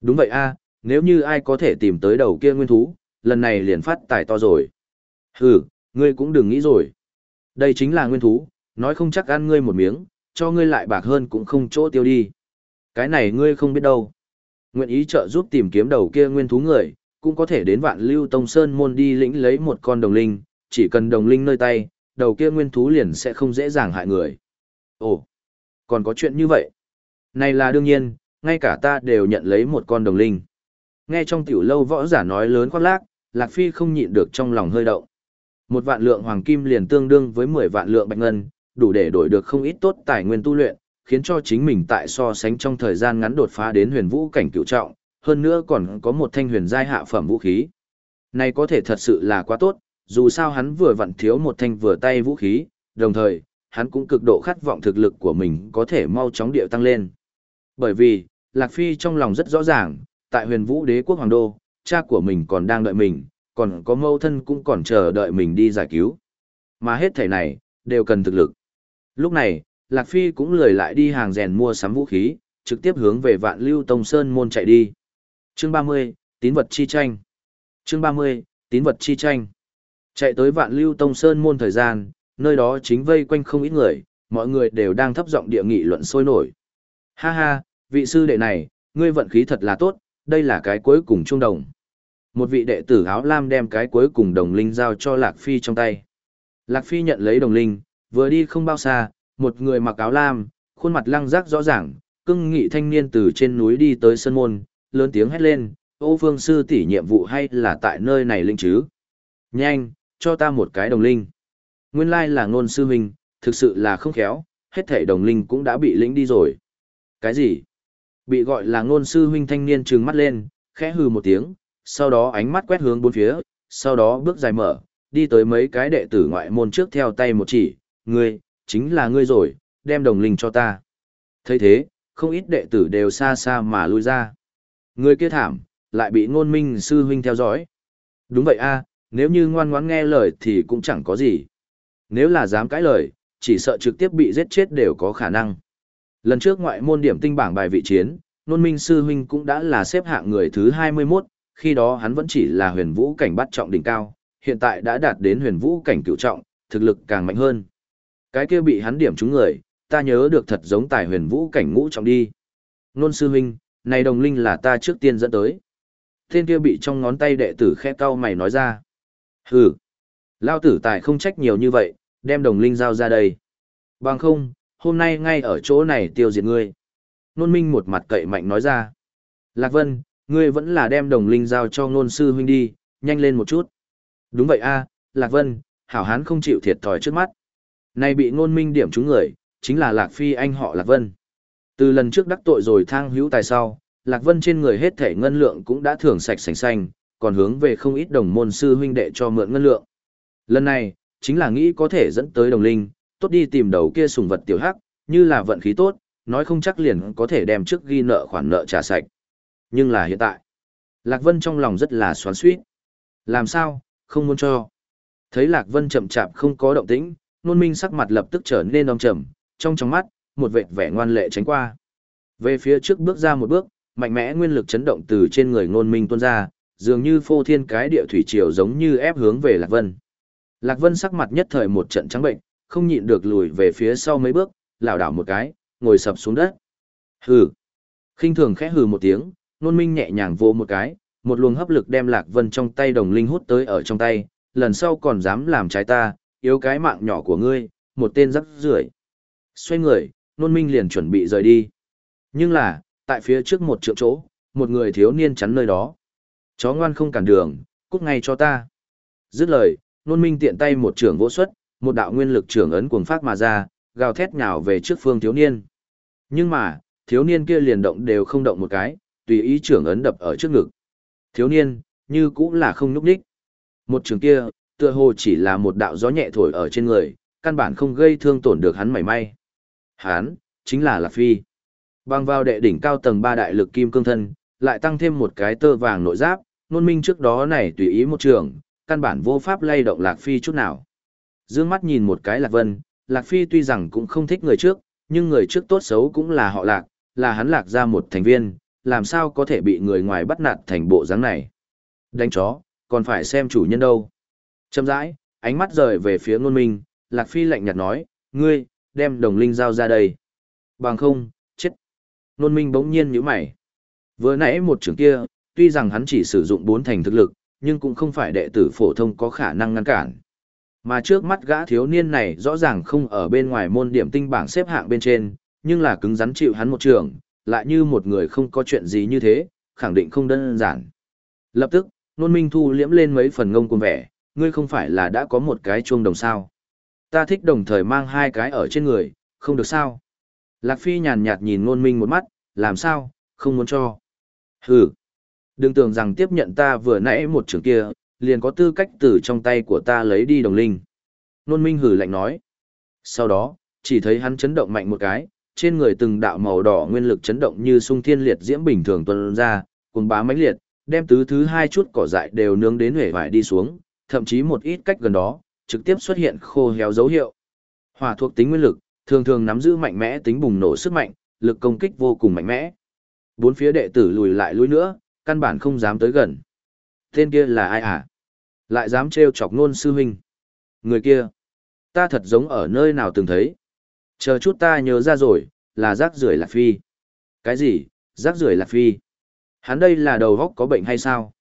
Đúng vậy a, nếu như ai có thể tìm tới đầu kia nguyên thú, lần này liền phát tài to rồi. Hừ, ngươi cũng đừng nghĩ rồi. Đây chính là nguyên thú, nói không chắc ăn ngươi một miếng, cho ngươi lại bạc hơn cũng không chỗ tiêu đi. Cái này ngươi không biết đâu. Nguyện ý trợ giúp tìm kiếm đầu kia nguyên thú người, cũng có thể đến vạn lưu tông sơn môn đi lĩnh lấy một con đồng linh, chỉ cần đồng linh nơi tay, đầu kia nguyên thú liền sẽ không dễ dàng hại người. Ồ, còn có chuyện như vậy. Này là đương nhiên, ngay cả ta đều nhận lấy một con đồng linh. Nghe trong tiểu lâu võ giả nói lớn khoác lác, Lạc Phi không nhịn được trong lòng hơi động. Một vạn lượng hoàng kim liền tương đương với 10 vạn lượng bạch ngân, đủ để đổi được không ít tốt tài nguyên tu luyện, khiến cho chính mình tại so sánh trong thời gian ngắn đột phá đến huyền vũ cảnh cửu trọng, hơn nữa còn có một thanh huyền giai hạ phẩm vũ khí. Này có thể thật sự là quá tốt, dù sao hắn vừa vặn thiếu một thanh vừa tay vũ khí, đồng thời, hắn cũng cực độ khát vọng thực lực của mình có thể mau chóng điệu tăng lên. Bởi vì, Lạc Phi trong lòng rất rõ ràng, tại huyền vũ đế quốc hoàng đô, cha của mình còn đang đợi mình, còn có mâu thân cũng còn chờ đợi mình đi giải cứu. Mà hết thể này, đều cần thực lực. Lúc này, Lạc Phi cũng lười lại đi hàng rèn mua sắm vũ khí, trực tiếp hướng về vạn lưu tông sơn môn chạy đi. Chương 30, tín vật chi tranh. Chương 30, tín vật chi tranh. Chạy tới vạn lưu tông sơn môn thời gian, nơi đó chính vây quanh không ít người, mọi người đều đang thấp giọng địa nghị luận sôi nổi. Ha ha, vị sư đệ này, ngươi vận khí thật là tốt, đây là cái cuối cùng trung đồng. Một vị đệ tử áo lam đem cái cuối cùng đồng linh giao cho Lạc Phi trong tay. Lạc Phi nhận lấy đồng linh, vừa đi không bao xa, một người mặc áo lam, khuôn mặt lăng rác rõ ràng, cưng nghị thanh niên từ trên núi đi tới sân môn, lớn tiếng hét lên, ô phương sư tỷ nhiệm vụ hay là tại nơi này linh chứ? Nhanh, cho ta một cái đồng linh. Nguyên lai là ngôn sư huynh, thực sự là không khéo, hết thể đồng linh cũng đã bị lĩnh đi rồi. Cái gì? Bị gọi là ngôn sư huynh thanh niên trừng mắt lên, khẽ hừ một tiếng, sau đó ánh mắt quét hướng bốn phía, sau đó bước dài mở, đi tới mấy cái đệ tử ngoại môn trước theo tay một chỉ, ngươi, chính là ngươi rồi, đem đồng linh cho ta. thấy thế, không ít đệ tử đều xa xa mà lui ra. Người kia thảm, lại bị ngôn minh sư huynh theo dõi. Đúng vậy a, nếu như ngoan ngoãn nghe lời thì cũng chẳng có gì. Nếu là dám cãi lời, chỉ sợ trực tiếp bị giết chết đều có khả năng. Lần trước ngoại môn điểm tinh bảng bài vị chiến, nôn minh sư huynh cũng đã là xếp hạng người thứ 21, khi đó hắn vẫn chỉ là huyền vũ cảnh bắt trọng đỉnh cao, hiện tại đã đạt đến huyền vũ cảnh cửu trọng, thực lực càng mạnh hơn. Cái kia bị hắn điểm trúng người, ta nhớ được thật giống tài huyền vũ cảnh ngũ trọng đi. Nôn sư huynh, này đồng linh là ta trước tiên dẫn tới. Tên kia bị trong ngón tay đệ tử khẽ cau mày nói ra. Hừ, lao tử tài không trách nhiều như vậy, đem đồng linh giao ra đây. Bằng không, hôm nay ngay ở chỗ này tiêu diệt ngươi. Nôn minh một mặt cậy mạnh nói ra. Lạc Vân, ngươi vẫn là đem đồng linh giao cho ngôn sư huynh đi, nhanh lên một chút. Đúng vậy a, Lạc Vân, hảo hán không chịu thiệt thòi trước mắt. Nay bị ngôn minh điểm trúng người, chính là Lạc Phi anh họ Lạc Vân. Từ lần trước đắc tội rồi thang hữu tài sau, Lạc Vân trên người hết thể ngân lượng cũng đã thưởng sạch sành xanh, còn hướng về không ít đồng môn sư huynh đệ cho mượn ngân lượng. Lần này, chính là nghĩ có thể dẫn tới đồng linh, tốt đi tìm đầu kia sùng vật tiểu hắc, như là vận khí tốt, nói không chắc liền có thể đem trước ghi nợ khoản nợ trả sạch. Nhưng là hiện tại, Lạc Vân trong lòng rất là xoắn xuýt. Làm sao, không muốn cho. Thấy Lạc Vân chậm chạp không có động tĩnh, nôn minh sắc mặt lập tức trở nên đông trầm, trong trong mắt, một vệt vẻ ngoan lệ tránh qua. Về phía trước bước ra một bước, mạnh mẽ nguyên lực chấn động từ trên người nôn minh tuôn ra, dường như phô thiên cái địa thủy triều giống như ép hướng về Lạc Vân. Lạc Vân sắc mặt nhất thời một trận trắng bệnh, không nhịn được lùi về phía sau mấy bước, lảo đảo một cái, ngồi sập xuống đất. Hừ. khinh thường khẽ hừ một tiếng, nôn minh nhẹ nhàng vỗ một cái, một luồng hấp lực đem Lạc Vân trong tay đồng linh hút tới ở trong tay, lần sau còn dám làm trái ta, yếu cái mạng nhỏ của ngươi, một tên rắc rưởi. Xoay người, nôn minh liền chuẩn bị rời đi. Nhưng là, tại phía trước một trượng chỗ, một người thiếu niên chắn nơi đó. Chó ngoan không cản đường, cút ngay cho ta. Dứt lời, nôn minh tiện tay một trường vỗ xuất, một đạo nguyên lực trưởng ấn cuồng phát mà ra, gào thét nhào về trước phương thiếu niên. Nhưng mà, thiếu niên kia liền động đều không động một cái, tùy ý trưởng ấn đập ở trước ngực. Thiếu niên, như cũng là không núp đích. Một trường kia, tựa hồ chỉ là một đạo gió nhẹ thổi ở trên người, căn bản không gây thương tổn được hắn mảy may. Hắn, chính là Lạc Phi. băng vào đệ đỉnh cao tầng ba đại lực kim cương thân, lại tăng thêm một cái tơ vàng nội giáp, nôn minh trước đó này tùy ý một trường, căn bản vô pháp lay động Lạc Phi chút nào. Dương mắt nhìn một cái Lạc Vân, Lạc Phi tuy rằng cũng không thích người trước, nhưng người trước tốt xấu cũng là họ Lạc, là hắn Lạc ra một thành viên, làm sao có thể bị người ngoài bắt nạt thành bộ dáng này. Đánh chó, còn phải xem chủ nhân đâu. Châm rãi, ánh mắt rời về phía ngôn minh, Lạc Phi lạnh nhạt nói, ngươi, đem đồng linh giao ra đây. Bằng không, chết. Ngôn minh bỗng nhiên nhíu mày. Vừa nãy một trường kia, tuy rằng hắn chỉ sử dụng bốn thành thực lực, nhưng cũng không phải đệ tử phổ thông có khả năng ngăn cản. Mà trước mắt gã thiếu niên này rõ ràng không ở bên ngoài môn điểm tinh bảng xếp hạng bên trên, nhưng là cứng rắn chịu hắn một trường, lại như một người không có chuyện gì như thế, khẳng định không đơn giản. Lập tức, nôn minh thu liễm lên mấy phần ngông cuồng vẻ, ngươi không phải là đã có một cái chuông đồng sao. Ta thích đồng thời mang hai cái ở trên người, không được sao. Lạc Phi nhàn nhạt nhìn nôn minh một mắt, làm sao, không muốn cho. Hừ. Đừng tưởng rằng tiếp nhận ta vừa nãy một trường kia, liền có tư cách từ trong tay của ta lấy đi đồng linh. Nôn minh hử lạnh nói. Sau đó, chỉ thấy hắn chấn động mạnh một cái, trên người từng đạo màu đỏ nguyên lực chấn động như sung thiên liệt diễm bình thường tuôn ra, cuồng bá mãnh liệt, đem tứ thứ hai chút cỏ dại đều nướng đến hể vải đi xuống, thậm chí một ít cách gần đó, trực tiếp xuất hiện khô héo dấu hiệu. Hỏa thuộc tính nguyên lực, thường thường nắm giữ mạnh mẽ tính bùng nổ sức mạnh, lực công kích vô cùng mạnh mẽ. Bốn phía đệ tử lùi lại lùi nữa, căn bản không dám tới gần. Tên kia là ai à? Lại dám trêu chọc nôn sư huynh. Người kia, ta thật giống ở nơi nào từng thấy. Chờ chút ta nhớ ra rồi, là rác rưởi Lạc Phi. Cái gì, rác rưởi Lạc Phi? Hắn đây là đầu góc có bệnh hay sao?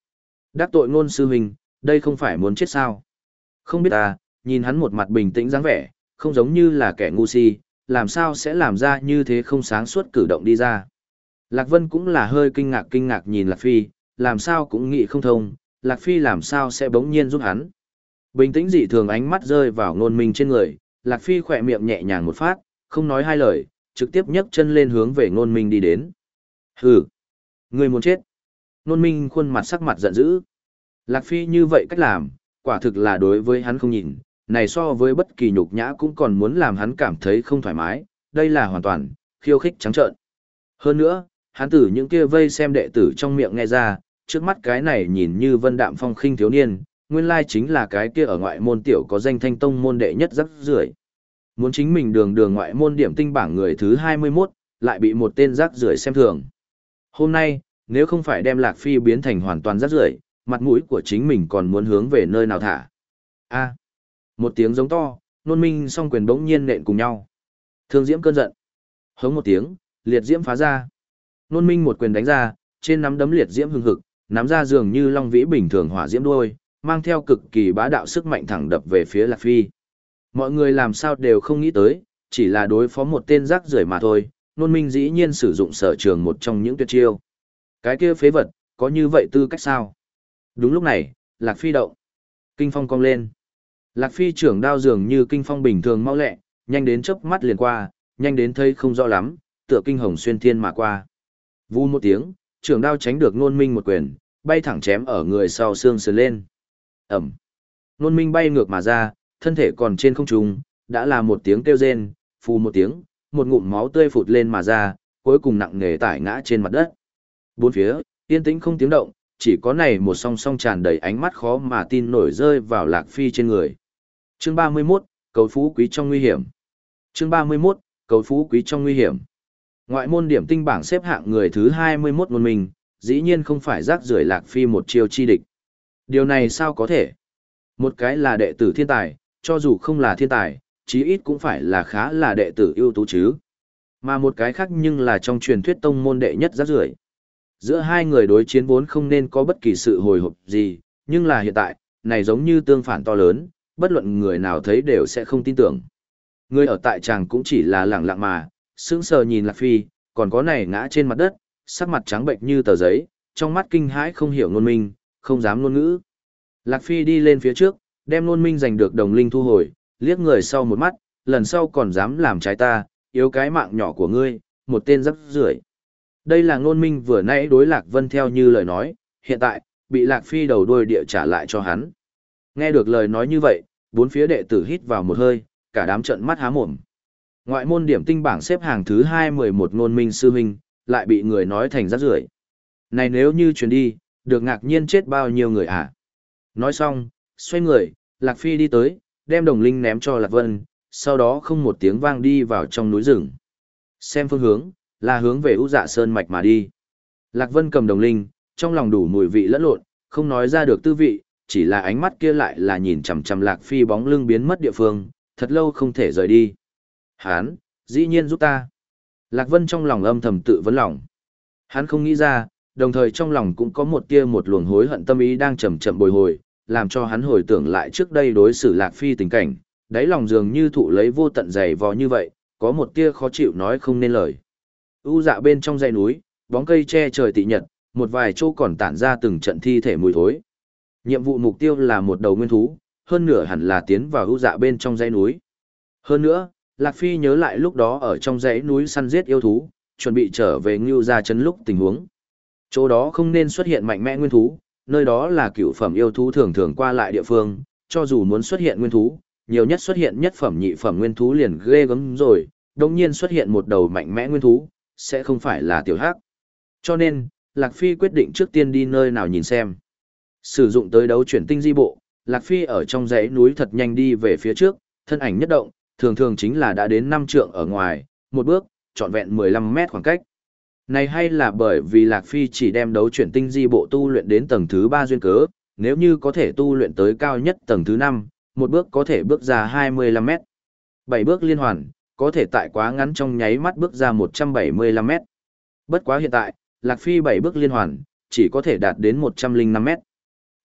Đắc tội ngôn sư huynh, đây không phải muốn chết sao? Không biết ta, nhìn hắn một mặt bình tĩnh dáng vẻ, không giống như là kẻ ngu si, làm sao sẽ làm ra như thế không sáng suốt cử động đi ra. Lạc Vân cũng là hơi kinh ngạc kinh ngạc nhìn Lạc Phi, làm sao cũng nghĩ không thông, Lạc Phi làm sao sẽ bỗng nhiên giúp hắn. Bình tĩnh dị thường ánh mắt rơi vào ngôn minh trên người, Lạc Phi khỏe miệng nhẹ nhàng một phát, không nói hai lời, trực tiếp nhấc chân lên hướng về ngôn minh đi đến. Hừ, người muốn chết. Ngôn minh khuôn mặt sắc mặt giận dữ. Lạc Phi như vậy cách làm, quả thực là đối với hắn không nhìn, này so với bất kỳ nhục nhã cũng còn muốn làm hắn cảm thấy không thoải mái, đây là hoàn toàn, khiêu khích trắng trợn. Hơn nữa, hắn tử những kia vây xem đệ tử trong miệng nghe ra, trước mắt cái này nhìn như vân đạm phong khinh thiếu niên, nguyên lai chính là cái kia ở ngoại môn tiểu có danh thanh tông môn đệ nhất rất rưởi. Muốn chính mình đường đường ngoại môn điểm tinh bảng người thứ 21, lại bị một tên rác rưởi xem thường. Hôm nay, nếu không phải đem Lạc Phi biến thành hoàn toàn rác rưởi, mặt mũi của chính mình còn muốn hướng về nơi nào thả. A. một tiếng giống to, nôn minh song quyền bỗng nhiên nện cùng nhau. Thương diễm cơn giận. Hống một tiếng, liệt diễm phá ra. Nôn minh một quyền đánh ra, trên nắm đấm liệt diễm hừng hực, nắm ra dường như long vĩ bình thường hỏa diễm đuôi, mang theo cực kỳ bá đạo sức mạnh thẳng đập về phía Lạc Phi. Mọi người làm sao đều không nghĩ tới, chỉ là đối phó một tên rác rưởi mà thôi, nôn minh dĩ nhiên sử dụng sở trường một trong những tuyệt chiêu. Cái kia phế vật, có như vậy tư cách sao? Đúng lúc này, Lạc Phi động. Kinh phong cong lên. Lạc Phi trưởng đao dường như kinh phong bình thường mau lẹ, nhanh đến chớp mắt liền qua, nhanh đến thấy không rõ lắm, tựa kinh hồng xuyên thiên mà qua. Vu một tiếng, trưởng đao tránh được nôn minh một quyền, bay thẳng chém ở người sau xương sườn lên. Ẩm. Nôn minh bay ngược mà ra, thân thể còn trên không trung, đã là một tiếng kêu rên, phù một tiếng, một ngụm máu tươi phụt lên mà ra, cuối cùng nặng nề tải ngã trên mặt đất. Bốn phía, yên tĩnh không tiếng động, chỉ có này một song song tràn đầy ánh mắt khó mà tin nổi rơi vào Lạc Phi trên người. Chương 31, cầu phú quý trong nguy hiểm. Chương 31, cầu phú quý trong nguy hiểm. Ngoại môn điểm tinh bảng xếp hạng người thứ 21 môn mình, dĩ nhiên không phải rác rưởi Lạc Phi một chiêu chi địch. Điều này sao có thể? Một cái là đệ tử thiên tài, cho dù không là thiên tài, chí ít cũng phải là khá là đệ tử ưu tú chứ. Mà một cái khác nhưng là trong truyền thuyết tông môn đệ nhất rác rưởi. Giữa hai người đối chiến vốn không nên có bất kỳ sự hồi hộp gì, nhưng là hiện tại, này giống như tương phản to lớn, bất luận người nào thấy đều sẽ không tin tưởng. Người ở tại chàng cũng chỉ là lẳng lặng mà, sững sờ nhìn Lạc Phi, còn có này ngã trên mặt đất, sắc mặt trắng bệnh như tờ giấy, trong mắt kinh hãi không hiểu ngôn minh, không dám ngôn ngữ. Lạc Phi đi lên phía trước, đem ngôn minh giành được đồng linh thu hồi, liếc người sau một mắt, lần sau còn dám làm trái ta, yếu cái mạng nhỏ của ngươi, một tên rắc rưởi. Đây là ngôn minh vừa nãy đối Lạc Vân theo như lời nói, hiện tại, bị Lạc Phi đầu đuôi địa trả lại cho hắn. Nghe được lời nói như vậy, bốn phía đệ tử hít vào một hơi, cả đám trận mắt há mồm. Ngoại môn điểm tinh bảng xếp hàng thứ 211 ngôn minh sư huynh, lại bị người nói thành rác rưởi. Này nếu như truyền đi, được ngạc nhiên chết bao nhiêu người à? Nói xong, xoay người, Lạc Phi đi tới, đem đồng linh ném cho Lạc Vân, sau đó không một tiếng vang đi vào trong núi rừng. Xem phương hướng, là hướng về U Dạ Sơn mạch mà đi. Lạc Vân cầm đồng linh, trong lòng đủ mùi vị lẫn lộn, không nói ra được tư vị, chỉ là ánh mắt kia lại là nhìn chằm chằm Lạc Phi bóng lưng biến mất địa phương, thật lâu không thể rời đi. Hán, dĩ nhiên giúp ta. Lạc Vân trong lòng âm thầm tự vấn lòng. Hắn không nghĩ ra, đồng thời trong lòng cũng có một tia một luồng hối hận tâm ý đang chậm chậm bồi hồi, làm cho hắn hồi tưởng lại trước đây đối xử Lạc Phi tình cảnh, đáy lòng dường như thụ lấy vô tận dày vò như vậy, có một tia khó chịu nói không nên lời. U dạ bên trong dãy núi, bóng cây che trời tị nhật, một vài chỗ còn tản ra từng trận thi thể mùi thối. Nhiệm vụ mục tiêu là một đầu nguyên thú, hơn nửa hẳn là tiến vào u dạ bên trong dãy núi. Hơn nữa, Lạc Phi nhớ lại lúc đó ở trong dãy núi săn giết yêu thú, chuẩn bị trở về Ngưu Gia chấn lúc tình huống. Chỗ đó không nên xuất hiện mạnh mẽ nguyên thú, nơi đó là cựu phẩm yêu thú thường thường qua lại địa phương, cho dù muốn xuất hiện nguyên thú, nhiều nhất xuất hiện nhất phẩm nhị phẩm nguyên thú liền ghê gớm rồi, đồng nhiên xuất hiện một đầu mạnh mẽ nguyên thú, sẽ không phải là tiểu hắc. Cho nên, Lạc Phi quyết định trước tiên đi nơi nào nhìn xem. Sử dụng tới đấu chuyển tinh di bộ, Lạc Phi ở trong dãy núi thật nhanh đi về phía trước, thân ảnh nhất động, thường thường chính là đã đến 5 trượng ở ngoài, một bước, trọn vẹn 15 mét khoảng cách. Này hay là bởi vì Lạc Phi chỉ đem đấu chuyển tinh di bộ tu luyện đến tầng thứ 3 duyên cớ, nếu như có thể tu luyện tới cao nhất tầng thứ 5, một bước có thể bước ra 25 mét. 7 bước liên hoàn, có thể tại quá ngắn trong nháy mắt bước ra 175 mét. Bất quá hiện tại, Lạc Phi 7 bước liên hoàn, chỉ có thể đạt đến 105 mét.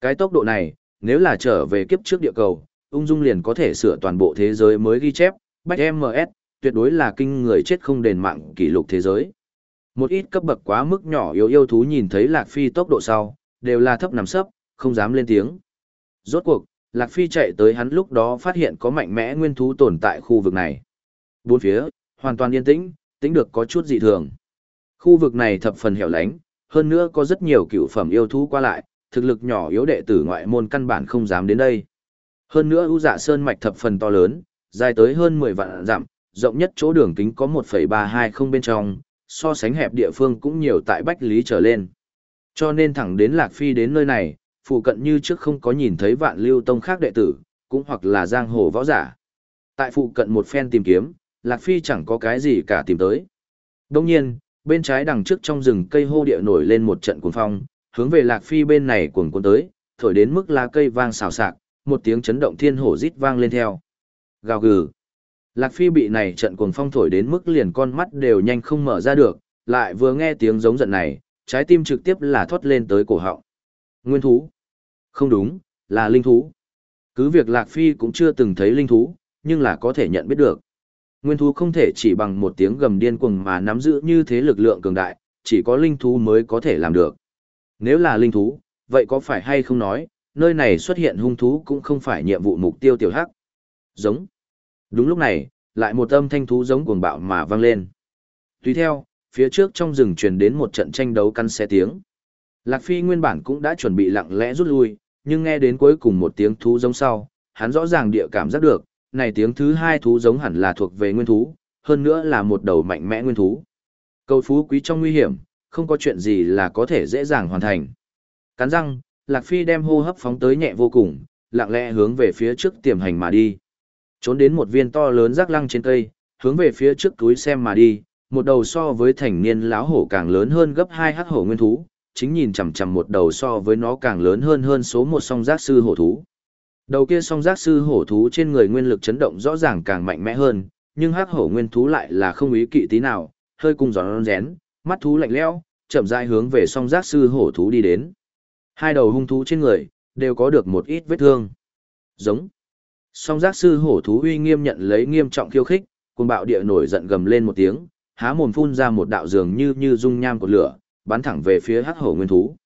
Cái tốc độ này, nếu là trở về kiếp trước địa cầu, ung dung liền có thể sửa toàn bộ thế giới mới ghi chép, bách MS, tuyệt đối là kinh người chết không đền mạng kỷ lục thế giới. Một ít cấp bậc quá mức nhỏ yếu yêu thú nhìn thấy Lạc Phi tốc độ sau, đều là thấp nằm sấp, không dám lên tiếng. Rốt cuộc, Lạc Phi chạy tới hắn lúc đó phát hiện có mạnh mẽ nguyên thú tồn tại khu vực này. Bốn phía, hoàn toàn yên tĩnh, tính được có chút dị thường. Khu vực này thập phần hẻo lánh, hơn nữa có rất nhiều cựu phẩm yêu thú qua lại, thực lực nhỏ yếu đệ tử ngoại môn căn bản không dám đến đây. Hơn nữa ưu dạ sơn mạch thập phần to lớn, dài tới hơn 10 vạn dặm, rộng nhất chỗ đường kính có 1,320 bên trong, so sánh hẹp địa phương cũng nhiều tại Bách Lý trở lên. Cho nên thẳng đến Lạc Phi đến nơi này, phụ cận như trước không có nhìn thấy vạn lưu tông khác đệ tử, cũng hoặc là giang hồ võ giả. Tại phụ cận một phen tìm kiếm, Lạc Phi chẳng có cái gì cả tìm tới. Đông nhiên, bên trái đằng trước trong rừng cây hô địa nổi lên một trận cuồng phong, hướng về Lạc Phi bên này cuồng cuốn tới, thổi đến mức lá cây vang xào xạc, một tiếng chấn động thiên hổ rít vang lên theo. Gào gừ. Lạc Phi bị này trận cuồng phong thổi đến mức liền con mắt đều nhanh không mở ra được, lại vừa nghe tiếng giống giận này, trái tim trực tiếp là thoát lên tới cổ họng. Nguyên thú? Không đúng, là linh thú. Cứ việc Lạc Phi cũng chưa từng thấy linh thú, nhưng là có thể nhận biết được. Nguyên thú không thể chỉ bằng một tiếng gầm điên cuồng mà nắm giữ như thế lực lượng cường đại, chỉ có linh thú mới có thể làm được. Nếu là linh thú, vậy có phải hay không nói, nơi này xuất hiện hung thú cũng không phải nhiệm vụ mục tiêu tiểu hắc. Giống. Đúng lúc này, lại một âm thanh thú giống cuồng bạo mà vang lên. Tùy theo, phía trước trong rừng truyền đến một trận tranh đấu căn xe tiếng. Lạc Phi nguyên bản cũng đã chuẩn bị lặng lẽ rút lui, nhưng nghe đến cuối cùng một tiếng thú giống sau, hắn rõ ràng địa cảm giác được, này tiếng thứ hai thú giống hẳn là thuộc về nguyên thú, hơn nữa là một đầu mạnh mẽ nguyên thú. Cầu phú quý trong nguy hiểm, không có chuyện gì là có thể dễ dàng hoàn thành. Cắn răng, Lạc Phi đem hô hấp phóng tới nhẹ vô cùng, lặng lẽ hướng về phía trước tiềm hành mà đi. Trốn đến một viên to lớn rác lăng trên cây, hướng về phía trước túi xem mà đi, một đầu so với thành niên láo hổ càng lớn hơn gấp hai hắc hổ nguyên thú, chính nhìn chằm chằm một đầu so với nó càng lớn hơn hơn số một song giác sư hổ thú. Đầu kia song giác sư hổ thú trên người nguyên lực chấn động rõ ràng càng mạnh mẽ hơn, nhưng hắc hổ nguyên thú lại là không ý kỵ tí nào, hơi cung giòn rén, mắt thú lạnh lẽo, chậm rãi hướng về song giác sư hổ thú đi đến. Hai đầu hung thú trên người đều có được một ít vết thương. Giống. Song giác sư hổ thú uy nghiêm nhận lấy nghiêm trọng khiêu khích, cuồng bạo địa nổi giận gầm lên một tiếng, há mồm phun ra một đạo dường như như dung nham của lửa, bắn thẳng về phía hắc hổ nguyên thú.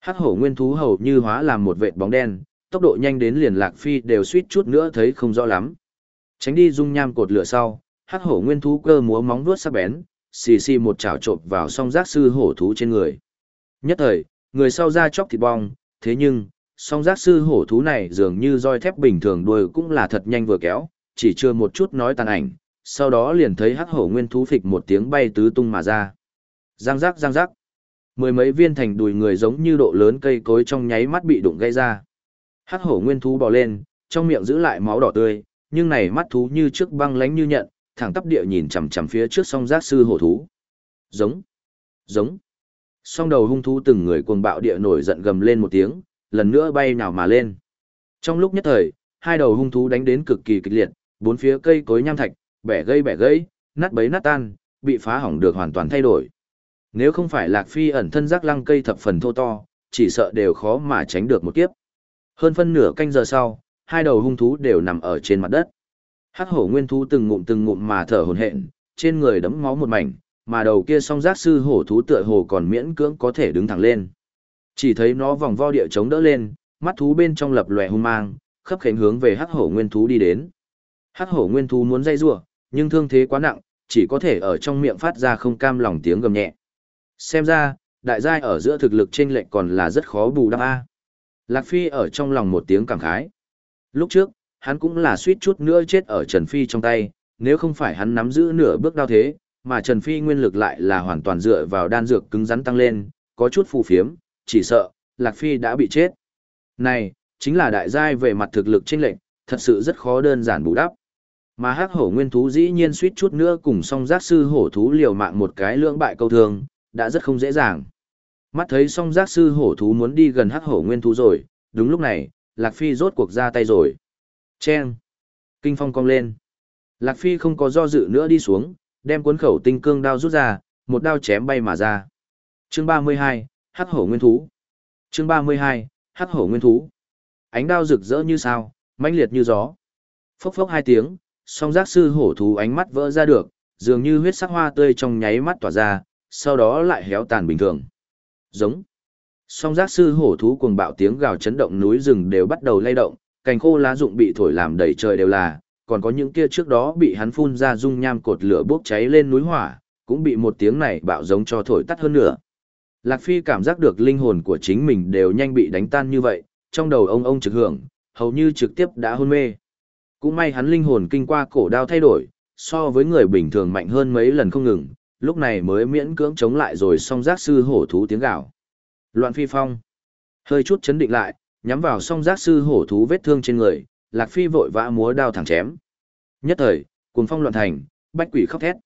Hắc hổ nguyên thú hầu như hóa làm một vệt bóng đen, tốc độ nhanh đến liền lạc phi đều suýt chút nữa thấy không rõ lắm. Tránh đi dung nham cột lửa sau, hắc hổ nguyên thú cơ múa móng vuốt sắc bén, xì xì một chảo trộn vào song giác sư hổ thú trên người. Nhất thời, người sau ra chóc thịt bong, thế nhưng, song giác sư hổ thú này dường như roi thép bình thường đuôi cũng là thật nhanh vừa kéo, chỉ chưa một chút nói tàn ảnh, sau đó liền thấy hắc hổ nguyên thú phịch một tiếng bay tứ tung mà ra. Giang giác giang giác. Mười mấy viên thành đùi người giống như độ lớn cây cối trong nháy mắt bị đụng gây ra. Hắc hổ nguyên thú bò lên, trong miệng giữ lại máu đỏ tươi, nhưng này mắt thú như trước băng lánh như nhận, thẳng tắp địa nhìn chằm chằm phía trước song giác sư hổ thú. Giống, giống, Song đầu hung thú từng người cuồng bạo địa nổi giận gầm lên một tiếng, lần nữa bay nào mà lên. Trong lúc nhất thời, hai đầu hung thú đánh đến cực kỳ kịch liệt, bốn phía cây cối nham thạch, bẻ gây bẻ gãy, nát bấy nát tan, bị phá hỏng được hoàn toàn thay đổi. Nếu không phải Lạc Phi ẩn thân giác lăng cây thập phần thô to, chỉ sợ đều khó mà tránh được một kiếp. Hơn phân nửa canh giờ sau, hai đầu hung thú đều nằm ở trên mặt đất. Hắc hổ nguyên thú từng ngụm từng ngụm mà thở hổn hển, trên người đấm máu một mảnh, mà đầu kia song giác sư hổ thú tựa hồ còn miễn cưỡng có thể đứng thẳng lên. Chỉ thấy nó vòng vo địa chống đỡ lên, mắt thú bên trong lập lòe hung mang, khắp khánh hướng về hắc hổ nguyên thú đi đến. Hắc hổ nguyên thú muốn dây rủa, nhưng thương thế quá nặng, chỉ có thể ở trong miệng phát ra không cam lòng tiếng gầm nhẹ. Xem ra, đại giai ở giữa thực lực trên lệch còn là rất khó bù đắp a. Lạc Phi ở trong lòng một tiếng cảm khái. Lúc trước, hắn cũng là suýt chút nữa chết ở Trần Phi trong tay, nếu không phải hắn nắm giữ nửa bước đao thế, mà Trần Phi nguyên lực lại là hoàn toàn dựa vào đan dược cứng rắn tăng lên, có chút phù phiếm, chỉ sợ, Lạc Phi đã bị chết. Này, chính là đại giai về mặt thực lực chênh lệnh, thật sự rất khó đơn giản bù đắp. Mà hắc hổ nguyên thú dĩ nhiên suýt chút nữa cùng song giác sư hổ thú liều mạng một cái lưỡng bại câu thường, đã rất không dễ dàng. Mắt thấy song giác sư hổ thú muốn đi gần hắc hổ nguyên thú rồi, đúng lúc này, Lạc Phi rốt cuộc ra tay rồi. Chen! Kinh phong cong lên. Lạc Phi không có do dự nữa đi xuống, đem cuốn khẩu tinh cương đao rút ra, một đao chém bay mà ra. Chương 32, Hắc hổ nguyên thú. Chương 32, Hắc hổ nguyên thú. Ánh đao rực rỡ như sao, mãnh liệt như gió. Phốc phốc hai tiếng, song giác sư hổ thú ánh mắt vỡ ra được, dường như huyết sắc hoa tươi trong nháy mắt tỏa ra, sau đó lại héo tàn bình thường. Giống. Song giác sư hổ thú cuồng bạo tiếng gào chấn động núi rừng đều bắt đầu lay động, cành khô lá rụng bị thổi làm đầy trời đều là, còn có những kia trước đó bị hắn phun ra dung nham cột lửa bốc cháy lên núi hỏa, cũng bị một tiếng này bạo giống cho thổi tắt hơn nữa. Lạc Phi cảm giác được linh hồn của chính mình đều nhanh bị đánh tan như vậy, trong đầu ông ông trực hưởng, hầu như trực tiếp đã hôn mê. Cũng may hắn linh hồn kinh qua cổ đao thay đổi, so với người bình thường mạnh hơn mấy lần không ngừng, lúc này mới miễn cưỡng chống lại rồi song giác sư hổ thú tiếng gào. Loạn phi phong. Hơi chút chấn định lại, nhắm vào song giác sư hổ thú vết thương trên người, Lạc Phi vội vã múa đao thẳng chém. Nhất thời, cuồng phong loạn thành, bách quỷ khóc thét.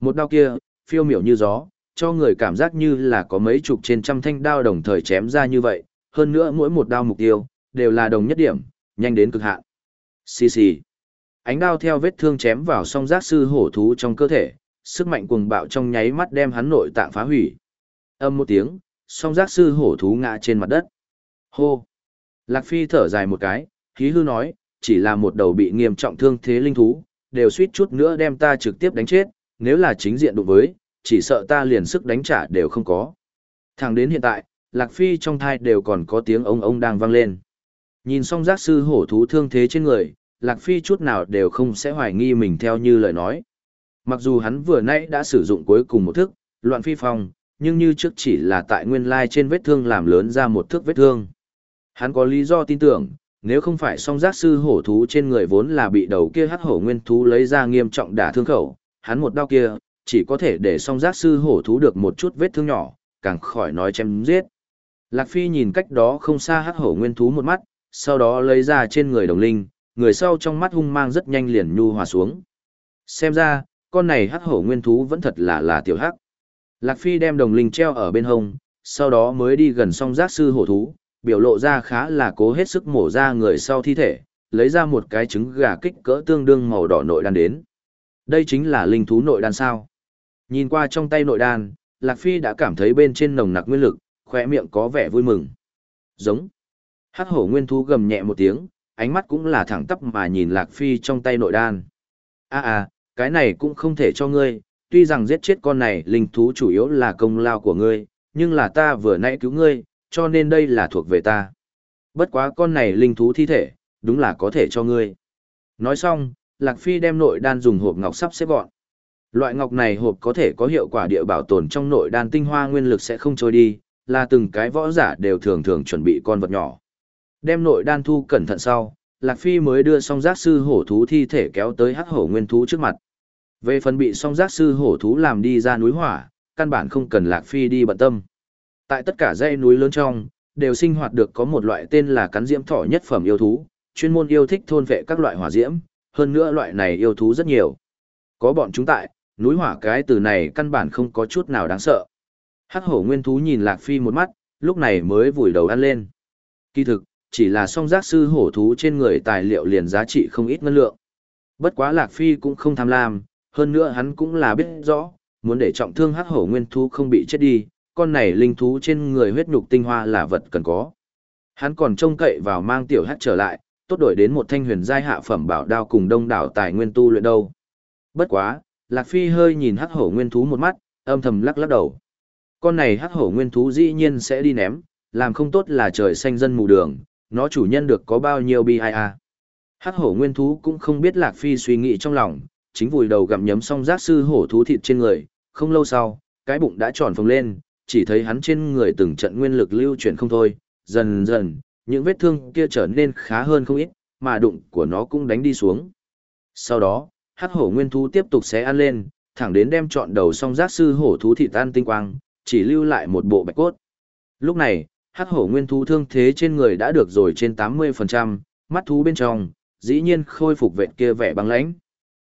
Một đao kia, phiêu miểu như gió, cho người cảm giác như là có mấy chục trên trăm thanh đao đồng thời chém ra như vậy, hơn nữa mỗi một đao mục tiêu, đều là đồng nhất điểm, nhanh đến cực hạn. Xì xì. Ánh đao theo vết thương chém vào song giác sư hổ thú trong cơ thể, sức mạnh cuồng bạo trong nháy mắt đem hắn nội tạng phá hủy. Âm một tiếng, song giác sư hổ thú ngã trên mặt đất. Hô! Lạc Phi thở dài một cái, khí hư nói, chỉ là một đầu bị nghiêm trọng thương thế linh thú, đều suýt chút nữa đem ta trực tiếp đánh chết, nếu là chính diện đụng với, chỉ sợ ta liền sức đánh trả đều không có. Thẳng đến hiện tại, Lạc Phi trong thai đều còn có tiếng ông ông đang vang lên. Nhìn xong giác sư hổ thú thương thế trên người, Lạc Phi chút nào đều không sẽ hoài nghi mình theo như lời nói. Mặc dù hắn vừa nãy đã sử dụng cuối cùng một thức, loạn phi phong, nhưng như trước chỉ là tại nguyên lai trên vết thương làm lớn ra một thước vết thương. Hắn có lý do tin tưởng, nếu không phải song giác sư hổ thú trên người vốn là bị đầu kia hắc hổ nguyên thú lấy ra nghiêm trọng đả thương khẩu, hắn một đao kia, chỉ có thể để song giác sư hổ thú được một chút vết thương nhỏ, càng khỏi nói chém giết. Lạc Phi nhìn cách đó không xa hắc hổ nguyên thú một mắt, sau đó lấy ra trên người đồng linh, người sau trong mắt hung mang rất nhanh liền nhu hòa xuống. Xem ra, con này hắc hổ nguyên thú vẫn thật là là tiểu hắc. Lạc Phi đem đồng linh treo ở bên hông, sau đó mới đi gần song giác sư hổ thú, biểu lộ ra khá là cố hết sức mổ ra người sau thi thể, lấy ra một cái trứng gà kích cỡ tương đương màu đỏ nội đan đến. Đây chính là linh thú nội đan sao. Nhìn qua trong tay nội đan, Lạc Phi đã cảm thấy bên trên nồng nặc nguyên lực, khỏe miệng có vẻ vui mừng. Giống. Hắc hổ nguyên thú gầm nhẹ một tiếng, ánh mắt cũng là thẳng tắp mà nhìn Lạc Phi trong tay nội đan. À à, cái này cũng không thể cho ngươi, tuy rằng giết chết con này linh thú chủ yếu là công lao của ngươi, nhưng là ta vừa nãy cứu ngươi, cho nên đây là thuộc về ta. Bất quá con này linh thú thi thể, đúng là có thể cho ngươi. Nói xong, Lạc Phi đem nội đan dùng hộp ngọc sắp xếp gọn. Loại ngọc này hộp có thể có hiệu quả địa bảo tồn trong nội đan tinh hoa nguyên lực sẽ không trôi đi, là từng cái võ giả đều thường thường chuẩn bị con vật nhỏ. Đem nội đan thu cẩn thận sau, Lạc Phi mới đưa song giác sư hổ thú thi thể kéo tới hắc hổ nguyên thú trước mặt. Về phần bị song giác sư hổ thú làm đi ra núi hỏa, căn bản không cần Lạc Phi đi bận tâm. Tại tất cả dãy núi lớn trong, đều sinh hoạt được có một loại tên là cắn diễm thỏ nhất phẩm yêu thú, chuyên môn yêu thích thôn vệ các loại hỏa diễm, hơn nữa loại này yêu thú rất nhiều. Có bọn chúng tại, núi hỏa cái từ này căn bản không có chút nào đáng sợ. Hắc hổ nguyên thú nhìn Lạc Phi một mắt, lúc này mới vùi đầu ăn lên. Kỳ thực, chỉ là song giác sư hổ thú trên người tài liệu liền giá trị không ít ngân lượng. Bất quá Lạc Phi cũng không tham lam, hơn nữa hắn cũng là biết rõ, muốn để trọng thương hắc hổ nguyên thú không bị chết đi, con này linh thú trên người huyết nhục tinh hoa là vật cần có. Hắn còn trông cậy vào mang tiểu hắc trở lại, tốt đổi đến một thanh huyền giai hạ phẩm bảo đao cùng đông đảo tài nguyên tu luyện đâu. Bất quá, Lạc Phi hơi nhìn hắc hổ nguyên thú một mắt, âm thầm lắc lắc đầu. Con này hắc hổ nguyên thú dĩ nhiên sẽ đi ném, làm không tốt là trời xanh dân mù đường, nó chủ nhân được có bao nhiêu bi ai a. Hắc hổ nguyên thú cũng không biết Lạc Phi suy nghĩ trong lòng, chính vùi đầu gặm nhấm xong giác sư hổ thú thịt trên người, không lâu sau, cái bụng đã tròn phồng lên, chỉ thấy hắn trên người từng trận nguyên lực lưu chuyển không thôi, dần dần, những vết thương kia trở nên khá hơn không ít, mà đụng của nó cũng đánh đi xuống. Sau đó, hắc hổ nguyên thú tiếp tục xé ăn lên, thẳng đến đem trọn đầu song giác sư hổ thú thịt tan tinh quang, chỉ lưu lại một bộ bạch cốt. Lúc này, hắc hổ nguyên thú thương thế trên người đã được rồi trên 80%, mắt thú bên trong, dĩ nhiên khôi phục vệt kia vẻ băng lãnh.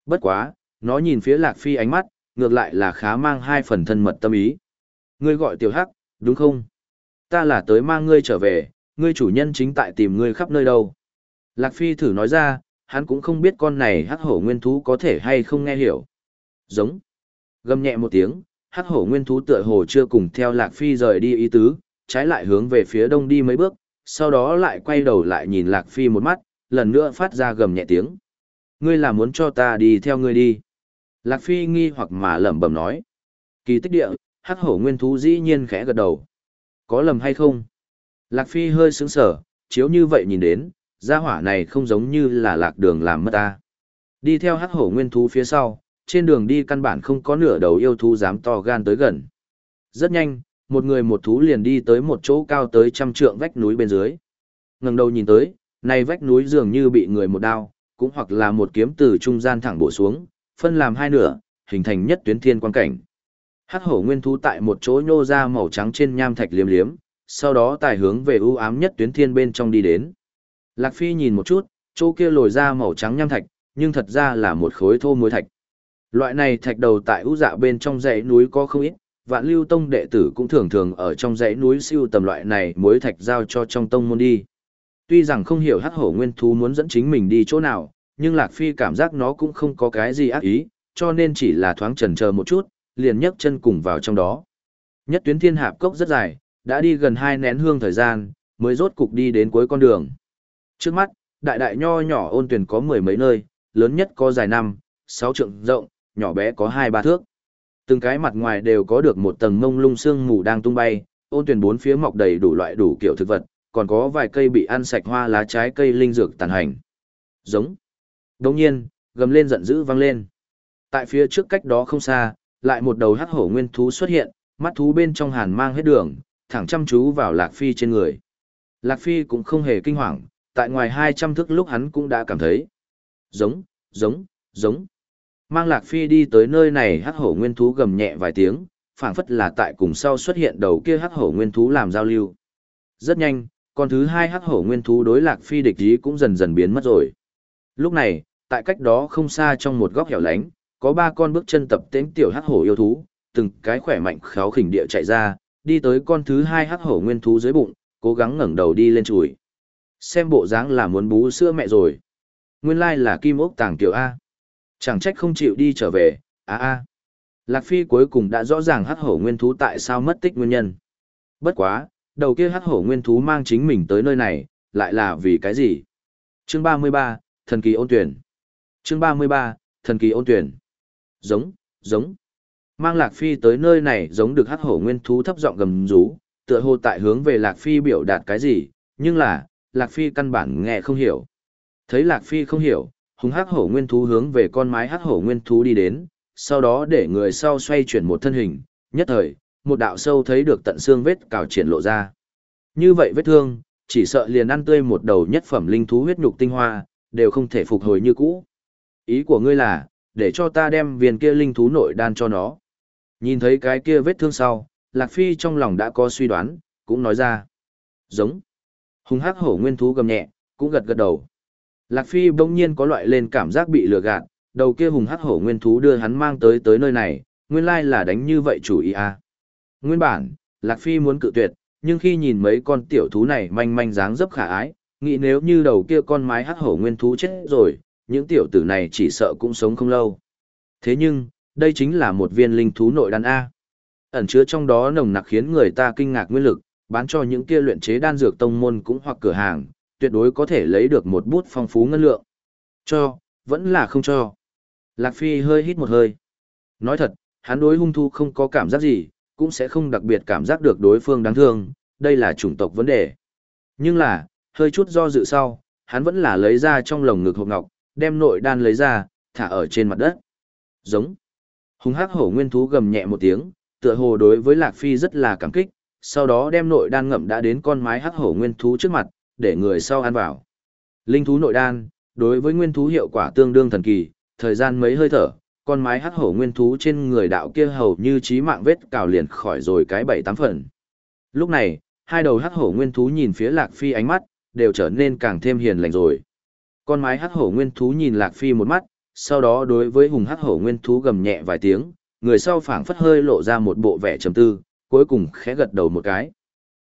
Bất quá, nó nhìn phía Lạc Phi ánh mắt, ngược lại là khá mang hai phần thân mật tâm ý. Ngươi gọi tiểu hắc, đúng không? Ta là tới mang ngươi trở về, ngươi chủ nhân chính tại tìm ngươi khắp nơi đâu. Lạc Phi thử nói ra, hắn cũng không biết con này hắc hổ nguyên thú có thể hay không nghe hiểu. Giống. Gầm nhẹ một tiếng, hắc hổ nguyên thú tựa hồ chưa cùng theo Lạc Phi rời đi ý tứ, trái lại hướng về phía đông đi mấy bước, sau đó lại quay đầu lại nhìn Lạc Phi một mắt, lần nữa phát ra gầm nhẹ tiếng. Ngươi là muốn cho ta đi theo ngươi đi. Lạc Phi nghi hoặc mà lẩm bẩm nói. Kỳ tích địa, hắc hổ nguyên thú dĩ nhiên khẽ gật đầu. Có lầm hay không? Lạc Phi hơi sững sở, chiếu như vậy nhìn đến, gia hỏa này không giống như là lạc đường làm mất ta. Đi theo hắc hổ nguyên thú phía sau, trên đường đi căn bản không có nửa đầu yêu thú dám to gan tới gần. Rất nhanh, một người một thú liền đi tới một chỗ cao tới trăm trượng vách núi bên dưới. ngẩng đầu nhìn tới, này vách núi dường như bị người một đao, cũng hoặc là một kiếm từ trung gian thẳng bổ xuống, phân làm hai nửa, hình thành nhất tuyến thiên quan cảnh. Hắc hổ nguyên thú tại một chỗ nhô ra màu trắng trên nham thạch liếm liếm, sau đó tài hướng về ưu ám nhất tuyến thiên bên trong đi đến. Lạc Phi nhìn một chút, chỗ kia lồi ra màu trắng nham thạch, nhưng thật ra là một khối thô muối thạch. Loại này thạch đầu tại ưu dạ bên trong dãy núi có không ít, vạn lưu tông đệ tử cũng thường thường ở trong dãy núi siêu tầm loại này muối thạch giao cho trong tông môn đi. Tuy rằng không hiểu hắc hổ nguyên thú muốn dẫn chính mình đi chỗ nào, nhưng Lạc Phi cảm giác nó cũng không có cái gì ác ý, cho nên chỉ là thoáng chần chờ một chút, liền nhấc chân cùng vào trong đó. Nhất tuyến thiên hạp cốc rất dài, đã đi gần hai nén hương thời gian, mới rốt cục đi đến cuối con đường. Trước mắt, đại đại nho nhỏ ôn tuyển có mười mấy nơi, lớn nhất có dài năm, sáu trượng rộng, nhỏ bé có hai ba thước. Từng cái mặt ngoài đều có được một tầng mông lung sương mù đang tung bay, ôn tuyển bốn phía mọc đầy đủ loại đủ kiểu thực vật, còn có vài cây bị ăn sạch hoa lá trái cây linh dược tàn hành. Giống. Đồng nhiên, gầm lên giận dữ vang lên. Tại phía trước cách đó không xa, lại một đầu hắc hổ nguyên thú xuất hiện, mắt thú bên trong hàn mang hết đường, thẳng chăm chú vào Lạc Phi trên người. Lạc Phi cũng không hề kinh hoàng, tại ngoài 200 thước lúc hắn cũng đã cảm thấy. Giống, giống, giống. Mang Lạc Phi đi tới nơi này hắc hổ nguyên thú gầm nhẹ vài tiếng, phảng phất là tại cùng sau xuất hiện đầu kia hắc hổ nguyên thú làm giao lưu. Rất nhanh, con thứ hai hắc hổ nguyên thú đối Lạc Phi địch ý cũng dần dần biến mất rồi. Lúc này, tại cách đó không xa trong một góc hẻo lánh, có ba con bước chân tập tễnh tiểu hắc hổ yêu thú, từng cái khỏe mạnh kháo khỉnh địa chạy ra, đi tới con thứ hai hắc hổ nguyên thú dưới bụng, cố gắng ngẩng đầu đi lên chùi. Xem bộ dáng là muốn bú sữa mẹ rồi. Nguyên lai là kim ốc tàng tiểu A. Chẳng trách không chịu đi trở về, a a. Lạc Phi cuối cùng đã rõ ràng hắc hổ nguyên thú tại sao mất tích nguyên nhân. Bất quá, đầu kia hắc hổ nguyên thú mang chính mình tới nơi này, lại là vì cái gì? Chương 33, Thần kỳ ôn tuyển. Chương 33, Thần kỳ ôn tuyển. Giống, giống. Mang Lạc Phi tới nơi này giống được hắc hổ nguyên thú thấp giọng gầm rú, tựa hồ tại hướng về Lạc Phi biểu đạt cái gì, nhưng là, Lạc Phi căn bản nghe không hiểu. Thấy Lạc Phi không hiểu, hùng hắc hổ nguyên thú hướng về con mái hắc hổ nguyên thú đi đến, sau đó để người sau xoay chuyển một thân hình, nhất thời, một đạo sâu thấy được tận xương vết cào triển lộ ra. Như vậy vết thương, chỉ sợ liền ăn tươi một đầu nhất phẩm linh thú huyết nhục tinh hoa, đều không thể phục hồi như cũ. Ý của ngươi là, để cho ta đem viên kia linh thú nội đan cho nó. Nhìn thấy cái kia vết thương sau, Lạc Phi trong lòng đã có suy đoán, cũng nói ra. Giống. Hùng hắc hổ nguyên thú gầm nhẹ, cũng gật gật đầu. Lạc Phi bỗng nhiên có loại lên cảm giác bị lừa gạt, đầu kia hùng hắc hổ nguyên thú đưa hắn mang tới tới nơi này, nguyên lai là đánh như vậy chủ ý à. Nguyên bản, Lạc Phi muốn cự tuyệt, nhưng khi nhìn mấy con tiểu thú này manh manh dáng dấp khả ái, nghĩ nếu như đầu kia con mái hắc hổ nguyên thú chết rồi, những tiểu tử này chỉ sợ cũng sống không lâu. Thế nhưng, đây chính là một viên linh thú nội đan A. Ẩn chứa trong đó nồng nặc khiến người ta kinh ngạc nguyên lực, bán cho những kia luyện chế đan dược tông môn cũng hoặc cửa hàng, tuyệt đối có thể lấy được một bút phong phú ngân lượng. Cho, vẫn là không cho. Lạc Phi hơi hít một hơi. Nói thật, hắn đối hung thu không có cảm giác gì, cũng sẽ không đặc biệt cảm giác được đối phương đáng thương, đây là chủng tộc vấn đề. Nhưng là, hơi chút do dự sau, hắn vẫn là lấy ra trong lồng ngực hộp ngọc, đem nội đan lấy ra, thả ở trên mặt đất. Giống. Hùng hắc hổ nguyên thú gầm nhẹ một tiếng, tựa hồ đối với Lạc Phi rất là cảm kích, sau đó đem nội đan ngậm đã đến con mái hắc hổ nguyên thú trước mặt, để người sau ăn vào. Linh thú nội đan, đối với nguyên thú hiệu quả tương đương thần kỳ, thời gian mấy hơi thở, con mái hắc hổ nguyên thú trên người đạo kia hầu như trí mạng vết cào liền khỏi rồi cái bảy tám phần. Lúc này, hai đầu hắc hổ nguyên thú nhìn phía Lạc Phi ánh mắt, đều trở nên càng thêm hiền lành rồi. Con mái hắc hổ nguyên thú nhìn Lạc Phi một mắt, sau đó đối với hùng hắc hổ nguyên thú gầm nhẹ vài tiếng, người sau phảng phất hơi lộ ra một bộ vẻ trầm tư, cuối cùng khẽ gật đầu một cái.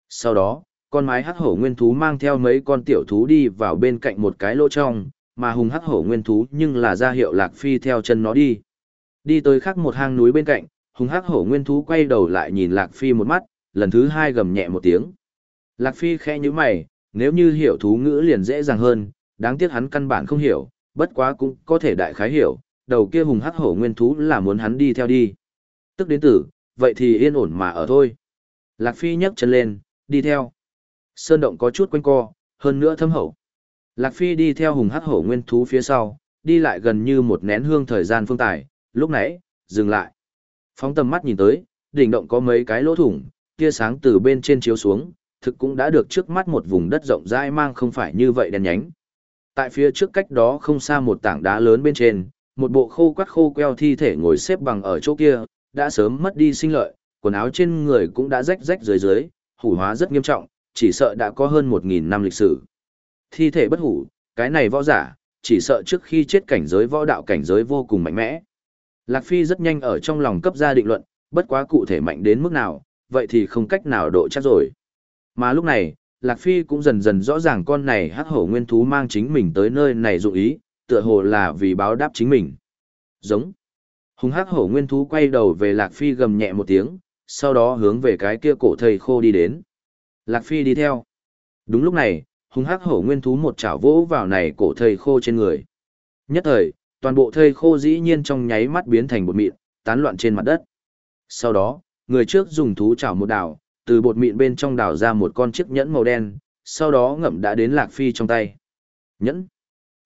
Sau đó, con mái hắc hổ nguyên thú mang theo mấy con tiểu thú đi vào bên cạnh một cái lỗ trong, mà hùng hắc hổ nguyên thú nhưng là ra hiệu Lạc Phi theo chân nó đi. Đi tới khắc một hang núi bên cạnh, hùng hắc hổ nguyên thú quay đầu lại nhìn Lạc Phi một mắt, lần thứ hai gầm nhẹ một tiếng. Lạc Phi khẽ như mày, nếu như hiểu thú ngữ liền dễ dàng hơn, đáng tiếc hắn căn bản không hiểu, bất quá cũng có thể đại khái hiểu, đầu kia hùng hắc hổ nguyên thú là muốn hắn đi theo đi. Tức đến tử, vậy thì yên ổn mà ở thôi. Lạc Phi nhấc chân lên, đi theo. Sơn động có chút quanh co, hơn nữa thâm hậu. Lạc Phi đi theo hùng hắc hổ nguyên thú phía sau, đi lại gần như một nén hương thời gian phương tài, lúc nãy, dừng lại. Phóng tầm mắt nhìn tới, đỉnh động có mấy cái lỗ thủng, tia sáng từ bên trên chiếu xuống, thực cũng đã được trước mắt một vùng đất rộng rãi mang không phải như vậy đen nhánh. Tại phía trước cách đó không xa một tảng đá lớn bên trên, một bộ khô quắt khô queo thi thể ngồi xếp bằng ở chỗ kia, đã sớm mất đi sinh lợi, quần áo trên người cũng đã rách rách dưới dưới, hủ hóa rất nghiêm trọng, chỉ sợ đã có hơn 1.000 năm lịch sử. Thi thể bất hủ, cái này võ giả, chỉ sợ trước khi chết cảnh giới võ đạo cảnh giới vô cùng mạnh mẽ. Lạc Phi rất nhanh ở trong lòng cấp ra định luận, bất quá cụ thể mạnh đến mức nào, vậy thì không cách nào độ chắc rồi. Mà lúc này, Lạc Phi cũng dần dần rõ ràng con này hắc hổ nguyên thú mang chính mình tới nơi này dụng ý, tựa hồ là vì báo đáp chính mình. Giống. Hùng hắc hổ nguyên thú quay đầu về Lạc Phi gầm nhẹ một tiếng, sau đó hướng về cái kia cổ thầy khô đi đến. Lạc Phi đi theo. Đúng lúc này, hùng hắc hổ nguyên thú một chảo vỗ vào này cổ thầy khô trên người. Nhất thời, toàn bộ thây khô dĩ nhiên trong nháy mắt biến thành bột mịn, tán loạn trên mặt đất. Sau đó, người trước dùng thú chảo một đảo, từ bột mịn bên trong đảo ra một con chiếc nhẫn màu đen, sau đó ngậm đã đến Lạc Phi trong tay. Nhẫn?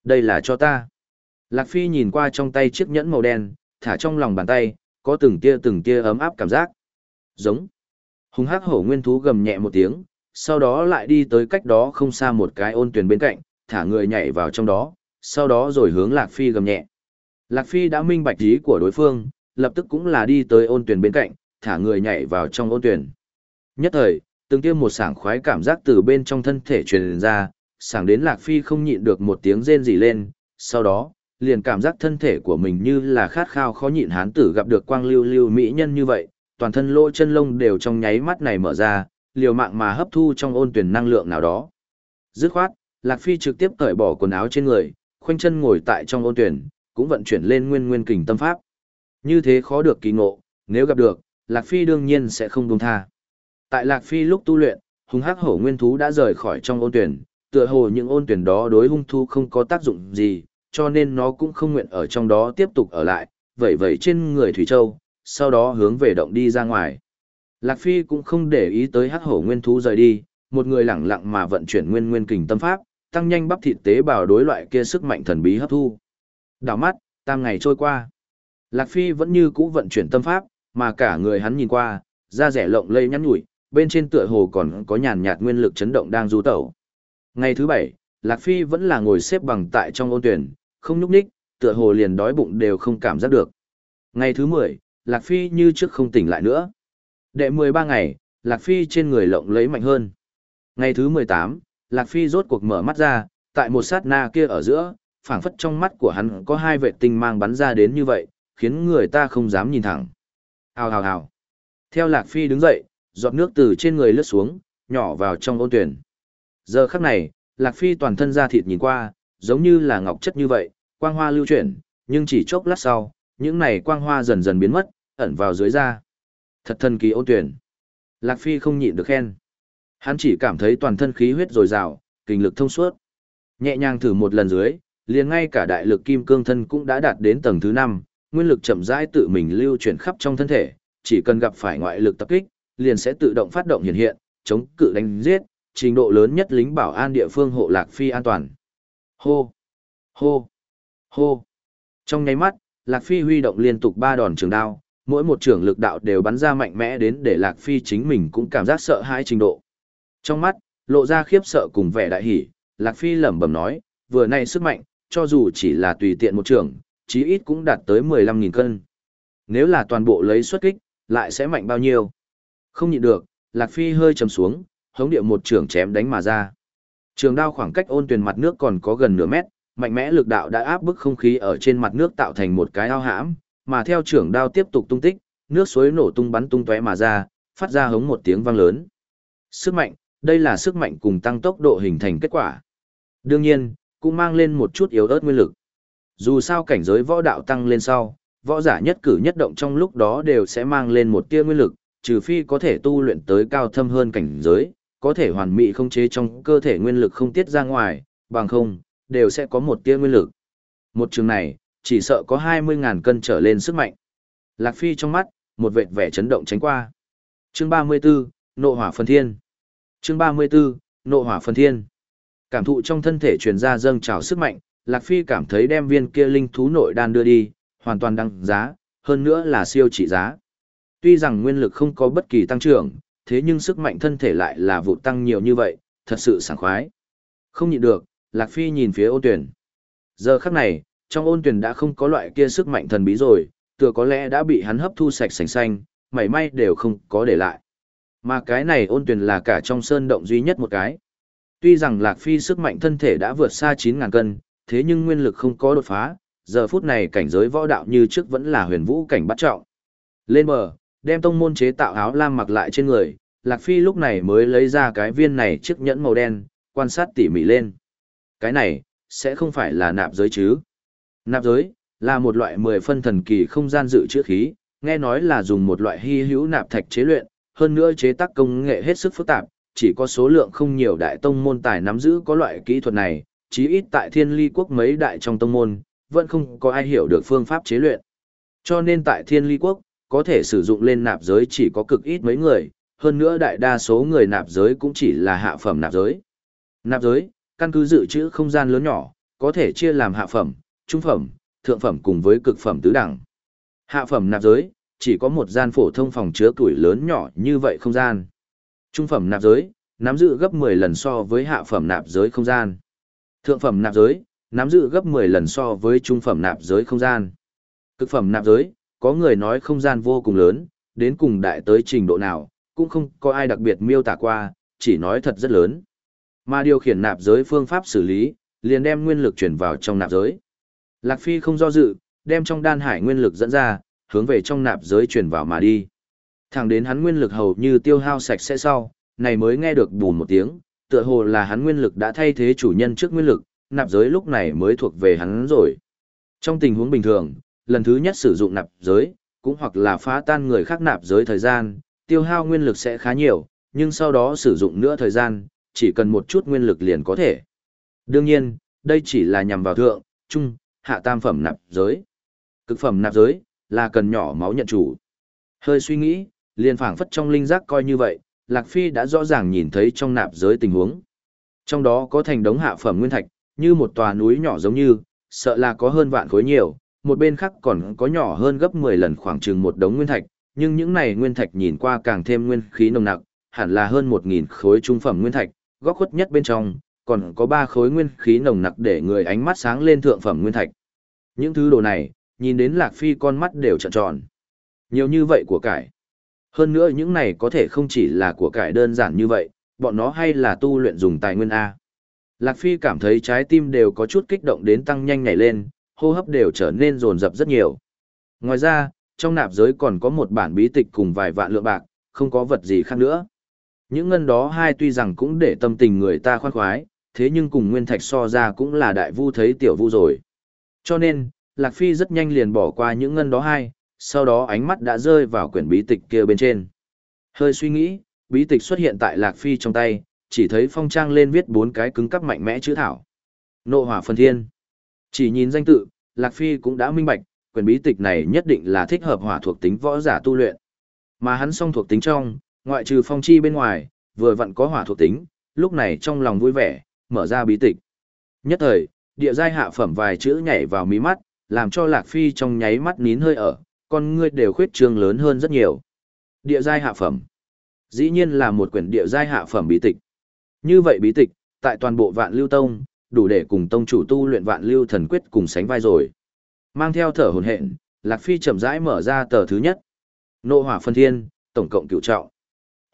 Đây là cho ta. Lạc Phi nhìn qua trong tay chiếc nhẫn màu đen, thả trong lòng bàn tay, có từng tia từng tia ấm áp cảm giác. Giống. Hùng hắc hổ nguyên thú gầm nhẹ một tiếng, sau đó lại đi tới cách đó không xa một cái ôn tuyển bên cạnh, thả người nhảy vào trong đó, sau đó rồi hướng Lạc Phi gầm nhẹ. Lạc Phi đã minh bạch ý của đối phương, lập tức cũng là đi tới ôn tuyển bên cạnh, thả người nhảy vào trong ôn tuyển. Nhất thời, từng tiêm một sảng khoái cảm giác từ bên trong thân thể truyền ra, sảng đến Lạc Phi không nhịn được một tiếng rên rỉ lên, sau đó, liền cảm giác thân thể của mình như là khát khao khó nhịn hán tử gặp được quang lưu lưu mỹ nhân như vậy, toàn thân lỗ chân lông đều trong nháy mắt này mở ra, liều mạng mà hấp thu trong ôn tuyển năng lượng nào đó. Dứt khoát, Lạc Phi trực tiếp cởi bỏ quần áo trên người, khoanh chân ngồi tại trong ôn tuyển, cũng vận chuyển lên nguyên nguyên kình tâm pháp. Như thế khó được kỳ ngộ, nếu gặp được, Lạc Phi đương nhiên sẽ không buông tha. Tại Lạc Phi lúc tu luyện, hung hắc hổ nguyên thú đã rời khỏi trong ôn tuyển, tựa hồ những ôn tuyển đó đối hung thú không có tác dụng gì, cho nên nó cũng không nguyện ở trong đó tiếp tục ở lại, vậy vậy trên người Thủy Châu, sau đó hướng về động đi ra ngoài. Lạc Phi cũng không để ý tới hắc hổ nguyên thú rời đi, một người lặng lặng mà vận chuyển nguyên nguyên kình tâm pháp, tăng nhanh bắp thịt tế bào đối loại kia sức mạnh thần bí hấp thu. Đảo mắt, tam ngày trôi qua. Lạc Phi vẫn như cũ vận chuyển tâm pháp, mà cả người hắn nhìn qua, da rẻ lộng lây nhắn nhủi, bên trên tựa hồ còn có nhàn nhạt nguyên lực chấn động đang du tẩu. Ngày thứ bảy, Lạc Phi vẫn là ngồi xếp bằng tại trong ôn tuyển, không nhúc nhích, tựa hồ liền đói bụng đều không cảm giác được. Ngày thứ mười, Lạc Phi như trước không tỉnh lại nữa. Đệ mười ba ngày, Lạc Phi trên người lộng lấy mạnh hơn. Ngày thứ mười tám, Lạc Phi rốt cuộc mở mắt ra, tại một sát na kia ở giữa, phảng phất trong mắt của hắn có hai vệ tinh mang bắn ra đến như vậy, khiến người ta không dám nhìn thẳng. Hào hào hào. Theo Lạc Phi đứng dậy, giọt nước từ trên người lướt xuống, nhỏ vào trong ôn tuyển. Giờ khắc này, Lạc Phi toàn thân da thịt nhìn qua, giống như là ngọc chất như vậy, quang hoa lưu chuyển, nhưng chỉ chốc lát sau, những này quang hoa dần dần biến mất, ẩn vào dưới da. Thật thần kỳ ôn tuyển. Lạc Phi không nhịn được khen. Hắn chỉ cảm thấy toàn thân khí huyết dồi dào, kinh lực thông suốt. Nhẹ nhàng thử một lần dưới, liền ngay cả đại lực kim cương thân cũng đã đạt đến tầng thứ 5, nguyên lực chậm rãi tự mình lưu chuyển khắp trong thân thể, chỉ cần gặp phải ngoại lực tập kích, liền sẽ tự động phát động hiện hiện, chống cự đánh giết, trình độ lớn nhất lính bảo an địa phương hộ Lạc Phi an toàn. Hô! Hô! Hô! Trong nháy mắt, Lạc Phi huy động liên tục ba đòn trường đao, mỗi một trường lực đạo đều bắn ra mạnh mẽ đến để Lạc Phi chính mình cũng cảm giác sợ hãi trình độ. Trong mắt, lộ ra khiếp sợ cùng vẻ đại hỉ, Lạc Phi lẩm bẩm nói, vừa nay sức mạnh, cho dù chỉ là tùy tiện một trường, chí ít cũng đạt tới 15.000 cân. Nếu là toàn bộ lấy xuất kích, lại sẽ mạnh bao nhiêu? Không nhịn được, Lạc Phi hơi trầm xuống, hống điệu một trường chém đánh mà ra. Trường đao khoảng cách ôn tuyển mặt nước còn có gần nửa mét, mạnh mẽ lực đạo đã áp bức không khí ở trên mặt nước tạo thành một cái ao hãm, mà theo trường đao tiếp tục tung tích, nước suối nổ tung bắn tung tóe mà ra, phát ra hống một tiếng vang lớn. Sức mạnh, đây là sức mạnh cùng tăng tốc độ hình thành kết quả. Đương nhiên, cũng mang lên một chút yếu ớt nguyên lực. Dù sao cảnh giới võ đạo tăng lên sau, võ giả nhất cử nhất động trong lúc đó đều sẽ mang lên một tia nguyên lực, trừ phi có thể tu luyện tới cao thâm hơn cảnh giới, có thể hoàn mỹ không chế trong cơ thể nguyên lực không tiết ra ngoài, bằng không, đều sẽ có một tia nguyên lực. Một trường này, chỉ sợ có 20.000 cân trở lên sức mạnh. Lạc Phi trong mắt, một vệt vẻ chấn động tránh qua. Chương 34, Nộ hỏa phân thiên. Chương 34, Nộ hỏa phân thiên. Cảm thụ trong thân thể truyền ra dâng trào sức mạnh, Lạc Phi cảm thấy đem viên kia linh thú nội đan đưa đi, hoàn toàn đăng giá, hơn nữa là siêu trị giá. Tuy rằng nguyên lực không có bất kỳ tăng trưởng, thế nhưng sức mạnh thân thể lại là vụ tăng nhiều như vậy, thật sự sảng khoái. Không nhịn được, Lạc Phi nhìn phía ôn tuyển. Giờ khắc này, trong ôn tuyển đã không có loại kia sức mạnh thần bí rồi, tựa có lẽ đã bị hắn hấp thu sạch sành xanh, mảy may đều không có để lại. Mà cái này ôn tuyển là cả trong sơn động duy nhất một cái. Tuy rằng Lạc Phi sức mạnh thân thể đã vượt xa 9.000 cân, thế nhưng nguyên lực không có đột phá, giờ phút này cảnh giới võ đạo như trước vẫn là huyền vũ cảnh bắt trọng. Lên bờ, đem tông môn chế tạo áo lam mặc lại trên người, Lạc Phi lúc này mới lấy ra cái viên này chiếc nhẫn màu đen, quan sát tỉ mỉ lên. Cái này, sẽ không phải là nạp giới chứ. Nạp giới, là một loại mười phân thần kỳ không gian dự trữ khí, nghe nói là dùng một loại hy hữu nạp thạch chế luyện, hơn nữa chế tác công nghệ hết sức phức tạp, chỉ có số lượng không nhiều đại tông môn tài nắm giữ có loại kỹ thuật này, chí ít tại thiên ly quốc mấy đại trong tông môn, vẫn không có ai hiểu được phương pháp chế luyện. Cho nên tại thiên ly quốc, có thể sử dụng lên nạp giới chỉ có cực ít mấy người, hơn nữa đại đa số người nạp giới cũng chỉ là hạ phẩm nạp giới. Nạp giới, căn cứ dự trữ không gian lớn nhỏ, có thể chia làm hạ phẩm, trung phẩm, thượng phẩm cùng với cực phẩm tứ đẳng. Hạ phẩm nạp giới, chỉ có một gian phổ thông phòng chứa tuổi lớn nhỏ như vậy không gian. Trung phẩm nạp giới, nắm giữ gấp 10 lần so với hạ phẩm nạp giới không gian. Thượng phẩm nạp giới, nắm giữ gấp 10 lần so với trung phẩm nạp giới không gian. Cực phẩm nạp giới, có người nói không gian vô cùng lớn, đến cùng đại tới trình độ nào, cũng không có ai đặc biệt miêu tả qua, chỉ nói thật rất lớn. Mà điều khiển nạp giới phương pháp xử lý, liền đem nguyên lực chuyển vào trong nạp giới. Lạc Phi không do dự, đem trong đan hải nguyên lực dẫn ra, hướng về trong nạp giới chuyển vào mà đi. Thẳng đến hắn nguyên lực hầu như tiêu hao sạch sẽ sau, này mới nghe được bùn một tiếng, tựa hồ là hắn nguyên lực đã thay thế chủ nhân trước nguyên lực, nạp giới lúc này mới thuộc về hắn rồi. Trong tình huống bình thường, lần thứ nhất sử dụng nạp giới, cũng hoặc là phá tan người khác nạp giới thời gian, tiêu hao nguyên lực sẽ khá nhiều, nhưng sau đó sử dụng nữa thời gian, chỉ cần một chút nguyên lực liền có thể. Đương nhiên, đây chỉ là nhằm vào thượng, trung, hạ tam phẩm nạp giới. Cực phẩm nạp giới, là cần nhỏ máu nhận chủ. Hơi suy nghĩ, liền phảng phất trong linh giác coi như vậy, Lạc Phi đã rõ ràng nhìn thấy trong nạp giới tình huống. Trong đó có thành đống hạ phẩm nguyên thạch, như một tòa núi nhỏ giống như, sợ là có hơn vạn khối nhiều, một bên khác còn có nhỏ hơn gấp 10 lần khoảng chừng một đống nguyên thạch, nhưng những này nguyên thạch nhìn qua càng thêm nguyên khí nồng nặc, hẳn là hơn 1000 khối trung phẩm nguyên thạch, góc khuất nhất bên trong còn có 3 khối nguyên khí nồng nặc để người ánh mắt sáng lên thượng phẩm nguyên thạch. Những thứ đồ này, nhìn đến Lạc Phi con mắt đều trợn tròn. Nhiều như vậy của cải. Hơn nữa những này có thể không chỉ là của cải đơn giản như vậy, bọn nó hay là tu luyện dùng tài nguyên A. Lạc Phi cảm thấy trái tim đều có chút kích động đến tăng nhanh nhảy lên, hô hấp đều trở nên rồn rập rất nhiều. Ngoài ra, trong nạp giới còn có một bản bí tịch cùng vài vạn lượng bạc, không có vật gì khác nữa. Những ngân đó hai tuy rằng cũng để tâm tình người ta khoan khoái, thế nhưng cùng nguyên thạch so ra cũng là đại vu thấy tiểu vu rồi. Cho nên, Lạc Phi rất nhanh liền bỏ qua những ngân đó hai, sau đó ánh mắt đã rơi vào quyển bí tịch kia bên trên. Hơi suy nghĩ, bí tịch xuất hiện tại Lạc Phi trong tay, chỉ thấy phong trang lên viết bốn cái cứng cắp mạnh mẽ chữ thảo. Nộ hỏa phân thiên. Chỉ nhìn danh tự, Lạc Phi cũng đã minh bạch, quyển bí tịch này nhất định là thích hợp hỏa thuộc tính võ giả tu luyện. Mà hắn song thuộc tính trong, ngoại trừ phong chi bên ngoài, vừa vặn có hỏa thuộc tính, lúc này trong lòng vui vẻ, mở ra bí tịch. Nhất thời, địa giai hạ phẩm vài chữ nhảy vào mí mắt, làm cho Lạc Phi trong nháy mắt nín hơi ở, con ngươi đều khuyết trương lớn hơn rất nhiều. Địa giai hạ phẩm. Dĩ nhiên là một quyển địa giai hạ phẩm bí tịch. Như vậy bí tịch, tại toàn bộ vạn lưu tông, đủ để cùng tông chủ tu luyện vạn lưu thần quyết cùng sánh vai rồi. Mang theo thở hồn hện, Lạc Phi chậm rãi mở ra tờ thứ nhất. Nộ hỏa phân thiên, tổng cộng cựu trọng.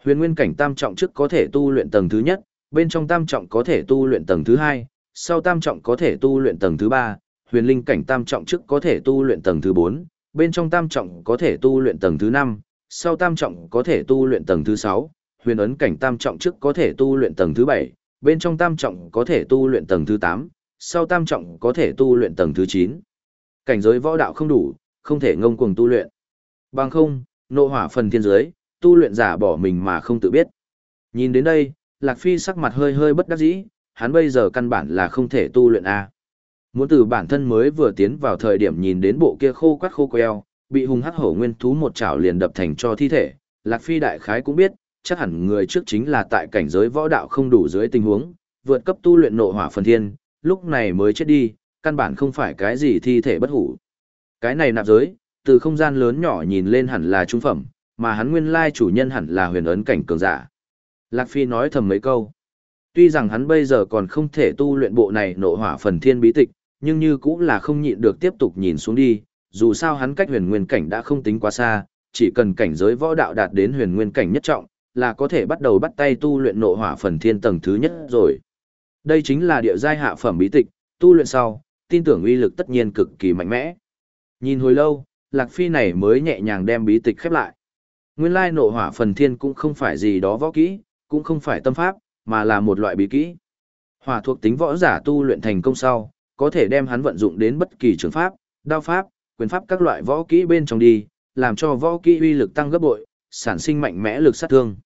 Huyền nguyên cảnh tam trọng trước có thể tu luyện tầng thứ nhất, bên trong tam trọng có thể tu luyện tầng thứ hai, sau tam trọng có thể tu luyện tầng thứ ba, huyền linh cảnh tam trọng trước có thể tu luyện tầng thứ bốn, bên trong tam trọng có thể tu luyện tầng thứ năm, sau tam trọng có thể tu luyện tầng thứ sáu, huyền ấn cảnh tam trọng trước có thể tu luyện tầng thứ bảy, bên trong tam trọng có thể tu luyện tầng thứ tám, sau tam trọng có thể tu luyện tầng thứ chín. Cảnh giới võ đạo không đủ, không thể ngông cuồng tu luyện. Bằng không, nộ hỏa phần thiên giới, tu luyện giả bỏ mình mà không tự biết. Nhìn đến đây, Lạc Phi sắc mặt hơi hơi bất đắc dĩ, hắn bây giờ căn bản là không thể tu luyện A. Muốn từ bản thân mới vừa tiến vào thời điểm nhìn đến bộ kia khô quắt khô queo, bị hung hắc hổ nguyên thú một chảo liền đập thành cho thi thể, Lạc Phi đại khái cũng biết, chắc hẳn người trước chính là tại cảnh giới võ đạo không đủ dưới tình huống, vượt cấp tu luyện nộ hỏa phần thiên, lúc này mới chết đi, căn bản không phải cái gì thi thể bất hủ. Cái này nạp giới, từ không gian lớn nhỏ nhìn lên hẳn là trung phẩm, mà hắn nguyên lai chủ nhân hẳn là huyền ấn cảnh cường giả. Lạc Phi nói thầm mấy câu. Tuy rằng hắn bây giờ còn không thể tu luyện bộ này nộ hỏa phần thiên bí tịch, nhưng như cũng là không nhịn được tiếp tục nhìn xuống đi, dù sao hắn cách huyền nguyên cảnh đã không tính quá xa, chỉ cần cảnh giới võ đạo đạt đến huyền nguyên cảnh nhất trọng, là có thể bắt đầu bắt tay tu luyện nộ hỏa phần thiên tầng thứ nhất rồi. Đây chính là địa giai hạ phẩm bí tịch, tu luyện sau, tin tưởng uy lực tất nhiên cực kỳ mạnh mẽ. Nhìn hồi lâu, Lạc Phi này mới nhẹ nhàng đem bí tịch khép lại. Nguyên lai nộ hỏa phần thiên cũng không phải gì đó võ kỹ, cũng không phải tâm pháp, mà là một loại bí kỹ. Hỏa thuộc tính võ giả tu luyện thành công sau, có thể đem hắn vận dụng đến bất kỳ trường pháp, đao pháp, quyền pháp các loại võ kỹ bên trong đi, làm cho võ kỹ uy lực tăng gấp bội, sản sinh mạnh mẽ lực sát thương.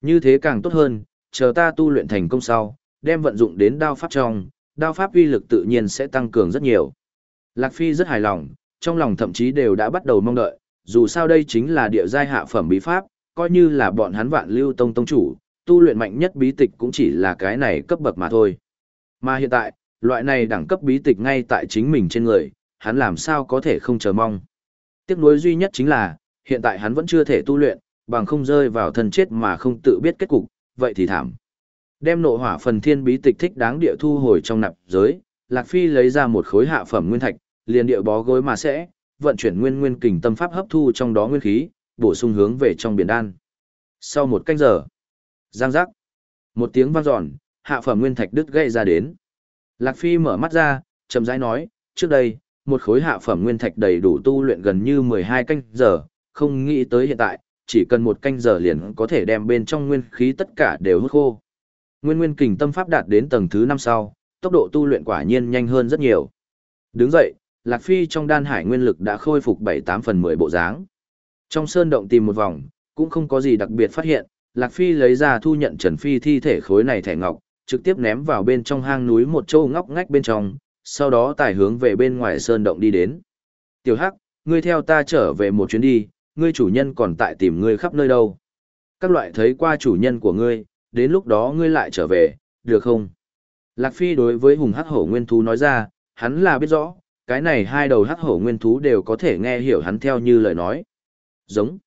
Như thế càng tốt hơn, chờ ta tu luyện thành công sau, đem vận dụng đến đao pháp trong, đao pháp uy lực tự nhiên sẽ tăng cường rất nhiều. Lạc Phi rất hài lòng, trong lòng thậm chí đều đã bắt đầu mong đợi, dù sao đây chính là địa giai hạ phẩm bí pháp, coi như là bọn hắn vạn lưu tông tông chủ, tu luyện mạnh nhất bí tịch cũng chỉ là cái này cấp bậc mà thôi. Mà hiện tại, loại này đẳng cấp bí tịch ngay tại chính mình trên người, hắn làm sao có thể không chờ mong. Tiếc nuối duy nhất chính là, hiện tại hắn vẫn chưa thể tu luyện, bằng không rơi vào thân chết mà không tự biết kết cục, vậy thì thảm. Đem nộ hỏa phần thiên bí tịch thích đáng địa thu hồi trong nạp giới, Lạc Phi lấy ra một khối hạ phẩm nguyên thạch, liền địa bó gối mà sẽ, vận chuyển nguyên nguyên kình tâm pháp hấp thu trong đó nguyên khí, bổ sung hướng về trong biển đan. Sau một canh giờ, giang giác, một tiếng vang dọn, hạ phẩm nguyên thạch đứt gãy ra đến. Lạc Phi mở mắt ra, chậm rãi nói, trước đây, một khối hạ phẩm nguyên thạch đầy đủ tu luyện gần như 12 canh giờ, không nghĩ tới hiện tại, chỉ cần một canh giờ liền có thể đem bên trong nguyên khí tất cả đều hút khô. Nguyên nguyên kình tâm pháp đạt đến tầng thứ 5 sau, tốc độ tu luyện quả nhiên nhanh hơn rất nhiều. Đứng dậy, Lạc Phi trong đan hải nguyên lực đã khôi phục 7-8 phần 10 bộ dáng. Trong sơn động tìm một vòng, cũng không có gì đặc biệt phát hiện, Lạc Phi lấy ra thu nhận Trần Phi thi thể khối này thẻ ngọc, trực tiếp ném vào bên trong hang núi một châu ngóc ngách bên trong, sau đó tải hướng về bên ngoài sơn động đi đến. Tiểu Hắc, ngươi theo ta trở về một chuyến đi, ngươi chủ nhân còn tại tìm ngươi khắp nơi đâu. Các loại thấy qua chủ nhân của ngươi, đến lúc đó ngươi lại trở về, được không? Lạc Phi đối với hùng hắc hổ nguyên thú nói ra, hắn là biết rõ, cái này hai đầu hắc hổ nguyên thú đều có thể nghe hiểu hắn theo như lời nói. Giống.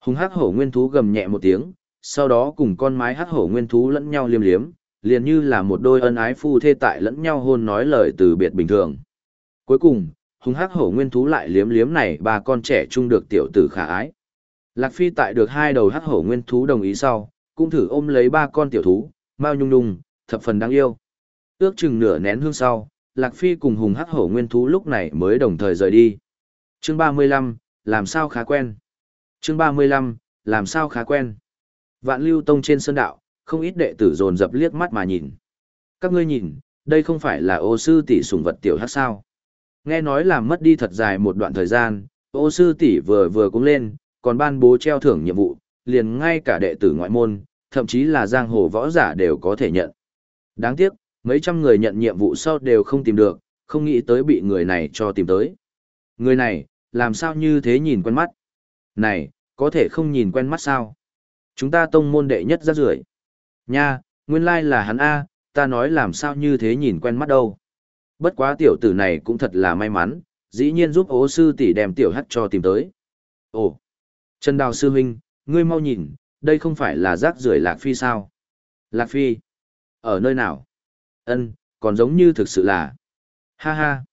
Hùng hắc hổ nguyên thú gầm nhẹ một tiếng, sau đó cùng con mái hắc hổ nguyên thú lẫn nhau liêm liếm, liền như là một đôi ân ái phu thê tại lẫn nhau hôn nói lời từ biệt bình thường. Cuối cùng, hùng hắc hổ nguyên thú lại liếm liếm này ba con trẻ chung được tiểu tử khả ái. Lạc Phi tại được hai đầu hắc hổ nguyên thú đồng ý sau, cũng thử ôm lấy ba con tiểu thú, mau nhung nhung, thập phần đáng yêu. Ước chừng nửa nén hương sau, Lạc Phi cùng hùng hắc hổ nguyên thú lúc này mới đồng thời rời đi. chương 35, làm sao khá quen. Chương 35, làm sao khá quen. Vạn lưu tông trên sơn đạo, không ít đệ tử dồn dập liếc mắt mà nhìn. Các ngươi nhìn, đây không phải là ô sư tỷ sùng vật tiểu hát sao. Nghe nói là mất đi thật dài một đoạn thời gian, ô sư tỷ vừa vừa cũng lên, còn ban bố treo thưởng nhiệm vụ, liền ngay cả đệ tử ngoại môn, thậm chí là giang hồ võ giả đều có thể nhận. Đáng tiếc, mấy trăm người nhận nhiệm vụ sau đều không tìm được, không nghĩ tới bị người này cho tìm tới. Người này, làm sao như thế nhìn quen mắt? Này, có thể không nhìn quen mắt sao? Chúng ta tông môn đệ nhất rất rưởi. Nha, nguyên lai là hắn A, ta nói làm sao như thế nhìn quen mắt đâu. Bất quá tiểu tử này cũng thật là may mắn, dĩ nhiên giúp ố sư tỷ đem tiểu hắc cho tìm tới. Ồ, Trần Đào Sư Huynh, ngươi mau nhìn, đây không phải là rác rưởi Lạc Phi sao? Lạc Phi? Ở nơi nào? Ân, còn giống như thực sự là. Ha ha.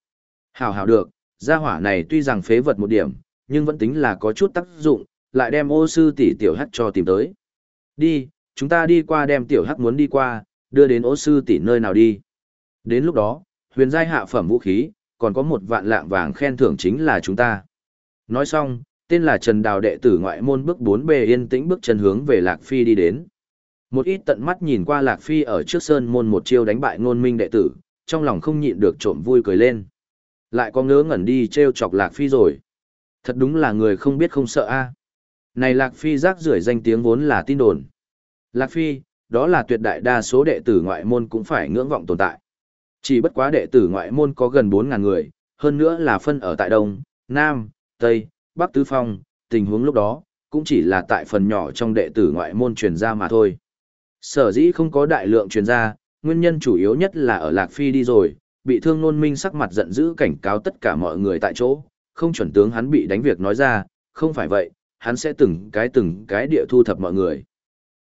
Hảo hảo được, gia hỏa này tuy rằng phế vật một điểm, nhưng vẫn tính là có chút tác dụng, lại đem ô sư tỷ tiểu hắc cho tìm tới. Đi, chúng ta đi qua đem tiểu hắc muốn đi qua, đưa đến ô sư tỷ nơi nào đi. Đến lúc đó, huyền giai hạ phẩm vũ khí, còn có một vạn lạng vàng khen thưởng chính là chúng ta. Nói xong, tên là Trần Đào đệ tử ngoại môn bước bốn bề yên tĩnh bước chân hướng về Lạc Phi đi đến. Một ít tận mắt nhìn qua Lạc Phi ở trước sơn môn một chiêu đánh bại ngôn minh đệ tử, trong lòng không nhịn được trộm vui cười lên. Lại có ngớ ngẩn đi trêu chọc Lạc Phi rồi. Thật đúng là người không biết không sợ a. Này Lạc Phi rác rưởi danh tiếng vốn là tin đồn. Lạc Phi, đó là tuyệt đại đa số đệ tử ngoại môn cũng phải ngưỡng vọng tồn tại. Chỉ bất quá đệ tử ngoại môn có gần 4.000 người, hơn nữa là phân ở tại Đông, Nam, Tây, Bắc Tứ Phong, tình huống lúc đó, cũng chỉ là tại phần nhỏ trong đệ tử ngoại môn truyền ra mà thôi. Sở dĩ không có đại lượng truyền ra, nguyên nhân chủ yếu nhất là ở Lạc Phi đi rồi, bị thương nôn minh sắc mặt giận dữ cảnh cáo tất cả mọi người tại chỗ, không chuẩn tướng hắn bị đánh việc nói ra, không phải vậy, hắn sẽ từng cái từng cái địa thu thập mọi người.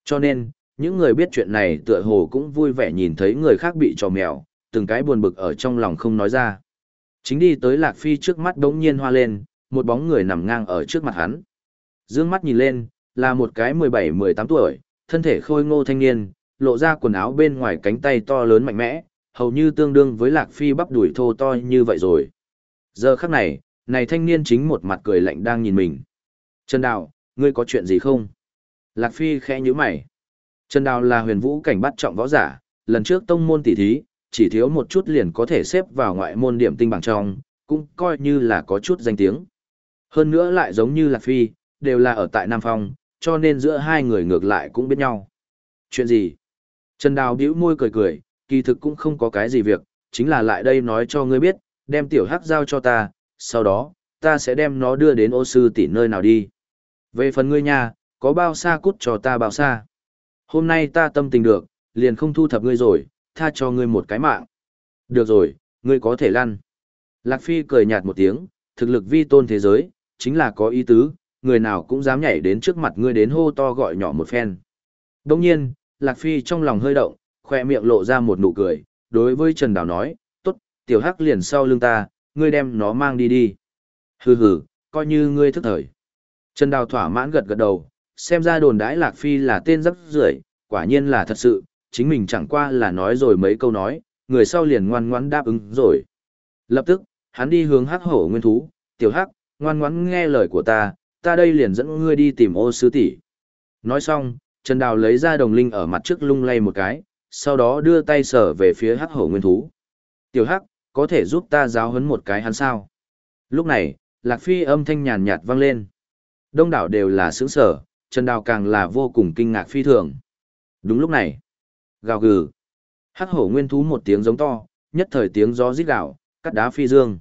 Cho nên, những người biết chuyện này tựa hồ cũng vui vẻ nhìn thấy người khác bị trò mèo, từng cái buồn bực ở trong lòng không nói ra. Chính đi tới Lạc Phi trước mắt đống nhiên hoa lên, một bóng người nằm ngang ở trước mặt hắn. Dương mắt nhìn lên, là một cái 17-18 tuổi, thân thể khôi ngô thanh niên, lộ ra quần áo bên ngoài cánh tay to lớn mạnh mẽ, hầu như tương đương với Lạc Phi bắp đuổi thô to như vậy rồi. Giờ khắc này, này thanh niên chính một mặt cười lạnh đang nhìn mình. Trần Đào, ngươi có chuyện gì không? Lạc Phi khẽ nhíu mày. Trần Đào là huyền vũ cảnh bắt trọng võ giả, lần trước tông môn tỷ thí, chỉ thiếu một chút liền có thể xếp vào ngoại môn điểm tinh bảng trong, cũng coi như là có chút danh tiếng. Hơn nữa lại giống như Lạc Phi, đều là ở tại Nam Phong, cho nên giữa hai người ngược lại cũng biết nhau. Chuyện gì? Trần Đào bĩu môi cười cười, kỳ thực cũng không có cái gì việc, chính là lại đây nói cho ngươi biết, đem tiểu hắc giao cho ta, sau đó, ta sẽ đem nó đưa đến ô sư tỷ nơi nào đi. Về phần ngươi nha, có bao xa cút cho ta bao xa. Hôm nay ta tâm tình được, liền không thu thập ngươi rồi, tha cho ngươi một cái mạng. Được rồi, ngươi có thể lăn. Lạc Phi cười nhạt một tiếng, thực lực vi tôn thế giới, chính là có ý tứ, người nào cũng dám nhảy đến trước mặt ngươi đến hô to gọi nhỏ một phen. Đồng nhiên, Lạc Phi trong lòng hơi động, khoe miệng lộ ra một nụ cười, đối với Trần Đào nói, tốt, tiểu hắc liền sau lưng ta, ngươi đem nó mang đi đi. Hừ hừ, coi như ngươi thức thời. Trần Đào thỏa mãn gật gật đầu, xem ra đồn đãi Lạc Phi là tên rất rưởi, quả nhiên là thật sự, chính mình chẳng qua là nói rồi mấy câu nói, người sau liền ngoan ngoãn đáp ứng rồi. Lập tức, hắn đi hướng hắc hổ nguyên thú, tiểu hắc, ngoan ngoãn nghe lời của ta, ta đây liền dẫn ngươi đi tìm ô sứ tỷ. Nói xong, Trần Đào lấy ra đồng linh ở mặt trước lung lay một cái, sau đó đưa tay sở về phía hắc hổ nguyên thú. Tiểu hắc, có thể giúp ta giáo huấn một cái hắn sao? Lúc này, Lạc Phi âm thanh nhàn nhạt vang lên. Đông đảo đều là sướng sở, Trần Đào càng là vô cùng kinh ngạc phi thường. Đúng lúc này, gào gừ, hắc hổ nguyên thú một tiếng giống to, nhất thời tiếng gió rít gào, cắt đá phi dương.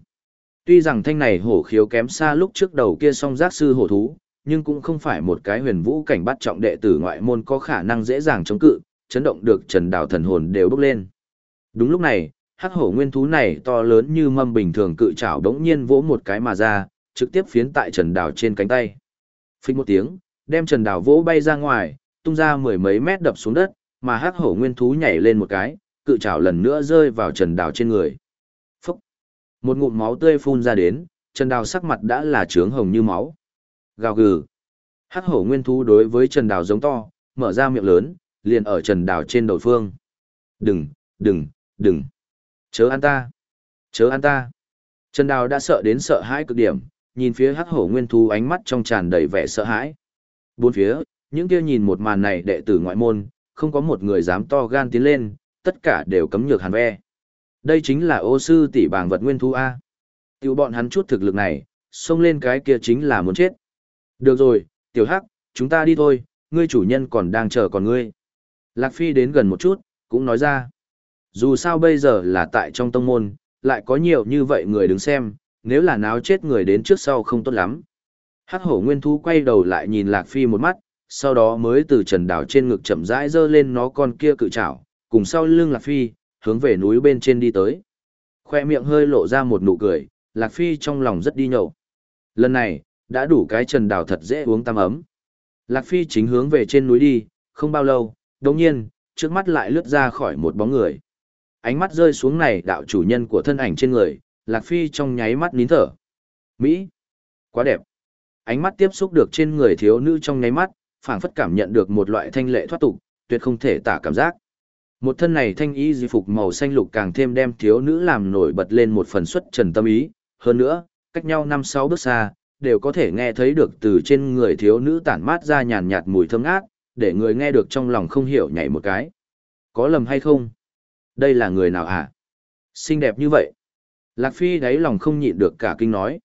Tuy rằng thanh này hổ khiếu kém xa lúc trước đầu kia song giác sư hổ thú, nhưng cũng không phải một cái huyền vũ cảnh bắt trọng đệ tử ngoại môn có khả năng dễ dàng chống cự, chấn động được Trần Đào thần hồn đều bốc lên. Đúng lúc này, hắc hổ nguyên thú này to lớn như mâm bình thường cự trảo đống nhiên vỗ một cái mà ra, trực tiếp phiến tại Trần Đào trên cánh tay. Phích một tiếng, đem Trần Đào vỗ bay ra ngoài, tung ra mười mấy mét đập xuống đất, mà hắc hổ nguyên thú nhảy lên một cái, cự trảo lần nữa rơi vào Trần Đào trên người. Phúc! Một ngụm máu tươi phun ra đến, Trần Đào sắc mặt đã là trướng hồng như máu. Gào gừ! Hắc hổ nguyên thú đối với Trần Đào giống to, mở ra miệng lớn, liền ở Trần Đào trên đầu phương. Đừng, đừng, đừng! Chớ ăn ta! Chớ ăn ta! Trần Đào đã sợ đến sợ hãi cực điểm, nhìn phía hắc hổ nguyên thú ánh mắt trong tràn đầy vẻ sợ hãi. Bốn phía, những kia nhìn một màn này đệ tử ngoại môn, không có một người dám to gan tiến lên, tất cả đều cấm nhược hàn ve. Đây chính là ô sư tỷ bảng vật nguyên thú A. Tiểu bọn hắn chút thực lực này, xông lên cái kia chính là muốn chết. Được rồi, tiểu hắc, chúng ta đi thôi, ngươi chủ nhân còn đang chờ còn ngươi. Lạc Phi đến gần một chút, cũng nói ra. Dù sao bây giờ là tại trong tông môn, lại có nhiều như vậy người đứng xem, nếu là náo chết người đến trước sau không tốt lắm. Hắc hổ nguyên thú quay đầu lại nhìn Lạc Phi một mắt, sau đó mới từ trần đảo trên ngực chậm rãi dơ lên nó con kia cự trảo, cùng sau lưng Lạc Phi, hướng về núi bên trên đi tới. Khoe miệng hơi lộ ra một nụ cười, Lạc Phi trong lòng rất đi nhậu. Lần này, đã đủ cái trần đảo thật dễ uống tăm ấm. Lạc Phi chính hướng về trên núi đi, không bao lâu, đồng nhiên, trước mắt lại lướt ra khỏi một bóng người. Ánh mắt rơi xuống này đạo chủ nhân của thân ảnh trên người, Lạc Phi trong nháy mắt nín thở. Mỹ! Quá đẹp! Ánh mắt tiếp xúc được trên người thiếu nữ trong nháy mắt, phảng phất cảm nhận được một loại thanh lệ thoát tục, tuyệt không thể tả cảm giác. Một thân này thanh y di phục màu xanh lục càng thêm đem thiếu nữ làm nổi bật lên một phần xuất trần tâm ý, hơn nữa, cách nhau năm sáu bước xa, đều có thể nghe thấy được từ trên người thiếu nữ tản mát ra nhàn nhạt mùi thơm ngát, để người nghe được trong lòng không hiểu nhảy một cái. Có lầm hay không? Đây là người nào hả? Xinh đẹp như vậy. Lạc Phi đáy lòng không nhịn được cả kinh nói.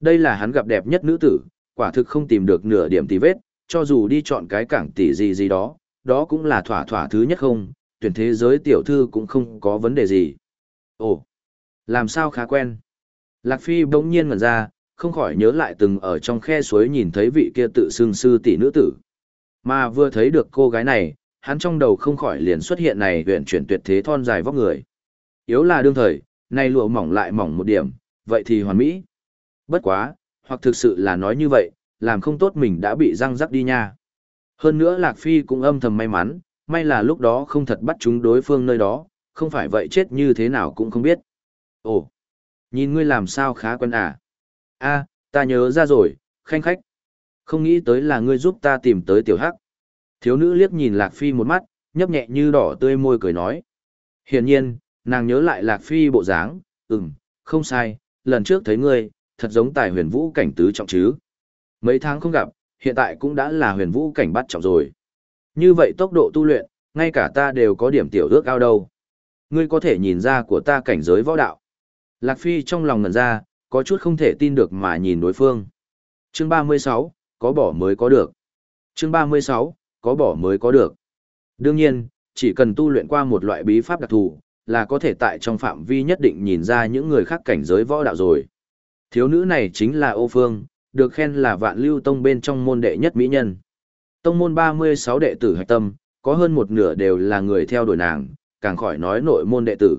Đây là hắn gặp đẹp nhất nữ tử, quả thực không tìm được nửa điểm tì vết, cho dù đi chọn cái cảng tỷ gì gì đó, đó cũng là thỏa thỏa thứ nhất không, tuyển thế giới tiểu thư cũng không có vấn đề gì. Ồ, làm sao khá quen. Lạc Phi bỗng nhiên ngẩn ra, không khỏi nhớ lại từng ở trong khe suối nhìn thấy vị kia tự xưng sư tỷ nữ tử. Mà vừa thấy được cô gái này, hắn trong đầu không khỏi liền xuất hiện này huyện chuyển tuyệt thế thon dài vóc người. Yếu là đương thời, nay lụa mỏng lại mỏng một điểm, vậy thì hoàn mỹ. Bất quá, hoặc thực sự là nói như vậy, làm không tốt mình đã bị răng rắc đi nha. Hơn nữa Lạc Phi cũng âm thầm may mắn, may là lúc đó không thật bắt chúng đối phương nơi đó, không phải vậy chết như thế nào cũng không biết. Ồ, nhìn ngươi làm sao khá quen à? a ta nhớ ra rồi, khanh khách. Không nghĩ tới là ngươi giúp ta tìm tới tiểu hắc. Thiếu nữ liếc nhìn Lạc Phi một mắt, nhấp nhẹ như đỏ tươi môi cười nói. Hiển nhiên, nàng nhớ lại Lạc Phi bộ dáng, ừm, không sai, lần trước thấy ngươi, thật giống tài huyền vũ cảnh tứ trọng chứ. Mấy tháng không gặp, hiện tại cũng đã là huyền vũ cảnh bắt trọng rồi. Như vậy tốc độ tu luyện, ngay cả ta đều có điểm tiểu ước ao đâu. Ngươi có thể nhìn ra của ta cảnh giới võ đạo. Lạc Phi trong lòng ngẩn ra, có chút không thể tin được mà nhìn đối phương. Chương 36, có bỏ mới có được. Chương 36, có bỏ mới có được. Đương nhiên, chỉ cần tu luyện qua một loại bí pháp đặc thù, là có thể tại trong phạm vi nhất định nhìn ra những người khác cảnh giới võ đạo rồi. Thiếu nữ này chính là Ô Phương, được khen là vạn lưu tông bên trong môn đệ nhất mỹ nhân. Tông môn 36 đệ tử hạch tâm, có hơn một nửa đều là người theo đuổi nàng, càng khỏi nói nội môn đệ tử.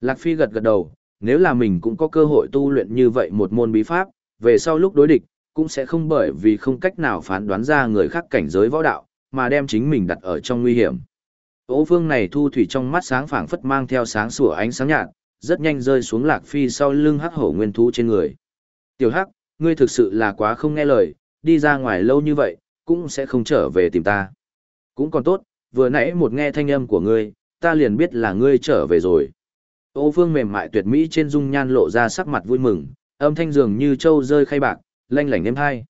Lạc Phi gật gật đầu, nếu là mình cũng có cơ hội tu luyện như vậy một môn bí pháp, về sau lúc đối địch, cũng sẽ không bởi vì không cách nào phán đoán ra người khác cảnh giới võ đạo, mà đem chính mình đặt ở trong nguy hiểm. Ô phương này thu thủy trong mắt sáng phảng phất mang theo sáng sủa ánh sáng nhạt, rất nhanh rơi xuống lạc phi sau lưng hắc hổ nguyên thú trên người. Tiểu hắc, ngươi thực sự là quá không nghe lời, đi ra ngoài lâu như vậy, cũng sẽ không trở về tìm ta. Cũng còn tốt, vừa nãy một nghe thanh âm của ngươi, ta liền biết là ngươi trở về rồi. Ô phương mềm mại tuyệt mỹ trên dung nhan lộ ra sắc mặt vui mừng, âm thanh dường như trâu rơi khay bạc, lanh lảnh êm hai.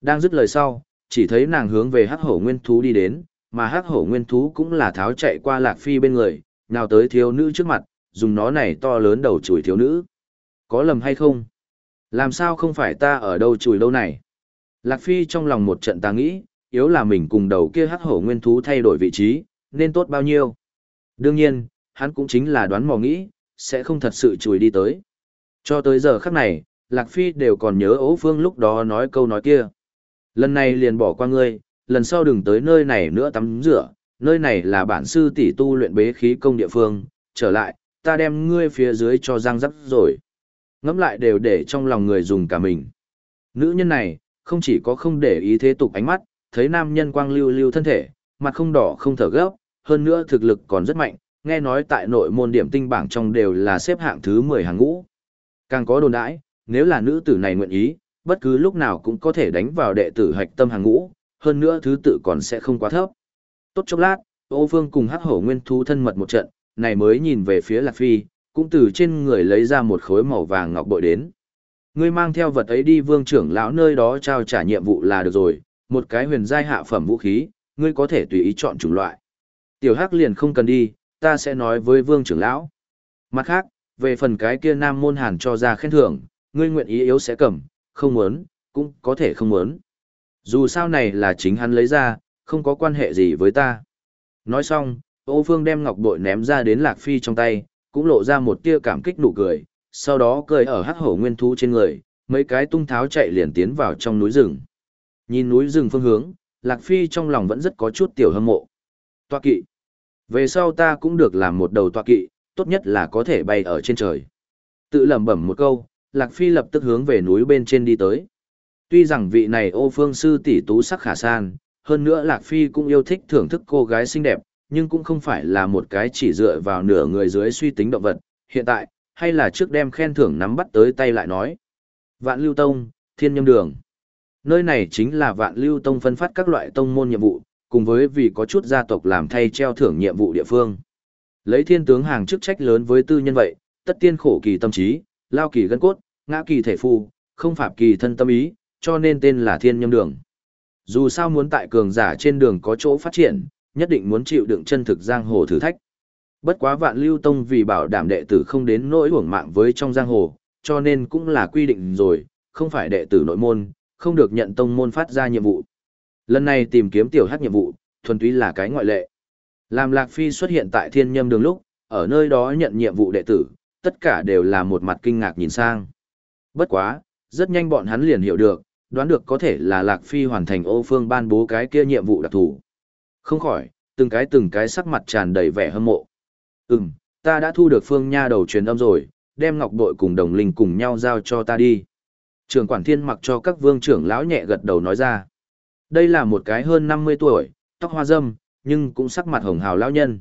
Đang dứt lời sau, chỉ thấy nàng hướng về hắc hổ nguyên thú đi đến, mà hắc hổ nguyên thú cũng là tháo chạy qua lạc phi bên người, nào tới thiếu nữ trước mặt, dùng nó này to lớn đầu chửi thiếu nữ. Có lầm hay không? Làm sao không phải ta ở đâu chùi đâu này? Lạc phi trong lòng một trận ta nghĩ, yếu là mình cùng đầu kia hắc hổ nguyên thú thay đổi vị trí, nên tốt bao nhiêu. Đương nhiên, hắn cũng chính là đoán mò nghĩ, sẽ không thật sự chùi đi tới. Cho tới giờ khắc này, Lạc Phi đều còn nhớ ố phương lúc đó nói câu nói kia. Lần này liền bỏ qua ngươi, lần sau đừng tới nơi này nữa tắm rửa, nơi này là bản sư tỷ tu luyện bế khí công địa phương, trở lại, ta đem ngươi phía dưới cho răng rắc rồi ngẫm lại đều để trong lòng người dùng cả mình. Nữ nhân này, không chỉ có không để ý thế tục ánh mắt, thấy nam nhân quang lưu lưu thân thể, mặt không đỏ không thở gấp, hơn nữa thực lực còn rất mạnh, nghe nói tại nội môn điểm tinh bảng trong đều là xếp hạng thứ 10 hàng ngũ. Càng có đồn đãi, nếu là nữ tử này nguyện ý, bất cứ lúc nào cũng có thể đánh vào đệ tử hạch tâm hàng ngũ, hơn nữa thứ tự còn sẽ không quá thấp. Tốt chốc lát, Ô Vương cùng Hắc Hổ Nguyên Thú thân mật một trận, này mới nhìn về phía Lạc Phi, cũng từ trên người lấy ra một khối màu vàng ngọc bội đến. Ngươi mang theo vật ấy đi vương trưởng lão nơi đó trao trả nhiệm vụ là được rồi, một cái huyền giai hạ phẩm vũ khí, ngươi có thể tùy ý chọn chủng loại. Tiểu Hắc liền không cần đi, ta sẽ nói với vương trưởng lão. Mặt khác, về phần cái kia nam môn hàn cho ra khen thưởng, ngươi nguyện ý yếu sẽ cầm, không muốn, cũng có thể không muốn. Dù sao này là chính hắn lấy ra, không có quan hệ gì với ta. Nói xong, Ô Phương đem ngọc bội ném ra đến Lạc Phi trong tay, cũng lộ ra một tia cảm kích nụ cười, sau đó cười ở hắc hổ nguyên thú trên người, mấy cái tung tháo chạy liền tiến vào trong núi rừng. Nhìn núi rừng phương hướng, Lạc Phi trong lòng vẫn rất có chút tiểu hâm mộ. Toa kỵ. Về sau ta cũng được làm một đầu toa kỵ, tốt nhất là có thể bay ở trên trời. Tự lẩm bẩm một câu, Lạc Phi lập tức hướng về núi bên trên đi tới. Tuy rằng vị này ô phương sư tỷ tú sắc khả san, hơn nữa Lạc Phi cũng yêu thích thưởng thức cô gái xinh đẹp, nhưng cũng không phải là một cái chỉ dựa vào nửa người dưới suy tính động vật. Hiện tại, hay là trước đem khen thưởng nắm bắt tới tay lại nói. Vạn Lưu Tông, Thiên Nhâm Đường. Nơi này chính là Vạn Lưu Tông phân phát các loại tông môn nhiệm vụ, cùng với vì có chút gia tộc làm thay treo thưởng nhiệm vụ địa phương. Lấy thiên tướng hàng chức trách lớn với tư nhân vậy, tất tiên khổ kỳ tâm trí, lao kỳ gân cốt, ngã kỳ thể phù không phạm kỳ thân tâm ý, cho nên tên là Thiên Nhâm Đường. Dù sao muốn tại cường giả trên đường có chỗ phát triển, nhất định muốn chịu đựng chân thực giang hồ thử thách. Bất quá vạn lưu tông vì bảo đảm đệ tử không đến nỗi uổng mạng với trong giang hồ, cho nên cũng là quy định rồi, không phải đệ tử nội môn, không được nhận tông môn phát ra nhiệm vụ. Lần này tìm kiếm tiểu hắc nhiệm vụ, thuần túy là cái ngoại lệ. Làm Lạc Phi xuất hiện tại thiên nhâm đường lúc, ở nơi đó nhận nhiệm vụ đệ tử, tất cả đều là một mặt kinh ngạc nhìn sang. Bất quá, rất nhanh bọn hắn liền hiểu được, đoán được có thể là Lạc Phi hoàn thành ô phương ban bố cái kia nhiệm vụ đặc thù. Không khỏi, từng cái từng cái sắc mặt tràn đầy vẻ hâm mộ. Ừm, ta đã thu được phương nha đầu truyền âm rồi, đem ngọc bội cùng đồng linh cùng nhau giao cho ta đi. Trưởng quản thiên mặc cho các vương trưởng lão nhẹ gật đầu nói ra. Đây là một cái hơn 50 tuổi, tóc hoa dâm, nhưng cũng sắc mặt hồng hào lão nhân.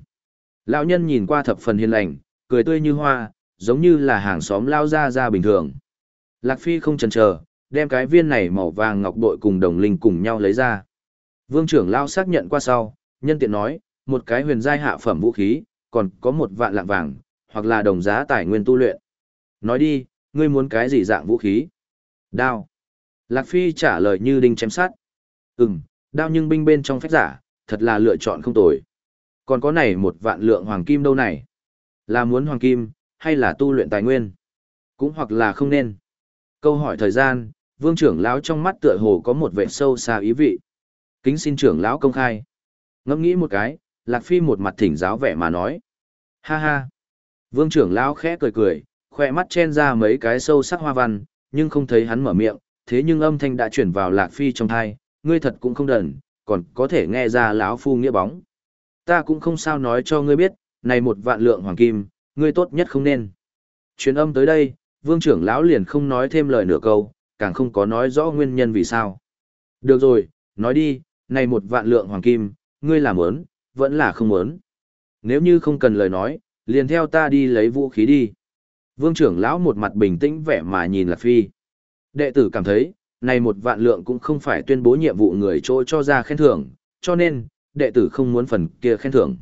Lão nhân nhìn qua thập phần hiền lành, cười tươi như hoa, giống như là hàng xóm lao ra ra bình thường. Lạc Phi không chần chờ, đem cái viên này màu vàng ngọc bội cùng đồng linh cùng nhau lấy ra. Vương trưởng lao xác nhận qua sau, nhân tiện nói, một cái huyền giai hạ phẩm vũ khí, còn có một vạn lạng vàng, hoặc là đồng giá tài nguyên tu luyện. Nói đi, ngươi muốn cái gì dạng vũ khí? Đao. Lạc Phi trả lời như đinh chém sát. Ừm, đao nhưng binh bên trong phách giả, thật là lựa chọn không tồi. Còn có này một vạn lượng hoàng kim đâu này? Là muốn hoàng kim, hay là tu luyện tài nguyên? Cũng hoặc là không nên. Câu hỏi thời gian, vương trưởng lão trong mắt tựa hồ có một vẻ sâu xa ý vị. Kính xin trưởng lão công khai. Ngẫm nghĩ một cái, Lạc Phi một mặt thỉnh giáo vẻ mà nói. Ha ha. Vương trưởng lão khẽ cười cười, khỏe mắt chen ra mấy cái sâu sắc hoa văn, nhưng không thấy hắn mở miệng, thế nhưng âm thanh đã chuyển vào Lạc Phi trong thai, ngươi thật cũng không đần, còn có thể nghe ra lão phu nghĩa bóng. Ta cũng không sao nói cho ngươi biết, này một vạn lượng hoàng kim, ngươi tốt nhất không nên. Truyền âm tới đây, vương trưởng lão liền không nói thêm lời nửa câu, càng không có nói rõ nguyên nhân vì sao. Được rồi, nói đi, này một vạn lượng hoàng kim, ngươi làm ớn, vẫn là không ớn. Nếu như không cần lời nói, liền theo ta đi lấy vũ khí đi. Vương trưởng lão một mặt bình tĩnh vẻ mà nhìn Lạc Phi. Đệ tử cảm thấy, này một vạn lượng cũng không phải tuyên bố nhiệm vụ người chỗ cho ra khen thưởng, cho nên, đệ tử không muốn phần kia khen thưởng.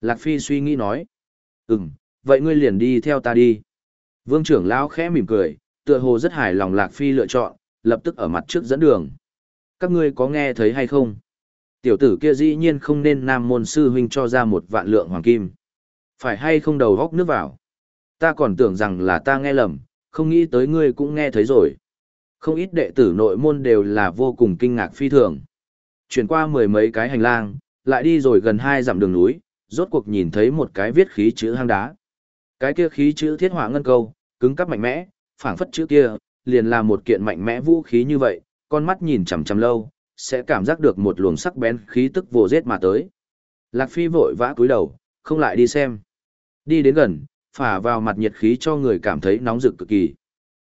Lạc Phi suy nghĩ nói. Ừm, vậy ngươi liền đi theo ta đi. Vương trưởng lão khẽ mỉm cười, tựa hồ rất hài lòng Lạc Phi lựa chọn, lập tức ở mặt trước dẫn đường. Các ngươi có nghe thấy hay không? Tiểu tử kia dĩ nhiên không nên nam môn sư huynh cho ra một vạn lượng hoàng kim. Phải hay không đầu góc nước vào? Ta còn tưởng rằng là ta nghe lầm, không nghĩ tới ngươi cũng nghe thấy rồi. Không ít đệ tử nội môn đều là vô cùng kinh ngạc phi thường. Chuyển qua mười mấy cái hành lang, lại đi rồi gần hai dặm đường núi, rốt cuộc nhìn thấy một cái viết khí chữ hang đá. Cái kia khí chữ thiết hỏa ngân câu, cứng cắp mạnh mẽ, phảng phất chữ kia, liền là một kiện mạnh mẽ vũ khí như vậy, con mắt nhìn chằm chằm lâu, sẽ cảm giác được một luồng sắc bén khí tức vô giết mà tới. Lạc Phi vội vã cúi đầu, không lại đi xem. Đi đến gần, phả vào mặt nhiệt khí cho người cảm thấy nóng rực cực kỳ.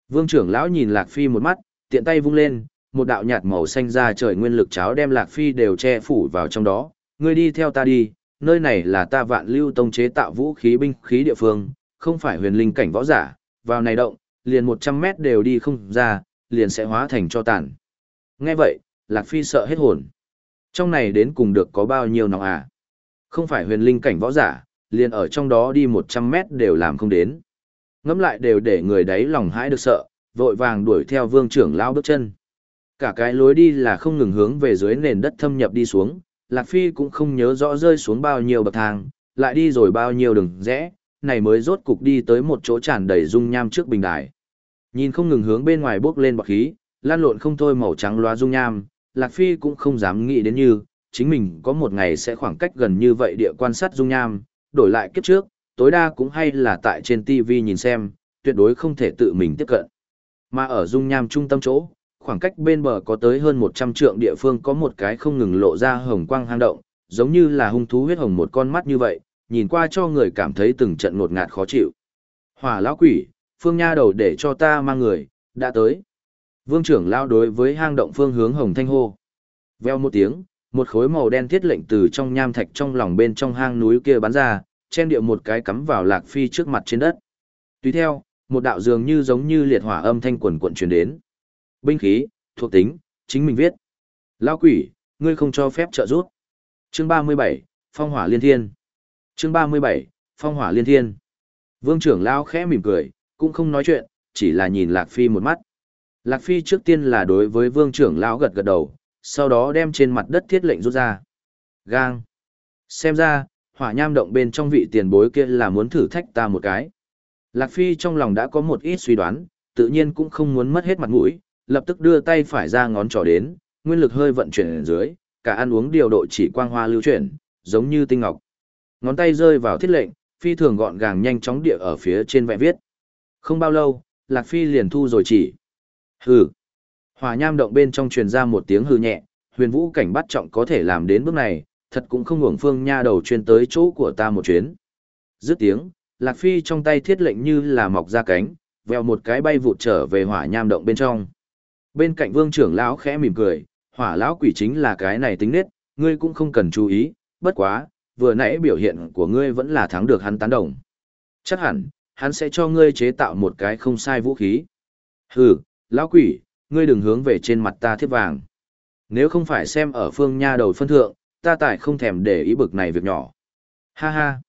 Vương trưởng lão nhìn Lạc Phi một mắt, tiện tay vung lên, một đạo nhạt màu xanh ra trời nguyên lực cháo đem Lạc Phi đều che phủ vào trong đó. Ngươi đi theo ta đi, nơi này là ta vạn lưu tông chế tạo vũ khí binh khí địa phương, không phải huyền linh cảnh võ giả, vào này động, liền 100 mét đều đi không ra, liền sẽ hóa thành cho tàn. Nghe vậy, Lạc Phi sợ hết hồn. Trong này đến cùng được có bao nhiêu nòng à? Không phải huyền linh cảnh võ giả, liền ở trong đó đi 100 mét đều làm không đến. Ngắm lại đều để người đấy lòng hãi được sợ, vội vàng đuổi theo vương trưởng lao bước chân. Cả cái lối đi là không ngừng hướng về dưới nền đất thâm nhập đi xuống, Lạc Phi cũng không nhớ rõ rơi xuống bao nhiêu bậc thang, lại đi rồi bao nhiêu đường rẽ, này mới rốt cục đi tới một chỗ tràn đầy dung nham trước bình đài. Nhìn không ngừng hướng bên ngoài bước lên bọt khí, lan lộn không thôi màu trắng loa dung nham, Lạc Phi cũng không dám nghĩ đến như, chính mình có một ngày sẽ khoảng cách gần như vậy địa quan sát dung nham, đổi lại kiếp trước, tối đa cũng hay là tại trên TV nhìn xem, tuyệt đối không thể tự mình tiếp cận. Mà ở dung nham trung tâm chỗ, khoảng cách bên bờ có tới hơn 100 trượng địa phương có một cái không ngừng lộ ra hồng quang hang động, giống như là hung thú huyết hồng một con mắt như vậy, nhìn qua cho người cảm thấy từng trận ngột ngạt khó chịu. Hỏa lão quỷ, phương nha đầu để cho ta mang người, đã tới. Vương trưởng lao đối với hang động phương hướng hồng thanh hô. Veo một tiếng, một khối màu đen thiết lệnh từ trong nham thạch trong lòng bên trong hang núi kia bắn ra, chen điệu một cái cắm vào lạc phi trước mặt trên đất. Tùy theo, một đạo dường như giống như liệt hỏa âm thanh quần quận truyền đến. Binh khí, thuộc tính, chính mình viết. Lao quỷ, ngươi không cho phép trợ giúp. Chương 37, Phong hỏa liên thiên. Chương 37, Phong hỏa liên thiên. Vương trưởng lao khẽ mỉm cười, cũng không nói chuyện, chỉ là nhìn Lạc Phi một mắt. Lạc Phi trước tiên là đối với vương trưởng lão gật gật đầu, sau đó đem trên mặt đất thiết lệnh rút ra. Gang. Xem ra, hỏa nham động bên trong vị tiền bối kia là muốn thử thách ta một cái. Lạc Phi trong lòng đã có một ít suy đoán, tự nhiên cũng không muốn mất hết mặt mũi, lập tức đưa tay phải ra ngón trỏ đến, nguyên lực hơi vận chuyển ở dưới, cả ăn uống điều độ chỉ quang hoa lưu chuyển, giống như tinh ngọc. Ngón tay rơi vào thiết lệnh, phi thường gọn gàng nhanh chóng địa ở phía trên vẽ viết. Không bao lâu, Lạc Phi liền thu rồi chỉ. Hừ. Hỏa nham động bên trong truyền ra một tiếng hừ nhẹ, huyền vũ cảnh bắt trọng có thể làm đến bước này, thật cũng không hưởng phương nha đầu chuyên tới chỗ của ta một chuyến. Dứt tiếng, Lạc Phi trong tay thiết lệnh như là mọc ra cánh, vèo một cái bay vụt trở về hỏa nham động bên trong. Bên cạnh vương trưởng lão khẽ mỉm cười, hỏa lão quỷ chính là cái này tính nết, ngươi cũng không cần chú ý, bất quá, vừa nãy biểu hiện của ngươi vẫn là thắng được hắn tán đồng. Chắc hẳn, hắn sẽ cho ngươi chế tạo một cái không sai vũ khí. Hừ, lão quỷ, ngươi đừng hướng về trên mặt ta thiếp vàng. Nếu không phải xem ở phương nha đầu phân thượng, ta tại không thèm để ý bực này việc nhỏ. Ha ha.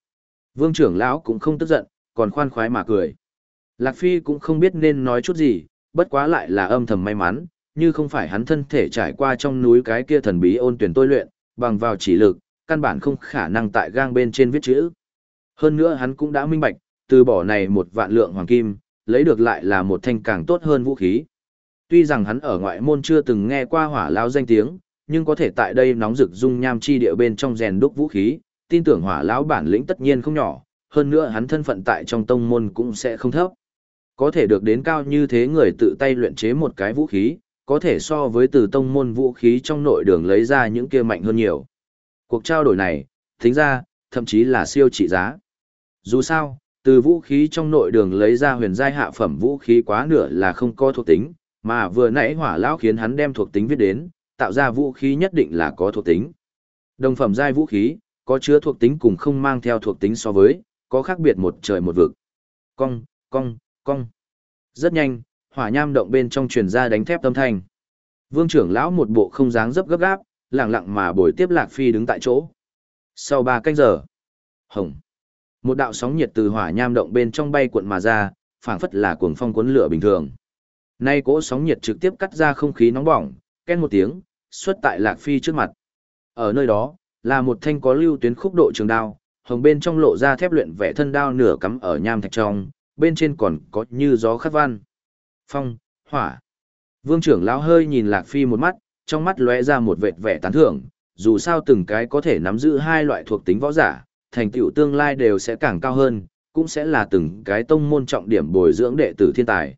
Vương trưởng lão cũng không tức giận, còn khoan khoái mà cười. Lạc Phi cũng không biết nên nói chút gì, bất quá lại là âm thầm may mắn, như không phải hắn thân thể trải qua trong núi cái kia thần bí ôn tuyển tôi luyện, bằng vào chỉ lực, căn bản không khả năng tại gang bên trên viết chữ. Hơn nữa hắn cũng đã minh bạch, từ bỏ này một vạn lượng hoàng kim, lấy được lại là một thanh càng tốt hơn vũ khí. Tuy rằng hắn ở ngoại môn chưa từng nghe qua hỏa lao danh tiếng, nhưng có thể tại đây nóng rực dung nham chi địa bên trong rèn đúc vũ khí, tin tưởng hỏa lão bản lĩnh tất nhiên không nhỏ, hơn nữa hắn thân phận tại trong tông môn cũng sẽ không thấp. Có thể được đến cao như thế người tự tay luyện chế một cái vũ khí, có thể so với từ tông môn vũ khí trong nội đường lấy ra những kia mạnh hơn nhiều. Cuộc trao đổi này, tính ra, thậm chí là siêu trị giá. Dù sao, từ vũ khí trong nội đường lấy ra huyền giai hạ phẩm vũ khí quá nửa là không có thuộc tính, mà vừa nãy hỏa lão khiến hắn đem thuộc tính viết đến, tạo ra vũ khí nhất định là có thuộc tính. Đồng phẩm giai vũ khí, có chứa thuộc tính cùng không mang theo thuộc tính so với, có khác biệt một trời một vực. Cong, cong, cong. Rất nhanh, hỏa nham động bên trong truyền ra đánh thép âm thanh. Vương trưởng lão một bộ không dáng dấp gấp gáp, lặng lặng mà bồi tiếp Lạc Phi đứng tại chỗ. Sau ba canh giờ, hồng. Một đạo sóng nhiệt từ hỏa nham động bên trong bay cuộn mà ra, phảng phất là cuồng phong cuốn lửa bình thường. Nay cỗ sóng nhiệt trực tiếp cắt ra không khí nóng bỏng, ken một tiếng, xuất tại Lạc Phi trước mặt. Ở nơi đó, là một thanh có lưu tuyến khúc độ trường đao, hồng bên trong lộ ra thép luyện vẽ thân đao nửa cắm ở nham thạch trong, bên trên còn có như gió khắc văn. Phong, hỏa. Vương trưởng lão hơi nhìn Lạc Phi một mắt, trong mắt lóe ra một vệt vẻ tán thưởng, dù sao từng cái có thể nắm giữ hai loại thuộc tính võ giả, thành tựu tương lai đều sẽ càng cao hơn, cũng sẽ là từng cái tông môn trọng điểm bồi dưỡng đệ tử thiên tài.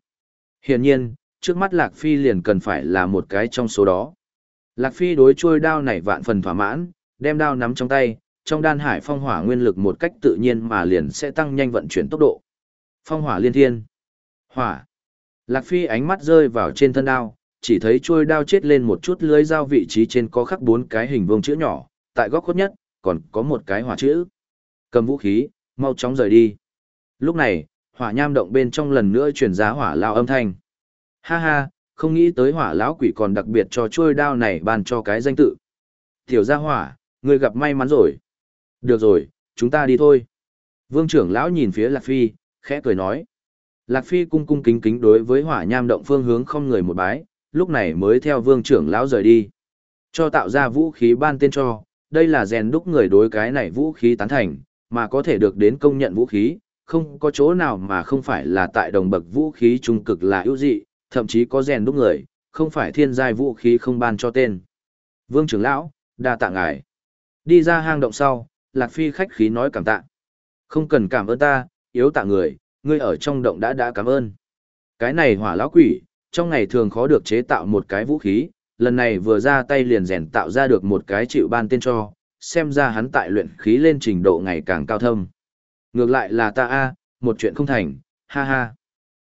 Hiển nhiên, trước mắt Lạc Phi liền cần phải là một cái trong số đó. Lạc Phi đối chuôi đao này vạn phần thỏa mãn, đem đao nắm trong tay, trong đan hải phong hỏa nguyên lực một cách tự nhiên mà liền sẽ tăng nhanh vận chuyển tốc độ. Phong hỏa liên thiên. Hỏa. Lạc Phi ánh mắt rơi vào trên thân đao, chỉ thấy chuôi đao chết lên một chút lưới dao vị trí trên có khắc bốn cái hình vuông chữ nhỏ, tại góc khuất nhất, còn có một cái hỏa chữ. Cầm vũ khí, mau chóng rời đi. Lúc này, hỏa nham động bên trong lần nữa truyền giá hỏa lao âm thanh. Ha ha, không nghĩ tới hỏa lão quỷ còn đặc biệt cho trôi đao này ban cho cái danh tự. Tiểu gia hỏa, người gặp may mắn rồi. Được rồi, chúng ta đi thôi. Vương trưởng lão nhìn phía Lạc Phi, khẽ cười nói. Lạc Phi cung cung kính kính đối với hỏa nham động phương hướng không người một bái, lúc này mới theo vương trưởng lão rời đi. Cho tạo ra vũ khí ban tên cho, đây là rèn đúc người đối cái này vũ khí tán thành, mà có thể được đến công nhận vũ khí, không có chỗ nào mà không phải là tại đồng bậc vũ khí trung cực là ưu dị, thậm chí có rèn đúc người, không phải thiên giai vũ khí không ban cho tên. Vương trưởng lão, đa tạ ngài. Đi ra hang động sau, Lạc Phi khách khí nói cảm tạ. Không cần cảm ơn ta, yếu tạ người, ngươi ở trong động đã đã cảm ơn. Cái này hỏa lão quỷ, trong ngày thường khó được chế tạo một cái vũ khí, lần này vừa ra tay liền rèn tạo ra được một cái chịu ban tên cho, xem ra hắn tại luyện khí lên trình độ ngày càng cao thâm. Ngược lại là ta a, một chuyện không thành, ha ha.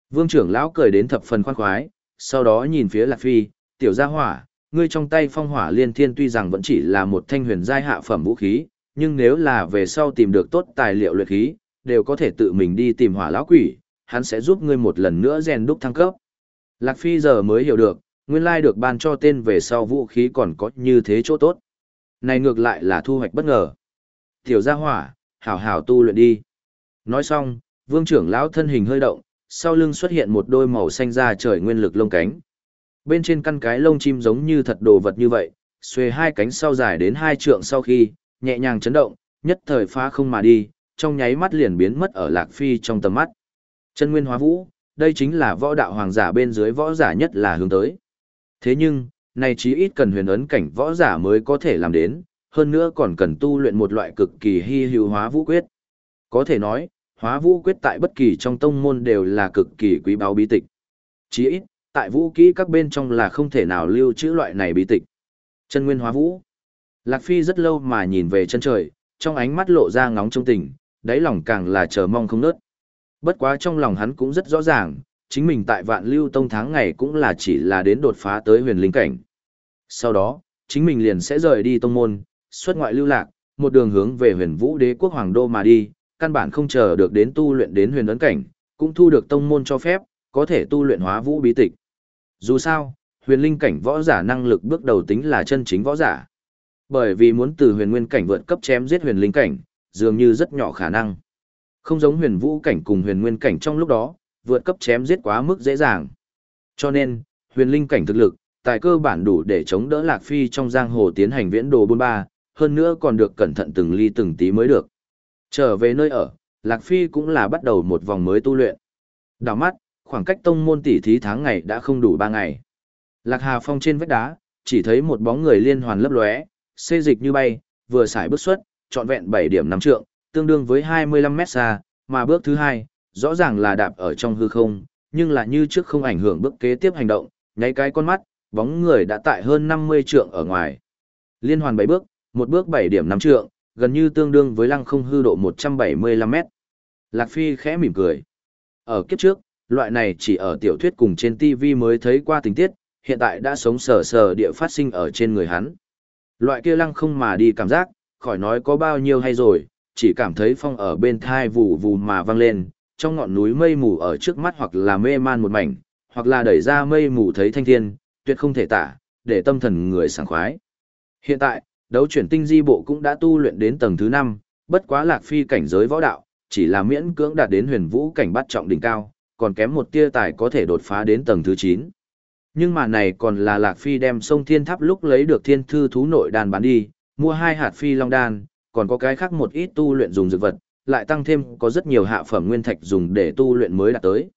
Vương trưởng lão cười đến thập phần khoan khoái, sau đó nhìn phía Lạc Phi, tiểu gia hỏa, ngươi trong tay phong hỏa liên thiên tuy rằng vẫn chỉ là một thanh huyền giai hạ phẩm vũ khí, nhưng nếu là về sau tìm được tốt tài liệu luyện khí, đều có thể tự mình đi tìm hỏa lão quỷ, hắn sẽ giúp ngươi một lần nữa rèn đúc thăng cấp. Lạc Phi giờ mới hiểu được, nguyên lai được ban cho tên về sau vũ khí còn có như thế chỗ tốt. Này ngược lại là thu hoạch bất ngờ. Tiểu gia hỏa, hảo hảo tu luyện đi. Nói xong, vương trưởng lão thân hình hơi động, sau lưng xuất hiện một đôi màu xanh da trời nguyên lực lông cánh. Bên trên căn cái lông chim giống như thật đồ vật như vậy, xuề hai cánh sau dài đến hai trượng sau khi, nhẹ nhàng chấn động, nhất thời phá không mà đi, trong nháy mắt liền biến mất ở Lạc Phi trong tầm mắt. Chân nguyên hóa vũ, đây chính là võ đạo hoàng giả bên dưới võ giả nhất là hướng tới. Thế nhưng, này chí ít cần huyền ấn cảnh võ giả mới có thể làm đến, hơn nữa còn cần tu luyện một loại cực kỳ hy hữu hóa vũ quyết. Có thể nói, hóa vũ quyết tại bất kỳ trong tông môn đều là cực kỳ quý báu bí tịch. Chí ít, tại vũ kỹ các bên trong là không thể nào lưu trữ loại này bí tịch. Chân nguyên hóa vũ. Lạc Phi rất lâu mà nhìn về chân trời, trong ánh mắt lộ ra ngóng trong tình, đáy lòng càng là chờ mong không nớt. Bất quá trong lòng hắn cũng rất rõ ràng, chính mình tại vạn lưu tông tháng ngày cũng là chỉ là đến đột phá tới huyền linh cảnh. Sau đó, chính mình liền sẽ rời đi tông môn, xuất ngoại lưu lạc, một đường hướng về huyền vũ đế quốc hoàng đô mà đi, căn bản không chờ được đến tu luyện đến huyền ấn cảnh, cũng thu được tông môn cho phép, có thể tu luyện hóa vũ bí tịch. Dù sao, huyền linh cảnh võ giả năng lực bước đầu tính là chân chính võ giả. Bởi vì muốn từ huyền nguyên cảnh vượt cấp chém giết huyền linh cảnh, dường như rất nhỏ khả năng. Không giống huyền vũ cảnh cùng huyền nguyên cảnh trong lúc đó, vượt cấp chém giết quá mức dễ dàng. Cho nên, huyền linh cảnh thực lực, tài cơ bản đủ để chống đỡ Lạc Phi trong giang hồ tiến hành viễn đồ bôn ba, hơn nữa còn được cẩn thận từng ly từng tí mới được. Trở về nơi ở, Lạc Phi cũng là bắt đầu một vòng mới tu luyện. Đào mắt, khoảng cách tông môn tỷ thí tháng ngày đã không đủ 3 ngày. Lạc Hà Phong trên vách đá, chỉ thấy một bóng người liên hoàn lấp lóe, xê dịch như bay, vừa xài bước xuất, trọn vẹn 7 điểm nắm trượng, tương đương với 25 mét xa, mà bước thứ hai, rõ ràng là đạp ở trong hư không, nhưng là như trước không ảnh hưởng bước kế tiếp hành động, nháy cái con mắt, bóng người đã tại hơn 50 trượng ở ngoài. Liên hoàn 7 bước, một bước 7 điểm 5 trượng, gần như tương đương với lăng không hư độ 175 mét. Lạc Phi khẽ mỉm cười. Ở kiếp trước, loại này chỉ ở tiểu thuyết cùng trên TV mới thấy qua tình tiết, hiện tại đã sống sờ sờ địa phát sinh ở trên người hắn. Loại kia lăng không mà đi cảm giác, khỏi nói có bao nhiêu hay rồi, chỉ cảm thấy phong ở bên thai vù vù mà vang lên, trong ngọn núi mây mù ở trước mắt hoặc là mê man một mảnh, hoặc là đẩy ra mây mù thấy thanh thiên, tuyệt không thể tả, để tâm thần người sảng khoái. Hiện tại, đấu chuyển tinh di bộ cũng đã tu luyện đến tầng thứ 5, bất quá lạc phi cảnh giới võ đạo, chỉ là miễn cưỡng đạt đến huyền vũ cảnh bắt trọng đỉnh cao, còn kém một tia tài có thể đột phá đến tầng thứ 9. Nhưng mà này còn là lạc phi đem sông thiên tháp lúc lấy được thiên thư thú nội đàn bán đi, mua hai hạt phi long đan, còn có cái khác một ít tu luyện dùng dược vật, lại tăng thêm có rất nhiều hạ phẩm nguyên thạch dùng để tu luyện mới đạt tới.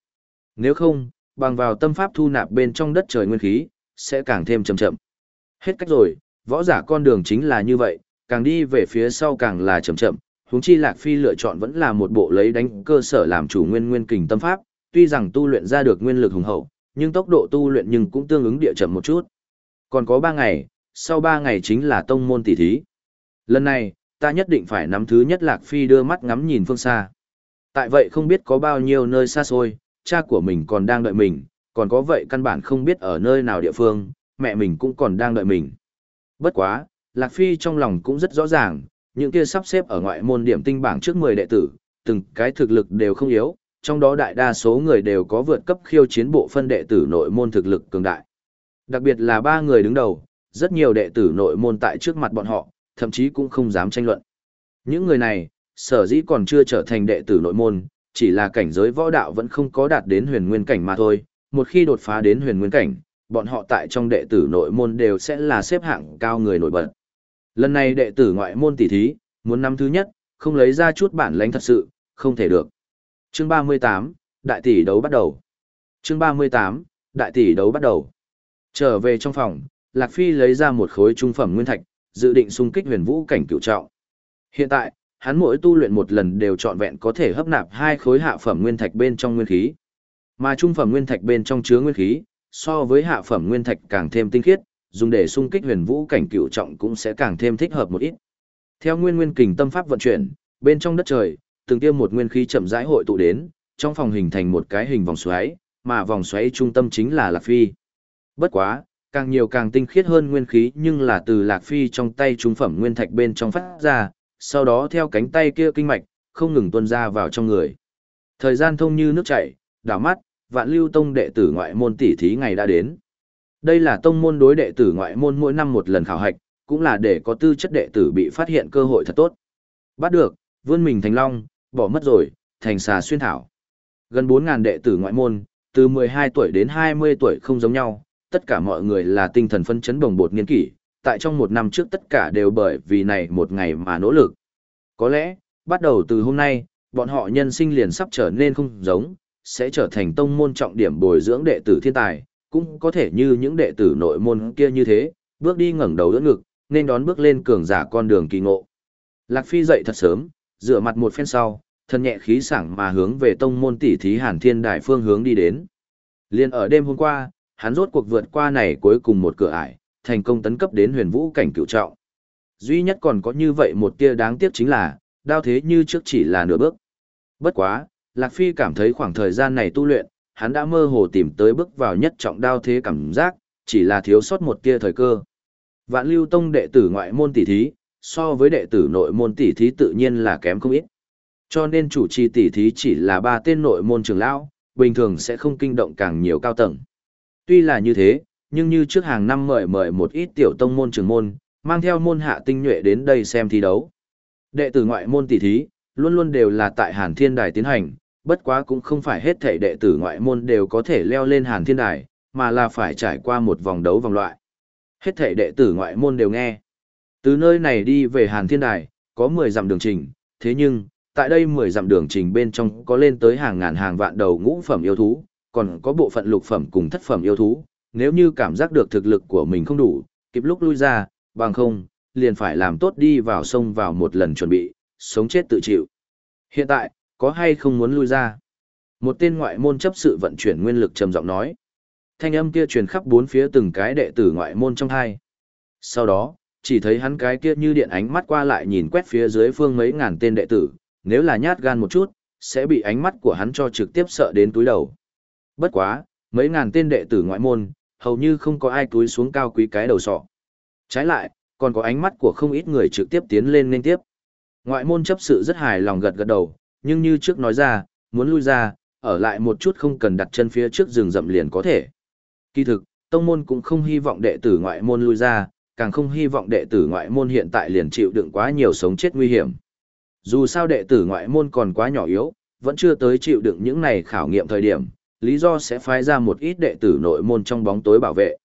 Nếu không, bằng vào tâm pháp thu nạp bên trong đất trời nguyên khí, sẽ càng thêm chậm chậm. Hết cách rồi, võ giả con đường chính là như vậy, càng đi về phía sau càng là chậm chậm, huống chi Lạc Phi lựa chọn vẫn là một bộ lấy đánh cơ sở làm chủ nguyên nguyên kình tâm pháp, tuy rằng tu luyện ra được nguyên lực hùng hậu, nhưng tốc độ tu luyện nhưng cũng tương ứng địa chậm một chút. Còn có 3 ngày, sau 3 ngày chính là tông môn tỷ thí. Lần này, ta nhất định phải nắm thứ nhất Lạc Phi đưa mắt ngắm nhìn phương xa. Tại vậy không biết có bao nhiêu nơi xa xôi, cha của mình còn đang đợi mình, còn có vậy căn bản không biết ở nơi nào địa phương, mẹ mình cũng còn đang đợi mình. Bất quá, Lạc Phi trong lòng cũng rất rõ ràng, những kia sắp xếp ở ngoại môn điểm tinh bảng trước 10 đệ tử, từng cái thực lực đều không yếu, trong đó đại đa số người đều có vượt cấp khiêu chiến bộ phân đệ tử nội môn thực lực cường đại. Đặc biệt là ba người đứng đầu, rất nhiều đệ tử nội môn tại trước mặt bọn họ, thậm chí cũng không dám tranh luận. Những người này, sở dĩ còn chưa trở thành đệ tử nội môn, chỉ là cảnh giới võ đạo vẫn không có đạt đến huyền nguyên cảnh mà thôi, một khi đột phá đến huyền nguyên cảnh, bọn họ tại trong đệ tử nội môn đều sẽ là xếp hạng cao người nổi bật. Lần này đệ tử ngoại môn tỷ thí, muốn năm thứ nhất, không lấy ra chút bản lãnh thật sự, không thể được. Chương 38, đại tỷ đấu bắt đầu. Chương 38, đại tỷ đấu bắt đầu. Trở về trong phòng, Lạc Phi lấy ra một khối trung phẩm nguyên thạch, dự định xung kích huyền vũ cảnh cửu trọng. Hiện tại, hắn mỗi tu luyện một lần đều trọn vẹn có thể hấp nạp hai khối hạ phẩm nguyên thạch bên trong nguyên khí. Mà trung phẩm nguyên thạch bên trong chứa nguyên khí, so với hạ phẩm nguyên thạch càng thêm tinh khiết, dùng để xung kích huyền vũ cảnh cửu trọng cũng sẽ càng thêm thích hợp một ít. Theo nguyên nguyên kình tâm pháp vận chuyển, bên trong đất trời, từng tiêm một nguyên khí chậm rãi hội tụ đến, trong phòng hình thành một cái hình vòng xoáy, mà vòng xoáy trung tâm chính là Lạc Phi. Bất quá, càng nhiều càng tinh khiết hơn nguyên khí nhưng là từ Lạc Phi trong tay trung phẩm nguyên thạch bên trong phát ra, sau đó theo cánh tay kia kinh mạch, không ngừng tuôn ra vào trong người. Thời gian thông như nước chảy, đảo mắt, vạn lưu tông đệ tử ngoại môn tỷ thí ngày đã đến. Đây là tông môn đối đệ tử ngoại môn mỗi năm một lần khảo hạch, cũng là để có tư chất đệ tử bị phát hiện cơ hội thật tốt. Bắt được, vươn mình thành long, bỏ mất rồi, thành xà xuyên thảo. Gần 4.000 đệ tử ngoại môn, từ 12 tuổi đến 20 tuổi không giống nhau, tất cả mọi người là tinh thần phân chấn bồng bột nghiên kỷ, tại trong một năm trước tất cả đều bởi vì này một ngày mà nỗ lực. Có lẽ, bắt đầu từ hôm nay, bọn họ nhân sinh liền sắp trở nên không giống, sẽ trở thành tông môn trọng điểm bồi dưỡng đệ tử thiên tài, cũng có thể như những đệ tử nội môn kia như thế, bước đi ngẩng đầu đỡ ngực, nên đón bước lên cường giả con đường kỳ ngộ. Lạc Phi dậy thật sớm, rửa mặt một phen sau, thân nhẹ khí sảng mà hướng về tông môn tỷ thí Hàn Thiên Đài phương hướng đi đến. Liên ở đêm hôm qua, hắn rốt cuộc vượt qua này cuối cùng một cửa ải, thành công tấn cấp đến huyền vũ cảnh cựu trọng. Duy nhất còn có như vậy một tia đáng tiếc chính là, đao thế như trước chỉ là nửa bước. Bất quá, Lạc Phi cảm thấy khoảng thời gian này tu luyện, hắn đã mơ hồ tìm tới bước vào nhất trọng đao thế cảm giác, chỉ là thiếu sót một tia thời cơ. Vạn Lưu Tông đệ tử ngoại môn tỷ thí, so với đệ tử nội môn tỷ thí tự nhiên là kém không ít. Cho nên chủ trì tỷ thí chỉ là ba tên nội môn trưởng lão, bình thường sẽ không kinh động càng nhiều cao tầng. Tuy là như thế, nhưng như trước hàng năm mời mời một ít tiểu tông môn trưởng môn, mang theo môn hạ tinh nhuệ đến đây xem thi đấu. Đệ tử ngoại môn tỷ thí, luôn luôn đều là tại Hàn Thiên Đài tiến hành, bất quá cũng không phải hết thảy đệ tử ngoại môn đều có thể leo lên Hàn Thiên Đài, mà là phải trải qua một vòng đấu vòng loại. Hết thảy đệ tử ngoại môn đều nghe. Từ nơi này đi về Hàn Thiên Đài, có 10 dặm đường trình, thế nhưng, tại đây 10 dặm đường trình bên trong có lên tới hàng ngàn hàng vạn đầu ngũ phẩm yêu thú, còn có bộ phận lục phẩm cùng thất phẩm yêu thú, nếu như cảm giác được thực lực của mình không đủ, kịp lúc lui ra, bằng không, liền phải làm tốt đi vào sông vào một lần chuẩn bị, sống chết tự chịu. Hiện tại, có hay không muốn lui ra? Một tên ngoại môn chấp sự vận chuyển nguyên lực trầm giọng nói. Thanh âm kia truyền khắp bốn phía từng cái đệ tử ngoại môn trong hai. Sau đó, chỉ thấy hắn cái kia như điện ánh mắt qua lại nhìn quét phía dưới phương mấy ngàn tên đệ tử, nếu là nhát gan một chút, sẽ bị ánh mắt của hắn cho trực tiếp sợ đến túi đầu. Bất quá, mấy ngàn tên đệ tử ngoại môn, hầu như không có ai túi xuống cao quý cái đầu sọ. Trái lại, còn có ánh mắt của không ít người trực tiếp tiến lên nên tiếp. Ngoại môn chấp sự rất hài lòng gật gật đầu, nhưng như trước nói ra, muốn lui ra, ở lại một chút không cần đặt chân phía trước rừng rậm liền có thể. Kỳ thực, tông môn cũng không hy vọng đệ tử ngoại môn lui ra, càng không hy vọng đệ tử ngoại môn hiện tại liền chịu đựng quá nhiều sống chết nguy hiểm. Dù sao đệ tử ngoại môn còn quá nhỏ yếu, vẫn chưa tới chịu đựng những này khảo nghiệm thời điểm, lý do sẽ phái ra một ít đệ tử nội môn trong bóng tối bảo vệ.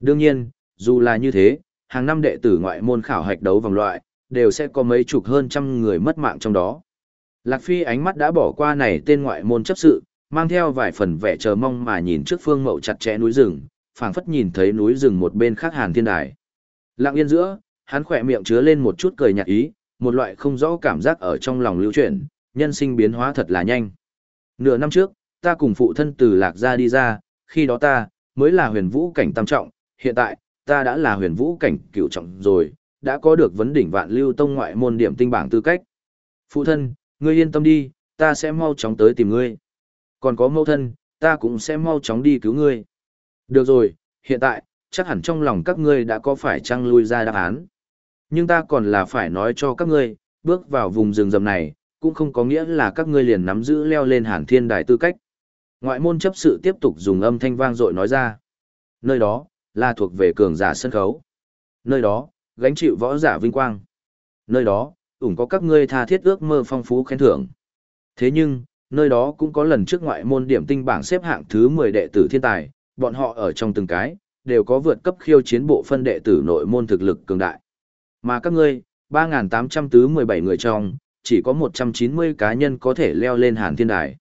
Đương nhiên, dù là như thế, hàng năm đệ tử ngoại môn khảo hạch đấu vòng loại, đều sẽ có mấy chục hơn trăm người mất mạng trong đó. Lạc Phi ánh mắt đã bỏ qua này tên ngoại môn chấp sự, mang theo vài phần vẻ chờ mong mà nhìn trước phương mậu chặt chẽ núi rừng, phảng phất nhìn thấy núi rừng một bên khác hàn thiên đài. Lặng yên giữa, hắn khỏe miệng chứa lên một chút cười nhạt ý, một loại không rõ cảm giác ở trong lòng lưu chuyển, nhân sinh biến hóa thật là nhanh. Nửa năm trước, ta cùng phụ thân từ lạc gia đi ra, khi đó ta, mới là huyền vũ cảnh tam trọng, hiện tại, ta đã là huyền vũ cảnh cửu trọng rồi, đã có được vấn đỉnh vạn lưu tông ngoại môn điểm tinh bảng tư cách. Phụ thân, ngươi yên tâm đi, ta sẽ mau chóng tới tìm ngươi. Còn có mẫu thân, ta cũng sẽ mau chóng đi cứu ngươi. Được rồi, hiện tại, chắc hẳn trong lòng các ngươi đã có phải trăng lui ra đáp án. Nhưng ta còn là phải nói cho các ngươi, bước vào vùng rừng rầm này, cũng không có nghĩa là các ngươi liền nắm giữ leo lên hàn thiên đài tư cách. Ngoại môn chấp sự tiếp tục dùng âm thanh vang dội nói ra. Nơi đó, là thuộc về cường giả sân khấu. Nơi đó, gánh chịu võ giả vinh quang. Nơi đó, ủng có các ngươi tha thiết ước mơ phong phú khen thưởng. Thế nhưng, nơi đó cũng có lần trước ngoại môn điểm tinh bảng xếp hạng thứ 10 đệ tử thiên tài, bọn họ ở trong từng cái, đều có vượt cấp khiêu chiến bộ phân đệ tử nội môn thực lực cường đại. Mà các ngươi, 3.817 người trong, chỉ có 190 cá nhân có thể leo lên hàn thiên đài.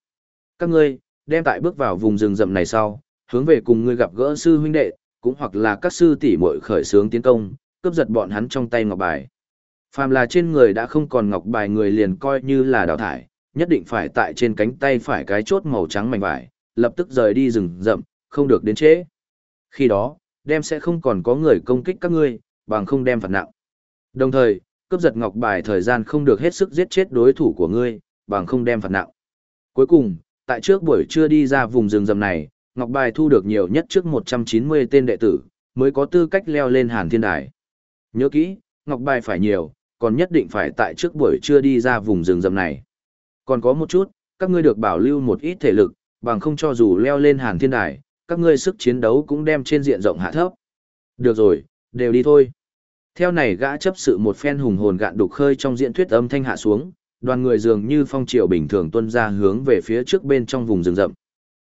Các ngươi, đem tại bước vào vùng rừng rậm này sau, hướng về cùng ngươi gặp gỡ sư huynh đệ, cũng hoặc là các sư tỷ muội khởi sướng tiến công, cướp giật bọn hắn trong tay ngọc bài. Phàm là trên người đã không còn ngọc bài người liền coi như là đào thải, nhất định phải tại trên cánh tay phải cái chốt màu trắng mảnh vải, lập tức rời đi rừng rậm, không được đến trễ. Khi đó, đem sẽ không còn có người công kích các ngươi, bằng không đem phạt nặng. Đồng thời, cướp giật ngọc bài thời gian không được hết sức giết chết đối thủ của ngươi, bằng không đem phạt nặng. Cuối cùng, tại trước buổi trưa đi ra vùng rừng rậm này, ngọc bài thu được nhiều nhất trước 190 tên đệ tử, mới có tư cách leo lên hàn thiên đài. Nhớ kỹ, ngọc bài phải nhiều, còn nhất định phải tại trước buổi trưa đi ra vùng rừng rậm này. Còn có một chút, các ngươi được bảo lưu một ít thể lực, bằng không cho dù leo lên hàn thiên đài, các ngươi sức chiến đấu cũng đem trên diện rộng hạ thấp. Được rồi, đều đi thôi. Theo này gã chấp sự một phen hùng hồn gạn đục khơi trong diễn thuyết âm thanh hạ xuống, đoàn người dường như phong triều bình thường tuân ra hướng về phía trước bên trong vùng rừng rậm.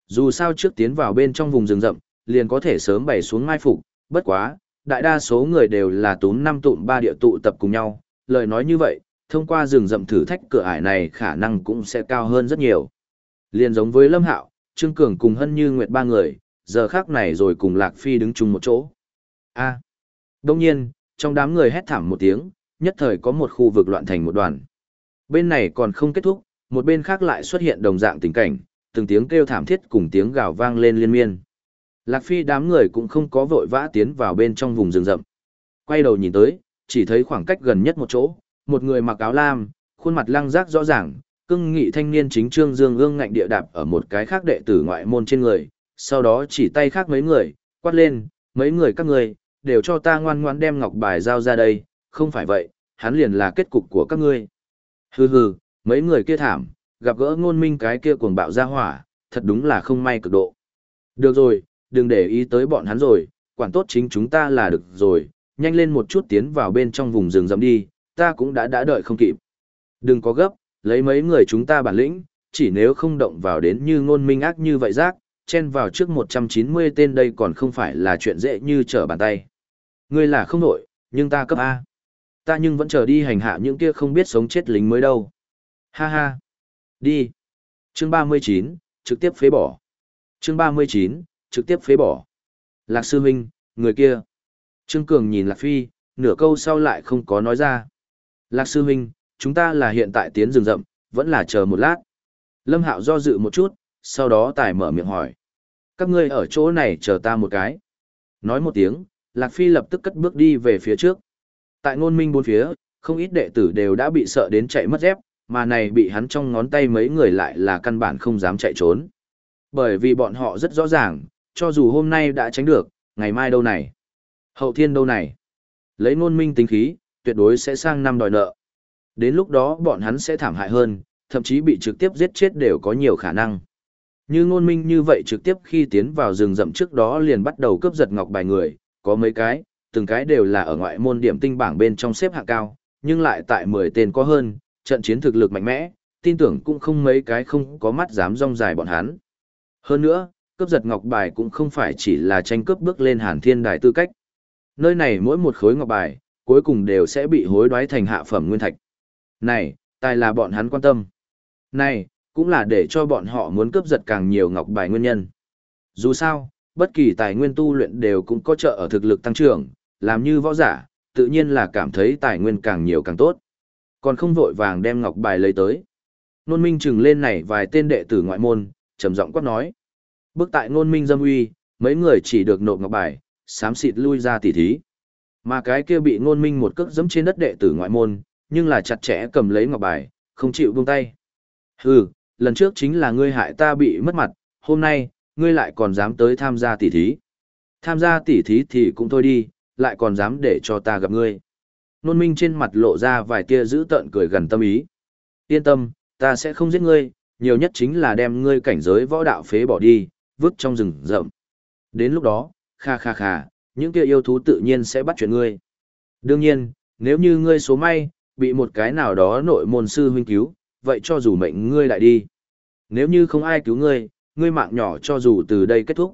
Dù sao trước tiến vào bên trong vùng rừng rậm, liền có thể sớm bày xuống mai phục, bất quá, đại đa số người đều là tốn năm tụm ba địa tụ tập cùng nhau, lời nói như vậy, thông qua rừng rậm thử thách cửa ải này khả năng cũng sẽ cao hơn rất nhiều. Liền giống với Lâm Hạo, Trương Cường cùng Hân Như Nguyệt ba người, giờ khác này rồi cùng Lạc Phi đứng chung một chỗ. A. Đông nhiên, trong đám người hét thảm một tiếng, nhất thời có một khu vực loạn thành một đoàn. Bên này còn không kết thúc, một bên khác lại xuất hiện đồng dạng tình cảnh, từng tiếng kêu thảm thiết cùng tiếng gào vang lên liên miên. Lạc Phi đám người cũng không có vội vã tiến vào bên trong vùng rừng rậm. Quay đầu nhìn tới, chỉ thấy khoảng cách gần nhất một chỗ, một người mặc áo lam, khuôn mặt lăng giác rõ ràng, cưng nghị thanh niên chính trương dương ương ngạnh địa đạp ở một cái khác đệ tử ngoại môn trên người, sau đó chỉ tay khác mấy người, quát lên, mấy người các người, đều cho ta ngoan ngoan đem ngọc bài giao ra đây, không phải vậy, hắn liền là kết cục của các ngươi. Hừ hừ, mấy người kia thảm, gặp gỡ ngôn minh cái kia cuồng bạo ra hỏa, thật đúng là không may cực độ. Được rồi, đừng để ý tới bọn hắn rồi, quản tốt chính chúng ta là được rồi, nhanh lên một chút tiến vào bên trong vùng rừng rậm đi, ta cũng đã đã đợi không kịp. Đừng có gấp, lấy mấy người chúng ta bản lĩnh, chỉ nếu không động vào đến như ngôn minh ác như vậy rác, chen vào trước 190 tên đây còn không phải là chuyện dễ như trở bàn tay. Ngươi là không nổi, nhưng ta cấp A. Ta nhưng vẫn chờ đi hành hạ những kia không biết sống chết lính mới đâu. Ha ha. Đi. Chương 39, trực tiếp phế bỏ. Chương 39, trực tiếp phế bỏ. Lạc sư huynh, người kia. Trương Cường nhìn Lạc Phi, nửa câu sau lại không có nói ra. Lạc sư huynh, chúng ta là hiện tại tiến rừng rậm, vẫn là chờ một lát. Lâm Hạo do dự một chút, sau đó tài mở miệng hỏi. Các ngươi ở chỗ này chờ ta một cái. Nói một tiếng, Lạc Phi lập tức cất bước đi về phía trước. Tại ngôn minh bốn phía, không ít đệ tử đều đã bị sợ đến chạy mất dép, mà này bị hắn trong ngón tay mấy người lại là căn bản không dám chạy trốn. Bởi vì bọn họ rất rõ ràng, cho dù hôm nay đã tránh được, ngày mai đâu này, hậu thiên đâu này. Lấy ngôn minh tính khí, tuyệt đối sẽ sang năm đòi nợ. Đến lúc đó bọn hắn sẽ thảm hại hơn, thậm chí bị trực tiếp giết chết đều có nhiều khả năng. Như ngôn minh như vậy trực tiếp khi tiến vào rừng rậm trước đó liền bắt đầu cướp giật ngọc bài người, có mấy cái, từng cái đều là ở ngoại môn điểm tinh bảng bên trong xếp hạng cao, nhưng lại tại 10 tên có hơn, trận chiến thực lực mạnh mẽ, tin tưởng cũng không mấy cái không có mắt dám rong dài bọn hắn. Hơn nữa, cướp giật ngọc bài cũng không phải chỉ là tranh cướp bước lên hàn thiên đài tư cách. Nơi này mỗi một khối ngọc bài, cuối cùng đều sẽ bị hối đoái thành hạ phẩm nguyên thạch. Này, tài là bọn hắn quan tâm. Này, cũng là để cho bọn họ muốn cướp giật càng nhiều ngọc bài nguyên nhân. Dù sao, bất kỳ tài nguyên tu luyện đều cũng có trợ ở thực lực tăng trưởng, làm như võ giả, tự nhiên là cảm thấy tài nguyên càng nhiều càng tốt. Còn không vội vàng đem ngọc bài lấy tới. Nôn minh chừng lên này vài tên đệ tử ngoại môn, trầm giọng quát nói. Bước tại nôn minh dâm uy, mấy người chỉ được nộp ngọc bài, sám xịt lui ra tỉ thí. Mà cái kia bị nôn minh một cước giẫm trên đất đệ tử ngoại môn, nhưng là chặt chẽ cầm lấy ngọc bài, không chịu buông tay. Hừ, lần trước chính là ngươi hại ta bị mất mặt, hôm nay, ngươi lại còn dám tới tham gia tỉ thí. Tham gia tỉ thí thì cũng thôi đi, lại còn dám để cho ta gặp ngươi. Nôn minh trên mặt lộ ra vài tia giữ tợn cười gần tâm ý. Yên tâm, ta sẽ không giết ngươi, nhiều nhất chính là đem ngươi cảnh giới võ đạo phế bỏ đi, vứt trong rừng rậm. Đến lúc đó, kha kha kha, những kia yêu thú tự nhiên sẽ bắt chuyện ngươi. Đương nhiên, nếu như ngươi số may, bị một cái nào đó nội môn sư huynh cứu, vậy cho dù mệnh ngươi lại đi. Nếu như không ai cứu ngươi, ngươi mạng nhỏ cho dù từ đây kết thúc.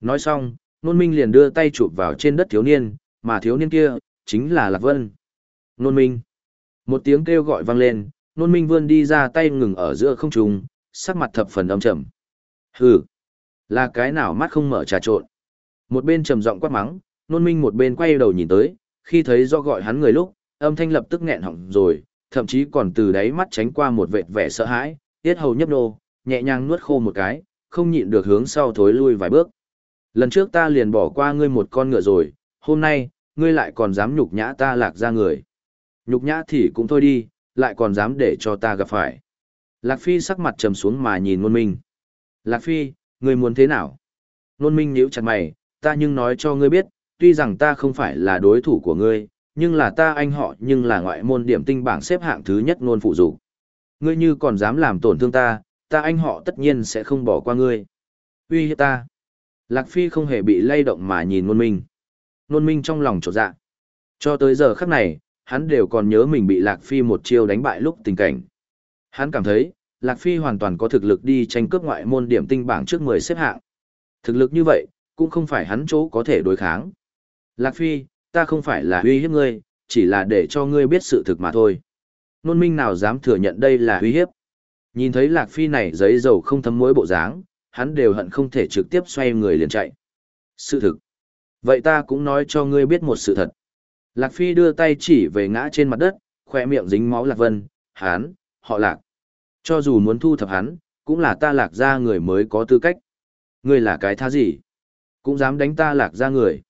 Nói xong, Nôn Minh liền đưa tay chụp vào trên đất thiếu niên, mà thiếu niên kia, chính là Lạc Vân. Nôn Minh. Một tiếng kêu gọi vang lên, Nôn Minh vươn đi ra tay ngừng ở giữa không trung, sắc mặt thập phần âm trầm. Hừ, là cái nào mắt không mở trà trộn. Một bên trầm giọng quát mắng, Nôn Minh một bên quay đầu nhìn tới, khi thấy do gọi hắn người lúc, âm thanh lập tức nghẹn họng rồi, thậm chí còn từ đáy mắt tránh qua một vệt vẻ sợ hãi, tiết hầu nhấp nô, nhẹ nhàng nuốt khô một cái, không nhịn được hướng sau thối lui vài bước. Lần trước ta liền bỏ qua ngươi một con ngựa rồi, hôm nay, ngươi lại còn dám nhục nhã ta lạc ra người. Nhục nhã thì cũng thôi đi, lại còn dám để cho ta gặp phải. Lạc Phi sắc mặt trầm xuống mà nhìn Nôn Minh. Lạc Phi, ngươi muốn thế nào? Nôn Minh nhíu chặt mày, ta nhưng nói cho ngươi biết, tuy rằng ta không phải là đối thủ của ngươi, nhưng là ta anh họ nhưng là ngoại môn điểm tinh bảng xếp hạng thứ nhất nôn phụ dục. Ngươi như còn dám làm tổn thương ta, ta anh họ tất nhiên sẽ không bỏ qua ngươi. Uy hiếp ta. Lạc Phi không hề bị lay động mà nhìn Nôn Minh. Nôn Minh trong lòng trột dạ. Cho tới giờ khắc này, hắn đều còn nhớ mình bị Lạc Phi một chiêu đánh bại lúc tình cảnh. Hắn cảm thấy, Lạc Phi hoàn toàn có thực lực đi tranh cướp ngoại môn điểm tinh bảng trước 10 xếp hạng. Thực lực như vậy, cũng không phải hắn chỗ có thể đối kháng. Lạc Phi, ta không phải là uy hiếp ngươi, chỉ là để cho ngươi biết sự thực mà thôi. Nôn minh nào dám thừa nhận đây là uy hiếp. Nhìn thấy Lạc Phi này giấy dầu không thấm mối bộ dáng, hắn đều hận không thể trực tiếp xoay người liền chạy. Sự thực. Vậy ta cũng nói cho ngươi biết một sự thật. Lạc Phi đưa tay chỉ về ngã trên mặt đất, khỏe miệng dính máu Lạc Vân, hắn, họ Lạc. Cho dù muốn thu thập hắn, cũng là ta Lạc ra người mới có tư cách. Ngươi là cái tha gì? Cũng dám đánh ta Lạc ra người.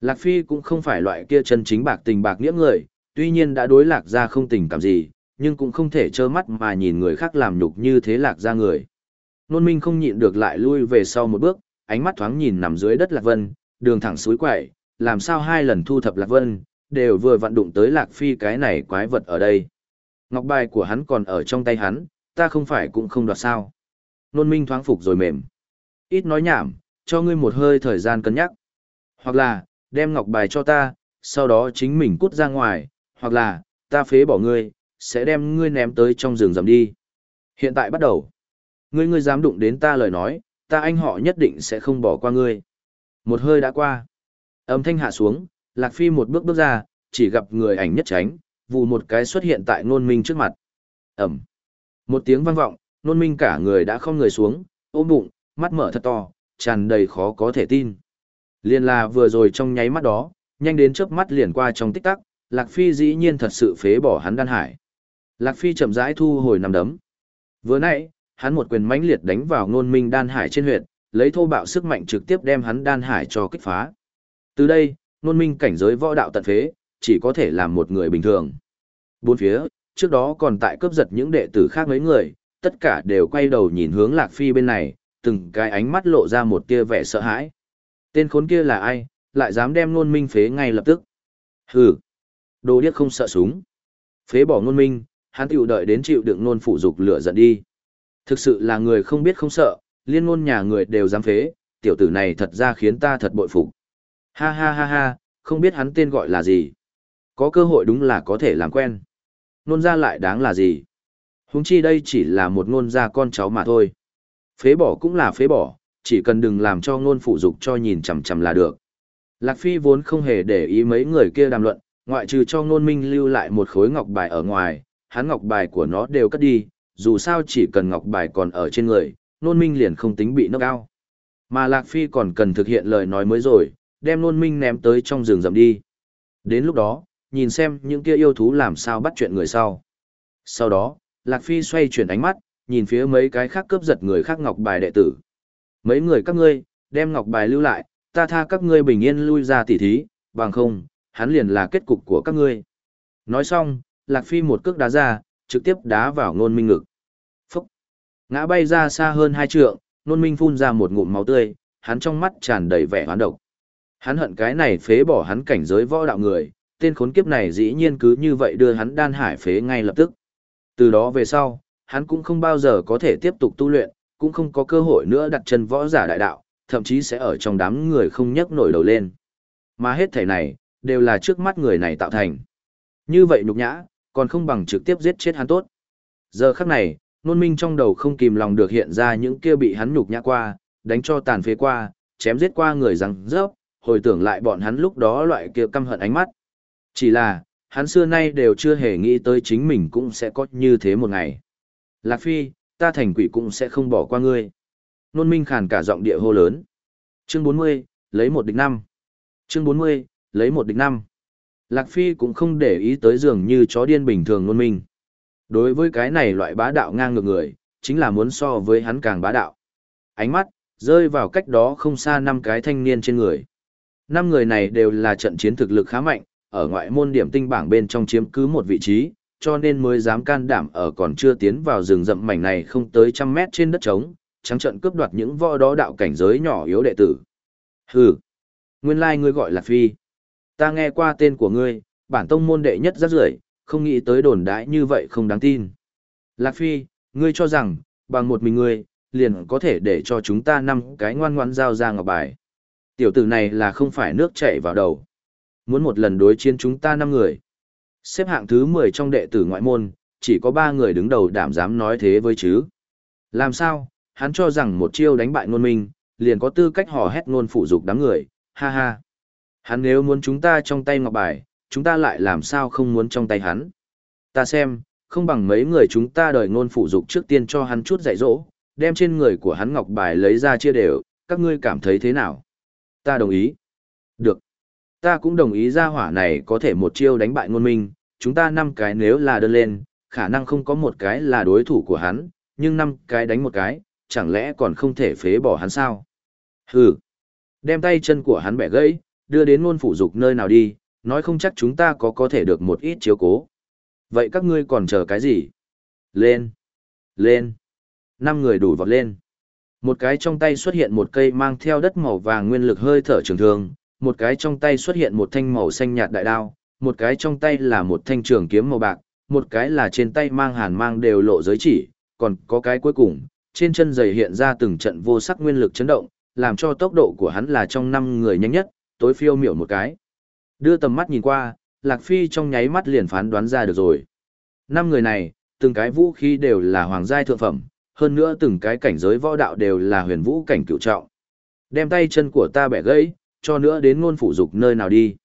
Lạc Phi cũng không phải loại kia chân chính bạc tình bạc nghĩa người, tuy nhiên đã đối Lạc ra không tình cảm gì, nhưng cũng không thể trơ mắt mà nhìn người khác làm nhục như thế Lạc ra người. Nôn Minh không nhịn được lại lui về sau một bước, ánh mắt thoáng nhìn nằm dưới đất Lạc Vân, đường thẳng suối quậy, làm sao hai lần thu thập Lạc Vân, đều vừa vặn đụng tới Lạc Phi cái này quái vật ở đây. Ngọc bài của hắn còn ở trong tay hắn, ta không phải cũng không đoạt sao. Nôn Minh thoáng phục rồi mềm. Ít nói nhảm, cho ngươi một hơi thời gian cân nhắc. Hoặc là, đem ngọc bài cho ta, sau đó chính mình cút ra ngoài, hoặc là, ta phế bỏ ngươi, sẽ đem ngươi ném tới trong rừng rầm đi. Hiện tại bắt đầu. Ngươi ngươi dám đụng đến ta lời nói, ta anh họ nhất định sẽ không bỏ qua ngươi. Một hơi đã qua. Âm thanh hạ xuống, Lạc Phi một bước bước ra, chỉ gặp người ảnh nhất tránh, vụ một cái xuất hiện tại nôn minh trước mặt. Ẩm. Một tiếng vang vọng, nôn minh cả người đã không người xuống, ôm bụng, mắt mở thật to, tràn đầy khó có thể tin. Liên là vừa rồi trong nháy mắt đó, nhanh đến chớp mắt liền qua trong tích tắc, Lạc Phi dĩ nhiên thật sự phế bỏ hắn đan hải. Lạc Phi chậm rãi thu hồi nằm đấm. Vừa nãy, hắn một quyền mãnh liệt đánh vào ngôn minh đan hải trên huyệt, lấy thô bạo sức mạnh trực tiếp đem hắn đan hải cho kích phá. Từ đây, ngôn minh cảnh giới võ đạo tận phế, chỉ có thể làm một người bình thường. Bốn phía, trước đó còn tại cướp giật những đệ tử khác mấy người, tất cả đều quay đầu nhìn hướng Lạc Phi bên này, từng cái ánh mắt lộ ra một tia vẻ sợ hãi. Tên khốn kia là ai, lại dám đem nôn minh phế ngay lập tức. Hừ, đồ điếc không sợ súng. Phế bỏ nôn minh, hắn tiểu đợi đến chịu đựng nôn phủ dục lửa giận đi. Thực sự là người không biết không sợ, liên ngôn nhà người đều dám phế, tiểu tử này thật ra khiến ta thật bội phục. Ha ha ha ha, không biết hắn tên gọi là gì. Có cơ hội đúng là có thể làm quen. Nôn ra lại đáng là gì. Húng chi đây chỉ là một ngôn gia con cháu mà thôi. Phế bỏ cũng là phế bỏ, chỉ cần đừng làm cho ngôn phụ dục cho nhìn chằm chằm là được. Lạc Phi vốn không hề để ý mấy người kia đàm luận, ngoại trừ cho ngôn minh lưu lại một khối ngọc bài ở ngoài, hắn ngọc bài của nó đều cất đi, dù sao chỉ cần ngọc bài còn ở trên người, Nôn minh liền không tính bị nốc ao. Mà Lạc Phi còn cần thực hiện lời nói mới rồi, đem Nôn minh ném tới trong rừng rậm đi. Đến lúc đó, nhìn xem những kia yêu thú làm sao bắt chuyện người sau. Sau đó, Lạc Phi xoay chuyển ánh mắt, nhìn phía mấy cái khác cướp giật người khác ngọc bài đệ tử. Mấy người các ngươi, đem ngọc bài lưu lại, ta tha các ngươi bình yên lui ra tỉ thí, bằng không, hắn liền là kết cục của các ngươi. Nói xong, Lạc Phi một cước đá ra, trực tiếp đá vào nôn minh ngực. Phúc! Ngã bay ra xa hơn hai trượng, nôn minh phun ra một ngụm máu tươi, hắn trong mắt tràn đầy vẻ hoán độc. Hắn hận cái này phế bỏ hắn cảnh giới võ đạo người, tên khốn kiếp này dĩ nhiên cứ như vậy đưa hắn đan hải phế ngay lập tức. Từ đó về sau, hắn cũng không bao giờ có thể tiếp tục tu luyện, cũng không có cơ hội nữa đặt chân võ giả đại đạo, thậm chí sẽ ở trong đám người không nhấc nổi đầu lên. Mà hết thể này, đều là trước mắt người này tạo thành. Như vậy nhục nhã, còn không bằng trực tiếp giết chết hắn tốt. Giờ khắc này, Nôn minh trong đầu không kìm lòng được hiện ra những kia bị hắn nhục nhã qua, đánh cho tàn phế qua, chém giết qua người răng rớp, hồi tưởng lại bọn hắn lúc đó loại kia căm hận ánh mắt. Chỉ là, hắn xưa nay đều chưa hề nghĩ tới chính mình cũng sẽ có như thế một ngày. Lạc Phi, ta thành quỷ cũng sẽ không bỏ qua ngươi. Nôn minh khàn cả giọng địa hô lớn. Chương 40, lấy một địch năm. Chương 40, lấy một địch năm. Lạc Phi cũng không để ý tới dường như chó điên bình thường ngôn minh. Đối với cái này loại bá đạo ngang ngược người, chính là muốn so với hắn càng bá đạo. Ánh mắt, rơi vào cách đó không xa năm cái thanh niên trên người. Năm người này đều là trận chiến thực lực khá mạnh, ở ngoại môn điểm tinh bảng bên trong chiếm cứ một vị trí, cho nên mới dám can đảm ở còn chưa tiến vào rừng rậm mảnh này không tới trăm mét trên đất trống, trắng trận cướp đoạt những võ đó đạo cảnh giới nhỏ yếu đệ tử. Hừ, nguyên lai like ngươi gọi là Phi. Ta nghe qua tên của ngươi, bản tông môn đệ nhất rất rưởi, không nghĩ tới đồn đãi như vậy không đáng tin. Lạc Phi, ngươi cho rằng, bằng một mình ngươi, liền có thể để cho chúng ta năm cái ngoan ngoãn giao ra ngọc bài. Tiểu tử này là không phải nước chảy vào đầu. Muốn một lần đối chiến chúng ta năm người. Xếp hạng thứ 10 trong đệ tử ngoại môn, chỉ có ba người đứng đầu đảm dám nói thế với chứ. Làm sao, hắn cho rằng một chiêu đánh bại ngôn minh, liền có tư cách hò hét ngôn phụ dục đám người, ha ha. Hắn nếu muốn chúng ta trong tay ngọc bài, chúng ta lại làm sao không muốn trong tay hắn. Ta xem, không bằng mấy người chúng ta đợi ngôn phụ dục trước tiên cho hắn chút dạy dỗ, đem trên người của hắn ngọc bài lấy ra chia đều, các ngươi cảm thấy thế nào? Ta đồng ý. Được. Ta cũng đồng ý ra hỏa này có thể một chiêu đánh bại ngôn minh, chúng ta năm cái nếu là đơn lên, khả năng không có một cái là đối thủ của hắn, nhưng năm cái đánh một cái, chẳng lẽ còn không thể phế bỏ hắn sao? Hừ. Đem tay chân của hắn bẻ gãy, đưa đến ngôn phủ dục nơi nào đi, nói không chắc chúng ta có có thể được một ít chiếu cố. Vậy các ngươi còn chờ cái gì? Lên! Lên! Năm người đủ vọt lên. Một cái trong tay xuất hiện một cây mang theo đất màu vàng nguyên lực hơi thở trường thường một cái trong tay xuất hiện một thanh màu xanh nhạt đại đao, một cái trong tay là một thanh trường kiếm màu bạc, một cái là trên tay mang hàn mang đều lộ giới chỉ, còn có cái cuối cùng, trên chân giày hiện ra từng trận vô sắc nguyên lực chấn động, làm cho tốc độ của hắn là trong năm người nhanh nhất, tối phiêu miểu một cái. Đưa tầm mắt nhìn qua, Lạc Phi trong nháy mắt liền phán đoán ra được rồi. Năm người này, từng cái vũ khí đều là hoàng giai thượng phẩm, hơn nữa từng cái cảnh giới võ đạo đều là huyền vũ cảnh cựu trọng. Đem tay chân của ta bẻ gãy, cho nữa đến ngôn phủ dục nơi nào đi.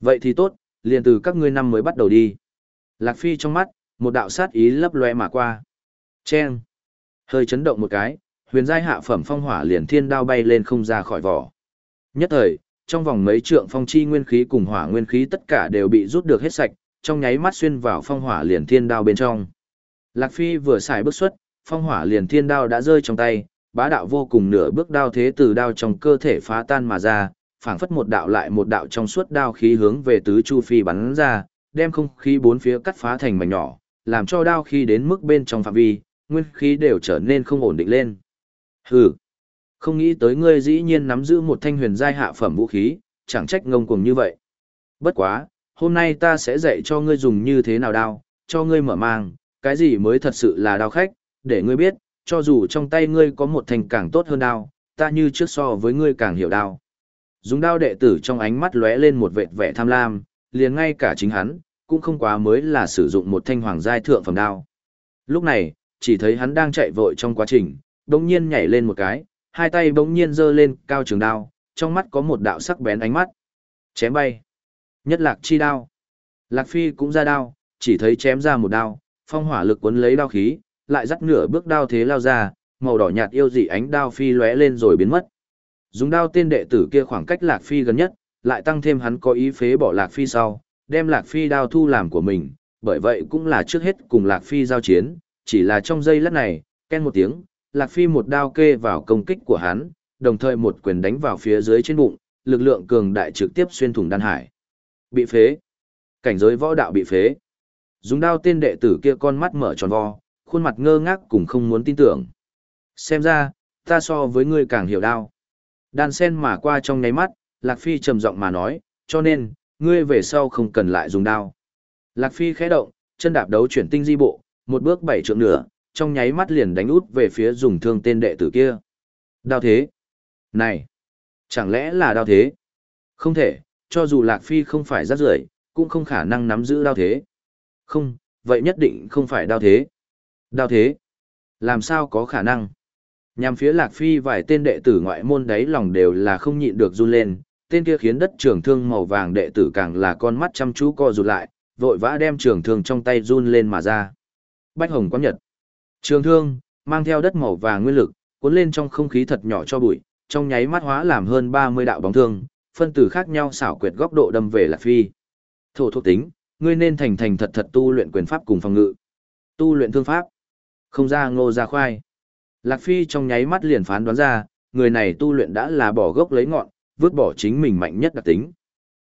Vậy thì tốt, liền từ các ngươi năm mới bắt đầu đi. Lạc Phi trong mắt, một đạo sát ý lấp loe mà qua. Chen. Hơi chấn động một cái, huyền giai hạ phẩm phong hỏa liền thiên đao bay lên không ra khỏi vỏ. Nhất thời, trong vòng mấy trượng phong chi nguyên khí cùng hỏa nguyên khí tất cả đều bị rút được hết sạch, trong nháy mắt xuyên vào phong hỏa liền thiên đao bên trong. Lạc Phi vừa xài bước xuất, phong hỏa liền thiên đao đã rơi trong tay, bá đạo vô cùng nửa bước đao thế từ đao trong cơ thể phá tan mà ra, phảng phất một đạo lại một đạo trong suốt đao khí hướng về tứ chu phi bắn ra, đem không khí bốn phía cắt phá thành mảnh nhỏ, làm cho đao khí đến mức bên trong phạm vi, nguyên khí đều trở nên không ổn định lên. Hừ, không nghĩ tới ngươi dĩ nhiên nắm giữ một thanh huyền giai hạ phẩm vũ khí, chẳng trách ngông cuồng như vậy. Bất quá, hôm nay ta sẽ dạy cho ngươi dùng như thế nào đao, cho ngươi mở mang, cái gì mới thật sự là đao khách, để ngươi biết, cho dù trong tay ngươi có một thanh càng tốt hơn đao, ta như trước so với ngươi càng hiểu đao. Dùng đao đệ tử trong ánh mắt lóe lên một vệt vẻ tham lam, liền ngay cả chính hắn, cũng không quá mới là sử dụng một thanh hoàng giai thượng phẩm đao. Lúc này, chỉ thấy hắn đang chạy vội trong quá trình, đống nhiên nhảy lên một cái, hai tay bỗng nhiên giơ lên cao trường đao, trong mắt có một đạo sắc bén ánh mắt. Chém bay. Nhất lạc chi đao. Lạc phi cũng ra đao, chỉ thấy chém ra một đao, phong hỏa lực cuốn lấy đao khí, lại dắt nửa bước đao thế lao ra, màu đỏ nhạt yêu dị ánh đao phi lóe lên rồi biến mất. Dùng đao tên đệ tử kia khoảng cách Lạc Phi gần nhất, lại tăng thêm hắn có ý phế bỏ Lạc Phi sau, đem Lạc Phi đao thu làm của mình, bởi vậy cũng là trước hết cùng Lạc Phi giao chiến, chỉ là trong giây lát này, ken một tiếng, Lạc Phi một đao kê vào công kích của hắn, đồng thời một quyền đánh vào phía dưới trên bụng, lực lượng cường đại trực tiếp xuyên thủng đan hải. Bị phế. Cảnh giới võ đạo bị phế. Dùng đao tên đệ tử kia con mắt mở tròn vo, khuôn mặt ngơ ngác cùng không muốn tin tưởng. Xem ra, ta so với ngươi càng hiểu đao. Đan sen mà qua trong nháy mắt, Lạc Phi trầm giọng mà nói, cho nên, ngươi về sau không cần lại dùng đao. Lạc Phi khẽ động, chân đạp đấu chuyển tinh di bộ, một bước bảy trượng nửa, trong nháy mắt liền đánh út về phía dùng thương tên đệ tử kia. Đao thế. Này! Chẳng lẽ là đao thế? Không thể, cho dù Lạc Phi không phải rác rưởi cũng không khả năng nắm giữ đao thế. Không, vậy nhất định không phải đao thế. Đao thế. Làm sao có khả năng? Nhằm phía Lạc Phi vài tên đệ tử ngoại môn đấy lòng đều là không nhịn được run lên, tên kia khiến đất trường thương màu vàng đệ tử càng là con mắt chăm chú co rụt lại, vội vã đem trường thương trong tay run lên mà ra. Bách hồng quán nhật. Trường thương, mang theo đất màu và nguyên lực, cuốn lên trong không khí thật nhỏ cho bụi, trong nháy mắt hóa làm hơn 30 đạo bóng thương, phân tử khác nhau xảo quyệt góc độ đâm về Lạc Phi. Thổ thuộc tính, ngươi nên thành thành thật thật tu luyện quyền pháp cùng phòng ngự. Tu luyện thương pháp. Không ra ngô ra khoai. Lạc Phi trong nháy mắt liền phán đoán ra, người này tu luyện đã là bỏ gốc lấy ngọn, vứt bỏ chính mình mạnh nhất đặc tính.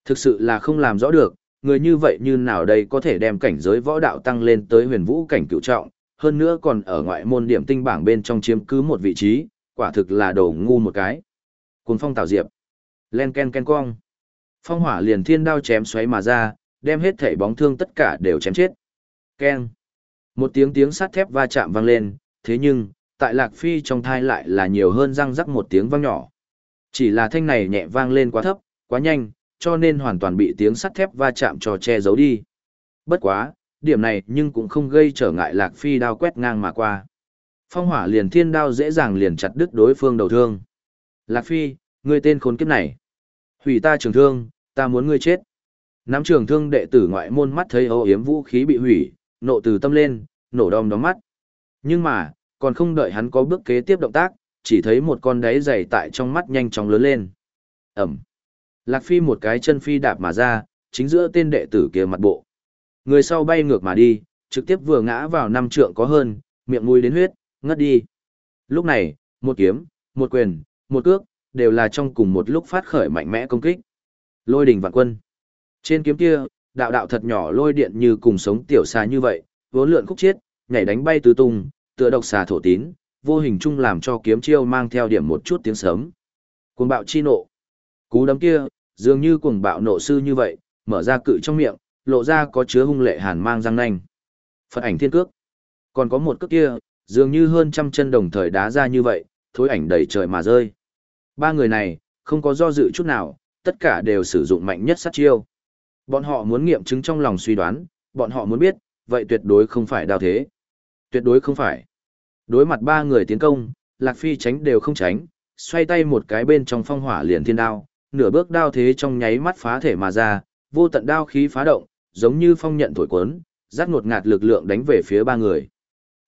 Thực sự là không làm rõ được, người như vậy như nào đây có thể đem cảnh giới võ đạo tăng lên tới huyền vũ cảnh cựu trọng, hơn nữa còn ở ngoại môn điểm tinh bảng bên trong chiếm cứ một vị trí, quả thực là đồ ngu một cái. Cuồng phong tạo diệp. Len ken ken cong. Phong hỏa liền thiên đao chém xoáy mà ra, đem hết thảy bóng thương tất cả đều chém chết. Ken. Một tiếng tiếng sắt thép va chạm vang lên, thế nhưng, tại Lạc Phi trong thai lại là nhiều hơn răng rắc một tiếng vang nhỏ. Chỉ là thanh này nhẹ vang lên quá thấp, quá nhanh, cho nên hoàn toàn bị tiếng sắt thép va chạm cho che giấu đi. Bất quá, điểm này nhưng cũng không gây trở ngại Lạc Phi đao quét ngang mà qua. Phong hỏa liền thiên đao dễ dàng liền chặt đứt đối phương đầu thương. Lạc Phi, ngươi tên khốn kiếp này. Hủy ta trường thương, ta muốn ngươi chết. Nắm trường thương đệ tử ngoại môn mắt thấy âu yếm vũ khí bị hủy, nộ từ tâm lên, nổ đom đóm mắt. Nhưng mà, còn không đợi hắn có bước kế tiếp động tác, chỉ thấy một con đáy dày tại trong mắt nhanh chóng lớn lên. Ẩm. Lạc Phi một cái chân phi đạp mà ra, chính giữa tên đệ tử kia mặt bộ. Người sau bay ngược mà đi, trực tiếp vừa ngã vào năm trượng có hơn, miệng mũi đến huyết, ngất đi. Lúc này, một kiếm, một quyền, một cước, đều là trong cùng một lúc phát khởi mạnh mẽ công kích. Lôi đỉnh vạn quân. Trên kiếm kia, đạo đạo thật nhỏ lôi điện như cùng sống tiểu xà như vậy, vốn lượn khúc chiết, nhảy đánh bay tứ tung, tựa độc xà thổ tín, vô hình chung làm cho kiếm chiêu mang theo điểm một chút tiếng sớm. Cuồng bạo chi nộ. Cú đấm kia, dường như cuồng bạo nộ sư như vậy, mở ra cự trong miệng, lộ ra có chứa hung lệ hàn mang răng nanh. Phật ảnh thiên cước. Còn có một cước kia, dường như hơn trăm chân đồng thời đá ra như vậy, thối ảnh đầy trời mà rơi. Ba người này, không có do dự chút nào, tất cả đều sử dụng mạnh nhất sát chiêu. Bọn họ muốn nghiệm chứng trong lòng suy đoán, bọn họ muốn biết, vậy tuyệt đối không phải đao thế. Tuyệt đối không phải. Đối mặt ba người tiến công, Lạc Phi tránh đều không tránh, xoay tay một cái bên trong phong hỏa liền thiên đao, nửa bước đao thế trong nháy mắt phá thể mà ra, vô tận đao khí phá động, giống như phong nhận thổi cuốn, rát ngột ngạt lực lượng đánh về phía ba người.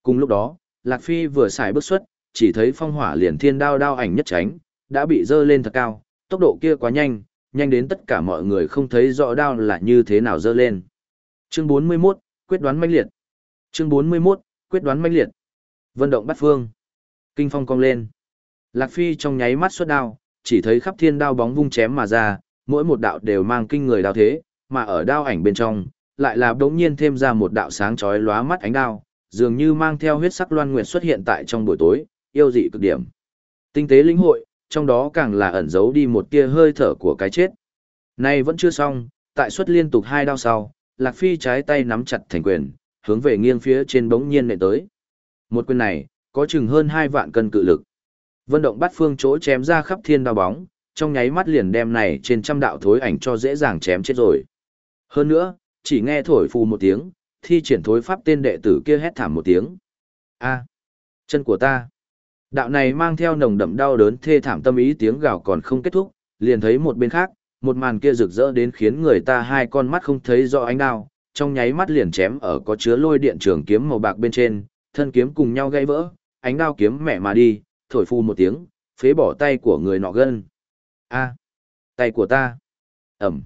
Cùng lúc đó, Lạc Phi vừa xài bước xuất, chỉ thấy phong hỏa liền thiên đao đao ảnh nhất tránh, đã bị dơ lên thật cao, tốc độ kia quá nhanh, nhanh đến tất cả mọi người không thấy rõ đao là như thế nào dơ lên. Chương 41, quyết đoán mãnh liệt. Chương 41, quyết đoán mãnh liệt. Vận động bắt phương. Kinh phong cong lên. Lạc Phi trong nháy mắt xuất đao, chỉ thấy khắp thiên đao bóng vung chém mà ra, mỗi một đạo đều mang kinh người đao thế, mà ở đao ảnh bên trong, lại là đống nhiên thêm ra một đạo sáng chói lóa mắt ánh đao, dường như mang theo huyết sắc loan nguyệt xuất hiện tại trong buổi tối, yêu dị cực điểm. Tinh tế linh hội, trong đó càng là ẩn giấu đi một tia hơi thở của cái chết. Nay vẫn chưa xong, tại xuất liên tục hai đao sau, Lạc Phi trái tay nắm chặt thành quyền, hướng về nghiêng phía trên bỗng nhiên nệ tới. Một quyền này, có chừng hơn hai vạn cân cự lực. Vân động bắt phương chỗ chém ra khắp thiên đao bóng, trong nháy mắt liền đem này trên trăm đạo thối ảnh cho dễ dàng chém chết rồi. Hơn nữa, chỉ nghe thổi phù một tiếng, thi triển thối pháp tên đệ tử kia hét thảm một tiếng. A, chân của ta. Đạo này mang theo nồng đậm đau đớn thê thảm tâm ý tiếng gào còn không kết thúc, liền thấy một bên khác, một màn kia rực rỡ đến khiến người ta hai con mắt không thấy rõ ánh đao, trong nháy mắt liền chém ở có chứa lôi điện trường kiếm màu bạc bên trên, thân kiếm cùng nhau gãy vỡ, ánh đao kiếm mẹ mà đi, thổi phu một tiếng, phế bỏ tay của người nọ gân. A, tay của ta. Ẩm.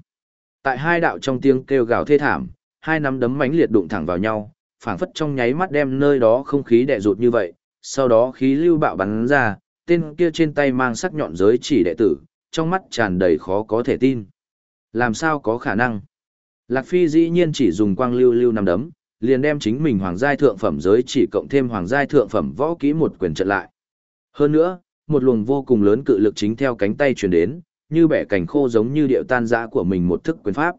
Tại hai đạo trong tiếng kêu gào thê thảm, hai nắm đấm mãnh liệt đụng thẳng vào nhau, phảng phất trong nháy mắt đem nơi đó không khí đè rụt như vậy, sau đó khí lưu bạo bắn ra, tên kia trên tay mang sắc nhọn giới chỉ đệ tử, trong mắt tràn đầy khó có thể tin. Làm sao có khả năng? Lạc Phi dĩ nhiên chỉ dùng quang lưu lưu nằm đấm, liền đem chính mình hoàng giai thượng phẩm giới chỉ cộng thêm hoàng giai thượng phẩm võ kỹ một quyền trận lại. Hơn nữa, một luồng vô cùng lớn cự lực chính theo cánh tay truyền đến, như bẻ cảnh khô giống như điệu tan dã của mình một thức quyền pháp.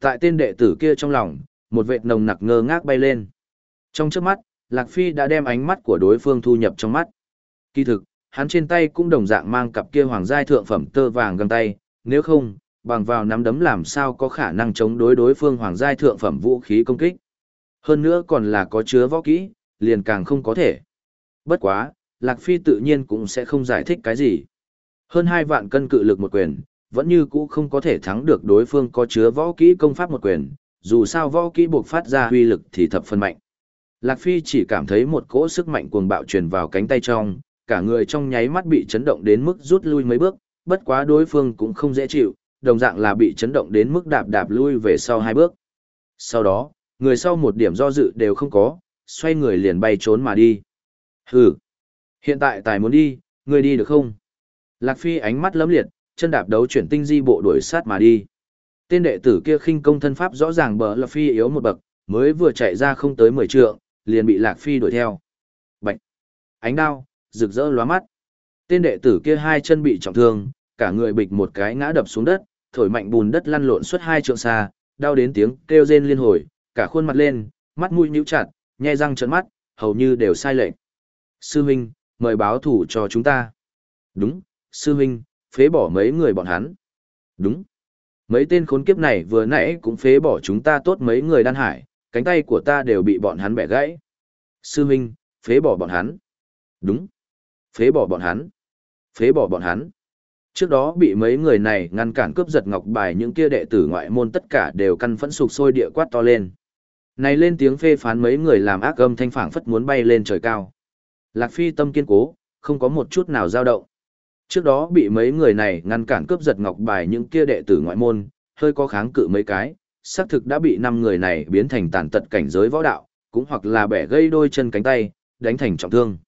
Tại tên đệ tử kia trong lòng, một vệt nồng nặc ngơ ngác bay lên. Trong trước mắt, Lạc Phi đã đem ánh mắt của đối phương thu nhập trong mắt. Kỳ thực, hắn trên tay cũng đồng dạng mang cặp kia hoàng giai thượng phẩm tơ vàng găng tay, nếu không, bằng vào nắm đấm làm sao có khả năng chống đối đối phương hoàng giai thượng phẩm vũ khí công kích. Hơn nữa còn là có chứa võ kỹ, liền càng không có thể. Bất quá, Lạc Phi tự nhiên cũng sẽ không giải thích cái gì. Hơn hai vạn cân cự lực một quyền, vẫn như cũ không có thể thắng được đối phương có chứa võ kỹ công pháp một quyền, dù sao võ kỹ buộc phát ra huy lực thì thập phân mạnh. Lạc Phi chỉ cảm thấy một cỗ sức mạnh cuồng bạo truyền vào cánh tay trong, cả người trong nháy mắt bị chấn động đến mức rút lui mấy bước, bất quá đối phương cũng không dễ chịu, đồng dạng là bị chấn động đến mức đạp đạp lui về sau hai bước. Sau đó, người sau một điểm do dự đều không có, xoay người liền bay trốn mà đi. Hừ, hiện tại tài muốn đi, người đi được không? Lạc Phi ánh mắt lấm liệt, chân đạp đấu chuyển tinh di bộ đuổi sát mà đi. Tên đệ tử kia khinh công thân pháp rõ ràng bờ Lạc Phi yếu một bậc, mới vừa chạy ra không tới 10 trượng, liền bị Lạc Phi đuổi theo. Bạch! Ánh đao, rực rỡ lóa mắt. Tên đệ tử kia hai chân bị trọng thương, cả người bịch một cái ngã đập xuống đất, thổi mạnh bùn đất lăn lộn suốt hai trượng xa, đau đến tiếng kêu rên liên hồi, cả khuôn mặt lên, mắt mũi nhíu chặt, nhe răng trợn mắt, hầu như đều sai lệch. Sư huynh, mời báo thủ cho chúng ta. Đúng, sư huynh, phế bỏ mấy người bọn hắn. Đúng. Mấy tên khốn kiếp này vừa nãy cũng phế bỏ chúng ta tốt mấy người đan hải, cánh tay của ta đều bị bọn hắn bẻ gãy. Sư huynh, phế bỏ bọn hắn. Đúng. Phế bỏ bọn hắn. Phế bỏ bọn hắn. Trước đó bị mấy người này ngăn cản cướp giật ngọc bài những kia đệ tử ngoại môn tất cả đều căn phẫn sụp sôi địa quát to lên. Này lên tiếng phê phán mấy người làm ác âm thanh phảng phất muốn bay lên trời cao. Lạc Phi tâm kiên cố, không có một chút nào dao động. Trước đó bị mấy người này ngăn cản cướp giật ngọc bài những kia đệ tử ngoại môn, hơi có kháng cự mấy cái, xác thực đã bị năm người này biến thành tàn tật cảnh giới võ đạo, cũng hoặc là bẻ gây đôi chân cánh tay, đánh thành trọng thương.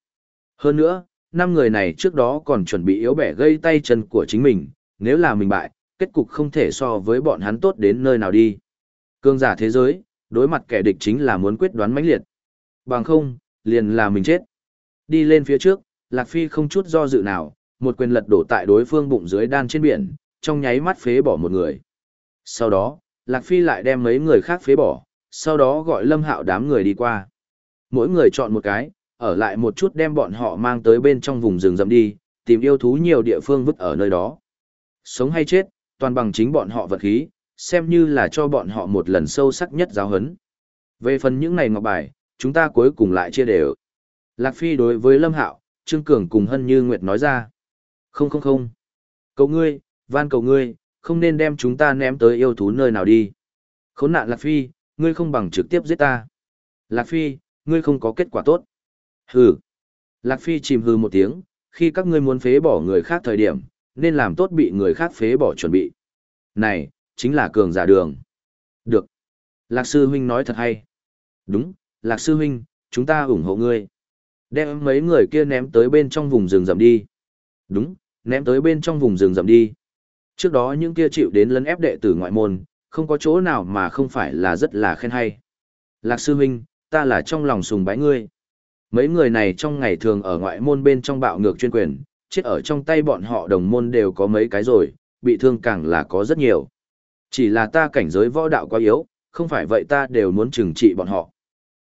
Hơn nữa, năm người này trước đó còn chuẩn bị yếu bẻ gây tay chân của chính mình, nếu là mình bại, kết cục không thể so với bọn hắn tốt đến nơi nào đi. Cương giả thế giới, đối mặt kẻ địch chính là muốn quyết đoán mãnh liệt. Bằng không, liền là mình chết. Đi lên phía trước, Lạc Phi không chút do dự nào, một quyền lật đổ tại đối phương bụng dưới đan trên biển, trong nháy mắt phế bỏ một người. Sau đó, Lạc Phi lại đem mấy người khác phế bỏ, sau đó gọi Lâm Hạo đám người đi qua. Mỗi người chọn một cái, ở lại một chút đem bọn họ mang tới bên trong vùng rừng rậm đi, tìm yêu thú nhiều địa phương vứt ở nơi đó. Sống hay chết, toàn bằng chính bọn họ vật khí, xem như là cho bọn họ một lần sâu sắc nhất giáo hấn. Về phần những này ngọc bài, chúng ta cuối cùng lại chia đều. Lạc Phi đối với Lâm Hạo, Trương Cường cùng Hân Như Nguyệt nói ra. Không không không. Cầu ngươi, van cầu ngươi, không nên đem chúng ta ném tới yêu thú nơi nào đi. Khốn nạn Lạc Phi, ngươi không bằng trực tiếp giết ta. Lạc Phi, ngươi không có kết quả tốt. Hừ. Lạc Phi chìm hừ một tiếng, khi các ngươi muốn phế bỏ người khác thời điểm, nên làm tốt bị người khác phế bỏ chuẩn bị. Này, chính là cường giả đường. Được. Lạc sư huynh nói thật hay. Đúng, Lạc sư huynh, chúng ta ủng hộ ngươi. Đem mấy người kia ném tới bên trong vùng rừng rậm đi. Đúng, ném tới bên trong vùng rừng rậm đi. Trước đó những kia chịu đến lấn ép đệ tử ngoại môn, không có chỗ nào mà không phải là rất là khen hay. Lạc sư huynh, ta là trong lòng sùng bái ngươi. Mấy người này trong ngày thường ở ngoại môn bên trong bạo ngược chuyên quyền, chết ở trong tay bọn họ đồng môn đều có mấy cái rồi, bị thương càng là có rất nhiều. Chỉ là ta cảnh giới võ đạo quá yếu, không phải vậy ta đều muốn trừng trị bọn họ.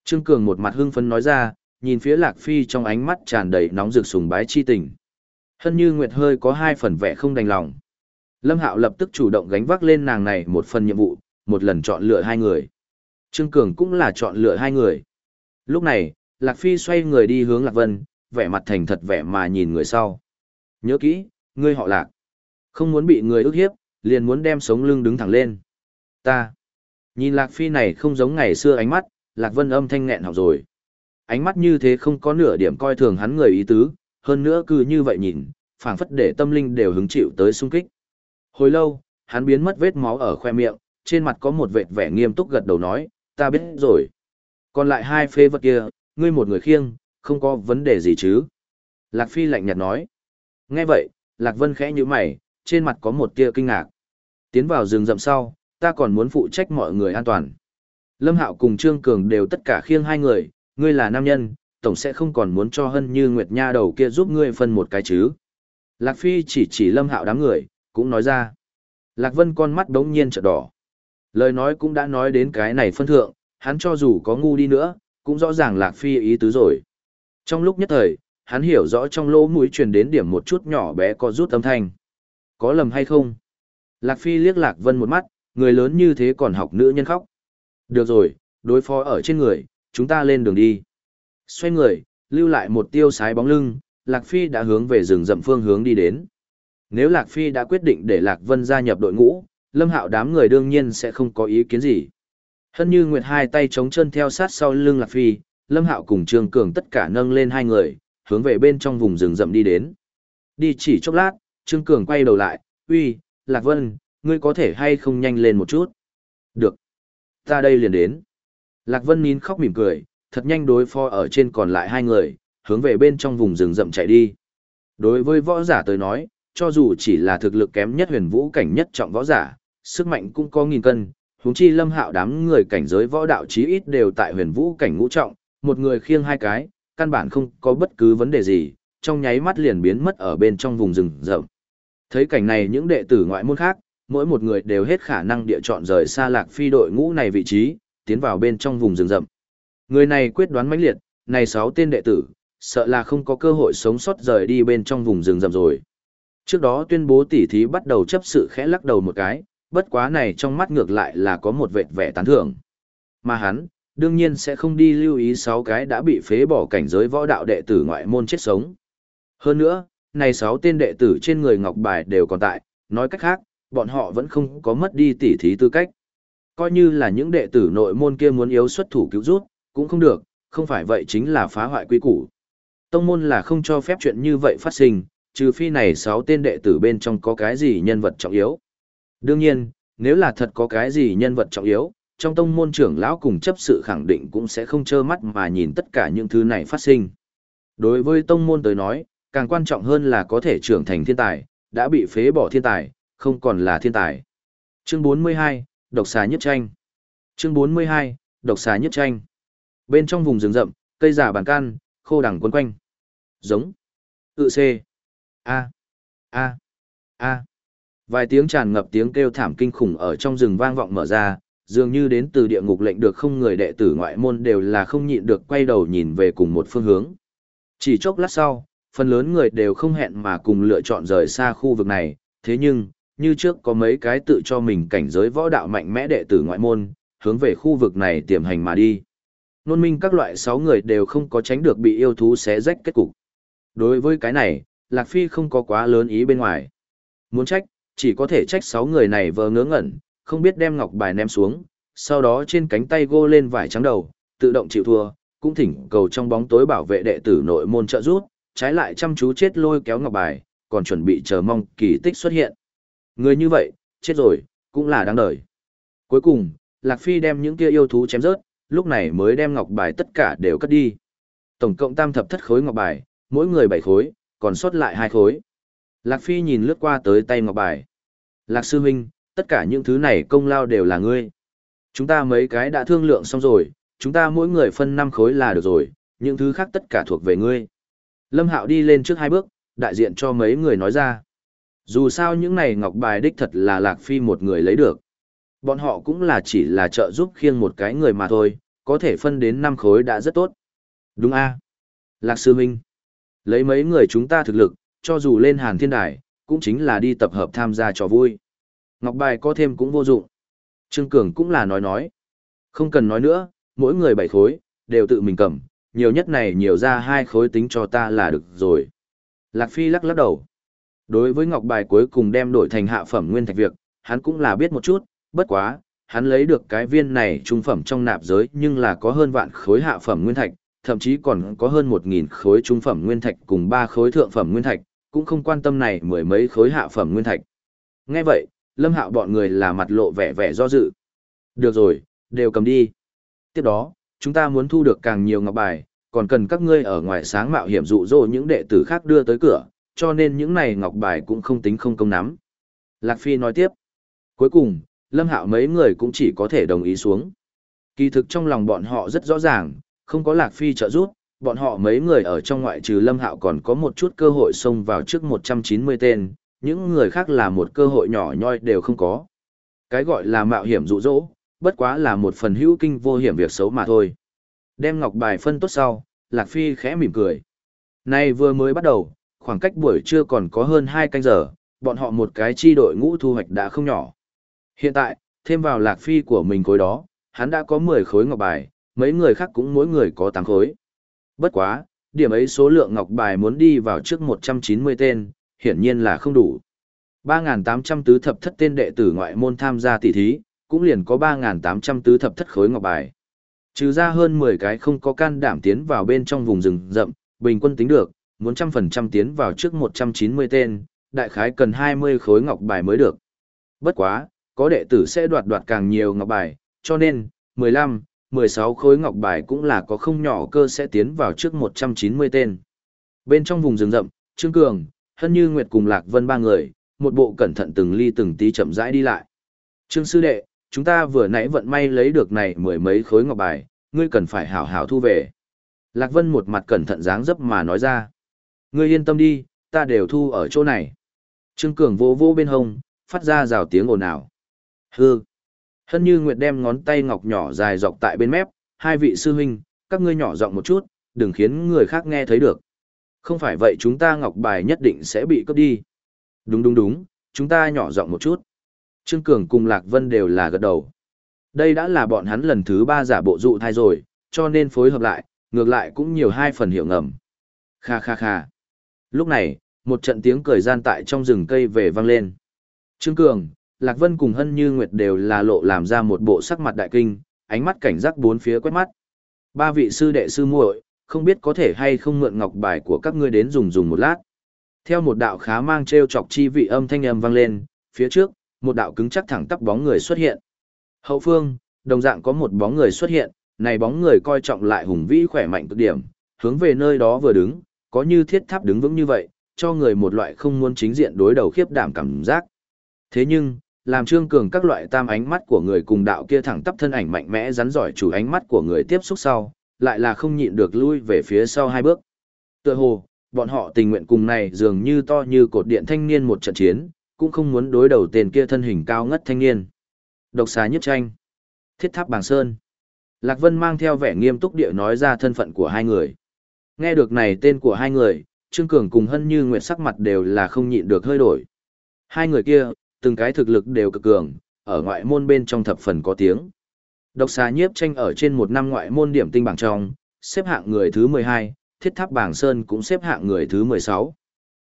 Trương Cường một mặt hưng phấn nói ra, nhìn phía Lạc Phi trong ánh mắt tràn đầy nóng rực sùng bái chi tình. Hân như Nguyệt hơi có hai phần vẻ không đành lòng. Lâm Hạo lập tức chủ động gánh vác lên nàng này một phần nhiệm vụ, một lần chọn lựa hai người. Trương Cường cũng là chọn lựa hai người. Lúc này, Lạc Phi xoay người đi hướng Lạc Vân, vẻ mặt thành thật vẻ mà nhìn người sau. Nhớ kỹ, ngươi họ Lạc. Không muốn bị người ức hiếp, liền muốn đem sống lưng đứng thẳng lên. Ta. Nhìn Lạc Phi này không giống ngày xưa ánh mắt, Lạc Vân âm thanh nghẹn học rồi. Ánh mắt như thế không có nửa điểm coi thường hắn người ý tứ, hơn nữa cứ như vậy nhìn, phảng phất để tâm linh đều hứng chịu tới sung kích. Hồi lâu, hắn biến mất vết máu ở khoe miệng, trên mặt có một vệt vẻ nghiêm túc gật đầu nói, ta biết rồi. Còn lại hai phê vật kia, ngươi một người khiêng, không có vấn đề gì chứ. Lạc Phi lạnh nhạt nói. Nghe vậy, Lạc Vân khẽ như mày, trên mặt có một tia kinh ngạc. Tiến vào rừng rậm sau, ta còn muốn phụ trách mọi người an toàn. Lâm Hạo cùng Trương Cường đều tất cả khiêng hai người, ngươi là nam nhân, tổng sẽ không còn muốn cho hân như Nguyệt Nha đầu kia giúp ngươi phân một cái chứ. Lạc Phi chỉ chỉ Lâm Hạo đám người, cũng nói ra. Lạc Vân con mắt đống nhiên trợ đỏ. Lời nói cũng đã nói đến cái này phân thượng, hắn cho dù có ngu đi nữa, cũng rõ ràng Lạc Phi ý tứ rồi. Trong lúc nhất thời, hắn hiểu rõ trong lỗ mũi truyền đến điểm một chút nhỏ bé có rút âm thanh. Có lầm hay không? Lạc Phi liếc Lạc Vân một mắt, người lớn như thế còn học nữ nhân khóc. Được rồi, đối phó ở trên người, chúng ta lên đường đi. Xoay người, lưu lại một tiêu sái bóng lưng, Lạc Phi đã hướng về rừng rậm phương hướng đi đến. Nếu Lạc Phi đã quyết định để Lạc Vân gia nhập đội ngũ, Lâm Hạo đám người đương nhiên sẽ không có ý kiến gì. Hân Như Nguyệt hai tay chống chân theo sát sau lưng Lạc Phi, Lâm Hạo cùng Trương Cường tất cả nâng lên hai người, hướng về bên trong vùng rừng rậm đi đến. Đi chỉ chốc lát, Trương Cường quay đầu lại, uy, Lạc Vân, ngươi có thể hay không nhanh lên một chút? Được. Ta đây liền đến. Lạc Vân nín khóc mỉm cười, thật nhanh đối phó ở trên còn lại hai người, hướng về bên trong vùng rừng rậm chạy đi. Đối với võ giả tới nói, cho dù chỉ là thực lực kém nhất huyền vũ cảnh nhất trọng võ giả, sức mạnh cũng có nghìn cân, huống chi lâm hạo đám người cảnh giới võ đạo chí ít đều tại huyền vũ cảnh ngũ trọng, một người khiêng hai cái, căn bản không có bất cứ vấn đề gì, trong nháy mắt liền biến mất ở bên trong vùng rừng rậm. Thấy cảnh này những đệ tử ngoại môn khác, mỗi một người đều hết khả năng địa chọn rời xa lạc phi đội ngũ này vị trí, tiến vào bên trong vùng rừng rậm. Người này quyết đoán mãnh liệt, này sáu tên đệ tử, sợ là không có cơ hội sống sót rời đi bên trong vùng rừng rậm rồi. Trước đó tuyên bố tỉ thí bắt đầu chấp sự khẽ lắc đầu một cái, bất quá này trong mắt ngược lại là có một vệt vẻ tán thưởng. Mà hắn, đương nhiên sẽ không đi lưu ý sáu cái đã bị phế bỏ cảnh giới võ đạo đệ tử ngoại môn chết sống. Hơn nữa, này sáu tên đệ tử trên người ngọc bài đều còn tại, nói cách khác, bọn họ vẫn không có mất đi tỉ thí tư cách. Coi như là những đệ tử nội môn kia muốn yếu xuất thủ cứu rút, cũng không được, không phải vậy chính là phá hoại quy củ. Tông môn là không cho phép chuyện như vậy phát sinh, trừ phi này sáu tên đệ tử bên trong có cái gì nhân vật trọng yếu. Đương nhiên, nếu là thật có cái gì nhân vật trọng yếu, trong tông môn trưởng lão cùng chấp sự khẳng định cũng sẽ không trơ mắt mà nhìn tất cả những thứ này phát sinh. Đối với tông môn tới nói, càng quan trọng hơn là có thể trưởng thành thiên tài, đã bị phế bỏ thiên tài, không còn là thiên tài. Chương 42, Độc xà nhất tranh. Chương 42, Độc xà nhất tranh. Bên trong vùng rừng rậm, cây giả bàn can, khô đằng quấn quanh. Giống. Tự C. A. A. A. Vài tiếng tràn ngập tiếng kêu thảm kinh khủng ở trong rừng vang vọng mở ra, dường như đến từ địa ngục lệnh được không người đệ tử ngoại môn đều là không nhịn được quay đầu nhìn về cùng một phương hướng. Chỉ chốc lát sau, phần lớn người đều không hẹn mà cùng lựa chọn rời xa khu vực này, thế nhưng, như trước có mấy cái tự cho mình cảnh giới võ đạo mạnh mẽ đệ tử ngoại môn, hướng về khu vực này tiềm hành mà đi. Nôn minh các loại sáu người đều không có tránh được bị yêu thú xé rách kết cục. Đối với cái này, Lạc Phi không có quá lớn ý bên ngoài. Muốn trách, chỉ có thể trách sáu người này vờ ngớ ngẩn, không biết đem ngọc bài ném xuống, sau đó trên cánh tay gô lên vải trắng đầu, tự động chịu thua, cũng thỉnh cầu trong bóng tối bảo vệ đệ tử nội môn trợ rút, trái lại chăm chú chết lôi kéo ngọc bài, còn chuẩn bị chờ mong kỳ tích xuất hiện. Người như vậy, chết rồi, cũng là đáng đời. Cuối cùng, Lạc Phi đem những kia yêu thú chém rớt, lúc này mới đem ngọc bài tất cả đều cất đi. Tổng cộng tam thập thất khối ngọc bài, mỗi người bảy khối, còn sót lại hai khối. Lạc Phi nhìn lướt qua tới tay ngọc bài. Lạc Sư Minh, tất cả những thứ này công lao đều là ngươi. Chúng ta mấy cái đã thương lượng xong rồi, chúng ta mỗi người phân năm khối là được rồi, những thứ khác tất cả thuộc về ngươi. Lâm Hạo đi lên trước hai bước, đại diện cho mấy người nói ra. Dù sao những này ngọc bài đích thật là Lạc Phi một người lấy được. Bọn họ cũng là chỉ là trợ giúp khiêng một cái người mà thôi, có thể phân đến năm khối đã rất tốt. Đúng a Lạc Sư Minh. Lấy mấy người chúng ta thực lực, cho dù lên hàn thiên đài, cũng chính là đi tập hợp tham gia trò vui. Ngọc bài có thêm cũng vô dụng. Trương Cường cũng là nói nói. Không cần nói nữa, mỗi người bảy khối, đều tự mình cầm, nhiều nhất này nhiều ra hai khối tính cho ta là được rồi. Lạc Phi lắc lắc đầu. Đối với ngọc bài cuối cùng đem đổi thành hạ phẩm nguyên thạch việc, hắn cũng là biết một chút, bất quá, hắn lấy được cái viên này trung phẩm trong nạp giới nhưng là có hơn vạn khối hạ phẩm nguyên thạch, thậm chí còn có hơn một nghìn khối trung phẩm nguyên thạch cùng ba khối thượng phẩm nguyên thạch, cũng không quan tâm này mười mấy khối hạ phẩm nguyên thạch. Nghe vậy, lâm hạo bọn người là mặt lộ vẻ vẻ do dự. Được rồi, đều cầm đi. Tiếp đó, chúng ta muốn thu được càng nhiều ngọc bài, còn cần các ngươi ở ngoài sáng mạo hiểm dụ dỗ những đệ tử khác đưa tới cửa, cho nên những này ngọc bài cũng không tính không công nắm. Lạc Phi nói tiếp. Cuối cùng, Lâm Hạo mấy người cũng chỉ có thể đồng ý xuống. Kỳ thực trong lòng bọn họ rất rõ ràng, không có Lạc Phi trợ giúp, bọn họ mấy người ở trong ngoại trừ Lâm Hạo còn có một chút cơ hội xông vào trước 190 tên, những người khác là một cơ hội nhỏ nhoi đều không có. Cái gọi là mạo hiểm dụ dỗ, bất quá là một phần hữu kinh vô hiểm việc xấu mà thôi. Đem ngọc bài phân tốt sau, Lạc Phi khẽ mỉm cười. Nay vừa mới bắt đầu, khoảng cách buổi trưa còn có hơn 2 canh giờ, bọn họ một cái chi đội ngũ thu hoạch đã không nhỏ. Hiện tại, thêm vào Lạc Phi của mình khối đó, hắn đã có 10 khối ngọc bài, mấy người khác cũng mỗi người có 8 khối. Bất quá, điểm ấy số lượng ngọc bài muốn đi vào trước 190 tên, hiển nhiên là không đủ. 3.800 tứ thập thất tên đệ tử ngoại môn tham gia tỷ thí, cũng liền có 3.800 tứ thập thất khối ngọc bài. Trừ ra hơn 10 cái không có can đảm tiến vào bên trong vùng rừng rậm, bình quân tính được, muốn trăm phần trăm tiến vào trước 190 tên, đại khái cần 20 khối ngọc bài mới được. Bất quá, có đệ tử sẽ đoạt đoạt càng nhiều ngọc bài, cho nên, 15, 16 khối ngọc bài cũng là có không nhỏ cơ sẽ tiến vào trước 190 tên. Bên trong vùng rừng rậm, Trương Cường, Hân Như Nguyệt cùng Lạc Vân ba người, một bộ cẩn thận từng ly từng tí chậm rãi đi lại. Trương Sư Đệ, chúng ta vừa nãy vận may lấy được này mười mấy khối ngọc bài, ngươi cần phải hảo hảo thu về. Lạc Vân một mặt cẩn thận dáng dấp mà nói ra. Ngươi yên tâm đi, ta đều thu ở chỗ này. Trương Cường vô vô bên hông, phát ra rào tiếng ồn ào. Hư. Hân Như Nguyệt đem ngón tay ngọc nhỏ dài dọc tại bên mép, hai vị sư huynh, các ngươi nhỏ giọng một chút, đừng khiến người khác nghe thấy được. Không phải vậy chúng ta ngọc bài nhất định sẽ bị cướp đi. Đúng đúng đúng, chúng ta nhỏ giọng một chút. Trương Cường cùng Lạc Vân đều là gật đầu. Đây đã là bọn hắn lần thứ ba giả bộ dụ thai rồi, cho nên phối hợp lại, ngược lại cũng nhiều hai phần hiệu ngầm. Kha kha kha. Lúc này, một trận tiếng cười gian tại trong rừng cây về vang lên. Trương Cường, Lạc Vân cùng Hân Như Nguyệt đều là lộ làm ra một bộ sắc mặt đại kinh, ánh mắt cảnh giác bốn phía quét mắt. Ba vị sư đệ sư muội, không biết có thể hay không mượn ngọc bài của các ngươi đến dùng dùng một lát. Theo một đạo khá mang treo chọc chi vị âm thanh âm vang lên, phía trước, một đạo cứng chắc thẳng tắp bóng người xuất hiện. Hậu phương, đồng dạng có một bóng người xuất hiện, này bóng người coi trọng lại hùng vĩ khỏe mạnh cực điểm, hướng về nơi đó vừa đứng, có như thiết tháp đứng vững như vậy, cho người một loại không muốn chính diện đối đầu khiếp đảm cảm giác. Thế nhưng, làm trương cường các loại tam ánh mắt của người cùng đạo kia thẳng tắp thân ảnh mạnh mẽ rắn giỏi chủ ánh mắt của người tiếp xúc sau, lại là không nhịn được lui về phía sau hai bước. Tựa hồ, bọn họ tình nguyện cùng này dường như to như cột điện thanh niên một trận chiến, cũng không muốn đối đầu tên kia thân hình cao ngất thanh niên. Độc xà nhất tranh. Thiết tháp bàng sơn. Lạc Vân mang theo vẻ nghiêm túc địa nói ra thân phận của hai người. Nghe được này tên của hai người, Trương Cường cùng Hân Như Nguyệt sắc mặt đều là không nhịn được hơi đổi. Hai người kia, từng cái thực lực đều cực cường, ở ngoại môn bên trong thập phần có tiếng. Độc xà nhiếp tranh ở trên một năm ngoại môn điểm tinh bảng trong, xếp hạng người thứ 12, thiết tháp bảng sơn cũng xếp hạng người thứ 16.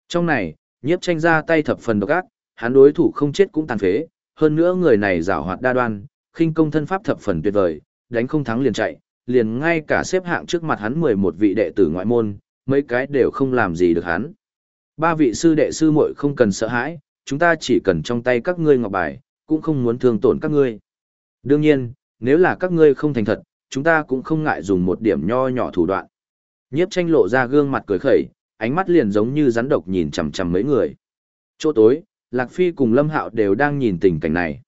Trong này, nhiếp tranh ra tay thập phần độc ác, hắn đối thủ không chết cũng tàn phế, hơn nữa người này giảo hoạt đa đoan, khinh công thân pháp thập phần tuyệt vời, đánh không thắng liền chạy, liền ngay cả xếp hạng trước mặt hắn 11 vị đệ tử ngoại môn, mấy cái đều không làm gì được hắn. Ba vị sư đệ sư muội không cần sợ hãi, chúng ta chỉ cần trong tay các ngươi ngọc bài, cũng không muốn thương tổn các ngươi. Đương nhiên, nếu là các ngươi không thành thật, chúng ta cũng không ngại dùng một điểm nho nhỏ thủ đoạn. Nhiếp tranh lộ ra gương mặt cười khẩy, ánh mắt liền giống như rắn độc nhìn chằm chằm mấy người. Chỗ tối, Lạc Phi cùng Lâm Hạo đều đang nhìn tình cảnh này.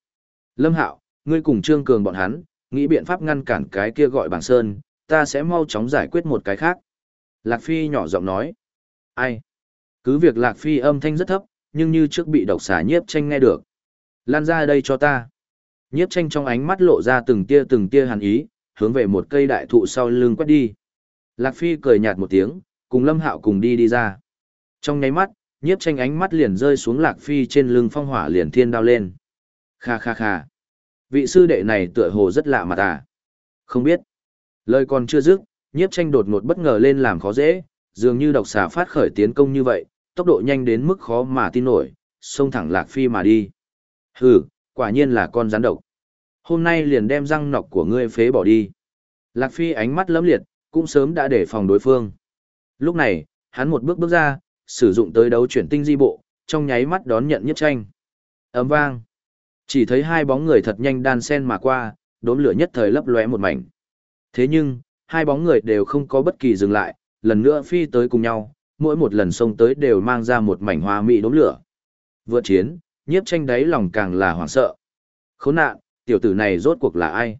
Lâm Hạo, ngươi cùng Trương Cường bọn hắn, nghĩ biện pháp ngăn cản cái kia gọi bảng sơn, ta sẽ mau chóng giải quyết một cái khác. Lạc Phi nhỏ giọng nói. Ai? Cứ việc Lạc Phi âm thanh rất thấp, nhưng như trước bị độc xà nhiếp tranh nghe được. Lan ra đây cho ta. Nhiếp tranh trong ánh mắt lộ ra từng tia từng tia hàn ý, hướng về một cây đại thụ sau lưng quét đi. Lạc Phi cười nhạt một tiếng, cùng Lâm Hạo cùng đi đi ra. Trong nháy mắt, nhiếp tranh ánh mắt liền rơi xuống Lạc Phi trên lưng phong hỏa liền thiên đao lên. Kha kha kha. Vị sư đệ này tựa hồ rất lạ mặt à. Không biết. Lời còn chưa dứt, nhiếp tranh đột ngột bất ngờ lên làm khó dễ, dường như độc xà phát khởi tiến công như vậy, tốc độ nhanh đến mức khó mà tin nổi, xông thẳng Lạc Phi mà đi. Hừ, quả nhiên là con rắn độc. Hôm nay liền đem răng nọc của ngươi phế bỏ đi. Lạc Phi ánh mắt lấm liệt, cũng sớm đã để phòng đối phương. Lúc này, hắn một bước bước ra, sử dụng tới đấu chuyển tinh di bộ, trong nháy mắt đón nhận nhất tranh. Ấm vang. Chỉ thấy hai bóng người thật nhanh đan sen mà qua, đốm lửa nhất thời lấp lóe một mảnh. Thế nhưng, hai bóng người đều không có bất kỳ dừng lại, lần nữa phi tới cùng nhau, mỗi một lần xông tới đều mang ra một mảnh hoa mỹ đốm lửa. Vượt chiến, nhiếp tranh đáy lòng càng là hoảng sợ. Khốn nạn, tiểu tử này rốt cuộc là ai?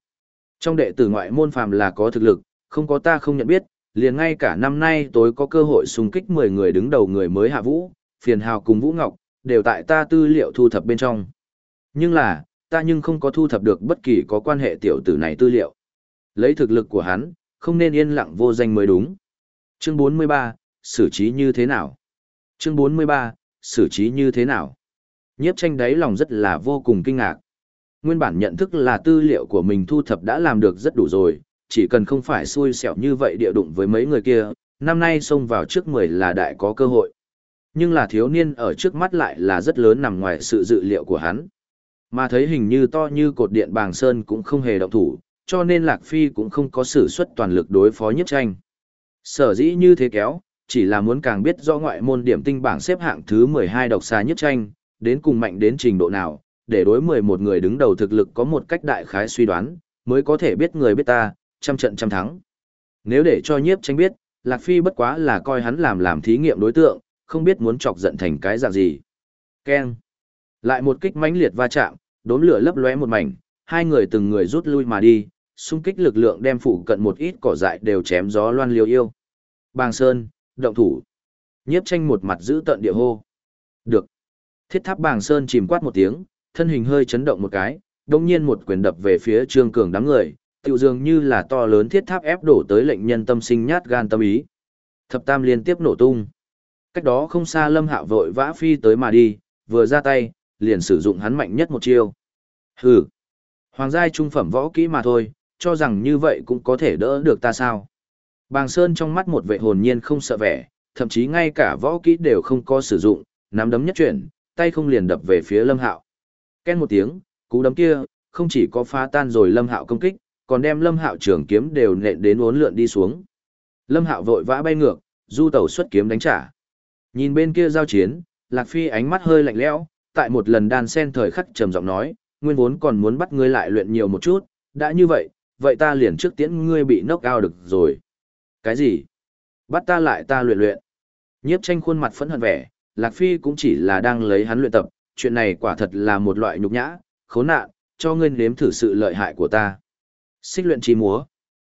Trong đệ tử ngoại môn phàm là có thực lực, không có ta không nhận biết, liền ngay cả năm nay tối có cơ hội xung kích 10 người đứng đầu người mới hạ vũ, phiền hào cùng Vũ Ngọc, đều tại ta tư liệu thu thập bên trong. Nhưng là, ta nhưng không có thu thập được bất kỳ có quan hệ tiểu tử này tư liệu. Lấy thực lực của hắn, không nên yên lặng vô danh mới đúng. Chương 43, xử trí như thế nào? Chương 43, xử trí như thế nào? Nhiếp tranh đáy lòng rất là vô cùng kinh ngạc. Nguyên bản nhận thức là tư liệu của mình thu thập đã làm được rất đủ rồi, chỉ cần không phải xui xẻo như vậy địa đụng với mấy người kia, năm nay xông vào trước 10 là đại có cơ hội. Nhưng là thiếu niên ở trước mắt lại là rất lớn nằm ngoài sự dự liệu của hắn. Mà thấy hình như to như cột điện bàng sơn cũng không hề động thủ, cho nên Lạc Phi cũng không có sử xuất toàn lực đối phó nhiếp tranh. Sở dĩ như thế kéo, chỉ là muốn càng biết rõ ngoại môn điểm tinh bảng xếp hạng thứ 12 độc xa nhất tranh, đến cùng mạnh đến trình độ nào, để đối 11 người đứng đầu thực lực có một cách đại khái suy đoán, mới có thể biết người biết ta, trăm trận trăm thắng. Nếu để cho nhiếp tranh biết, Lạc Phi bất quá là coi hắn làm làm thí nghiệm đối tượng, không biết muốn chọc giận thành cái dạng gì. Keng. Lại một kích mãnh liệt va chạm, đốm lửa lấp lóe một mảnh, hai người từng người rút lui mà đi, xung kích lực lượng đem phủ cận một ít cỏ dại đều chém gió loan liêu yêu. Bàng Sơn, động thủ. Nhiếp tranh một mặt giữ tận địa hô. Được. Thiết tháp Bàng Sơn chìm quát một tiếng, thân hình hơi chấn động một cái, đồng nhiên một quyền đập về phía trương cường đám người, tiểu dường như là to lớn thiết tháp ép đổ tới lệnh nhân tâm sinh nhát gan tâm ý. Thập tam liên tiếp nổ tung. Cách đó không xa lâm hạ vội vã phi tới mà đi, vừa ra tay, liền sử dụng hắn mạnh nhất một chiêu. Hừ. Hoàng giai trung phẩm võ kỹ mà thôi, cho rằng như vậy cũng có thể đỡ được ta sao. Bàng Sơn trong mắt một vệ hồn nhiên không sợ vẻ, thậm chí ngay cả võ kỹ đều không có sử dụng, nắm đấm nhất chuyển, tay không liền đập về phía Lâm Hạo. Ken một tiếng, cú đấm kia, không chỉ có phá tan rồi Lâm Hạo công kích, còn đem Lâm Hạo trường kiếm đều nện đến uốn lượn đi xuống. Lâm Hạo vội vã bay ngược, du tẩu xuất kiếm đánh trả. Nhìn bên kia giao chiến, Lạc Phi ánh mắt hơi lạnh lẽo, tại một lần đan sen thời khắc trầm giọng nói, nguyên vốn còn muốn bắt ngươi lại luyện nhiều một chút, đã như vậy, vậy ta liền trước tiễn ngươi bị nốc cao được rồi. Cái gì? Bắt ta lại ta luyện luyện. Nhiếp tranh khuôn mặt phẫn hận vẻ, Lạc Phi cũng chỉ là đang lấy hắn luyện tập, chuyện này quả thật là một loại nhục nhã, khốn nạn, cho ngươi nếm thử sự lợi hại của ta. Xích luyện trí múa.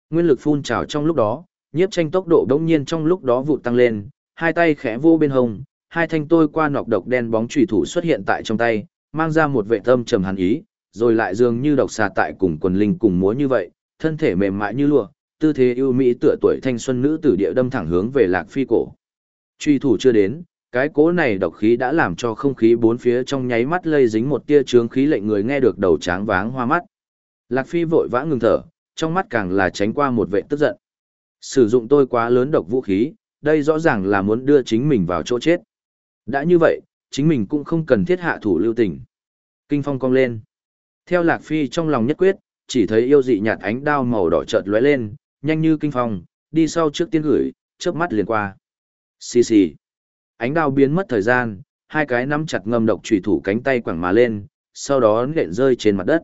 Nguyên lực phun trào trong lúc đó, nhiếp tranh tốc độ đống nhiên trong lúc đó vụt tăng lên, hai tay khẽ vô bên hông, hai thanh tôi qua nọc độc đen bóng chủy thủ xuất hiện tại trong tay, mang ra một vệ tâm trầm hàn ý, rồi lại dường như độc xà tại cùng quần linh cùng múa như vậy, thân thể mềm mại như lụa, tư thế ưu mỹ tựa tuổi thanh xuân nữ tử địa đâm thẳng hướng về Lạc Phi cổ. Truy thủ chưa đến, cái cố này độc khí đã làm cho không khí bốn phía trong nháy mắt lây dính một tia trướng khí lệnh người nghe được đầu tráng váng hoa mắt. Lạc Phi vội vã ngừng thở, trong mắt càng là tránh qua một vệ tức giận. Sử dụng tôi quá lớn độc vũ khí, đây rõ ràng là muốn đưa chính mình vào chỗ chết. Đã như vậy, chính mình cũng không cần thiết hạ thủ lưu tình. Kinh phong cong lên. Theo Lạc Phi trong lòng nhất quyết, chỉ thấy yêu dị nhạt ánh đao màu đỏ chợt lóe lên, nhanh như kinh phong, đi sau trước tiên gửi, chớp mắt liền qua. Xì xì. Ánh đao biến mất thời gian, hai cái nắm chặt ngâm độc chủy thủ cánh tay quẳng mà lên, sau đó nện rơi trên mặt đất.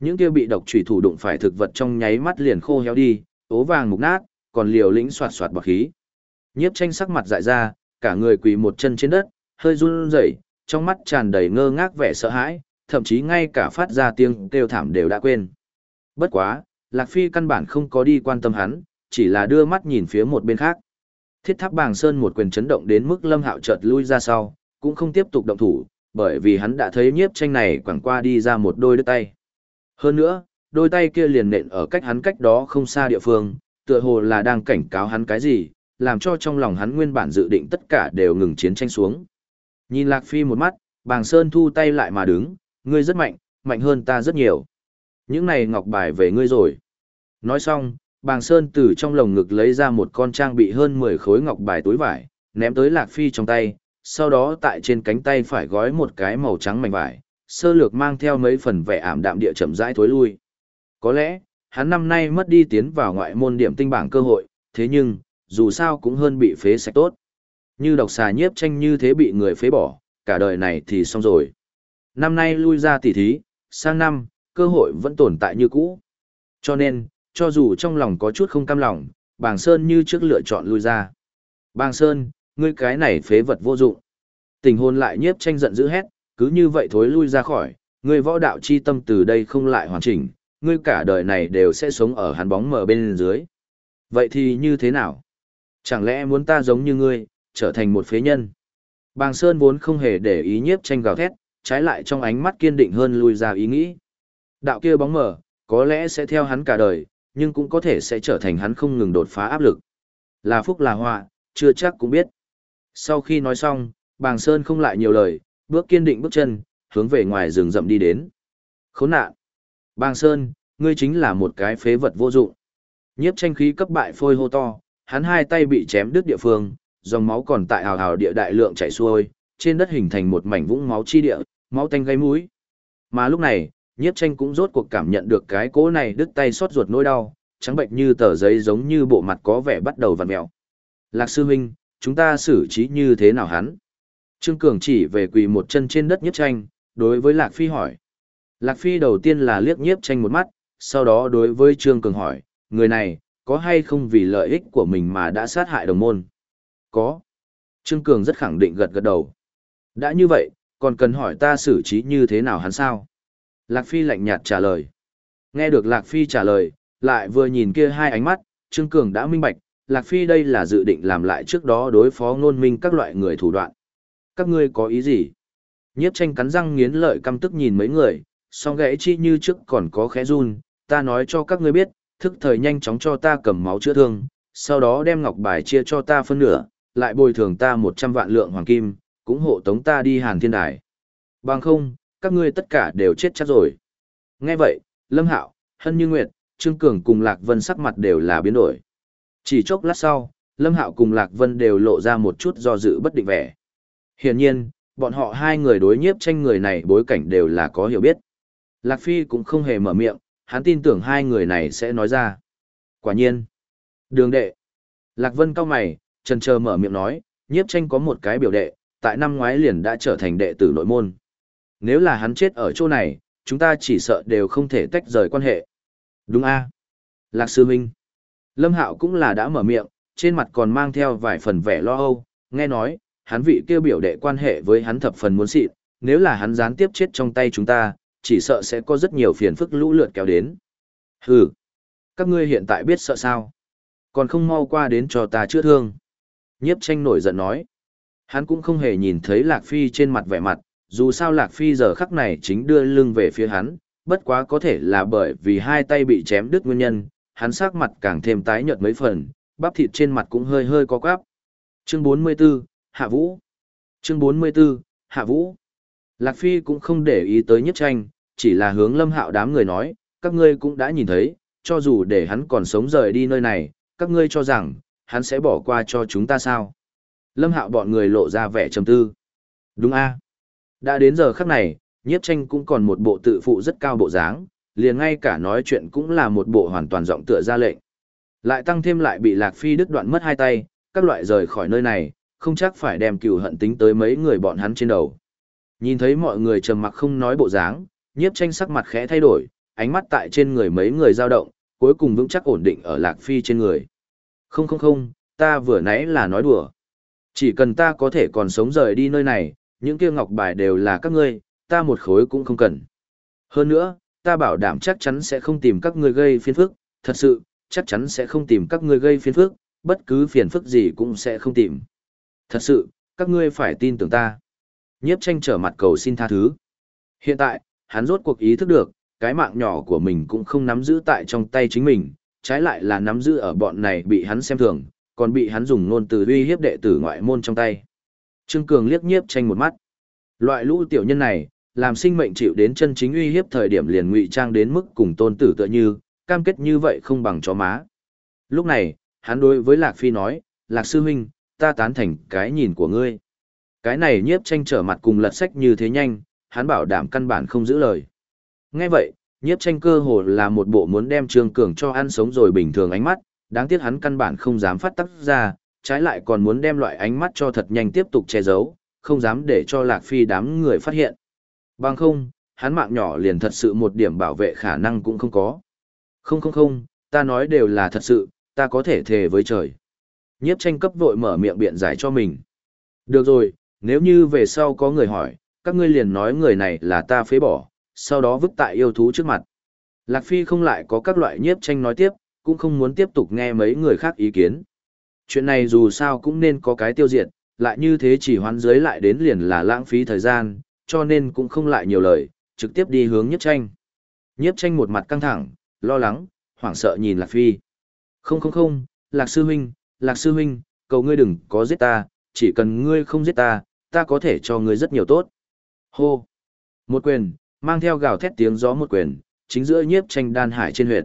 Những kia bị độc chủy thủ đụng phải thực vật trong nháy mắt liền khô héo đi, ố vàng mục nát, còn liều lĩnh xoạt xoạt bọt khí. Nhiếp tranh sắc mặt dại ra, cả người quỳ một chân trên đất, hơi run rẩy, trong mắt tràn đầy ngơ ngác vẻ sợ hãi, thậm chí ngay cả phát ra tiếng kêu thảm đều đã quên. Bất quá, Lạc Phi căn bản không có đi quan tâm hắn, chỉ là đưa mắt nhìn phía một bên khác. Thiết tháp bàng sơn một quyền chấn động đến mức lâm hạo chợt lui ra sau, cũng không tiếp tục động thủ, bởi vì hắn đã thấy nhiếp tranh này quẳng qua đi ra một đôi đứa tay. Hơn nữa, đôi tay kia liền nện ở cách hắn cách đó không xa địa phương, tựa hồ là đang cảnh cáo hắn cái gì, làm cho trong lòng hắn nguyên bản dự định tất cả đều ngừng chiến tranh xuống. Nhìn Lạc Phi một mắt, bàng sơn thu tay lại mà đứng, ngươi rất mạnh, mạnh hơn ta rất nhiều. Những này ngọc bài về ngươi rồi. Nói xong, bàng sơn từ trong lồng ngực lấy ra một con trang bị hơn 10 khối ngọc bài túi vải, ném tới Lạc Phi trong tay, sau đó tại trên cánh tay phải gói một cái màu trắng mảnh vải, sơ lược mang theo mấy phần vẻ ảm đạm địa chậm rãi thối lui. Có lẽ, hắn năm nay mất đi tiến vào ngoại môn điểm tinh bảng cơ hội, thế nhưng, dù sao cũng hơn bị phế sạch tốt. Như độc xà nhiếp tranh như thế bị người phế bỏ, cả đời này thì xong rồi. Năm nay lui ra tỉ thí, sang năm, cơ hội vẫn tồn tại như cũ. Cho nên, cho dù trong lòng có chút không cam lòng, bàng sơn như trước lựa chọn lui ra. Bàng sơn, ngươi cái này phế vật vô dụng. Tình hồn lại nhiếp tranh giận dữ hét, cứ như vậy thối lui ra khỏi, ngươi võ đạo chi tâm từ đây không lại hoàn chỉnh, ngươi cả đời này đều sẽ sống ở hắn bóng mờ bên dưới. Vậy thì như thế nào? Chẳng lẽ muốn ta giống như ngươi, trở thành một phế nhân? Bàng Sơn vốn không hề để ý nhiếp tranh gào thét, trái lại trong ánh mắt kiên định hơn lui ra ý nghĩ. Đạo kia bóng mờ, có lẽ sẽ theo hắn cả đời, nhưng cũng có thể sẽ trở thành hắn không ngừng đột phá áp lực. Là phúc là họa, chưa chắc cũng biết. Sau khi nói xong, Bàng Sơn không lại nhiều lời, bước kiên định bước chân, hướng về ngoài rừng rậm đi đến. Khốn nạn! Bàng Sơn, ngươi chính là một cái phế vật vô dụng. Nhiếp tranh khí cấp bại phôi hô to, hắn hai tay bị chém đứt địa phương, dòng máu còn tại hào hào địa đại lượng chảy xuôi, trên đất hình thành một mảnh vũng máu chi địa, máu tanh gây mũi. Mà lúc này, nhiếp tranh cũng rốt cuộc cảm nhận được cái cỗ này đứt tay xót ruột nỗi đau, trắng bệnh như tờ giấy giống như bộ mặt có vẻ bắt đầu vặn mẹo. Lạc sư huynh, chúng ta xử trí như thế nào hắn? Trương Cường chỉ về quỳ một chân trên đất nhiếp tranh, đối với Lạc Phi hỏi. Lạc Phi đầu tiên là liếc nhiếp tranh một mắt, sau đó đối với Trương Cường hỏi, người này, có hay không vì lợi ích của mình mà đã sát hại đồng môn? Có. Trương Cường rất khẳng định gật gật đầu. Đã như vậy, còn cần hỏi ta xử trí như thế nào hắn sao? Lạc Phi lạnh nhạt trả lời. Nghe được Lạc Phi trả lời, lại vừa nhìn kia hai ánh mắt, Trương Cường đã minh bạch, Lạc Phi đây là dự định làm lại trước đó đối phó ngôn minh các loại người thủ đoạn. Các ngươi có ý gì? Nhiếp tranh cắn răng nghiến lợi căm tức nhìn mấy người, song gãy chi như trước còn có khẽ run, ta nói cho các ngươi biết, thức thời nhanh chóng cho ta cầm máu chữa thương, sau đó đem ngọc bài chia cho ta phân nửa, lại bồi thường ta 100 vạn lượng hoàng kim, cũng hộ tống ta đi hàn thiên đài. Bằng không, các ngươi tất cả đều chết chắc rồi. Nghe vậy, Lâm Hạo, Hân Như Nguyệt, Trương Cường cùng Lạc Vân sắc mặt đều là biến đổi. Chỉ chốc lát sau, Lâm Hạo cùng Lạc Vân đều lộ ra một chút do dự bất định vẻ. Hiển nhiên, bọn họ hai người đối nhiếp tranh người này bối cảnh đều là có hiểu biết. Lạc Phi cũng không hề mở miệng, hắn tin tưởng hai người này sẽ nói ra. Quả nhiên. Đường đệ. Lạc Vân cao mày, trần chờ mở miệng nói, nhiếp tranh có một cái biểu đệ, tại năm ngoái liền đã trở thành đệ tử nội môn. Nếu là hắn chết ở chỗ này, chúng ta chỉ sợ đều không thể tách rời quan hệ. Đúng a Lạc Sư Minh. Lâm Hạo cũng là đã mở miệng, trên mặt còn mang theo vài phần vẻ lo âu, nghe nói, hắn vị kêu biểu đệ quan hệ với hắn thập phần muốn xịn, nếu là hắn gián tiếp chết trong tay chúng ta, chỉ sợ sẽ có rất nhiều phiền phức lũ lượt kéo đến. Hừ, các ngươi hiện tại biết sợ sao? Còn không mau qua đến cho ta chữa thương. Nhiếp tranh nổi giận nói. Hắn cũng không hề nhìn thấy Lạc Phi trên mặt vẻ mặt, dù sao Lạc Phi giờ khắc này chính đưa lưng về phía hắn, bất quá có thể là bởi vì hai tay bị chém đứt nguyên nhân, hắn sắc mặt càng thêm tái nhợt mấy phần, bắp thịt trên mặt cũng hơi hơi có quắp. Chương 44, Hạ Vũ. Chương 44, Hạ Vũ. Lạc Phi cũng không để ý tới nhất tranh, chỉ là hướng lâm hạo đám người nói, các ngươi cũng đã nhìn thấy, cho dù để hắn còn sống rời đi nơi này, các ngươi cho rằng, hắn sẽ bỏ qua cho chúng ta sao? Lâm hạo bọn người lộ ra vẻ trầm tư. Đúng a đã đến giờ khắc này, nhiếp tranh cũng còn một bộ tự phụ rất cao bộ dáng, liền ngay cả nói chuyện cũng là một bộ hoàn toàn giọng tựa ra lệnh. Lại tăng thêm lại bị Lạc Phi đứt đoạn mất hai tay, các loại rời khỏi nơi này, không chắc phải đem cừu hận tính tới mấy người bọn hắn trên đầu. Nhìn thấy mọi người trầm mặc không nói bộ dáng, nhiếp tranh sắc mặt khẽ thay đổi, ánh mắt tại trên người mấy người dao động, cuối cùng vững chắc ổn định ở Lạc Phi trên người. Không không không, ta vừa nãy là nói đùa. Chỉ cần ta có thể còn sống rời đi nơi này, những kia ngọc bài đều là các ngươi, ta một khối cũng không cần. Hơn nữa, ta bảo đảm chắc chắn sẽ không tìm các ngươi gây phiền phức, thật sự, chắc chắn sẽ không tìm các ngươi gây phiền phức, bất cứ phiền phức gì cũng sẽ không tìm. Thật sự, các ngươi phải tin tưởng ta. Nhiếp tranh trở mặt cầu xin tha thứ. Hiện tại, hắn rốt cuộc ý thức được, cái mạng nhỏ của mình cũng không nắm giữ tại trong tay chính mình, trái lại là nắm giữ ở bọn này bị hắn xem thường, còn bị hắn dùng ngôn từ uy hiếp đệ tử ngoại môn trong tay. Trương Cường liếc nhiếp tranh một mắt. Loại lũ tiểu nhân này, làm sinh mệnh chịu đến chân chính uy hiếp thời điểm liền ngụy trang đến mức cùng tôn tử tựa như, cam kết như vậy không bằng chó má. Lúc này, hắn đối với Lạc Phi nói, Lạc Sư Huynh, ta tán thành cái nhìn của ngươi. Cái này nhiếp tranh trở mặt cùng lật sách như thế nhanh, hắn bảo đảm căn bản không giữ lời. Nghe vậy, nhiếp tranh cơ hồ là một bộ muốn đem Trương Cường cho ăn sống rồi bình thường ánh mắt, đáng tiếc hắn căn bản không dám phát tắc ra, trái lại còn muốn đem loại ánh mắt cho thật nhanh tiếp tục che giấu, không dám để cho Lạc Phi đám người phát hiện. Bằng không, hắn mạng nhỏ liền thật sự một điểm bảo vệ khả năng cũng không có. Không không không, ta nói đều là thật sự, ta có thể thề với trời. Nhiếp tranh cấp vội mở miệng biện giải cho mình. Được rồi, nếu như về sau có người hỏi, các ngươi liền nói người này là ta phế bỏ, sau đó vứt tại yêu thú trước mặt. Lạc Phi không lại có các loại nhiếp tranh nói tiếp, cũng không muốn tiếp tục nghe mấy người khác ý kiến. Chuyện này dù sao cũng nên có cái tiêu diệt, lại như thế chỉ hoán dưới lại đến liền là lãng phí thời gian, cho nên cũng không lại nhiều lời, trực tiếp đi hướng nhiếp tranh. Nhiếp tranh một mặt căng thẳng, lo lắng, hoảng sợ nhìn Lạc Phi. Không không không, Lạc Sư Huynh, Lạc Sư Huynh, cầu ngươi đừng có giết ta, chỉ cần ngươi không giết ta, ta có thể cho ngươi rất nhiều tốt. Hô! Một quyền, mang theo gào thét tiếng gió một quyền, chính giữa nhiếp tranh đan hải trên huyệt.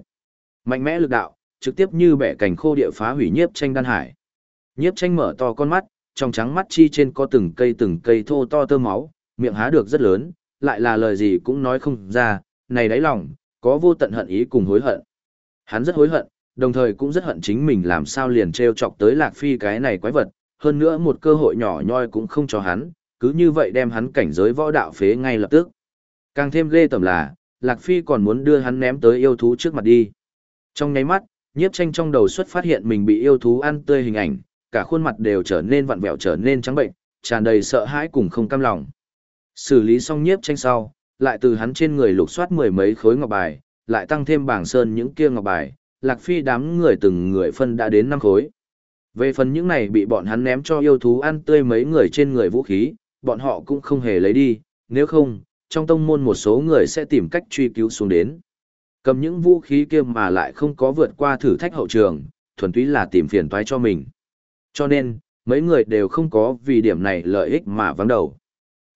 Mạnh mẽ lực đạo, trực tiếp như bẻ cành khô địa phá hủy nhiếp tranh đan hải. Nhiếp tranh mở to con mắt, trong trắng mắt chi trên có từng cây từng cây thô to tơ máu, miệng há được rất lớn, lại là lời gì cũng nói không ra, này đáy lòng, có vô tận hận ý cùng hối hận. Hắn rất hối hận, đồng thời cũng rất hận chính mình làm sao liền treo chọc tới Lạc Phi cái này quái vật, hơn nữa một cơ hội nhỏ nhoi cũng không cho hắn, cứ như vậy đem hắn cảnh giới võ đạo phế ngay lập tức. Càng thêm ghê tầm là, Lạc Phi còn muốn đưa hắn ném tới yêu thú trước mặt đi. Trong nháy mắt, nhiếp tranh trong đầu xuất phát hiện mình bị yêu thú ăn tươi hình ảnh, cả khuôn mặt đều trở nên vặn vẹo trở nên trắng bệnh, tràn đầy sợ hãi cùng không cam lòng. Xử lý xong nhiếp tranh sau, lại từ hắn trên người lục soát mười mấy khối ngọc bài, lại tăng thêm bảng sơn những kia ngọc bài, Lạc Phi đám người từng người phân đã đến năm khối. Về phần những này bị bọn hắn ném cho yêu thú ăn tươi mấy người trên người vũ khí, bọn họ cũng không hề lấy đi, nếu không, trong tông môn một số người sẽ tìm cách truy cứu xuống đến. Cầm những vũ khí kia mà lại không có vượt qua thử thách hậu trường, thuần túy là tìm phiền toái cho mình. Cho nên, mấy người đều không có vì điểm này lợi ích mà vắng đầu.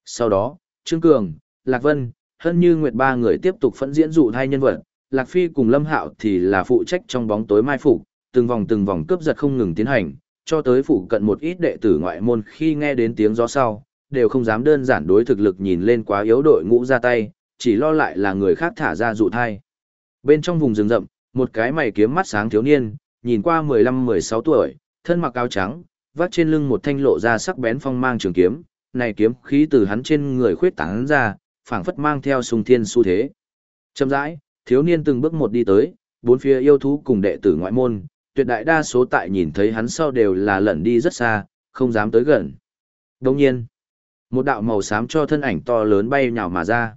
Sau đó, Trương Cường, Lạc Vân, Hân Như Nguyệt ba người tiếp tục phẫn diễn dụ hai nhân vật, Lạc Phi cùng Lâm Hạo thì là phụ trách trong bóng tối mai phục, từng vòng từng vòng cướp giật không ngừng tiến hành, cho tới phụ cận một ít đệ tử ngoại môn khi nghe đến tiếng gió sau, đều không dám đơn giản đối thực lực nhìn lên quá yếu đội ngũ ra tay, chỉ lo lại là người khác thả ra dụ thai. Bên trong vùng rừng rậm, một cái mày kiếm mắt sáng thiếu niên, nhìn qua 15-16 tuổi, thân mặc áo trắng, vác trên lưng một thanh lộ ra sắc bén phong mang trường kiếm, này kiếm khí từ hắn trên người khuyết tán ra, phảng phất mang theo sùng thiên xu thế. Chậm rãi, thiếu niên từng bước một đi tới, bốn phía yêu thú cùng đệ tử ngoại môn, tuyệt đại đa số tại nhìn thấy hắn sau đều là lẩn đi rất xa, không dám tới gần. Đồng nhiên, một đạo màu xám cho thân ảnh to lớn bay nhào mà ra.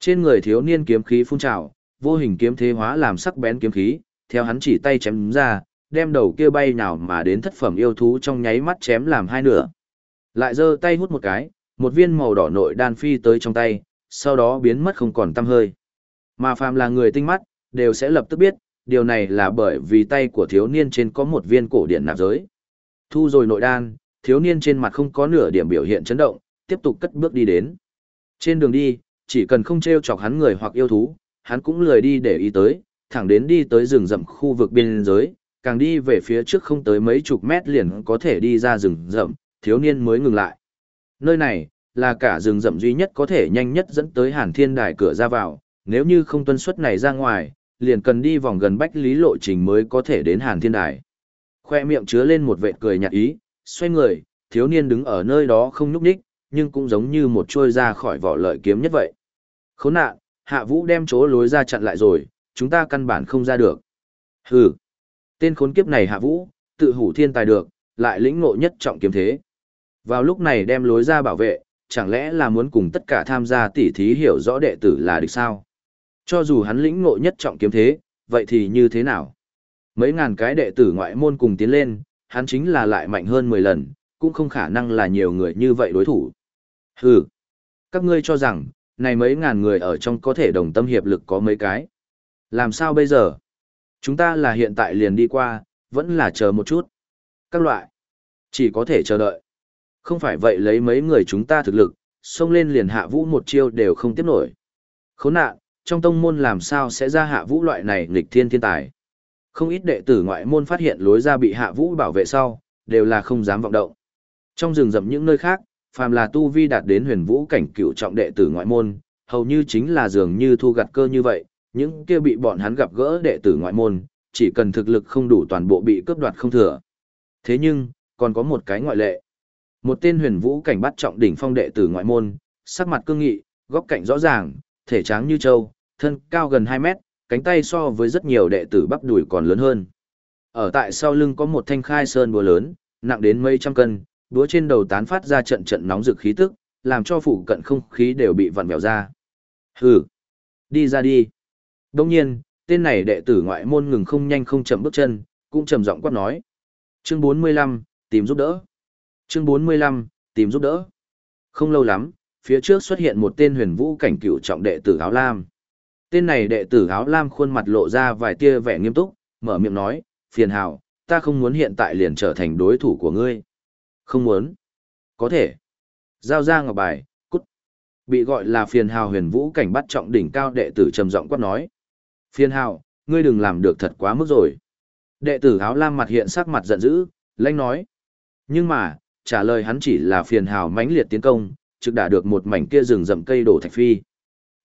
Trên người thiếu niên kiếm khí phun trào, vô hình kiếm thế hóa làm sắc bén kiếm khí, theo hắn chỉ tay chém ra, đem đầu kia bay nào mà đến thất phẩm yêu thú trong nháy mắt chém làm hai nửa. Lại giơ tay hút một cái, một viên màu đỏ nội đan phi tới trong tay, sau đó biến mất không còn tăm hơi. Mà phàm là người tinh mắt, đều sẽ lập tức biết, điều này là bởi vì tay của thiếu niên trên có một viên cổ điện nạp giới. Thu rồi nội đan, thiếu niên trên mặt không có nửa điểm biểu hiện chấn động, tiếp tục cất bước đi đến. Trên đường đi, chỉ cần không treo chọc hắn người hoặc yêu thú, hắn cũng lười đi để ý tới, thẳng đến đi tới rừng rậm khu vực biên giới, càng đi về phía trước không tới mấy chục mét liền có thể đi ra rừng rậm, thiếu niên mới ngừng lại. Nơi này, là cả rừng rậm duy nhất có thể nhanh nhất dẫn tới hàn thiên đài cửa ra vào, nếu như không tuân suất này ra ngoài, liền cần đi vòng gần bách lý lộ trình mới có thể đến hàn thiên đài. Khoe miệng chứa lên một vệt cười nhạt ý, xoay người, thiếu niên đứng ở nơi đó không nhúc nhích, nhưng cũng giống như một trôi ra khỏi vỏ lợi kiếm nhất vậy. Khốn nạn, hạ vũ đem chỗ lối ra chặn lại rồi, chúng ta căn bản không ra được. Hừ, tên khốn kiếp này hạ vũ, tự hủ thiên tài được, lại lĩnh ngộ nhất trọng kiếm thế. Vào lúc này đem lối ra bảo vệ, chẳng lẽ là muốn cùng tất cả tham gia tỉ thí hiểu rõ đệ tử là địch sao? Cho dù hắn lĩnh ngộ nhất trọng kiếm thế, vậy thì như thế nào? Mấy ngàn cái đệ tử ngoại môn cùng tiến lên, hắn chính là lại mạnh hơn 10 lần, cũng không khả năng là nhiều người như vậy đối thủ. Hừ, các ngươi cho rằng, này mấy ngàn người ở trong có thể đồng tâm hiệp lực có mấy cái. Làm sao bây giờ? Chúng ta là hiện tại liền đi qua, vẫn là chờ một chút. Các loại, chỉ có thể chờ đợi. Không phải vậy lấy mấy người chúng ta thực lực, xông lên liền hạ vũ một chiêu đều không tiếp nổi. Khốn nạn, trong tông môn làm sao sẽ ra hạ vũ loại này nghịch thiên thiên tài. Không ít đệ tử ngoại môn phát hiện lối ra bị hạ vũ bảo vệ sau, đều là không dám vọng động. Trong rừng rậm những nơi khác, phàm là tu vi đạt đến huyền vũ cảnh cựu trọng đệ tử ngoại môn, hầu như chính là dường như thu gặt cơ như vậy, những kia bị bọn hắn gặp gỡ đệ tử ngoại môn, chỉ cần thực lực không đủ toàn bộ bị cướp đoạt không thừa. Thế nhưng, còn có một cái ngoại lệ. Một tên huyền vũ cảnh bắt trọng đỉnh phong đệ tử ngoại môn, sắc mặt cương nghị, góc cạnh rõ ràng, thể tráng như trâu, thân cao gần 2 mét, cánh tay so với rất nhiều đệ tử bắp đùi còn lớn hơn. Ở tại sau lưng có một thanh khai sơn búa lớn, nặng đến mấy trăm cân, búa trên đầu tán phát ra trận trận nóng rực khí tức, làm cho phủ cận không khí đều bị vặn vẹo ra. Hừ, đi ra đi. Đông nhiên, tên này đệ tử ngoại môn ngừng không nhanh không chậm bước chân, cũng trầm giọng quát nói. Chương 45, tìm giúp đỡ. Chương 45, tìm giúp đỡ. Không lâu lắm, phía trước xuất hiện một tên huyền vũ cảnh cựu trọng đệ tử áo lam. Tên này đệ tử áo lam khuôn mặt lộ ra vài tia vẻ nghiêm túc, mở miệng nói, phiền hào, ta không muốn hiện tại liền trở thành đối thủ của ngươi. Không muốn. Có thể. Giao ra ngọc bài, cút. Bị gọi là phiền hào huyền vũ cảnh bắt trọng đỉnh cao đệ tử trầm giọng quát nói. Phiền hào, ngươi đừng làm được thật quá mức rồi. Đệ tử áo lam mặt hiện sắc mặt giận dữ, lanh nói. Nhưng mà, trả lời hắn chỉ là phiền hào mãnh liệt tiến công, trực đã được một mảnh kia rừng rậm cây đổ thạch phi.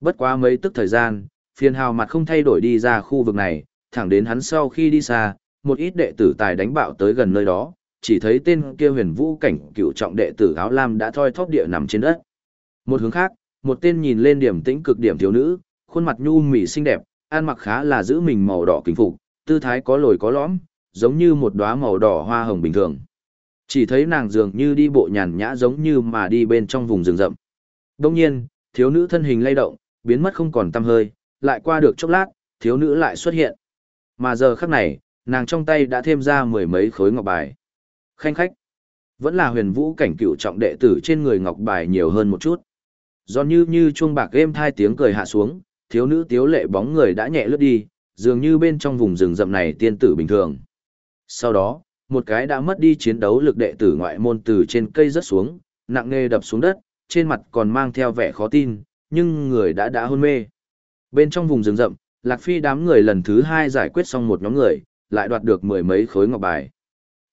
Bất quá mấy tức thời gian, phiền hào mặt không thay đổi đi ra khu vực này, thẳng đến hắn sau khi đi xa, một ít đệ tử tài đánh bạo tới gần nơi đó, chỉ thấy tên kia huyền vũ cảnh cựu trọng đệ tử áo lam đã thoi thóp địa nằm trên đất. Một hướng khác, một tên nhìn lên điểm tĩnh cực điểm thiếu nữ, khuôn mặt nhu mì xinh đẹp, ăn mặc khá là giữ mình màu đỏ kính phục, tư thái có lồi có lõm, giống như một đóa màu đỏ hoa hồng bình thường. Chỉ thấy nàng dường như đi bộ nhàn nhã giống như mà đi bên trong vùng rừng rậm. Đông nhiên, thiếu nữ thân hình lay động, biến mất không còn tăm hơi, lại qua được chốc lát, thiếu nữ lại xuất hiện. Mà giờ khắc này, nàng trong tay đã thêm ra mười mấy khối ngọc bài. Khanh khách, vẫn là huyền vũ cảnh cựu trọng đệ tử trên người ngọc bài nhiều hơn một chút. Giòn như như chuông bạc êm thai tiếng cười hạ xuống, thiếu nữ tiếu lệ bóng người đã nhẹ lướt đi, dường như bên trong vùng rừng rậm này tiên tử bình thường. Sau đó, một cái đã mất đi chiến đấu lực đệ tử ngoại môn từ trên cây rớt xuống, nặng nề đập xuống đất, trên mặt còn mang theo vẻ khó tin, nhưng người đã đã hôn mê. Bên trong vùng rừng rậm, Lạc Phi đám người lần thứ hai giải quyết xong một nhóm người, lại đoạt được mười mấy khối ngọc bài.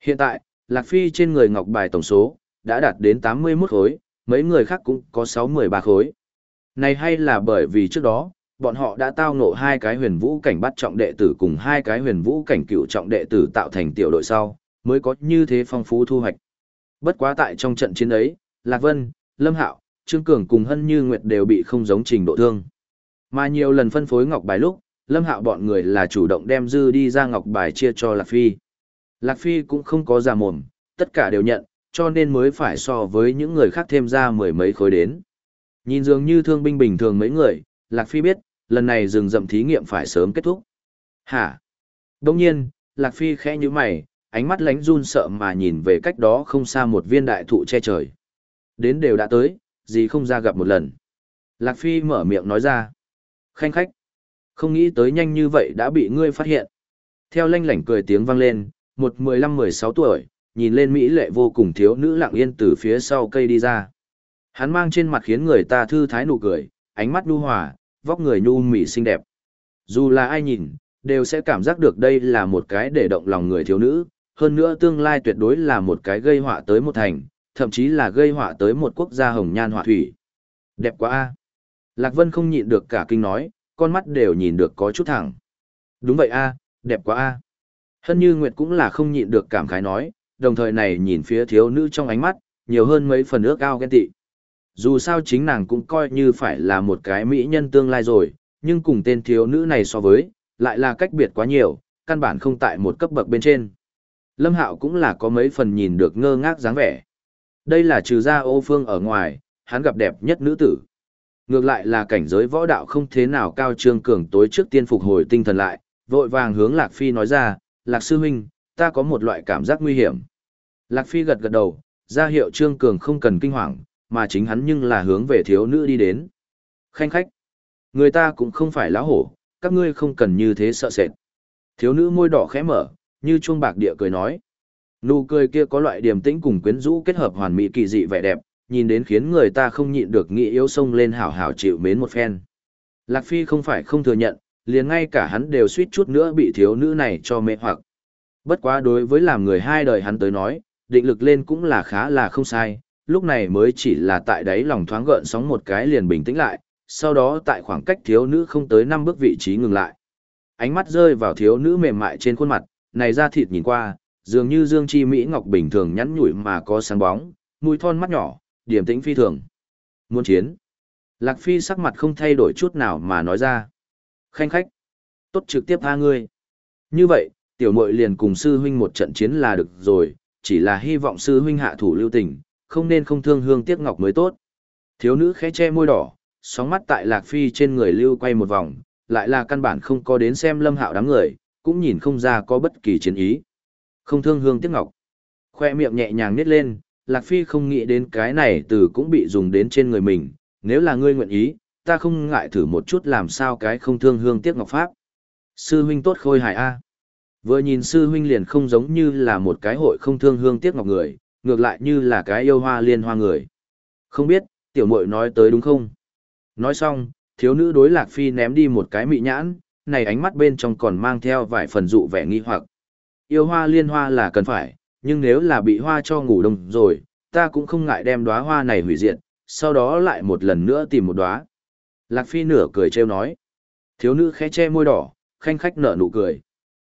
Hiện tại, Lạc Phi trên người ngọc bài tổng số, đã đạt đến 81 khối, mấy người khác cũng có 6-13 khối. Này hay là bởi vì trước đó, bọn họ đã tao ngộ hai cái huyền vũ cảnh bắt trọng đệ tử cùng hai cái huyền vũ cảnh cựu trọng đệ tử tạo thành tiểu đội sau, mới có như thế phong phú thu hoạch. Bất quá tại trong trận chiến ấy, Lạc Vân, Lâm Hạo, Trương Cường cùng Hân Như Nguyệt đều bị không giống trình độ thương. Mà nhiều lần phân phối ngọc bài lúc, Lâm Hạo bọn người là chủ động đem dư đi ra ngọc bài chia cho Lạc Phi. Lạc Phi cũng không có giả mồm, tất cả đều nhận, cho nên mới phải so với những người khác thêm ra mười mấy khối đến. Nhìn dường như thương binh bình thường mấy người, Lạc Phi biết, lần này rừng rậm thí nghiệm phải sớm kết thúc. Hả? Đông nhiên, Lạc Phi khẽ như mày, ánh mắt lánh run sợ mà nhìn về cách đó không xa một viên đại thụ che trời. Đến đều đã tới, gì không ra gặp một lần. Lạc Phi mở miệng nói ra. Khanh khách. Không nghĩ tới nhanh như vậy đã bị ngươi phát hiện. Theo lanh lảnh cười tiếng vang lên, một mười lăm mười sáu tuổi, nhìn lên Mỹ lệ vô cùng thiếu nữ lặng yên từ phía sau cây đi ra. Hắn mang trên mặt khiến người ta thư thái nụ cười, ánh mắt nhu hòa, vóc người nhu mị xinh đẹp. Dù là ai nhìn, đều sẽ cảm giác được đây là một cái để động lòng người thiếu nữ, hơn nữa tương lai tuyệt đối là một cái gây họa tới một thành, thậm chí là gây họa tới một quốc gia hồng nhan họa thủy. Đẹp quá a. Lạc Vân không nhịn được cả kinh nói, con mắt đều nhìn được có chút thẳng. Đúng vậy a, đẹp quá a. Hân Như Nguyệt cũng là không nhịn được cảm khái nói, đồng thời này nhìn phía thiếu nữ trong ánh mắt, nhiều hơn mấy phần ước ao ghen tị. Dù sao chính nàng cũng coi như phải là một cái mỹ nhân tương lai rồi, nhưng cùng tên thiếu nữ này so với, lại là cách biệt quá nhiều, căn bản không tại một cấp bậc bên trên. Lâm Hạo cũng là có mấy phần nhìn được ngơ ngác dáng vẻ. Đây là trừ ra ô phương ở ngoài, hắn gặp đẹp nhất nữ tử. Ngược lại là cảnh giới võ đạo không thế nào cao trương cường tối trước tiên phục hồi tinh thần lại, vội vàng hướng Lạc Phi nói ra, Lạc Sư Huynh, ta có một loại cảm giác nguy hiểm. Lạc Phi gật gật đầu, ra hiệu trương cường không cần kinh hoàng, mà chính hắn nhưng là hướng về thiếu nữ đi đến. Khanh khách, người ta cũng không phải lá hổ, các ngươi không cần như thế sợ sệt. Thiếu nữ môi đỏ khẽ mở, như chuông bạc địa cười nói. Nụ cười kia có loại điềm tĩnh cùng quyến rũ kết hợp hoàn mỹ kỳ dị vẻ đẹp, nhìn đến khiến người ta không nhịn được nghĩ yếu sông lên hảo hảo chịu mến một phen. Lạc Phi không phải không thừa nhận, liền ngay cả hắn đều suýt chút nữa bị thiếu nữ này cho mê hoặc. Bất quá đối với làm người hai đời hắn tới nói, định lực lên cũng là khá là không sai, lúc này mới chỉ là tại đấy lòng thoáng gợn sóng một cái liền bình tĩnh lại, sau đó tại khoảng cách thiếu nữ không tới năm bước vị trí ngừng lại. Ánh mắt rơi vào thiếu nữ mềm mại trên khuôn mặt, này ra thịt nhìn qua, dường như dương chi mỹ ngọc bình thường nhắn nhủi mà có sáng bóng, mũi thon mắt nhỏ, điềm tĩnh phi thường. Muốn chiến. Lạc Phi sắc mặt không thay đổi chút nào mà nói ra. Khanh khách. Tốt trực tiếp tha ngươi. Như vậy, tiểu muội liền cùng sư huynh một trận chiến là được rồi, chỉ là hy vọng sư huynh hạ thủ lưu tình, không nên không thương hương tiếc ngọc mới tốt. Thiếu nữ khẽ che môi đỏ, sóng mắt tại Lạc Phi trên người lưu quay một vòng, lại là căn bản không có đến xem lâm hạo đám người, cũng nhìn không ra có bất kỳ chiến ý. Không thương hương tiếc ngọc. Khoe miệng nhẹ nhàng nít lên, Lạc Phi không nghĩ đến cái này từ cũng bị dùng đến trên người mình, nếu là ngươi nguyện ý, ta không ngại thử một chút làm sao cái không thương hương tiếc ngọc pháp. Sư huynh tốt khôi hài A. Vừa nhìn sư huynh liền không giống như là một cái hội không thương hương tiếc ngọc người, ngược lại như là cái yêu hoa liên hoa người. Không biết, tiểu muội nói tới đúng không? Nói xong, thiếu nữ đối Lạc Phi ném đi một cái mị nhãn, này ánh mắt bên trong còn mang theo vài phần dụ vẻ nghi hoặc. yêu hoa liên hoa là cần phải, nhưng nếu là bị hoa cho ngủ đông rồi, ta cũng không ngại đem đóa hoa này hủy diệt, sau đó lại một lần nữa tìm một đóa. Lạc Phi nửa cười trêu nói. Thiếu nữ khẽ che môi đỏ, khanh khách nở nụ cười.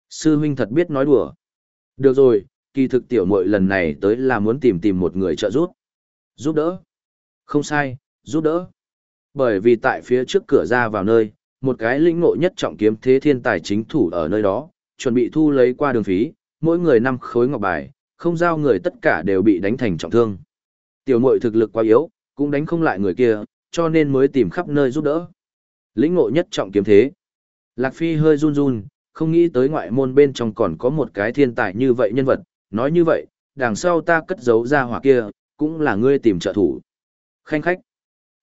Sư huynh thật biết nói đùa. Được rồi, kỳ thực tiểu muội lần này tới là muốn tìm tìm một người trợ giúp. Giúp đỡ. Không sai, giúp đỡ. Bởi vì tại phía trước cửa ra vào nơi, một cái lĩnh ngộ nhất trọng kiếm thế thiên tài chính thủ ở nơi đó, chuẩn bị thu lấy qua đường phí, mỗi người năm khối ngọc bài, không giao người tất cả đều bị đánh thành trọng thương. Tiểu muội thực lực quá yếu, cũng đánh không lại người kia, cho nên mới tìm khắp nơi giúp đỡ. Lĩnh ngộ nhất trọng kiếm thế. Lạc Phi hơi run run, không nghĩ tới ngoại môn bên trong còn có một cái thiên tài như vậy nhân vật, nói như vậy, đằng sau ta cất giấu ra hỏa kia, cũng là ngươi tìm trợ thủ. Khanh khách.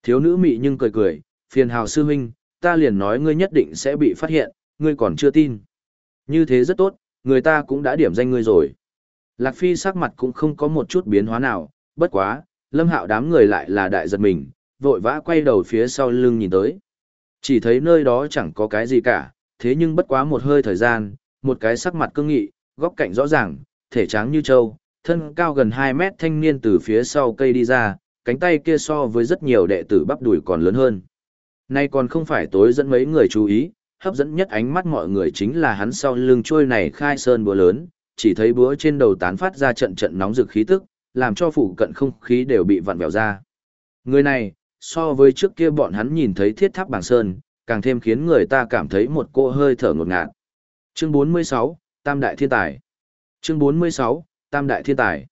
Thiếu nữ mị nhưng cười cười, phiền hào sư huynh, ta liền nói ngươi nhất định sẽ bị phát hiện, ngươi còn chưa tin. Như thế rất tốt, người ta cũng đã điểm danh ngươi rồi. Lạc Phi sắc mặt cũng không có một chút biến hóa nào, bất quá, lâm hạo đám người lại là đại giật mình, vội vã quay đầu phía sau lưng nhìn tới. Chỉ thấy nơi đó chẳng có cái gì cả, thế nhưng bất quá một hơi thời gian, một cái sắc mặt cương nghị, góc cạnh rõ ràng, thể trắng như trâu, thân cao gần 2 mét thanh niên từ phía sau cây đi ra, cánh tay kia so với rất nhiều đệ tử bắp đùi còn lớn hơn. Nay còn không phải tối dẫn mấy người chú ý, hấp dẫn nhất ánh mắt mọi người chính là hắn sau lưng trôi này khai sơn búa lớn, chỉ thấy búa trên đầu tán phát ra trận trận nóng rực khí tức, làm cho phủ cận không khí đều bị vặn vẹo ra. Người này, so với trước kia bọn hắn nhìn thấy thiết tháp bảng sơn, càng thêm khiến người ta cảm thấy một cô hơi thở ngột ngạt. Chương 46, Tam Đại Thiên Tài Chương 46, Tam Đại Thiên Tài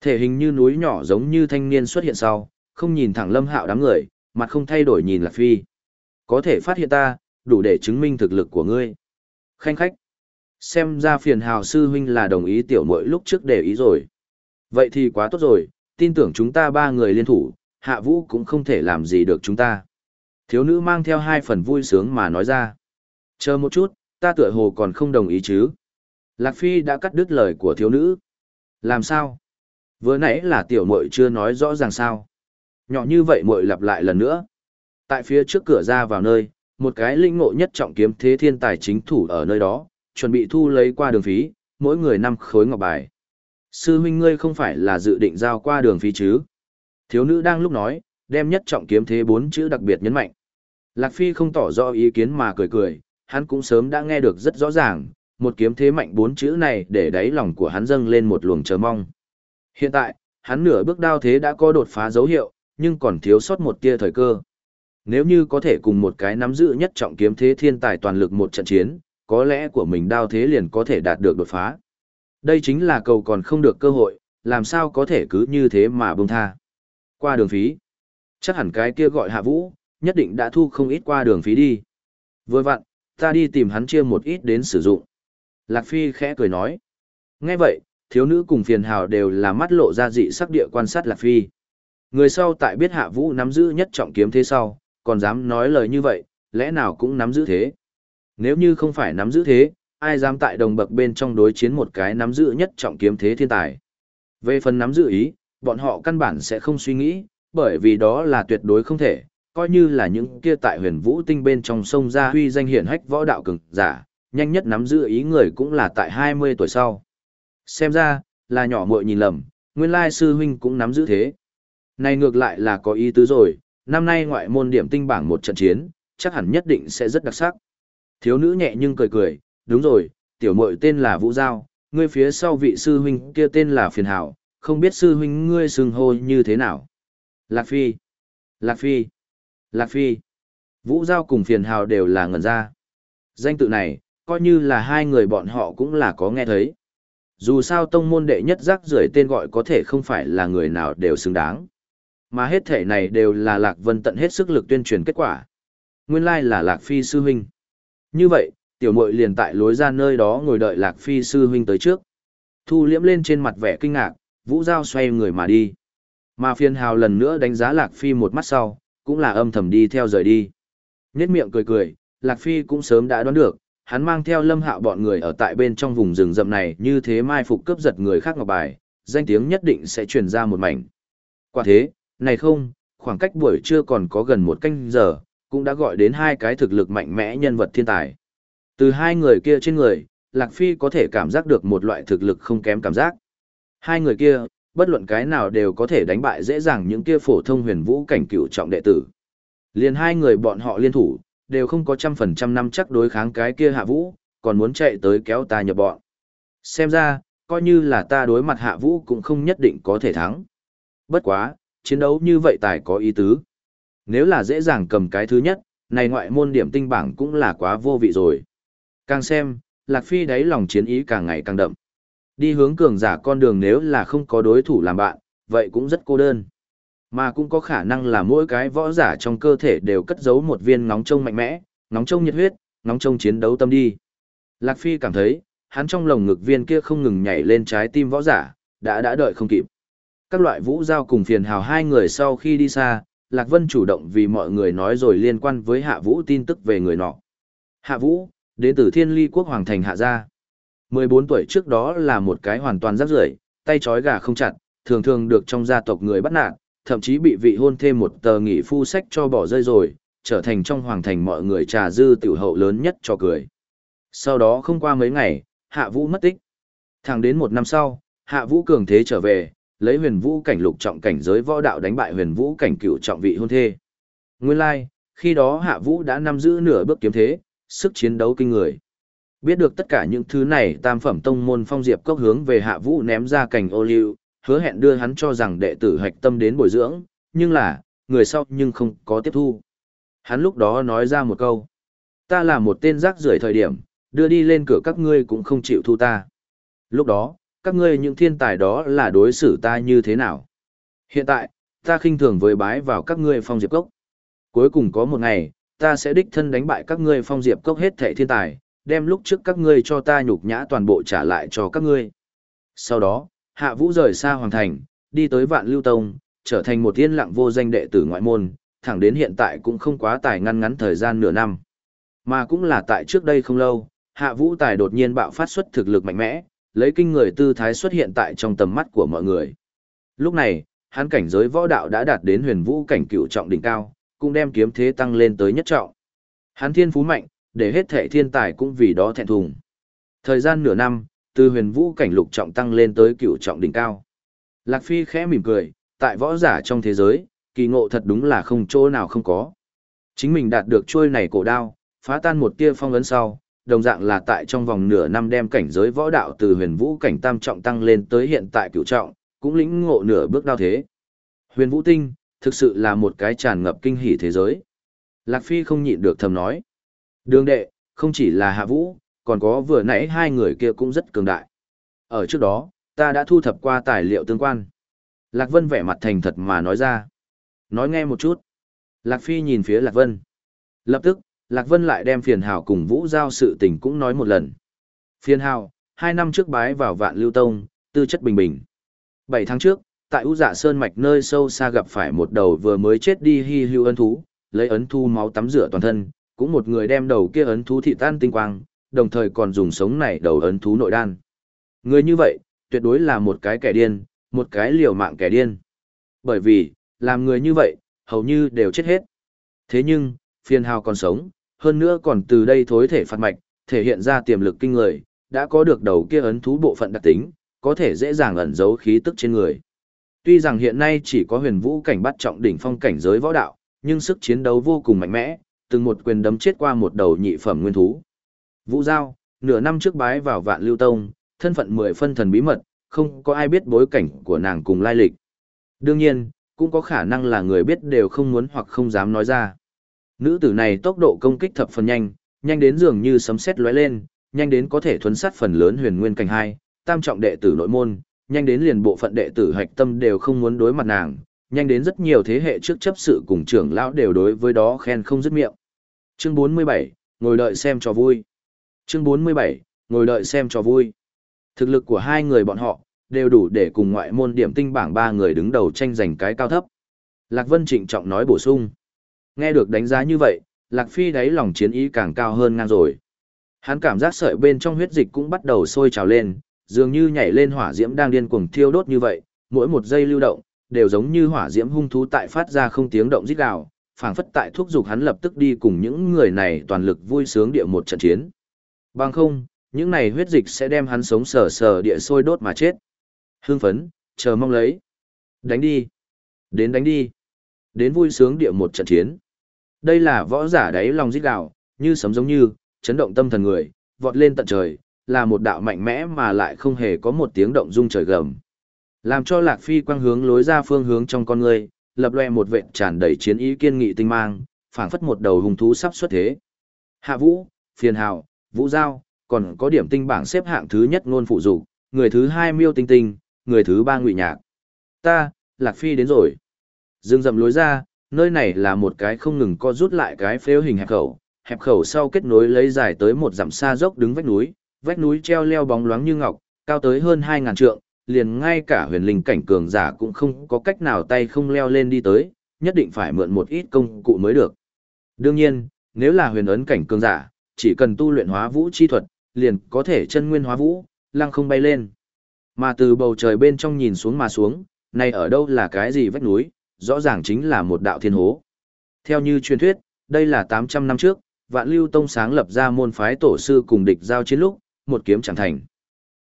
Thể hình như núi nhỏ giống như thanh niên xuất hiện sau, không nhìn thẳng lâm hạo đám người, mặt không thay đổi nhìn Lạc Phi. Có thể phát hiện ta, đủ để chứng minh thực lực của ngươi. Khanh khách. Xem ra phiền hào sư huynh là đồng ý tiểu muội lúc trước để ý rồi. Vậy thì quá tốt rồi, tin tưởng chúng ta ba người liên thủ, hạ vũ cũng không thể làm gì được chúng ta. Thiếu nữ mang theo hai phần vui sướng mà nói ra. Chờ một chút, ta tựa hồ còn không đồng ý chứ. Lạc Phi đã cắt đứt lời của thiếu nữ. Làm sao? Vừa nãy là tiểu muội chưa nói rõ ràng sao. Nhỏ như vậy muội lặp lại lần nữa. Tại phía trước cửa ra vào nơi, một cái linh ngộ nhất trọng kiếm thế thiên tài chính thủ ở nơi đó, chuẩn bị thu lấy qua đường phí, mỗi người năm khối ngọc bài. Sư huynh ngươi không phải là dự định giao qua đường phí chứ? Thiếu nữ đang lúc nói, đem nhất trọng kiếm thế bốn chữ đặc biệt nhấn mạnh. Lạc Phi không tỏ rõ ý kiến mà cười cười, hắn cũng sớm đã nghe được rất rõ ràng, một kiếm thế mạnh bốn chữ này để đáy lòng của hắn dâng lên một luồng chờ mong. Hiện tại, hắn nửa bước đao thế đã có đột phá dấu hiệu, nhưng còn thiếu sót một tia thời cơ. Nếu như có thể cùng một cái nắm giữ nhất trọng kiếm thế thiên tài toàn lực một trận chiến, có lẽ của mình đao thế liền có thể đạt được đột phá. Đây chính là cầu còn không được cơ hội, làm sao có thể cứ như thế mà bông tha. Qua đường phí. Chắc hẳn cái kia gọi hạ vũ, nhất định đã thu không ít qua đường phí đi. Vừa vặn, ta đi tìm hắn chia một ít đến sử dụng. Lạc Phi khẽ cười nói. Nghe vậy, thiếu nữ cùng phiền hào đều là mắt lộ ra dị sắc địa quan sát Lạc Phi. Người sau tại biết hạ vũ nắm giữ nhất trọng kiếm thế sau, còn dám nói lời như vậy, lẽ nào cũng nắm giữ thế. Nếu như không phải nắm giữ thế, ai dám tại đồng bậc bên trong đối chiến một cái nắm giữ nhất trọng kiếm thế thiên tài. Về phần nắm giữ ý, bọn họ căn bản sẽ không suy nghĩ, bởi vì đó là tuyệt đối không thể, coi như là những kia tại huyền vũ tinh bên trong sông ra huy danh hiển hách võ đạo cường giả, nhanh nhất nắm giữ ý người cũng là tại 20 tuổi sau. Xem ra, là nhỏ muội nhìn lầm, nguyên lai sư huynh cũng nắm giữ thế. Này ngược lại là có ý tứ rồi, năm nay ngoại môn điểm tinh bảng một trận chiến, chắc hẳn nhất định sẽ rất đặc sắc. Thiếu nữ nhẹ nhưng cười cười, đúng rồi, tiểu muội tên là Vũ Giao, ngươi phía sau vị sư huynh kia tên là Phiền Hảo, không biết sư huynh ngươi sừng hô như thế nào. Lạc Phi, Lạc Phi, Lạc Phi. Vũ Giao cùng Phiền hào đều là ngẩn ra. Danh tự này, coi như là hai người bọn họ cũng là có nghe thấy. Dù sao tông môn đệ nhất rác rưởi tên gọi có thể không phải là người nào đều xứng đáng. Mà hết thể này đều là Lạc Vân tận hết sức lực tuyên truyền kết quả. Nguyên lai là Lạc Phi sư huynh. Như vậy, tiểu muội liền tại lối ra nơi đó ngồi đợi Lạc Phi sư huynh tới trước. Thu liễm lên trên mặt vẻ kinh ngạc, Vũ Giao xoay người mà đi. Mà phiên hào lần nữa đánh giá Lạc Phi một mắt sau, cũng là âm thầm đi theo rời đi. Nhết miệng cười cười, Lạc Phi cũng sớm đã đoán được, hắn mang theo lâm hạo bọn người ở tại bên trong vùng rừng rậm này như thế mai phục cướp giật người khác ngọc bài, danh tiếng nhất định sẽ truyền ra một mảnh. Quả thế, này không, khoảng cách buổi trưa còn có gần một canh giờ, cũng đã gọi đến hai cái thực lực mạnh mẽ nhân vật thiên tài. Từ hai người kia trên người, Lạc Phi có thể cảm giác được một loại thực lực không kém cảm giác. Hai người kia, bất luận cái nào đều có thể đánh bại dễ dàng những kia phổ thông huyền vũ cảnh cựu trọng đệ tử. Liền hai người bọn họ liên thủ, đều không có trăm phần trăm năm chắc đối kháng cái kia hạ vũ, còn muốn chạy tới kéo ta nhập bọn. Xem ra, coi như là ta đối mặt hạ vũ cũng không nhất định có thể thắng. Bất quá, chiến đấu như vậy tài có ý tứ. Nếu là dễ dàng cầm cái thứ nhất, này ngoại môn điểm tinh bảng cũng là quá vô vị rồi. Càng xem, Lạc Phi đáy lòng chiến ý càng ngày càng đậm. Đi hướng cường giả con đường nếu là không có đối thủ làm bạn, vậy cũng rất cô đơn. Mà cũng có khả năng là mỗi cái võ giả trong cơ thể đều cất giấu một viên nóng trông mạnh mẽ, nóng trông nhiệt huyết, nóng trông chiến đấu tâm đi. Lạc Phi cảm thấy, hắn trong lồng ngực viên kia không ngừng nhảy lên trái tim võ giả, đã đã đợi không kịp. Các loại vũ giao cùng phiền hào hai người sau khi đi xa, Lạc Vân chủ động vì mọi người nói rồi liên quan với Hạ Vũ tin tức về người nọ. Hạ Vũ, đến từ Thiên Ly Quốc Hoàng Thành Hạ Gia. 14 tuổi trước đó là một cái hoàn toàn rác rưởi, tay trói gà không chặt, thường thường được trong gia tộc người bắt nạt, thậm chí bị vị hôn thêm một tờ nghỉ phu sách cho bỏ rơi rồi, trở thành trong hoàng thành mọi người trà dư tiểu hậu lớn nhất cho cười. Sau đó không qua mấy ngày, Hạ Vũ mất tích. Thẳng đến một năm sau, Hạ Vũ cường thế trở về, lấy huyền vũ cảnh lục trọng cảnh giới võ đạo đánh bại huyền vũ cảnh cửu trọng vị hôn thê. Nguyên lai, like, khi đó Hạ Vũ đã nắm giữ nửa bước kiếm thế, sức chiến đấu kinh người. Biết được tất cả những thứ này tam phẩm tông môn phong diệp cốc hướng về Hạ Vũ ném ra cành ô liu, hứa hẹn đưa hắn cho rằng đệ tử hạch tâm đến bồi dưỡng, nhưng là, người sau nhưng không có tiếp thu. Hắn lúc đó nói ra một câu. Ta là một tên rác rưởi thời điểm, đưa đi lên cửa các ngươi cũng không chịu thu ta. Lúc đó, các ngươi những thiên tài đó là đối xử ta như thế nào? Hiện tại, ta khinh thường với bái vào các ngươi phong diệp cốc. Cuối cùng có một ngày, ta sẽ đích thân đánh bại các ngươi phong diệp cốc hết thệ thiên tài, đem lúc trước các ngươi cho ta nhục nhã toàn bộ trả lại cho các ngươi. Sau đó, Hạ Vũ rời xa Hoàng Thành, đi tới Vạn Lưu Tông, trở thành một tiên lặng vô danh đệ tử ngoại môn, thẳng đến hiện tại cũng không quá tài ngăn ngắn thời gian nửa năm. Mà cũng là tại trước đây không lâu, Hạ Vũ Tài đột nhiên bạo phát xuất thực lực mạnh mẽ, lấy kinh người tư thái xuất hiện tại trong tầm mắt của mọi người. Lúc này, hắn cảnh giới võ đạo đã đạt đến huyền vũ cảnh cửu trọng đỉnh cao, cũng đem kiếm thế tăng lên tới nhất trọng. Hắn thiên phú mạnh, để hết thệ thiên tài cũng vì đó thẹn thùng. Thời gian nửa năm, từ huyền vũ cảnh lục trọng tăng lên tới cựu trọng đỉnh cao. Lạc Phi khẽ mỉm cười, tại võ giả trong thế giới, kỳ ngộ thật đúng là không chỗ nào không có. Chính mình đạt được trôi này cổ đao, phá tan một tia phong ấn sau, đồng dạng là tại trong vòng nửa năm đem cảnh giới võ đạo từ huyền vũ cảnh tam trọng tăng lên tới hiện tại cửu trọng, cũng lĩnh ngộ nửa bước đao thế. Huyền vũ tinh, thực sự là một cái tràn ngập kinh hỉ thế giới. Lạc Phi không nhịn được thầm nói. Đường đệ, không chỉ là hạ vũ, còn có vừa nãy hai người kia cũng rất cường đại. Ở trước đó, ta đã thu thập qua tài liệu tương quan. Lạc Vân vẻ mặt thành thật mà nói ra. Nói nghe một chút. Lạc Phi nhìn phía Lạc Vân. Lập tức, Lạc Vân lại đem phiền hào cùng Vũ Giao sự tình cũng nói một lần. Phiền hào, hai năm trước bái vào vạn lưu tông, tư chất bình bình. Bảy tháng trước, tại U Dạ Sơn mạch nơi sâu xa gặp phải một đầu vừa mới chết đi hi hưu ấn thú, lấy ấn thu máu tắm rửa toàn thân, cũng một người đem đầu kia ấn thú thị tan tinh quang, đồng thời còn dùng sống này đầu ấn thú nội đan. Người như vậy, tuyệt đối là một cái kẻ điên, một cái liều mạng kẻ điên. Bởi vì, làm người như vậy, hầu như đều chết hết. Thế nhưng, phiền hào còn sống, hơn nữa còn từ đây thối thể phạt mạch, thể hiện ra tiềm lực kinh người, đã có được đầu kia ấn thú bộ phận đặc tính, có thể dễ dàng ẩn giấu khí tức trên người. Tuy rằng hiện nay chỉ có huyền vũ cảnh bắt trọng đỉnh phong cảnh giới võ đạo, nhưng sức chiến đấu vô cùng mạnh mẽ, từng một quyền đấm chết qua một đầu nhị phẩm nguyên thú. Vũ Giao, nửa năm trước bái vào vạn lưu tông, thân phận mười phân thần bí mật, không có ai biết bối cảnh của nàng cùng lai lịch. Đương nhiên, cũng có khả năng là người biết đều không muốn hoặc không dám nói ra. Nữ tử này tốc độ công kích thập phần nhanh, nhanh đến dường như sấm sét lóe lên, nhanh đến có thể thuấn sát phần lớn huyền nguyên cảnh hai, tam trọng đệ tử nội môn, nhanh đến liền bộ phận đệ tử hạch tâm đều không muốn đối mặt nàng, nhanh đến rất nhiều thế hệ trước chấp sự cùng trưởng lão đều đối với đó khen không dứt miệng. Chương 47, ngồi đợi xem cho vui. Chương 47, ngồi đợi xem cho vui. Thực lực của hai người bọn họ, đều đủ để cùng ngoại môn điểm tinh bảng ba người đứng đầu tranh giành cái cao thấp. Lạc Vân trịnh trọng nói bổ sung. Nghe được đánh giá như vậy, Lạc Phi đáy lòng chiến ý càng cao hơn ngang rồi. Hắn cảm giác sợi bên trong huyết dịch cũng bắt đầu sôi trào lên, dường như nhảy lên hỏa diễm đang điên cuồng thiêu đốt như vậy, mỗi một giây lưu động, đều giống như hỏa diễm hung thú tại phát ra không tiếng động rít gào, phảng phất tại thúc giục hắn lập tức đi cùng những người này toàn lực vui sướng địa một trận chiến. Bằng không, những này huyết dịch sẽ đem hắn sống sờ sờ địa sôi đốt mà chết. Hương phấn, chờ mong lấy. Đánh đi. Đến đánh đi. Đến vui sướng địa một trận chiến. Đây là võ giả đáy lòng giết gạo, như sấm giống như, chấn động tâm thần người, vọt lên tận trời, là một đạo mạnh mẽ mà lại không hề có một tiếng động rung trời gầm. Làm cho Lạc Phi quang hướng lối ra phương hướng trong con người, lập loe một vệt tràn đầy chiến ý kiên nghị tinh mang, phảng phất một đầu hung thú sắp xuất thế. Hạ Vũ, Phiền Hào, Vũ Giao, còn có điểm tinh bảng xếp hạng thứ nhất ngôn phụ dục, người thứ hai Miêu Tinh Tinh, người thứ ba Ngụy Nhạc. Ta, Lạc Phi đến rồi. Dương dậm lối ra, nơi này là một cái không ngừng co rút lại cái phếu hình hẹp khẩu, hẹp khẩu sau kết nối lấy dài tới một dặm xa dốc đứng vách núi, vách núi treo leo bóng loáng như ngọc, cao tới hơn 2000 trượng, liền ngay cả huyền linh cảnh cường giả cũng không có cách nào tay không leo lên đi tới, nhất định phải mượn một ít công cụ mới được. Đương nhiên, nếu là huyền ấn cảnh cường giả, chỉ cần tu luyện hóa vũ chi thuật, liền có thể chân nguyên hóa vũ, lăng không bay lên. Mà từ bầu trời bên trong nhìn xuống mà xuống, này ở đâu là cái gì vách núi, rõ ràng chính là một đạo thiên hố. Theo như truyền thuyết, đây là 800 năm trước, vạn lưu tông sáng lập ra môn phái tổ sư cùng địch giao chiến lúc, một kiếm chẳng thành.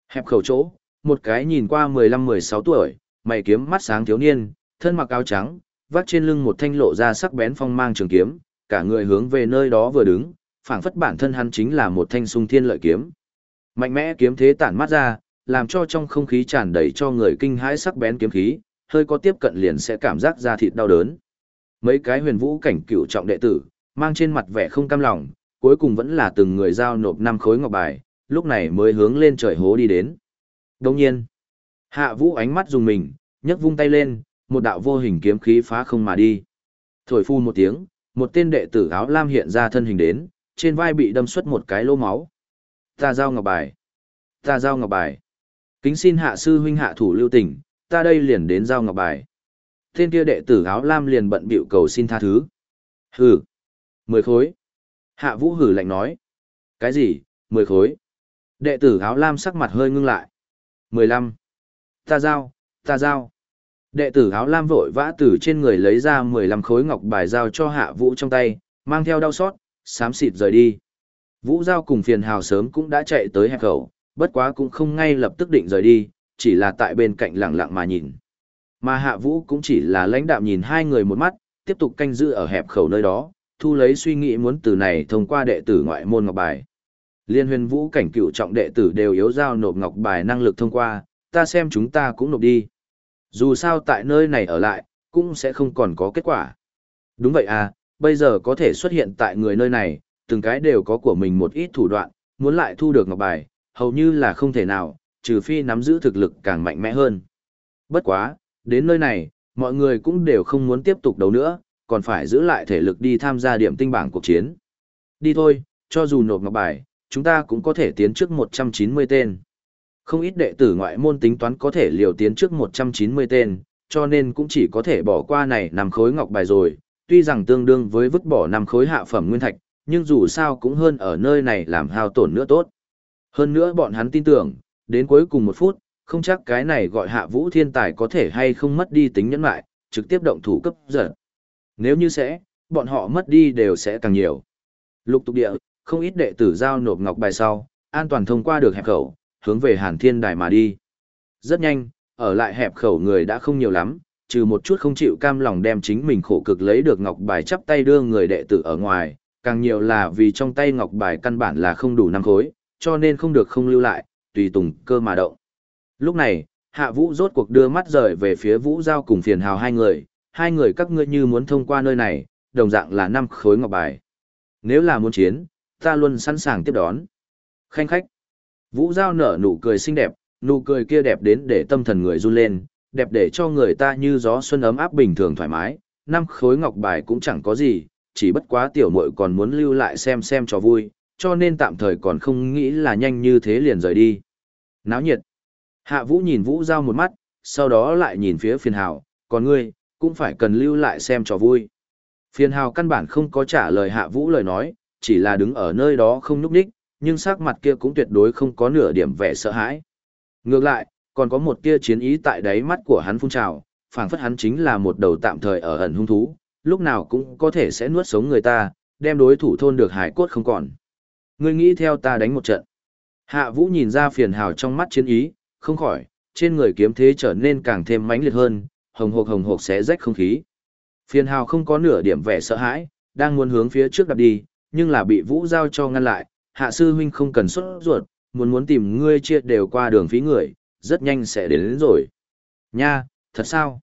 Hẹp khẩu chỗ, một cái nhìn qua 15-16 tuổi, mày kiếm mắt sáng thiếu niên, thân mặc áo trắng, vác trên lưng một thanh lộ ra sắc bén phong mang trường kiếm, cả người hướng về nơi đó vừa đứng, phảng phất bản thân hắn chính là một thanh sung thiên lợi kiếm. Mạnh mẽ kiếm thế tản mắt ra, làm cho trong không khí tràn đầy cho người kinh hãi sắc bén kiếm khí, hơi có tiếp cận liền sẽ cảm giác da thịt đau đớn. Mấy cái huyền vũ cảnh cựu trọng đệ tử, mang trên mặt vẻ không cam lòng, cuối cùng vẫn là từng người giao nộp năm khối ngọc bài, lúc này mới hướng lên trời hố đi đến. Đồng nhiên, hạ vũ ánh mắt dùng mình, nhấc vung tay lên, một đạo vô hình kiếm khí phá không mà đi. Thổi phu một tiếng, một tên đệ tử áo lam hiện ra thân hình đến, trên vai bị đâm xuất một cái lỗ máu. Ta giao ngọc bài. Ta giao ngọc bài. Kính xin hạ sư huynh hạ thủ lưu tình, ta đây liền đến giao ngọc bài. Tên kia đệ tử áo lam liền bận bịu cầu xin tha thứ. Hừ. Mười khối. Hạ vũ hử lạnh nói. Cái gì, mười khối. Đệ tử áo lam sắc mặt hơi ngưng lại. Mười lăm. Ta giao, ta giao. Đệ tử áo lam vội vã từ trên người lấy ra mười lăm khối ngọc bài giao cho hạ vũ trong tay, mang theo đau xót, xám xịt rời đi. Vũ giao cùng phiền hào sớm cũng đã chạy tới hẹp khẩu, bất quá cũng không ngay lập tức định rời đi, chỉ là tại bên cạnh lặng lặng mà nhìn. Mà hạ vũ cũng chỉ là lãnh đạm nhìn hai người một mắt, tiếp tục canh giữ ở hẹp khẩu nơi đó, thu lấy suy nghĩ muốn từ này thông qua đệ tử ngoại môn ngọc bài. Liên huyền vũ cảnh cựu trọng đệ tử đều yếu giao nộp ngọc bài năng lực thông qua, ta xem chúng ta cũng nộp đi. Dù sao tại nơi này ở lại, cũng sẽ không còn có kết quả. Đúng vậy à, bây giờ có thể xuất hiện tại người nơi này, từng cái đều có của mình một ít thủ đoạn, muốn lại thu được ngọc bài, hầu như là không thể nào, trừ phi nắm giữ thực lực càng mạnh mẽ hơn. Bất quá, đến nơi này, mọi người cũng đều không muốn tiếp tục đấu nữa, còn phải giữ lại thể lực đi tham gia điểm tinh bảng cuộc chiến. Đi thôi, cho dù nộp ngọc bài, chúng ta cũng có thể tiến trước 190 tên. Không ít đệ tử ngoại môn tính toán có thể liều tiến trước 190 tên, cho nên cũng chỉ có thể bỏ qua này nằm khối ngọc bài rồi, tuy rằng tương đương với vứt bỏ năm khối hạ phẩm nguyên thạch, nhưng dù sao cũng hơn ở nơi này làm hao tổn nữa tốt. Hơn nữa bọn hắn tin tưởng, đến cuối cùng một phút, không chắc cái này gọi hạ vũ thiên tài có thể hay không mất đi tính nhẫn lại, trực tiếp động thủ cấp giật. Nếu như sẽ, bọn họ mất đi đều sẽ càng nhiều. Lục tục địa, không ít đệ tử giao nộp ngọc bài sau, an toàn thông qua được hẹp khẩu, hướng về Hàn Thiên Đài mà đi. Rất nhanh, ở lại hẹp khẩu người đã không nhiều lắm, trừ một chút không chịu cam lòng đem chính mình khổ cực lấy được ngọc bài chắp tay đưa người đệ tử ở ngoài, càng nhiều là vì trong tay ngọc bài căn bản là không đủ năm khối, cho nên không được không lưu lại, tùy tùng cơ mà động. Lúc này, Hạ Vũ rốt cuộc đưa mắt rời về phía Vũ Giao cùng phiền hào hai người, hai người các ngươi như muốn thông qua nơi này, đồng dạng là năm khối ngọc bài. Nếu là muốn chiến, ta luôn sẵn sàng tiếp đón. Khanh khách. Vũ Giao nở nụ cười xinh đẹp, nụ cười kia đẹp đến để tâm thần người run lên, đẹp để cho người ta như gió xuân ấm áp bình thường thoải mái, năm khối ngọc bài cũng chẳng có gì, chỉ bất quá tiểu muội còn muốn lưu lại xem xem cho vui, cho nên tạm thời còn không nghĩ là nhanh như thế liền rời đi. Náo nhiệt. Hạ Vũ nhìn Vũ Giao một mắt, sau đó lại nhìn phía phiền hào, còn ngươi, cũng phải cần lưu lại xem cho vui. Phiền hào căn bản không có trả lời Hạ Vũ lời nói, chỉ là đứng ở nơi đó không nhúc đích, nhưng sắc mặt kia cũng tuyệt đối không có nửa điểm vẻ sợ hãi. Ngược lại, còn có một tia chiến ý tại đáy mắt của hắn phun trào, phảng phất hắn chính là một đầu tạm thời ở ẩn hung thú, lúc nào cũng có thể sẽ nuốt sống người ta, đem đối thủ thôn được hải cốt không còn. Ngươi nghĩ theo ta đánh một trận. Hạ Vũ nhìn ra phiền hào trong mắt chiến ý, không khỏi, trên người kiếm thế trở nên càng thêm mãnh liệt hơn, hồng hộc hồng hộc xé rách không khí. Phiền hào không có nửa điểm vẻ sợ hãi, đang muốn hướng phía trước đạp đi, nhưng là bị Vũ giao cho ngăn lại, hạ sư huynh không cần xuất ruột, muốn muốn tìm ngươi chia đều qua đường phí người, rất nhanh sẽ đến, đến rồi. Nha, thật sao?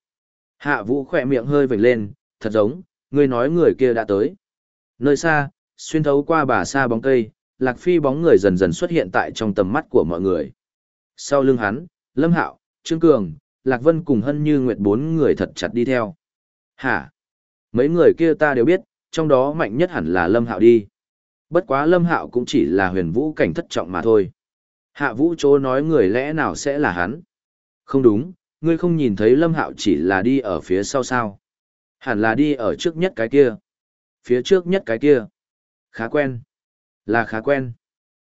Hạ Vũ khỏe miệng hơi vểnh lên, thật giống, ngươi nói người kia đã tới. Nơi xa, xuyên thấu qua bà xa bóng cây, Lạc Phi bóng người dần dần xuất hiện tại trong tầm mắt của mọi người. Sau lưng hắn, Lâm Hạo, Trương Cường, Lạc Vân cùng Hân Như Nguyệt bốn người thật chặt đi theo. Hả? Mấy người kia ta đều biết, trong đó mạnh nhất hẳn là Lâm Hạo đi. Bất quá Lâm Hạo cũng chỉ là huyền vũ cảnh thất trọng mà thôi. Hạ vũ chỗ nói người lẽ nào sẽ là hắn? Không đúng, ngươi không nhìn thấy Lâm Hạo chỉ là đi ở phía sau sao. Hẳn là đi ở trước nhất cái kia. Phía trước nhất cái kia. Khá quen. Là khá quen.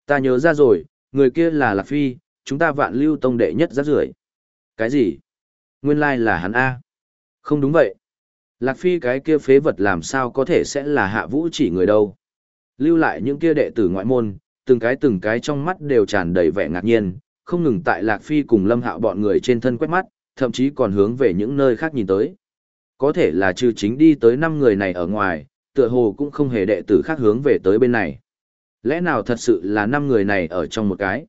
Ta nhớ ra rồi, người kia là Lạc Phi, chúng ta vạn lưu tông đệ nhất rác rưởi Cái gì? Nguyên lai là hắn A. Không đúng vậy. Lạc Phi cái kia phế vật làm sao có thể sẽ là hạ vũ chỉ người đâu. Lưu lại những kia đệ tử ngoại môn, từng cái từng cái trong mắt đều tràn đầy vẻ ngạc nhiên, không ngừng tại Lạc Phi cùng Lâm Hạo bọn người trên thân quét mắt, thậm chí còn hướng về những nơi khác nhìn tới. Có thể là trừ chính đi tới năm người này ở ngoài, tựa hồ cũng không hề đệ tử khác hướng về tới bên này. Lẽ nào thật sự là năm người này ở trong một cái?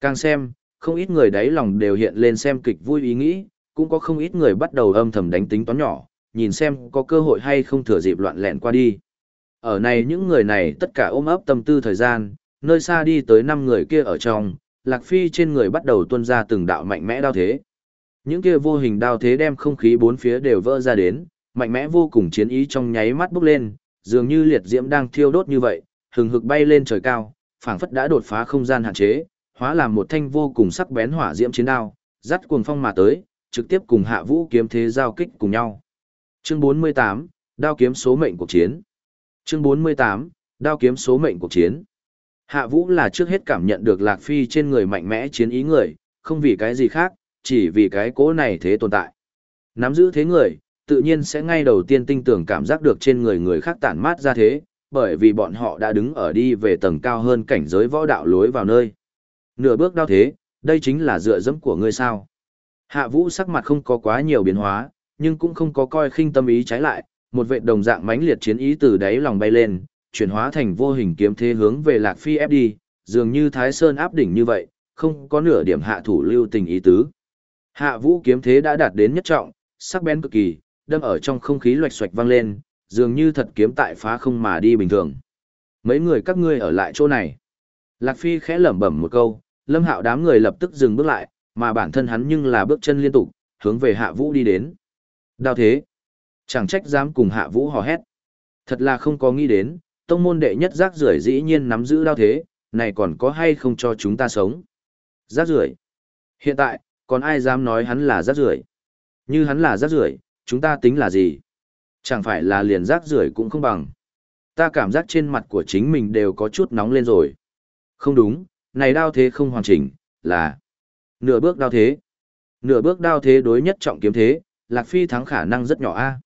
Càng xem, không ít người đáy lòng đều hiện lên xem kịch vui ý nghĩ, cũng có không ít người bắt đầu âm thầm đánh tính toán nhỏ, nhìn xem có cơ hội hay không thừa dịp loạn lẹn qua đi. Ở này những người này tất cả ôm ấp tâm tư thời gian, nơi xa đi tới năm người kia ở trong, Lạc Phi trên người bắt đầu tuôn ra từng đạo mạnh mẽ đao thế. Những kia vô hình đao thế đem không khí bốn phía đều vỡ ra đến, mạnh mẽ vô cùng chiến ý trong nháy mắt bốc lên, dường như liệt diễm đang thiêu đốt như vậy, hừng hực bay lên trời cao, phảng phất đã đột phá không gian hạn chế, hóa làm một thanh vô cùng sắc bén hỏa diễm chiến đao, dắt cuồng phong mà tới, trực tiếp cùng Hạ Vũ kiếm thế giao kích cùng nhau. Chương 48, đao kiếm số mệnh cuộc chiến. Chương 48, đao kiếm số mệnh cuộc chiến. Hạ Vũ là trước hết cảm nhận được Lạc Phi trên người mạnh mẽ chiến ý người, không vì cái gì khác, chỉ vì cái cố này thế tồn tại. Nắm giữ thế người, tự nhiên sẽ ngay đầu tiên tinh tưởng cảm giác được trên người người khác tản mát ra thế, bởi vì bọn họ đã đứng ở đi về tầng cao hơn cảnh giới võ đạo lối vào nơi. Nửa bước đao thế, đây chính là dựa dẫm của ngươi sao. Hạ Vũ sắc mặt không có quá nhiều biến hóa, nhưng cũng không có coi khinh tâm ý trái lại, một vệ đồng dạng mãnh liệt chiến ý từ đáy lòng bay lên, chuyển hóa thành vô hình kiếm thế hướng về Lạc Phi ép đi, dường như Thái Sơn áp đỉnh như vậy, không có nửa điểm hạ thủ lưu tình ý tứ. Hạ Vũ kiếm thế đã đạt đến nhất trọng, sắc bén cực kỳ, đâm ở trong không khí loạch xoạch vang lên, dường như thật kiếm tại phá không mà đi bình thường. Mấy người các ngươi ở lại chỗ này. Lạc Phi khẽ lẩm bẩm một câu, Lâm Hạo đám người lập tức dừng bước lại, mà bản thân hắn nhưng là bước chân liên tục, hướng về Hạ Vũ đi đến. Đao thế. Chẳng trách dám cùng Hạ Vũ hò hét. Thật là không có nghĩ đến, tông môn đệ nhất rác rưởi dĩ nhiên nắm giữ đao thế, này còn có hay không cho chúng ta sống. Rác rưởi. Hiện tại, còn ai dám nói hắn là rác rưởi? Như hắn là rác rưởi, chúng ta tính là gì? Chẳng phải là liền rác rưởi cũng không bằng. Ta cảm giác trên mặt của chính mình đều có chút nóng lên rồi. Không đúng, này đao thế không hoàn chỉnh, là nửa bước đao thế. Nửa bước đao thế đối nhất trọng kiếm thế, Lạc Phi thắng khả năng rất nhỏ a.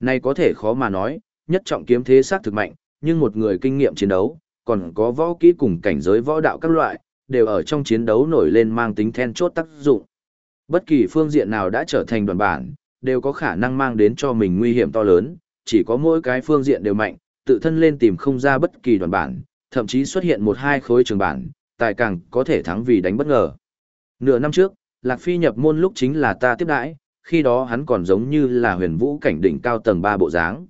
Này có thể khó mà nói, nhất trọng kiếm thế xác thực mạnh, nhưng một người kinh nghiệm chiến đấu, còn có võ kỹ cùng cảnh giới võ đạo các loại, đều ở trong chiến đấu nổi lên mang tính then chốt tác dụng. Bất kỳ phương diện nào đã trở thành đoàn bản, đều có khả năng mang đến cho mình nguy hiểm to lớn, chỉ có mỗi cái phương diện đều mạnh, tự thân lên tìm không ra bất kỳ đoàn bản, thậm chí xuất hiện một hai khối trường bản, tài càng có thể thắng vì đánh bất ngờ. Nửa năm trước, Lạc Phi nhập môn lúc chính là ta tiếp đãi, khi đó hắn còn giống như là huyền vũ cảnh đỉnh cao tầng 3 bộ dáng.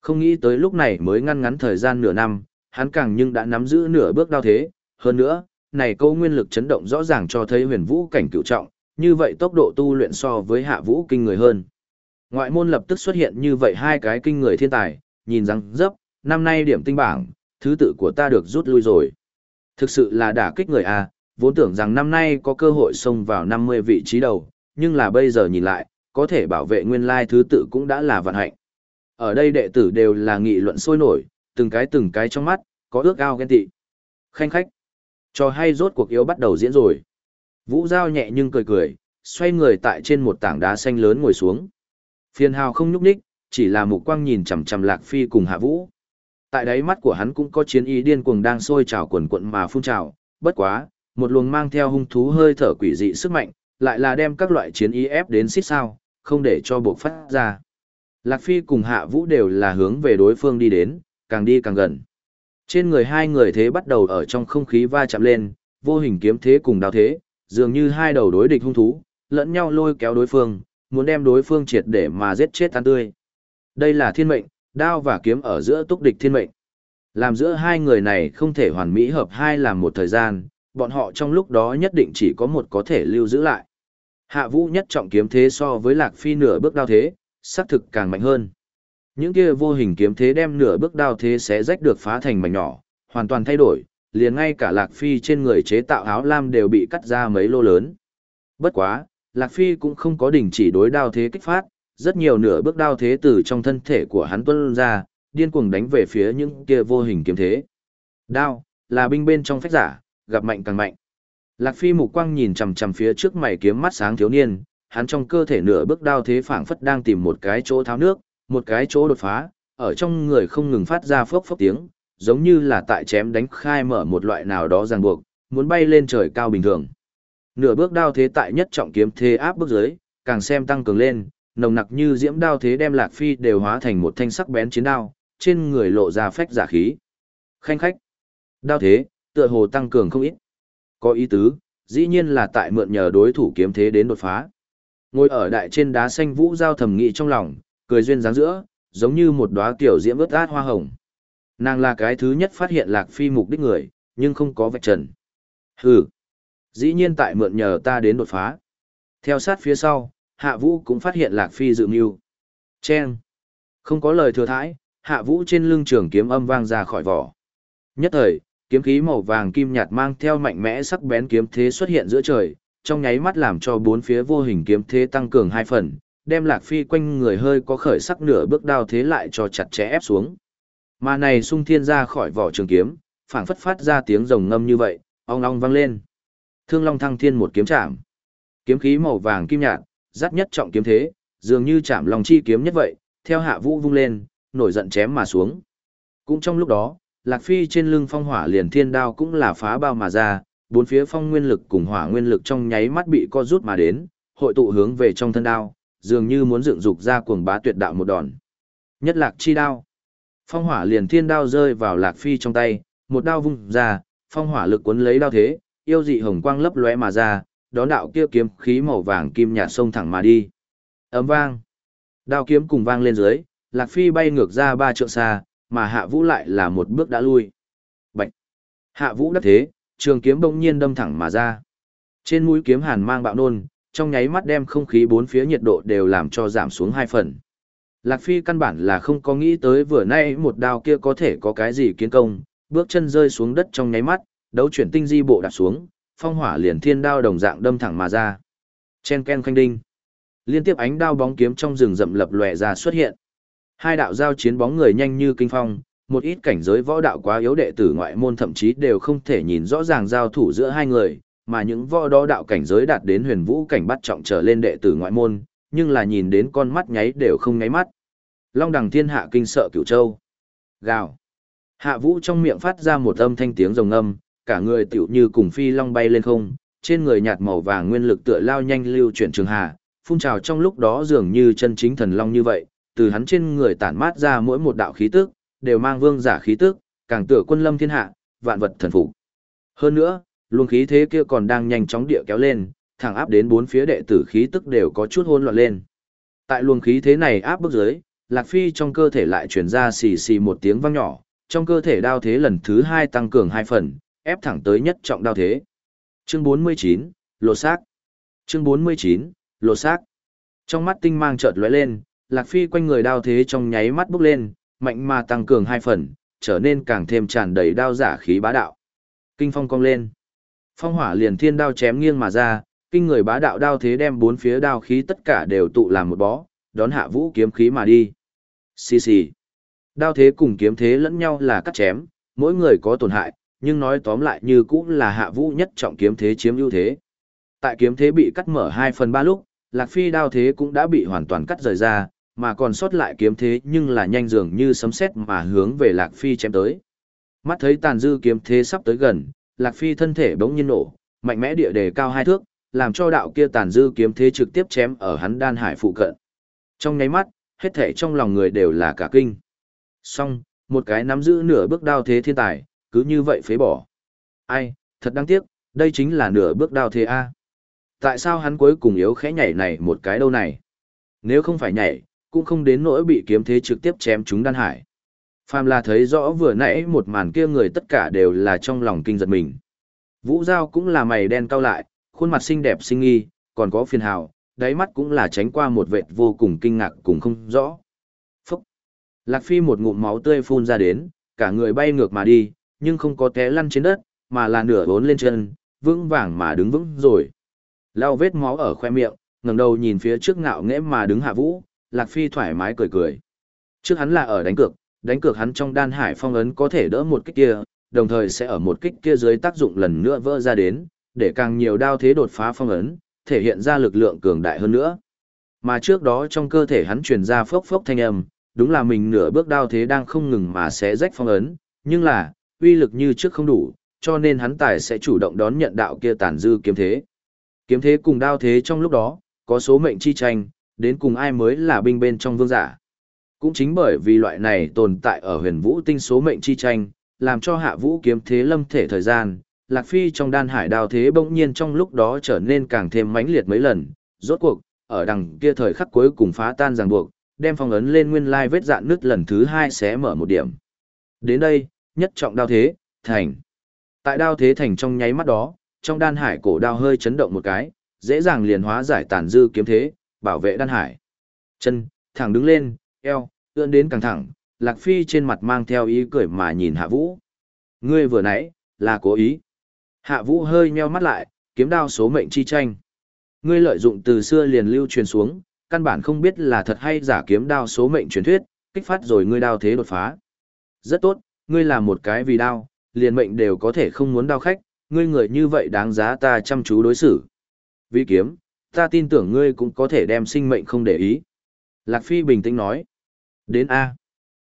Không nghĩ tới lúc này mới ngăn ngắn thời gian nửa năm, hắn càng nhưng đã nắm giữ nửa bước đao thế, hơn nữa, này câu nguyên lực chấn động rõ ràng cho thấy huyền vũ cảnh cựu trọng, như vậy tốc độ tu luyện so với hạ vũ kinh người hơn. Ngoại môn lập tức xuất hiện như vậy hai cái kinh người thiên tài, nhìn rằng dấp, năm nay điểm tinh bảng, thứ tự của ta được rút lui rồi. Thực sự là đả kích người A, vốn tưởng rằng năm nay có cơ hội xông vào 50 vị trí đầu, nhưng là bây giờ nhìn lại, có thể bảo vệ nguyên lai thứ tự cũng đã là vận hạnh. Ở đây đệ tử đều là nghị luận sôi nổi, từng cái từng cái trong mắt, có ước ao ghen tị. Khanh khách, trò hay rốt cuộc yếu bắt đầu diễn rồi. Vũ Giao nhẹ nhưng cười cười, xoay người tại trên một tảng đá xanh lớn ngồi xuống. Phiền hào không nhúc nhích, chỉ là mục quang nhìn chằm chằm Lạc Phi cùng Hạ Vũ. Tại đáy mắt của hắn cũng có chiến ý điên cuồng đang sôi trào quần quận mà phun trào, bất quá, một luồng mang theo hung thú hơi thở quỷ dị sức mạnh, lại là đem các loại chiến ý ép đến xích sao, không để cho buộc phát ra. Lạc Phi cùng Hạ Vũ đều là hướng về đối phương đi đến, càng đi càng gần. Trên người hai người thế bắt đầu ở trong không khí va chạm lên, vô hình kiếm thế cùng đao thế, dường như hai đầu đối địch hung thú, lẫn nhau lôi kéo đối phương, muốn đem đối phương triệt để mà giết chết tan tươi. Đây là thiên mệnh, đao và kiếm ở giữa túc địch thiên mệnh. Làm giữa hai người này không thể hoàn mỹ hợp hai làm một thời gian, bọn họ trong lúc đó nhất định chỉ có một có thể lưu giữ lại. Hạ vũ nhất trọng kiếm thế so với lạc phi nửa bước đao thế, xác thực càng mạnh hơn. Những kia vô hình kiếm thế đem nửa bước đao thế sẽ rách được phá thành mảnh nhỏ, hoàn toàn thay đổi, liền ngay cả lạc phi trên người chế tạo áo lam đều bị cắt ra mấy lô lớn. Bất quá, lạc phi cũng không có đình chỉ đối đao thế kích phát, rất nhiều nửa bước đao thế từ trong thân thể của hắn tuân ra, điên cuồng đánh về phía những kia vô hình kiếm thế. Đao, là binh bên trong phách giả, gặp mạnh càng mạnh. Lạc Phi mục quang nhìn chằm chằm phía trước mày kiếm mắt sáng thiếu niên, hắn trong cơ thể nửa bước đao thế phảng phất đang tìm một cái chỗ tháo nước, một cái chỗ đột phá, ở trong người không ngừng phát ra phốc phốc tiếng, giống như là tại chém đánh khai mở một loại nào đó ràng buộc, muốn bay lên trời cao bình thường. Nửa bước đao thế tại nhất trọng kiếm thế áp bước dưới, càng xem tăng cường lên, nồng nặc như diễm đao thế đem Lạc Phi đều hóa thành một thanh sắc bén chiến đao, trên người lộ ra phách giả khí. Khanh khách. Đao thế, tựa hồ tăng cường không ít. Có ý tứ, dĩ nhiên là tại mượn nhờ đối thủ kiếm thế đến đột phá. Ngồi ở đại trên đá xanh vũ giao thầm nghị trong lòng, cười duyên dáng giữa, giống như một đóa tiểu diễm ướt át hoa hồng. Nàng là cái thứ nhất phát hiện Lạc Phi mục đích người, nhưng không có vạch trần. Hừ, dĩ nhiên tại mượn nhờ ta đến đột phá. Theo sát phía sau, Hạ Vũ cũng phát hiện Lạc Phi dự mưu. Chen. Không có lời thừa thãi, Hạ Vũ trên lưng trường kiếm âm vang ra khỏi vỏ. Nhất thời, kiếm khí màu vàng kim nhạt mang theo mạnh mẽ sắc bén kiếm thế xuất hiện giữa trời, trong nháy mắt làm cho bốn phía vô hình kiếm thế tăng cường hai phần, đem Lạc Phi quanh người hơi có khởi sắc nửa bước đao thế lại cho chặt chẽ ép xuống. Mà này sung thiên ra khỏi vỏ trường kiếm, phảng phất phát ra tiếng rồng ngâm như vậy, ong ong vang lên. Thương Long thăng thiên một kiếm chạm. Kiếm khí màu vàng kim nhạt, dắt nhất trọng kiếm thế, dường như chạm lòng chi kiếm nhất vậy, theo hạ vũ vung lên, nổi giận chém mà xuống. Cũng trong lúc đó, Lạc Phi trên lưng phong hỏa liền thiên đao cũng là phá bao mà ra, bốn phía phong nguyên lực cùng hỏa nguyên lực trong nháy mắt bị co rút mà đến, hội tụ hướng về trong thân đao, dường như muốn dựng dục ra cuồng bá tuyệt đạo một đòn. Nhất lạc chi đao. Phong hỏa liền thiên đao rơi vào Lạc Phi trong tay, một đao vung ra, phong hỏa lực cuốn lấy đao thế, yêu dị hồng quang lấp lóe mà ra, đón đạo kia kiếm khí màu vàng kim nhạt sông thẳng mà đi. Ấm vang. Đao kiếm cùng vang lên dưới, Lạc Phi bay ngược ra ba trượng xa, mà Hạ Vũ lại là một bước đã lui. Bạch. Hạ Vũ đắc thế, trường kiếm bỗng nhiên đâm thẳng mà ra. Trên mũi kiếm hàn mang bạo nôn, trong nháy mắt đem không khí bốn phía nhiệt độ đều làm cho giảm xuống hai phần. Lạc Phi căn bản là không có nghĩ tới vừa nay một đao kia có thể có cái gì kiến công, bước chân rơi xuống đất trong nháy mắt, đấu chuyển tinh di bộ đạp xuống, phong hỏa liền thiên đao đồng dạng đâm thẳng mà ra. Chen ken khanh đinh. Liên tiếp ánh đao bóng kiếm trong rừng rậm lập lòe ra xuất hiện. Hai đạo giao chiến bóng người nhanh như kinh phong, một ít cảnh giới võ đạo quá yếu đệ tử ngoại môn thậm chí đều không thể nhìn rõ ràng giao thủ giữa hai người, mà những võ đó đạo cảnh giới đạt đến huyền vũ cảnh bắt trọng trở lên đệ tử ngoại môn, nhưng là nhìn đến con mắt nháy đều không nháy mắt. Long đằng thiên hạ kinh sợ cửu châu. Gào. Hạ vũ trong miệng phát ra một âm thanh tiếng rồng âm, cả người tiểu như cùng phi long bay lên không, trên người nhạt màu vàng nguyên lực tựa lao nhanh lưu chuyển trường hà, phun trào trong lúc đó dường như chân chính thần long như vậy, từ hắn trên người tản mát ra mỗi một đạo khí tức, đều mang vương giả khí tức, càng tựa quân lâm thiên hạ, vạn vật thần phục. Hơn nữa, luồng khí thế kia còn đang nhanh chóng địa kéo lên, thẳng áp đến bốn phía đệ tử khí tức đều có chút hỗn loạn lên. Tại luồng khí thế này áp bức dưới, Lạc Phi trong cơ thể lại truyền ra xì xì một tiếng vang nhỏ, trong cơ thể đao thế lần thứ hai tăng cường hai phần, ép thẳng tới nhất trọng đao thế. Chương 49, lột xác. Chương 49, lột xác. Trong mắt tinh mang chợt lóe lên, Lạc Phi quanh người đao thế trong nháy mắt bốc lên, mạnh mà tăng cường hai phần, trở nên càng thêm tràn đầy đao giả khí bá đạo. Kinh phong cong lên. Phong hỏa liền thiên đao chém nghiêng mà ra, kinh người bá đạo đao thế đem bốn phía đao khí tất cả đều tụ làm một bó, đón hạ vũ kiếm khí mà đi. Xì xì. Đao thế cùng kiếm thế lẫn nhau là cắt chém, mỗi người có tổn hại, nhưng nói tóm lại như cũng là hạ vũ nhất trọng kiếm thế chiếm ưu thế. Tại kiếm thế bị cắt mở hai phần ba lúc, Lạc Phi đao thế cũng đã bị hoàn toàn cắt rời ra, mà còn sót lại kiếm thế nhưng là nhanh dường như sấm sét mà hướng về Lạc Phi chém tới. Mắt thấy tàn dư kiếm thế sắp tới gần, Lạc Phi thân thể bỗng nhiên nổ, mạnh mẽ địa đề cao hai thước, làm cho đạo kia tàn dư kiếm thế trực tiếp chém ở hắn đan hải phụ cận. Trong nháy mắt, hết thảy trong lòng người đều là cả kinh. Song, một cái nắm giữ nửa bước đao thế thiên tài, cứ như vậy phế bỏ. Ai, thật đáng tiếc, đây chính là nửa bước đao thế A. Tại sao hắn cuối cùng yếu khẽ nhảy này một cái đâu này? Nếu không phải nhảy, cũng không đến nỗi bị kiếm thế trực tiếp chém chúng đan hải. Phàm là thấy rõ vừa nãy một màn kia người tất cả đều là trong lòng kinh giật mình. Vũ Giao cũng là mày đen cao lại, khuôn mặt xinh đẹp xinh nghi, còn có phiền hào, đáy mắt cũng là tránh qua một vệt vô cùng kinh ngạc cùng không rõ. Phúc! Lạc Phi một ngụm máu tươi phun ra đến, cả người bay ngược mà đi, nhưng không có té lăn trên đất, mà là nửa bốn lên chân, vững vàng mà đứng vững rồi. Lao vết máu ở khoe miệng, ngẩng đầu nhìn phía trước ngạo nghễ mà đứng hạ vũ, Lạc Phi thoải mái cười cười. Trước hắn là ở đánh cược, đánh cược hắn trong đan hải phong ấn có thể đỡ một kích kia, đồng thời sẽ ở một kích kia dưới tác dụng lần nữa vỡ ra đến, để càng nhiều đao thế đột phá phong ấn, thể hiện ra lực lượng cường đại hơn nữa. Mà trước đó trong cơ thể hắn truyền ra phốc phốc thanh âm, đúng là mình nửa bước đao thế đang không ngừng mà sẽ rách phong ấn, nhưng là, uy lực như trước không đủ, cho nên hắn tài sẽ chủ động đón nhận đạo kia tàn dư kiếm thế. Kiếm thế cùng đao thế trong lúc đó, có số mệnh chi tranh, đến cùng ai mới là binh bên trong vương giả. Cũng chính bởi vì loại này tồn tại ở huyền vũ tinh số mệnh chi tranh, làm cho hạ vũ kiếm thế lâm thể thời gian, Lạc Phi trong đan hải đao thế bỗng nhiên trong lúc đó trở nên càng thêm mãnh liệt mấy lần, rốt cuộc, ở đằng kia thời khắc cuối cùng phá tan ràng buộc, đem phong ấn lên nguyên lai vết dạn nứt lần thứ hai sẽ mở một điểm. Đến đây, nhất trọng đao thế, thành. Tại đao thế thành trong nháy mắt đó, trong đan hải cổ đao hơi chấn động một cái, dễ dàng liền hóa giải tàn dư kiếm thế, bảo vệ đan hải. Chân, thẳng đứng lên, eo, ưỡn đến càng thẳng, Lạc Phi trên mặt mang theo ý cười mà nhìn Hạ Vũ. Ngươi vừa nãy, là cố ý. Hạ Vũ hơi nheo mắt lại, kiếm đao số mệnh chi tranh. Ngươi lợi dụng từ xưa liền lưu truyền xuống, căn bản không biết là thật hay giả kiếm đao số mệnh truyền thuyết, kích phát rồi ngươi đao thế đột phá. Rất tốt, ngươi là một cái vì đao, liền mệnh đều có thể không muốn đao khách, ngươi người như vậy đáng giá ta chăm chú đối xử. Vì kiếm, ta tin tưởng ngươi cũng có thể đem sinh mệnh không để ý. Lạc Phi bình tĩnh nói. Đến A.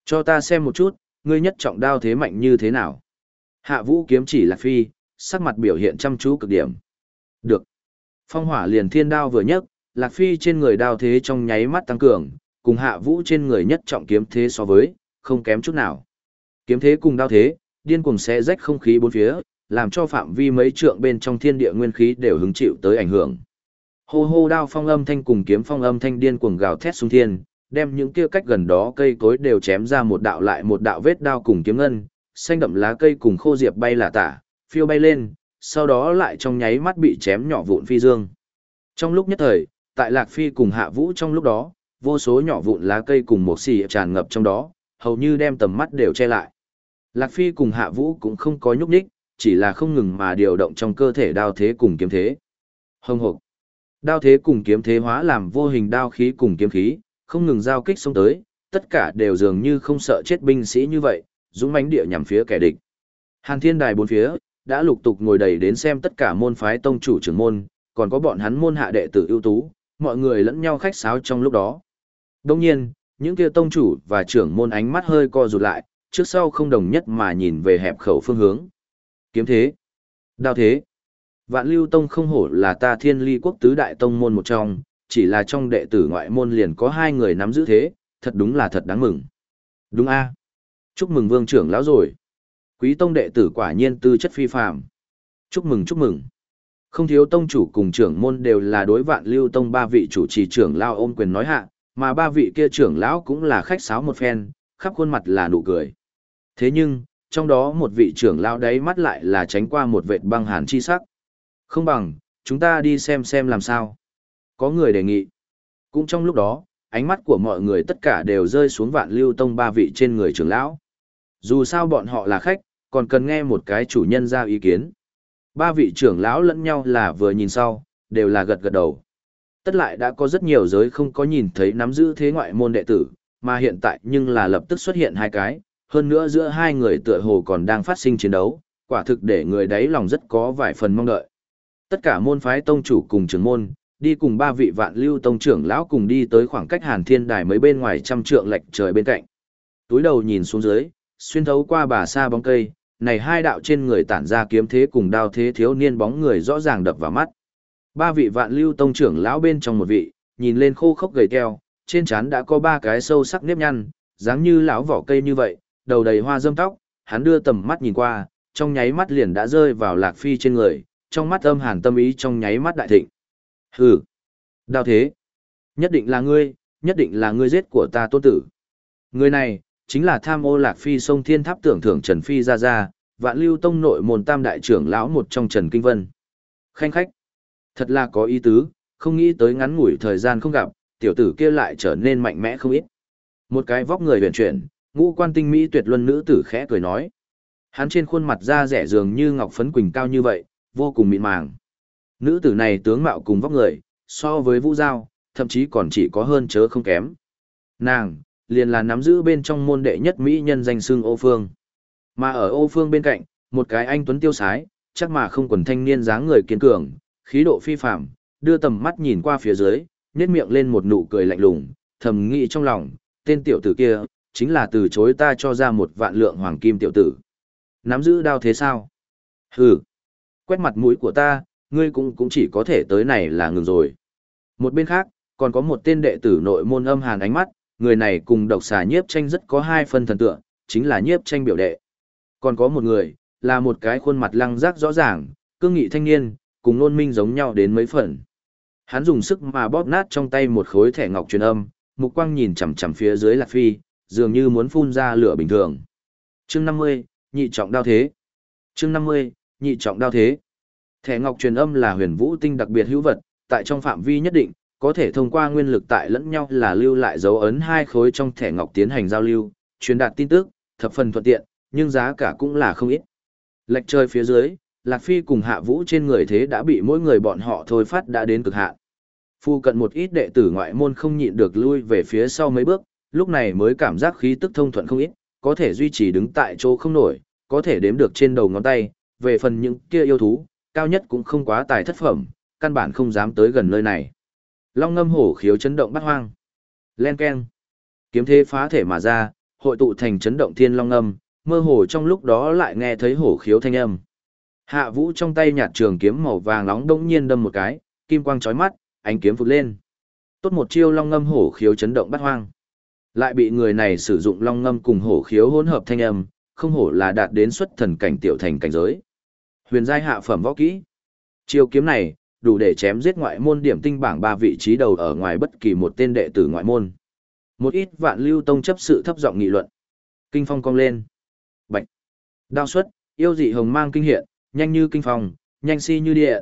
Cho ta xem một chút, ngươi nhất trọng đao thế mạnh như thế nào. Hạ vũ kiếm chỉ Lạc Phi, sắc mặt biểu hiện chăm chú cực điểm. Được. Phong hỏa liền thiên đao vừa nhấc, Lạc Phi trên người đao thế trong nháy mắt tăng cường, cùng hạ vũ trên người nhất trọng kiếm thế so với, không kém chút nào. Kiếm thế cùng đao thế, điên cuồng sẽ rách không khí bốn phía, làm cho phạm vi mấy trượng bên trong thiên địa nguyên khí đều hứng chịu tới ảnh hưởng. Hô hô đao phong âm thanh cùng kiếm phong âm thanh điên cuồng gào thét xuống thiên, đem những kia cách gần đó cây cối đều chém ra một đạo lại một đạo vết đao cùng kiếm ngân, xanh đậm lá cây cùng khô diệp bay là tả, phiêu bay lên, sau đó lại trong nháy mắt bị chém nhỏ vụn phi dương. Trong lúc nhất thời, tại Lạc Phi cùng Hạ Vũ trong lúc đó, vô số nhỏ vụn lá cây cùng một xì tràn ngập trong đó, hầu như đem tầm mắt đều che lại. Lạc Phi cùng Hạ Vũ cũng không có nhúc nhích, chỉ là không ngừng mà điều động trong cơ thể đao thế cùng kiếm thế. Hồng hộc. Đao thế cùng kiếm thế hóa làm vô hình đao khí cùng kiếm khí, không ngừng giao kích xông tới, tất cả đều dường như không sợ chết binh sĩ như vậy, dũng mãnh địa nhằm phía kẻ địch. Hàn Thiên Đài bốn phía đã lục tục ngồi đầy đến xem tất cả môn phái tông chủ trưởng môn, còn có bọn hắn môn hạ đệ tử ưu tú, mọi người lẫn nhau khách sáo trong lúc đó. Đương nhiên, những kia tông chủ và trưởng môn ánh mắt hơi co rụt lại, trước sau không đồng nhất mà nhìn về hẹp khẩu phương hướng. Kiếm thế, đao thế. Vạn Lưu Tông không hổ là ta Thiên Ly Quốc tứ đại tông môn một trong, chỉ là trong đệ tử ngoại môn liền có hai người nắm giữ thế, thật đúng là thật đáng mừng. Đúng a. Chúc mừng Vương trưởng lão rồi. Quý tông đệ tử quả nhiên tư chất phi phàm. Chúc mừng chúc mừng. Không thiếu tông chủ cùng trưởng môn đều là đối vạn lưu tông ba vị chủ trì trưởng lao ôm quyền nói hạ, mà ba vị kia trưởng lão cũng là khách sáo một phen, khắp khuôn mặt là nụ cười. Thế nhưng, trong đó một vị trưởng lão đấy mắt lại là tránh qua một vệt băng hàn chi sắc. Không bằng, chúng ta đi xem xem làm sao. Có người đề nghị. Cũng trong lúc đó, ánh mắt của mọi người tất cả đều rơi xuống vạn lưu tông ba vị trên người trưởng lão. Dù sao bọn họ là khách, còn cần nghe một cái chủ nhân ra ý kiến. Ba vị trưởng lão lẫn nhau là vừa nhìn sau, đều là gật gật đầu. Tất lại đã có rất nhiều giới không có nhìn thấy nắm giữ thế ngoại môn đệ tử, mà hiện tại nhưng là lập tức xuất hiện hai cái, hơn nữa giữa hai người tựa hồ còn đang phát sinh chiến đấu, quả thực để người đấy lòng rất có vài phần mong đợi. Tất cả môn phái tông chủ cùng trưởng môn, đi cùng ba vị vạn lưu tông trưởng lão cùng đi tới khoảng cách hàn thiên đài mấy bên ngoài trăm trượng lệch trời bên cạnh. Túi đầu nhìn xuống dưới, xuyên thấu qua bà xa bóng cây, này hai đạo trên người tản ra kiếm thế cùng đao thế thiếu niên bóng người rõ ràng đập vào mắt. Ba vị vạn lưu tông trưởng lão bên trong một vị, nhìn lên khô khốc gầy teo, trên trán đã có ba cái sâu sắc nếp nhăn, dáng như lão vỏ cây như vậy, đầu đầy hoa dâm tóc, hắn đưa tầm mắt nhìn qua, trong nháy mắt liền đã rơi vào Lạc Phi trên người, trong mắt âm hàn tâm ý trong nháy mắt đại thịnh. Hừ, đao thế, nhất định là ngươi, nhất định là ngươi giết của ta tôn tử. Người này, chính là tham ô Lạc Phi sông thiên tháp tưởng thưởng Trần Phi ra ra, vạn lưu tông nội môn tam đại trưởng lão một trong Trần Kinh Vân. Khanh khách, thật là có ý tứ, không nghĩ tới ngắn ngủi thời gian không gặp, tiểu tử kia lại trở nên mạnh mẽ không ít. Một cái vóc người huyền chuyển, ngũ quan tinh mỹ tuyệt luân nữ tử khẽ cười nói. Hắn trên khuôn mặt da rẻ dường như ngọc phấn quỳnh cao như vậy, vô cùng mịn màng. Nữ tử này tướng mạo cùng vóc người, so với vũ giao, thậm chí còn chỉ có hơn chớ không kém. Nàng, liền là nắm giữ bên trong môn đệ nhất mỹ nhân danh xưng ô phương. Mà ở ô phương bên cạnh, một cái anh tuấn tiêu sái, chắc mà không quần thanh niên dáng người kiên cường, khí độ phi phạm, đưa tầm mắt nhìn qua phía dưới, nét miệng lên một nụ cười lạnh lùng, thầm nghĩ trong lòng, tên tiểu tử kia, chính là từ chối ta cho ra một vạn lượng hoàng kim tiểu tử. Nắm giữ đao thế sao? Hừ, quét mặt mũi của ta, ngươi cũng cũng chỉ có thể tới này là ngừng rồi. Một bên khác, còn có một tên đệ tử nội môn âm hàn ánh mắt, người này cùng độc xà nhiếp tranh rất có hai phân thần tượng, chính là nhiếp tranh biểu đệ. Còn có một người, là một cái khuôn mặt lăng rác rõ ràng, cương nghị thanh niên, cùng nôn minh giống nhau đến mấy phần. Hắn dùng sức mà bóp nát trong tay một khối thẻ ngọc truyền âm, mục quang nhìn chằm chằm phía dưới Lạc Phi, dường như muốn phun ra lửa bình thường. Chương 50, nhị trọng đao thế. Chương 50, nhị trọng đao thế. Thẻ ngọc truyền âm là huyền vũ tinh đặc biệt hữu vật, tại trong phạm vi nhất định, có thể thông qua nguyên lực tại lẫn nhau là lưu lại dấu ấn hai khối trong thẻ ngọc tiến hành giao lưu, truyền đạt tin tức, thập phần thuận tiện, nhưng giá cả cũng là không ít. Lệch trời phía dưới, Lạc Phi cùng Hạ Vũ trên người thế đã bị mỗi người bọn họ thôi phát đã đến cực hạn. Phu cận một ít đệ tử ngoại môn không nhịn được lui về phía sau mấy bước, lúc này mới cảm giác khí tức thông thuận không ít, có thể duy trì đứng tại chỗ không nổi, có thể đếm được trên đầu ngón tay, về phần những kia yêu thú, cao nhất cũng không quá tài thất phẩm, căn bản không dám tới gần nơi này. Long ngâm hổ khiếu chấn động bắt hoang. Len keng. Kiếm thế phá thể mà ra, hội tụ thành chấn động thiên long ngâm, mơ hồ trong lúc đó lại nghe thấy hổ khiếu thanh âm. Hạ vũ trong tay nhạt trường kiếm màu vàng nóng đông nhiên đâm một cái, kim quang chói mắt, ánh kiếm vụt lên. Tốt một chiêu long ngâm hổ khiếu chấn động bắt hoang. Lại bị người này sử dụng long ngâm cùng hổ khiếu hỗn hợp thanh âm, không hổ là đạt đến xuất thần cảnh tiểu thành cảnh giới. Huyền giai hạ phẩm võ kỹ. Chiêu kiếm này, đủ để chém giết ngoại môn điểm tinh bảng ba vị trí đầu ở ngoài bất kỳ một tên đệ tử ngoại môn. Một ít vạn lưu tông chấp sự thấp giọng nghị luận. Kinh phong cong lên. Bạch. Đao xuất, yêu dị hồng mang kinh hiện, nhanh như kinh phong, nhanh si như địa.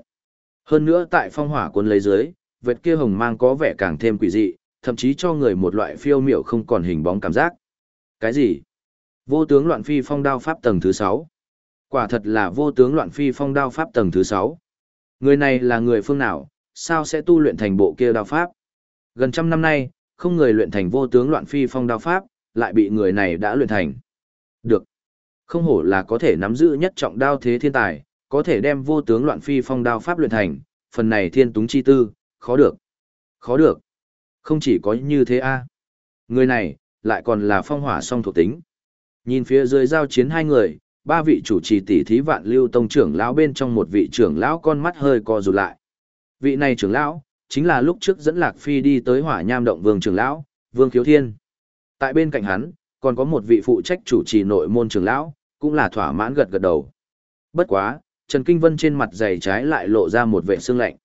Hơn nữa tại phong hỏa cuốn lấy dưới, vệt kia hồng mang có vẻ càng thêm quỷ dị, thậm chí cho người một loại phiêu miểu không còn hình bóng cảm giác. Cái gì? Vô tướng loạn phi phong đao pháp tầng thứ 6. Quả thật là vô tướng loạn phi phong đao pháp tầng thứ 6. Người này là người phương nào, sao sẽ tu luyện thành bộ kia đao pháp? Gần trăm năm nay, không người luyện thành vô tướng loạn phi phong đao pháp, lại bị người này đã luyện thành. Được. Không hổ là có thể nắm giữ nhất trọng đao thế thiên tài, có thể đem vô tướng loạn phi phong đao pháp luyện thành, phần này thiên túng chi tư, khó được. Khó được. Không chỉ có như thế a Người này, lại còn là phong hỏa song thuộc tính. Nhìn phía dưới giao chiến hai người, ba vị chủ trì tỷ thí vạn lưu tông trưởng lão bên trong một vị trưởng lão con mắt hơi co rụt lại. Vị này trưởng lão, chính là lúc trước dẫn Lạc Phi đi tới hỏa nham động vương trưởng lão, vương khiếu thiên. Tại bên cạnh hắn, còn có một vị phụ trách chủ trì nội môn trưởng lão, cũng là thỏa mãn gật gật đầu. Bất quá, Trần Kinh Vân trên mặt dày trái lại lộ ra một vệ xương lạnh.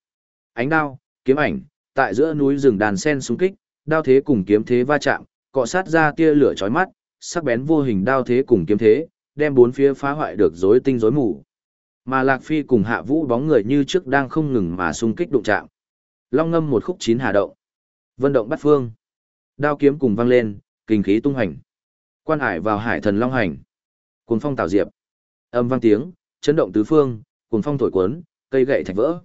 Ánh đao, kiếm ảnh, tại giữa núi rừng đàn sen xung kích, đao thế cùng kiếm thế va chạm, cọ sát ra tia lửa chói mắt, sắc bén vô hình đao thế cùng kiếm thế, đem bốn phía phá hoại được rối tinh rối mù. Mà Lạc Phi cùng Hạ Vũ bóng người như trước đang không ngừng mà xung kích đụng chạm. Long ngâm một khúc chín hà động. Vân động bắt phương. Đao kiếm cùng vang lên, kinh khí tung hành. Quan hải vào hải thần long hành. Cuồng phong tạo diệp. Âm vang tiếng, chấn động tứ phương, cuồng phong thổi cuốn, cây gậy thạch vỡ.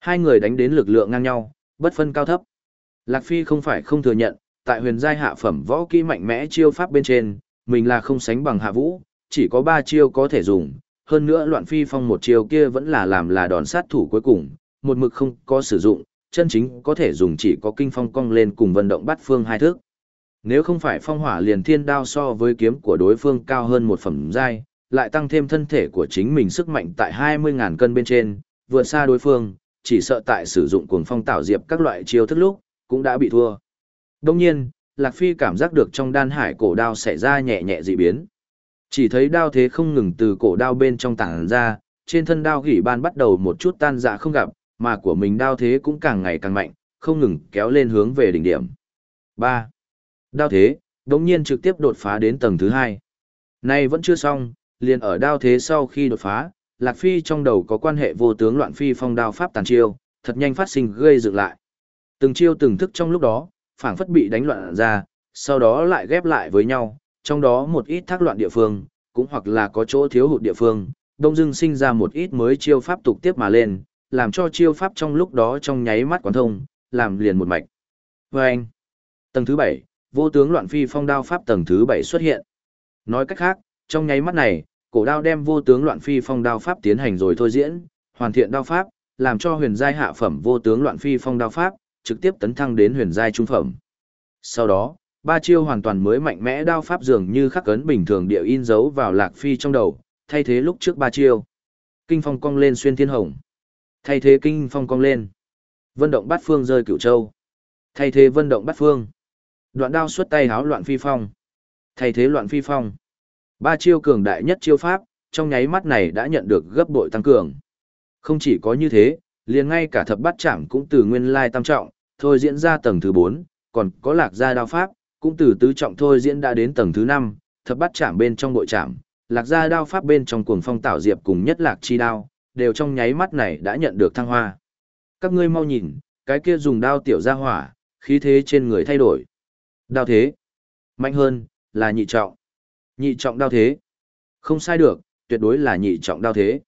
Hai người đánh đến lực lượng ngang nhau, bất phân cao thấp. Lạc Phi không phải không thừa nhận, tại huyền giai hạ phẩm võ kỹ mạnh mẽ chiêu pháp bên trên, mình là không sánh bằng hạ vũ, chỉ có ba chiêu có thể dùng, hơn nữa loạn phi phong một chiêu kia vẫn là làm là đòn sát thủ cuối cùng, một mực không có sử dụng, chân chính có thể dùng chỉ có kinh phong cong lên cùng vận động bắt phương hai thước. Nếu không phải phong hỏa liền thiên đao so với kiếm của đối phương cao hơn một phẩm giai, lại tăng thêm thân thể của chính mình sức mạnh tại 20.000 cân bên trên, vượt xa đối phương, chỉ sợ tại sử dụng cuồng phong tạo diệp các loại chiêu thức lúc, cũng đã bị thua. Đồng nhiên, Lạc Phi cảm giác được trong đan hải cổ đao xảy ra nhẹ nhẹ dị biến. Chỉ thấy đao thế không ngừng từ cổ đao bên trong tảng ra, trên thân đao gỉ ban bắt đầu một chút tan dạ không gặp, mà của mình đao thế cũng càng ngày càng mạnh, không ngừng kéo lên hướng về đỉnh điểm. 3. Đao thế, đống nhiên trực tiếp đột phá đến tầng thứ 2. nay vẫn chưa xong, liền ở đao thế sau khi đột phá, Lạc Phi trong đầu có quan hệ vô tướng loạn phi phong đao pháp tàn chiêu, thật nhanh phát sinh gây dựng lại. Từng chiêu từng thức trong lúc đó, phảng phất bị đánh loạn ra, sau đó lại ghép lại với nhau, trong đó một ít thác loạn địa phương, cũng hoặc là có chỗ thiếu hụt địa phương, đông dưng sinh ra một ít mới chiêu pháp tục tiếp mà lên, làm cho chiêu pháp trong lúc đó trong nháy mắt quán thông, làm liền một mạch. Và anh, tầng thứ 7, vô tướng loạn phi phong đao pháp tầng thứ 7 xuất hiện. Nói cách khác, trong nháy mắt này, cổ đao đem vô tướng loạn phi phong đao pháp tiến hành rồi thôi diễn, hoàn thiện đao pháp, làm cho huyền giai hạ phẩm vô tướng loạn phi phong đao pháp trực tiếp tấn thăng đến huyền giai trung phẩm. Sau đó, ba chiêu hoàn toàn mới mạnh mẽ đao pháp dường như khắc cấn bình thường địa in dấu vào lạc phi trong đầu, thay thế lúc trước ba chiêu. Kinh phong cong lên xuyên thiên hồng. Thay thế kinh phong cong lên. Vân động bát phương rơi cửu châu. Thay thế vân động bát phương. Đoạn đao xuất tay háo loạn phi phong. Thay thế loạn phi phong. Ba chiêu cường đại nhất chiêu pháp, trong nháy mắt này đã nhận được gấp bội tăng cường. Không chỉ có như thế, liền ngay cả thập bát chạm cũng từ nguyên lai tam trọng, thôi diễn ra tầng thứ 4, còn có lạc gia đao pháp, cũng từ tứ trọng thôi diễn đã đến tầng thứ 5, thập bát chạm bên trong bội chạm, lạc gia đao pháp bên trong cuồng phong tạo diệp cùng nhất lạc chi đao, đều trong nháy mắt này đã nhận được thăng hoa. Các ngươi mau nhìn, cái kia dùng đao tiểu gia hỏa, khí thế trên người thay đổi. Đao thế, mạnh hơn, là nhị trọng. Nhị trọng đao thế. Không sai được, tuyệt đối là nhị trọng đao thế.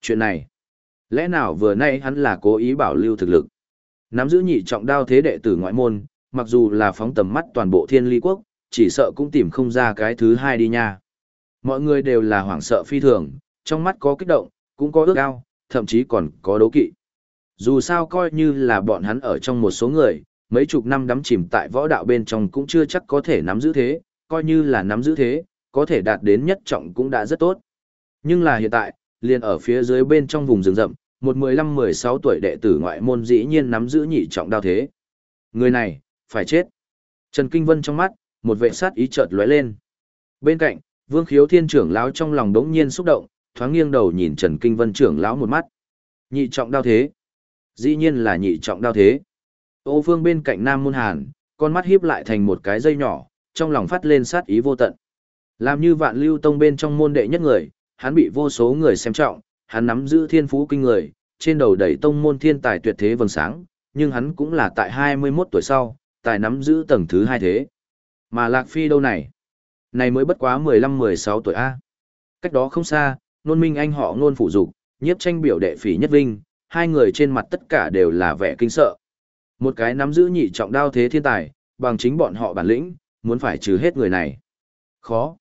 Chuyện này, lẽ nào vừa nay hắn là cố ý bảo lưu thực lực. Nắm giữ nhị trọng đao thế đệ tử ngoại môn, mặc dù là phóng tầm mắt toàn bộ thiên ly quốc, chỉ sợ cũng tìm không ra cái thứ hai đi nha. Mọi người đều là hoảng sợ phi thường, trong mắt có kích động, cũng có ước ao, thậm chí còn có đấu kỵ. Dù sao coi như là bọn hắn ở trong một số người, mấy chục năm đắm chìm tại võ đạo bên trong cũng chưa chắc có thể nắm giữ thế, coi như là nắm giữ thế, có thể đạt đến nhất trọng cũng đã rất tốt. Nhưng là hiện tại, liền ở phía dưới bên trong vùng rừng rậm, một 15-16 tuổi đệ tử ngoại môn dĩ nhiên nắm giữ nhị trọng đao thế. Người này, phải chết. Trần Kinh Vân trong mắt, một vệ sát ý chợt lóe lên. Bên cạnh, Vương Khiếu Thiên trưởng lão trong lòng đống nhiên xúc động, thoáng nghiêng đầu nhìn Trần Kinh Vân trưởng lão một mắt. Nhị trọng đao thế. Dĩ nhiên là nhị trọng đao thế. Ô Vương bên cạnh Nam Môn Hàn, con mắt híp lại thành một cái dây nhỏ, trong lòng phát lên sát ý vô tận. Làm như vạn lưu tông bên trong môn đệ nhất người, hắn bị vô số người xem trọng, hắn nắm giữ thiên phú kinh người, trên đầu đẩy tông môn thiên tài tuyệt thế vầng sáng, nhưng hắn cũng là tại 21 tuổi sau, tài nắm giữ tầng thứ hai thế. Mà Lạc Phi đâu này? Này mới bất quá 15-16 tuổi A. Cách đó không xa, nôn minh anh họ nôn phụ dục, nhiếp tranh biểu đệ phỉ nhất vinh, hai người trên mặt tất cả đều là vẻ kinh sợ. Một cái nắm giữ nhị trọng đao thế thiên tài, bằng chính bọn họ bản lĩnh, muốn phải trừ hết người này. Khó.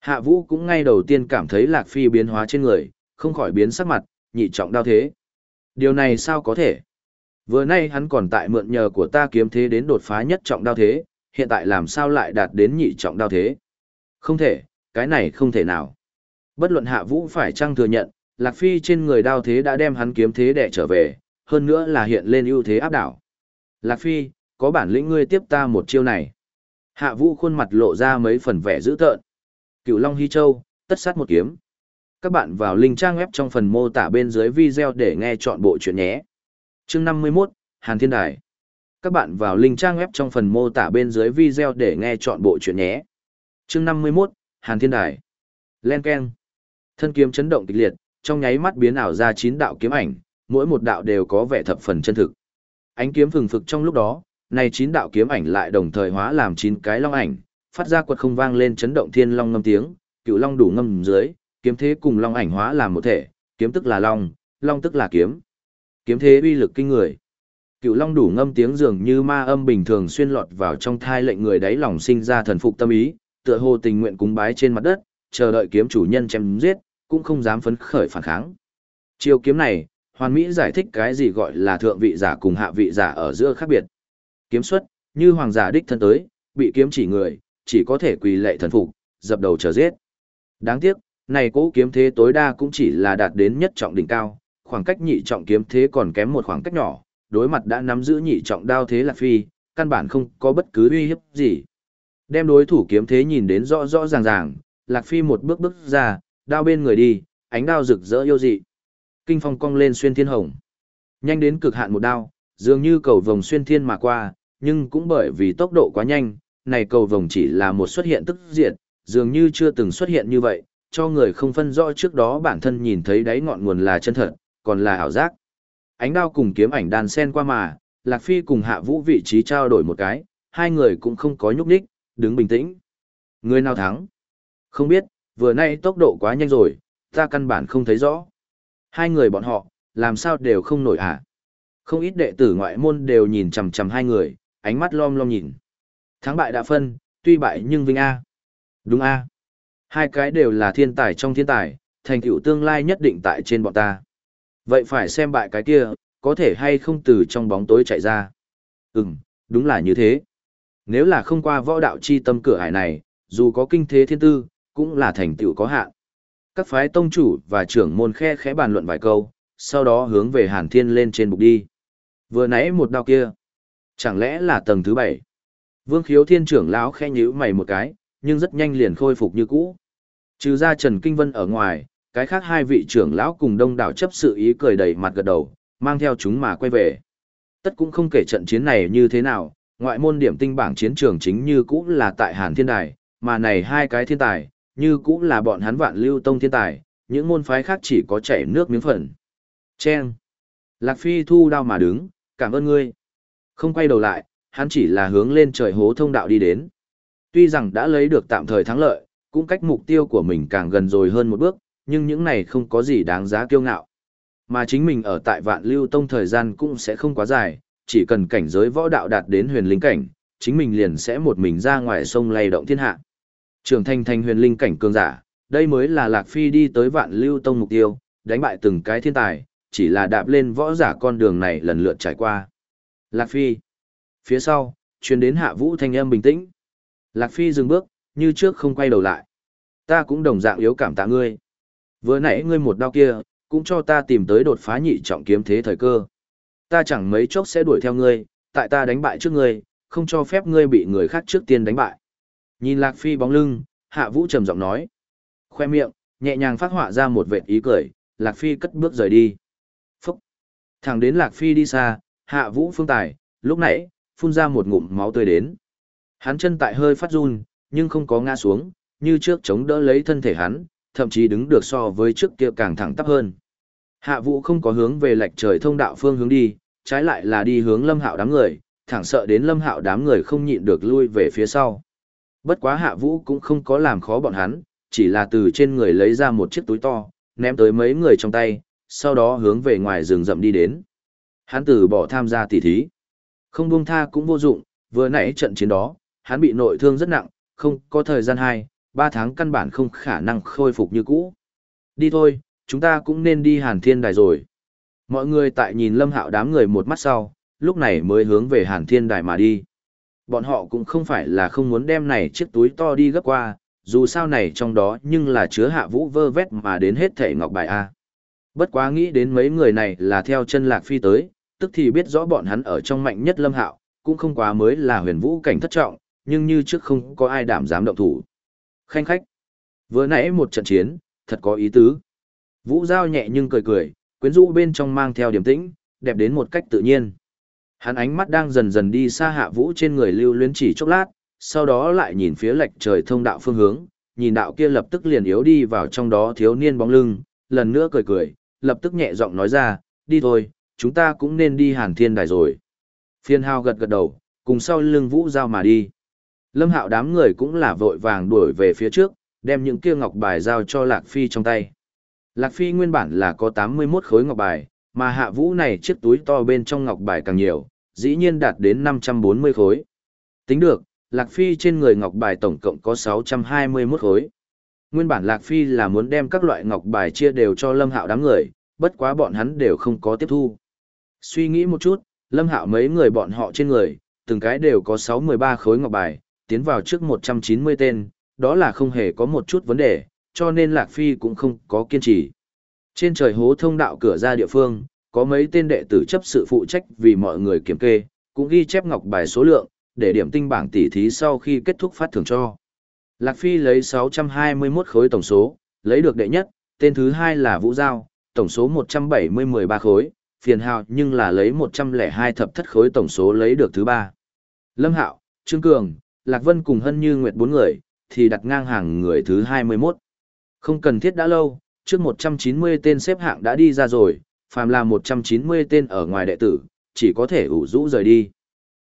Hạ Vũ cũng ngay đầu tiên cảm thấy Lạc Phi biến hóa trên người, không khỏi biến sắc mặt, nhị trọng đao thế. Điều này sao có thể? Vừa nay hắn còn tại mượn nhờ của ta kiếm thế đến đột phá nhất trọng đao thế, hiện tại làm sao lại đạt đến nhị trọng đao thế? Không thể, cái này không thể nào. Bất luận Hạ Vũ phải chăng thừa nhận, Lạc Phi trên người đao thế đã đem hắn kiếm thế đẻ trở về, hơn nữa là hiện lên ưu thế áp đảo. Lạc Phi, có bản lĩnh ngươi tiếp ta một chiêu này. Hạ Vũ khuôn mặt lộ ra mấy phần vẻ dữ tợn. Cựu Long Hy Châu, tất sát một kiếm. Các bạn vào link trang web trong phần mô tả bên dưới video để nghe chọn bộ chuyện nhé. Chương 51, Hàn Thiên Đài. Các bạn vào link trang web trong phần mô tả bên dưới video để nghe chọn bộ chuyện nhé. Chương 51, Hàn Thiên Đài. Len Ken. Thân kiếm chấn động kịch liệt, trong nháy mắt biến ảo ra chín đạo kiếm ảnh, mỗi một đạo đều có vẻ thập phần chân thực. Ánh kiếm phừng phực trong lúc đó, này chín đạo kiếm ảnh lại đồng thời hóa làm chín cái long ảnh, phát ra quật không vang lên chấn động thiên long ngâm tiếng, cựu long đủ ngâm dưới, kiếm thế cùng long ảnh hóa làm một thể, kiếm tức là long, long tức là kiếm. Kiếm thế uy lực kinh người. Cựu long đủ ngâm tiếng dường như ma âm bình thường xuyên lọt vào trong thai lệnh người đáy lòng sinh ra thần phục tâm ý, tựa hồ tình nguyện cúng bái trên mặt đất, chờ đợi kiếm chủ nhân chém giết, cũng không dám phấn khởi phản kháng. Chiêu kiếm này, hoàn mỹ giải thích cái gì gọi là thượng vị giả cùng hạ vị giả ở giữa khác biệt. Kiếm xuất, như hoàng giả đích thân tới, bị kiếm chỉ người, chỉ có thể quỳ lệ thần phục, dập đầu chờ giết. Đáng tiếc, này cỗ kiếm thế tối đa cũng chỉ là đạt đến nhất trọng đỉnh cao, khoảng cách nhị trọng kiếm thế còn kém một khoảng cách nhỏ, đối mặt đã nắm giữ nhị trọng đao thế Lạc Phi, căn bản không có bất cứ uy hiếp gì. Đem đối thủ kiếm thế nhìn đến rõ rõ ràng ràng, Lạc Phi một bước bước ra, đao bên người đi, ánh đao rực rỡ yêu dị. Kinh phong cong lên xuyên thiên hồng. Nhanh đến cực hạn một đao, dường như cầu vồng xuyên thiên mà qua, nhưng cũng bởi vì tốc độ quá nhanh, này cầu vồng chỉ là một xuất hiện tức diện, dường như chưa từng xuất hiện như vậy, cho người không phân rõ trước đó bản thân nhìn thấy đáy ngọn nguồn là chân thật, còn là ảo giác. Ánh đao cùng kiếm ảnh đàn sen qua mà, Lạc Phi cùng Hạ Vũ vị trí trao đổi một cái, hai người cũng không có nhúc nhích, đứng bình tĩnh. Người nào thắng? Không biết, vừa nay tốc độ quá nhanh rồi, ta căn bản không thấy rõ. Hai người bọn họ, làm sao đều không nổi hả? Không ít đệ tử ngoại môn đều nhìn chằm chằm hai người, ánh mắt lom lom nhìn. Thắng bại đã phân, tuy bại nhưng vinh A. Đúng A. Hai cái đều là thiên tài trong thiên tài, thành tựu tương lai nhất định tại trên bọn ta. Vậy phải xem bại cái kia, có thể hay không từ trong bóng tối chạy ra. Ừm, đúng là như thế. Nếu là không qua võ đạo chi tâm cửa hải này, dù có kinh thế thiên tư, cũng là thành tựu có hạn. Các phái tông chủ và trưởng môn khe khẽ bàn luận vài câu, sau đó hướng về Hàn Thiên lên trên bục đi. Vừa nãy một đao kia, chẳng lẽ là tầng thứ bảy? Vương Khiếu Thiên trưởng lão khẽ nhíu mày một cái, nhưng rất nhanh liền khôi phục như cũ. Trừ ra Trần Kinh Vân ở ngoài, cái khác hai vị trưởng lão cùng đông đảo chấp sự ý cười đầy mặt gật đầu, mang theo chúng mà quay về. Tất cũng không kể trận chiến này như thế nào, ngoại môn điểm tinh bảng chiến trường chính như cũ là tại Hàn Thiên Đài, mà này hai cái thiên tài, như cũ là bọn hắn vạn lưu tông thiên tài, những môn phái khác chỉ có chảy nước miếng phần. Chen! Lạc Phi thu đao mà đứng, cảm ơn ngươi. Không quay đầu lại, hắn chỉ là hướng lên trời hố thông đạo đi đến. Tuy rằng đã lấy được tạm thời thắng lợi, cũng cách mục tiêu của mình càng gần rồi hơn một bước, nhưng những này không có gì đáng giá kiêu ngạo. Mà chính mình ở tại vạn lưu tông thời gian cũng sẽ không quá dài, chỉ cần cảnh giới võ đạo đạt đến huyền linh cảnh, chính mình liền sẽ một mình ra ngoài sông lay động thiên hạ. Trưởng thành thành huyền linh cảnh cường giả, đây mới là Lạc Phi đi tới vạn lưu tông mục tiêu, đánh bại từng cái thiên tài, chỉ là đạp lên võ giả con đường này lần lượt trải qua. Lạc Phi. Phía sau, truyền đến hạ vũ thanh âm bình tĩnh. Lạc Phi dừng bước, như trước không quay đầu lại. Ta cũng đồng dạng yếu cảm tạ ngươi. Vừa nãy ngươi một đao kia, cũng cho ta tìm tới đột phá nhị trọng kiếm thế thời cơ. Ta chẳng mấy chốc sẽ đuổi theo ngươi, tại ta đánh bại trước ngươi, không cho phép ngươi bị người khác trước tiên đánh bại. Nhìn Lạc Phi bóng lưng, Hạ Vũ trầm giọng nói. Khoe miệng, nhẹ nhàng phát họa ra một vệt ý cười, Lạc Phi cất bước rời đi. Phúc! Thẳng đến Lạc Phi đi xa, Hạ Vũ phương tài, lúc nãy, phun ra một ngụm máu tươi đến. Hắn chân tại hơi phát run, nhưng không có ngã xuống, như trước chống đỡ lấy thân thể hắn, thậm chí đứng được so với trước kia càng thẳng tắp hơn. Hạ Vũ không có hướng về lệch trời thông đạo phương hướng đi, trái lại là đi hướng Lâm Hạo đám người, thẳng sợ đến Lâm Hạo đám người không nhịn được lui về phía sau. Bất quá Hạ Vũ cũng không có làm khó bọn hắn, chỉ là từ trên người lấy ra một chiếc túi to, ném tới mấy người trong tay, sau đó hướng về ngoài rừng rậm đi đến. Hắn từ bỏ tham gia tỉ thí. Không buông tha cũng vô dụng, vừa nãy trận chiến đó, hắn bị nội thương rất nặng, không có thời gian hay ba tháng căn bản không khả năng khôi phục như cũ. Đi thôi, chúng ta cũng nên đi hàn thiên đài rồi. Mọi người tại nhìn lâm hạo đám người một mắt sau, lúc này mới hướng về hàn thiên đài mà đi. Bọn họ cũng không phải là không muốn đem này chiếc túi to đi gấp qua, dù sao này trong đó nhưng là chứa hạ vũ vơ vét mà đến hết thể ngọc bài A. Bất quá nghĩ đến mấy người này là theo chân lạc phi tới, tức thì biết rõ bọn hắn ở trong mạnh nhất lâm hạo, cũng không quá mới là huyền vũ cảnh thất trọng, nhưng như trước không có ai đảm dám động thủ. Khanh khách. Vừa nãy một trận chiến, thật có ý tứ. Vũ Giao nhẹ nhưng cười cười, quyến rũ bên trong mang theo điểm tĩnh, đẹp đến một cách tự nhiên. Hắn ánh mắt đang dần dần đi xa hạ vũ trên người lưu luyến chỉ chốc lát, sau đó lại nhìn phía lệch trời thông đạo phương hướng, nhìn đạo kia lập tức liền yếu đi vào trong đó thiếu niên bóng lưng, lần nữa cười cười, lập tức nhẹ giọng nói ra, đi thôi, chúng ta cũng nên đi hàn thiên đài rồi. Phiên hao gật gật đầu, cùng sau lưng vũ giao mà đi. Lâm hạo đám người cũng là vội vàng đuổi về phía trước, đem những kia ngọc bài giao cho Lạc Phi trong tay. Lạc Phi nguyên bản là có 81 khối ngọc bài, mà hạ vũ này chiếc túi to bên trong ngọc bài càng nhiều, dĩ nhiên đạt đến 540 khối. Tính được, Lạc Phi trên người ngọc bài tổng cộng có 621 khối. Nguyên bản Lạc Phi là muốn đem các loại ngọc bài chia đều cho Lâm Hạo đám người, bất quá bọn hắn đều không có tiếp thu. Suy nghĩ một chút, Lâm Hạo mấy người bọn họ trên người, từng cái đều có 613 khối ngọc bài, tiến vào trước 190 tên, đó là không hề có một chút vấn đề, cho nên Lạc Phi cũng không có kiên trì. Trên trời hố thông đạo cửa ra địa phương, có mấy tên đệ tử chấp sự phụ trách vì mọi người kiểm kê, cũng ghi chép ngọc bài số lượng, để điểm tinh bảng tỷ thí sau khi kết thúc phát thưởng cho. Lạc Phi lấy 621 khối tổng số, lấy được đệ nhất, tên thứ hai là Vũ Giao, tổng số 170-13 khối, phiền hào nhưng là lấy 102 thập thất khối tổng số lấy được thứ ba. Lâm Hạo, Trương Cường, Lạc Vân cùng Hân Như Nguyệt bốn người, thì đặt ngang hàng người thứ 21. Không cần thiết đã lâu, trước 190 tên xếp hạng đã đi ra rồi, phàm là 190 tên ở ngoài đệ tử, chỉ có thể ủ rũ rời đi.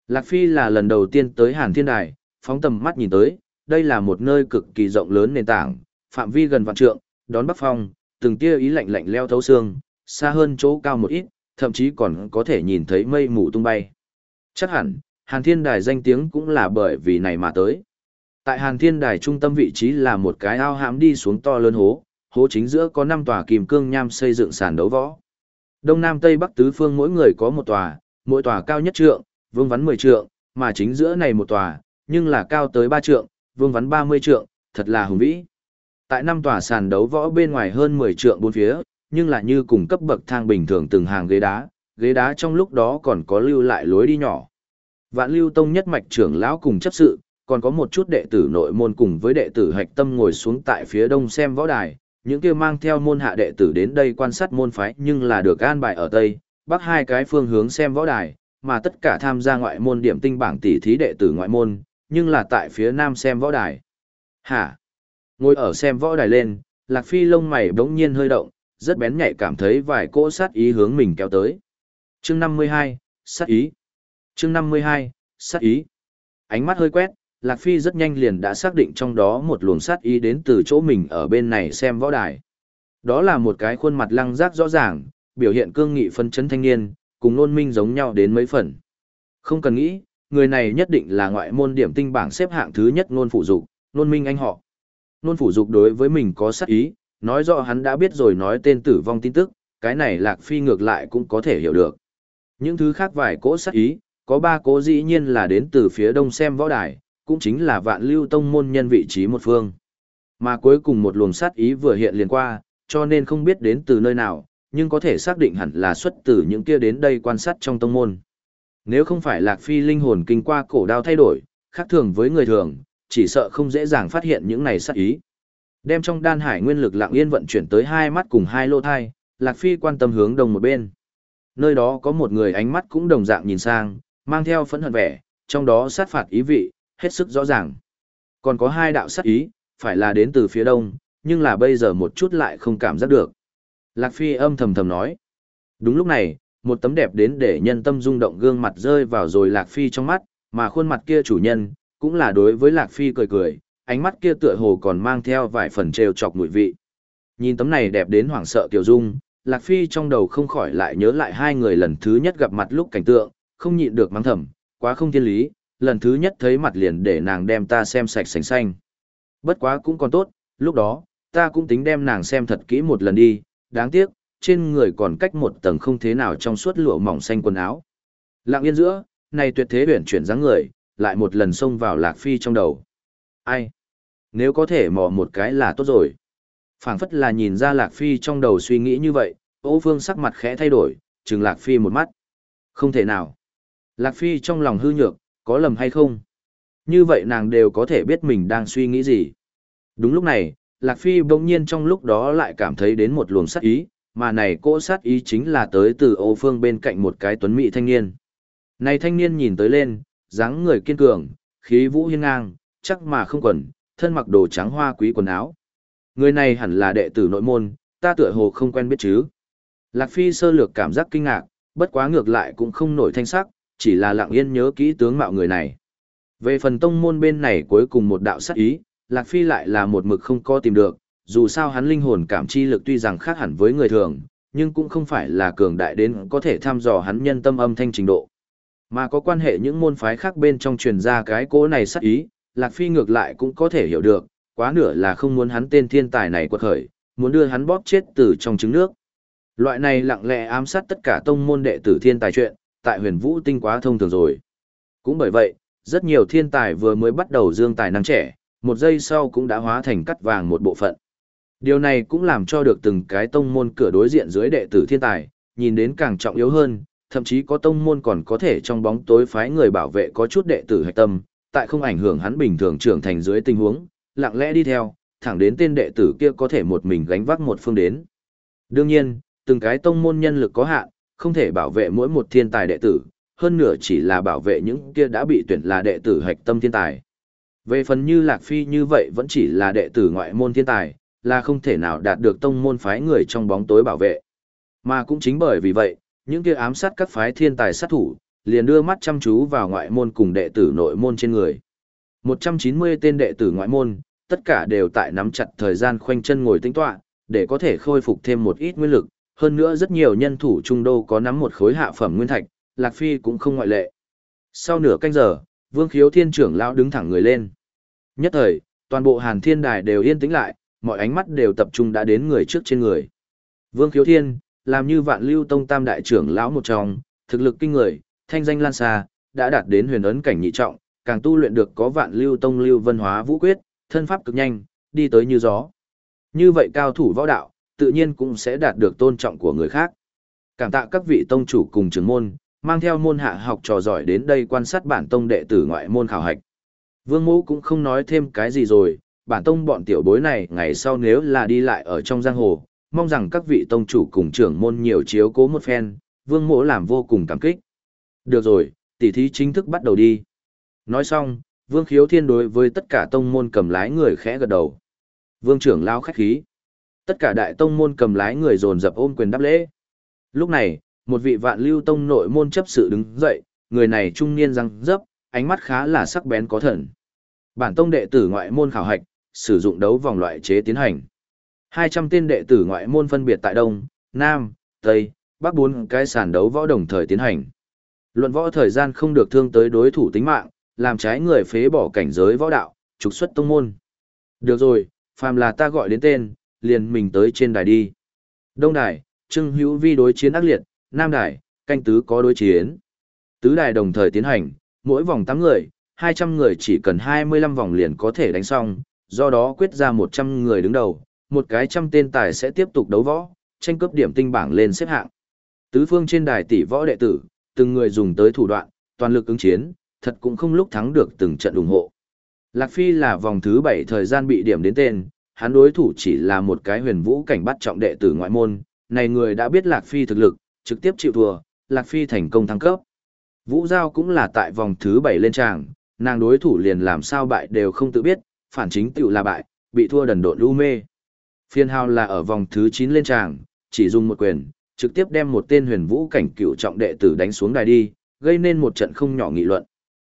Lạc Phi là lần đầu tiên tới Hàn Thiên Đài, phóng tầm mắt nhìn tới, đây là một nơi cực kỳ rộng lớn nền tảng, phạm vi gần vạn trượng, đón bắc phong, từng tia ý lạnh lạnh leo thấu xương, xa hơn chỗ cao một ít, thậm chí còn có thể nhìn thấy mây mù tung bay. Chắc hẳn, Hàn Thiên Đài danh tiếng cũng là bởi vì này mà tới. Tại Hàn Thiên Đài trung tâm vị trí là một cái ao hãm đi xuống to lớn hố, hố chính giữa có 5 tòa kim cương nham xây dựng sàn đấu võ. Đông Nam Tây Bắc tứ phương mỗi người có một tòa, mỗi tòa cao nhất trượng, vương vắn 10 trượng, mà chính giữa này một tòa, nhưng là cao tới 3 trượng, vương vắn 30 trượng, thật là hùng vĩ. Tại năm tòa sàn đấu võ bên ngoài hơn 10 trượng bốn phía, nhưng là như cùng cấp bậc thang bình thường từng hàng ghế đá, ghế đá trong lúc đó còn có lưu lại lối đi nhỏ. Vạn Lưu Tông nhất mạch trưởng lão cùng chấp sự, còn có một chút đệ tử nội môn cùng với đệ tử hạch tâm ngồi xuống tại phía đông xem võ đài, những kia mang theo môn hạ đệ tử đến đây quan sát môn phái nhưng là được an bài ở Tây, Bắc hai cái phương hướng xem võ đài, mà tất cả tham gia ngoại môn điểm tinh bảng tỷ thí đệ tử ngoại môn, nhưng là tại phía nam xem võ đài. Hả? Ngồi ở xem võ đài lên, Lạc Phi lông mày bỗng nhiên hơi động, rất bén nhạy cảm thấy vài cỗ sát ý hướng mình kéo tới. Chương 52, sát ý. Chương 52, sát ý. Ánh mắt hơi quét, Lạc Phi rất nhanh liền đã xác định trong đó một luồng sát ý đến từ chỗ mình ở bên này xem võ đài. Đó là một cái khuôn mặt lăng giác rõ ràng, biểu hiện cương nghị phân chấn thanh niên, cùng nôn minh giống nhau đến mấy phần. Không cần nghĩ, người này nhất định là ngoại môn điểm tinh bảng xếp hạng thứ nhất nôn phụ dục, nôn minh anh họ. Nôn phụ dục đối với mình có sát ý, nói rõ hắn đã biết rồi nói tên tử vong tin tức, cái này Lạc Phi ngược lại cũng có thể hiểu được. Những thứ khác vài cỗ sát ý, có ba cố dĩ nhiên là đến từ phía đông xem võ đài, cũng chính là vạn lưu tông môn nhân vị trí một phương. Mà cuối cùng một luồng sát ý vừa hiện liền qua, cho nên không biết đến từ nơi nào, nhưng có thể xác định hẳn là xuất từ những kia đến đây quan sát trong tông môn. Nếu không phải Lạc Phi linh hồn kinh qua cổ đao thay đổi, khác thường với người thường, chỉ sợ không dễ dàng phát hiện những này sát ý. Đem trong đan hải nguyên lực lặng yên vận chuyển tới hai mắt cùng hai lô thai, Lạc Phi quan tâm hướng đồng một bên. Nơi đó có một người ánh mắt cũng đồng dạng nhìn sang, mang theo phẫn hận vẻ, trong đó sát phạt ý vị, hết sức rõ ràng. Còn có hai đạo sát ý, phải là đến từ phía đông, nhưng là bây giờ một chút lại không cảm giác được. Lạc Phi âm thầm thầm nói. Đúng lúc này, một tấm đẹp đến để nhân tâm rung động gương mặt rơi vào rồi Lạc Phi trong mắt, mà khuôn mặt kia chủ nhân, cũng là đối với Lạc Phi cười cười, ánh mắt kia tựa hồ còn mang theo vài phần trêu chọc mùi vị. Nhìn tấm này đẹp đến hoảng sợ tiểu dung, Lạc Phi trong đầu không khỏi lại nhớ lại hai người lần thứ nhất gặp mặt lúc cảnh tượng, không nhịn được mắng thầm, quá không thiên lý, lần thứ nhất thấy mặt liền để nàng đem ta xem sạch sành xanh. Bất quá cũng còn tốt, lúc đó, ta cũng tính đem nàng xem thật kỹ một lần đi, đáng tiếc, trên người còn cách một tầng không thế nào trong suốt lụa mỏng xanh quần áo. Lặng yên giữa, này tuyệt thế huyển chuyển dáng người, lại một lần xông vào Lạc Phi trong đầu. Ai? Nếu có thể mò một cái là tốt rồi. phảng phất là nhìn ra Lạc Phi trong đầu suy nghĩ như vậy, Ô Phương sắc mặt khẽ thay đổi, chừng Lạc Phi một mắt. Không thể nào. Lạc Phi trong lòng hư nhược, có lầm hay không? Như vậy nàng đều có thể biết mình đang suy nghĩ gì. Đúng lúc này, Lạc Phi bỗng nhiên trong lúc đó lại cảm thấy đến một luồng sát ý, mà này cỗ sát ý chính là tới từ Âu Phương bên cạnh một cái tuấn mỹ thanh niên. Này thanh niên nhìn tới lên, dáng người kiên cường, khí vũ hiên ngang, chắc mà không quần, thân mặc đồ trắng hoa quý quần áo. Người này hẳn là đệ tử nội môn, ta tựa hồ không quen biết chứ. Lạc Phi sơ lược cảm giác kinh ngạc, bất quá ngược lại cũng không nổi thanh sắc, chỉ là lặng yên nhớ kỹ tướng mạo người này. Về phần tông môn bên này cuối cùng một đạo sát ý, Lạc Phi lại là một mực không có tìm được, dù sao hắn linh hồn cảm chi lực tuy rằng khác hẳn với người thường, nhưng cũng không phải là cường đại đến có thể thăm dò hắn nhân tâm âm thanh trình độ. Mà có quan hệ những môn phái khác bên trong truyền ra cái cố này sát ý, Lạc Phi ngược lại cũng có thể hiểu được, quá nửa là không muốn hắn tên thiên tài này quật khởi, muốn đưa hắn bóp chết từ trong trứng nước. Loại này lặng lẽ ám sát tất cả tông môn đệ tử thiên tài chuyện, tại huyền vũ tinh quá thông thường rồi. Cũng bởi vậy, rất nhiều thiên tài vừa mới bắt đầu dương tài năng trẻ, một giây sau cũng đã hóa thành cắt vàng một bộ phận. Điều này cũng làm cho được từng cái tông môn cửa đối diện dưới đệ tử thiên tài, nhìn đến càng trọng yếu hơn, thậm chí có tông môn còn có thể trong bóng tối phái người bảo vệ có chút đệ tử hạch tâm, tại không ảnh hưởng hắn bình thường trưởng thành dưới tình huống, lặng lẽ đi theo, thẳng đến tên đệ tử kia có thể một mình gánh vác một phương đến. Đương nhiên, từng cái tông môn nhân lực có hạn, không thể bảo vệ mỗi một thiên tài đệ tử, hơn nửa chỉ là bảo vệ những kia đã bị tuyển là đệ tử hạch tâm thiên tài. Về phần như Lạc Phi như vậy vẫn chỉ là đệ tử ngoại môn thiên tài, là không thể nào đạt được tông môn phái người trong bóng tối bảo vệ. Mà cũng chính bởi vì vậy, những kia ám sát các phái thiên tài sát thủ, liền đưa mắt chăm chú vào ngoại môn cùng đệ tử nội môn trên người. 190 tên đệ tử ngoại môn, tất cả đều tại nắm chặt thời gian khoanh chân ngồi tính tọa, để có thể khôi phục thêm một ít nguyên lực, hơn nữa rất nhiều nhân thủ trung đô có nắm một khối hạ phẩm nguyên thạch, Lạc Phi cũng không ngoại lệ. Sau nửa canh giờ, Vương Khiếu Thiên trưởng lão đứng thẳng người lên. Nhất thời, toàn bộ Hàn Thiên Đài đều yên tĩnh lại, mọi ánh mắt đều tập trung đã đến người trước trên người. Vương Khiếu Thiên, làm như Vạn Lưu Tông Tam đại trưởng lão một trong, thực lực kinh người, thanh danh lan xa, đã đạt đến huyền ấn cảnh nhị trọng, càng tu luyện được có Vạn Lưu Tông Lưu văn Hóa Vũ Quyết, thân pháp cực nhanh, đi tới như gió. Như vậy cao thủ võ đạo, tự nhiên cũng sẽ đạt được tôn trọng của người khác. Cảm tạ các vị tông chủ cùng trưởng môn, mang theo môn hạ học trò giỏi đến đây quan sát bản tông đệ tử ngoại môn khảo hạch. Vương Mũ cũng không nói thêm cái gì rồi, bản tông bọn tiểu bối này ngày sau nếu là đi lại ở trong giang hồ, mong rằng các vị tông chủ cùng trưởng môn nhiều chiếu cố một phen, Vương Mũ làm vô cùng cảm kích. Được rồi, tỉ thí chính thức bắt đầu đi. Nói xong, Vương Khiếu Thiên đối với tất cả tông môn cầm lái người khẽ gật đầu. Vương trưởng lao khách khí. Tất cả đại tông môn cầm lái người dồn dập ôm quyền đáp lễ. Lúc này, một vị vạn lưu tông nội môn chấp sự đứng dậy, người này trung niên răng dấp, ánh mắt khá là sắc bén có thần. Bản tông đệ tử ngoại môn khảo hạch, sử dụng đấu vòng loại chế tiến hành. 200 tên đệ tử ngoại môn phân biệt tại Đông, Nam, Tây, Bắc bốn cái sàn đấu võ đồng thời tiến hành. Luận võ thời gian không được thương tới đối thủ tính mạng, làm trái người phế bỏ cảnh giới võ đạo, trục xuất tông môn. Được rồi, phàm là ta gọi đến tên, liền mình tới trên đài đi. Đông đài, Trưng Hữu Vi đối chiến ác liệt, Nam đài, canh tứ có đối chiến. Tứ đài đồng thời tiến hành, mỗi vòng 8 người, 200 người chỉ cần 25 vòng liền có thể đánh xong, do đó quyết ra 100 người đứng đầu, một cái trăm tên tài sẽ tiếp tục đấu võ, tranh cướp điểm tinh bảng lên xếp hạng. Tứ phương trên đài tỷ võ đệ tử, từng người dùng tới thủ đoạn, toàn lực ứng chiến, thật cũng không lúc thắng được từng trận ủng hộ. Lạc Phi là vòng thứ 7 thời gian bị điểm đến tên, hắn đối thủ chỉ là một cái huyền vũ cảnh bắt trọng đệ tử ngoại môn, này người đã biết Lạc Phi thực lực, trực tiếp chịu thua, Lạc Phi thành công thăng cấp. Vũ Giao cũng là tại vòng thứ 7 lên tràng, nàng đối thủ liền làm sao bại đều không tự biết, phản chính tự là bại, bị thua đần độn lưu mê. Phiên hào là ở vòng thứ 9 lên tràng, chỉ dùng một quyền, trực tiếp đem một tên huyền vũ cảnh cựu trọng đệ tử đánh xuống đài đi, gây nên một trận không nhỏ nghị luận.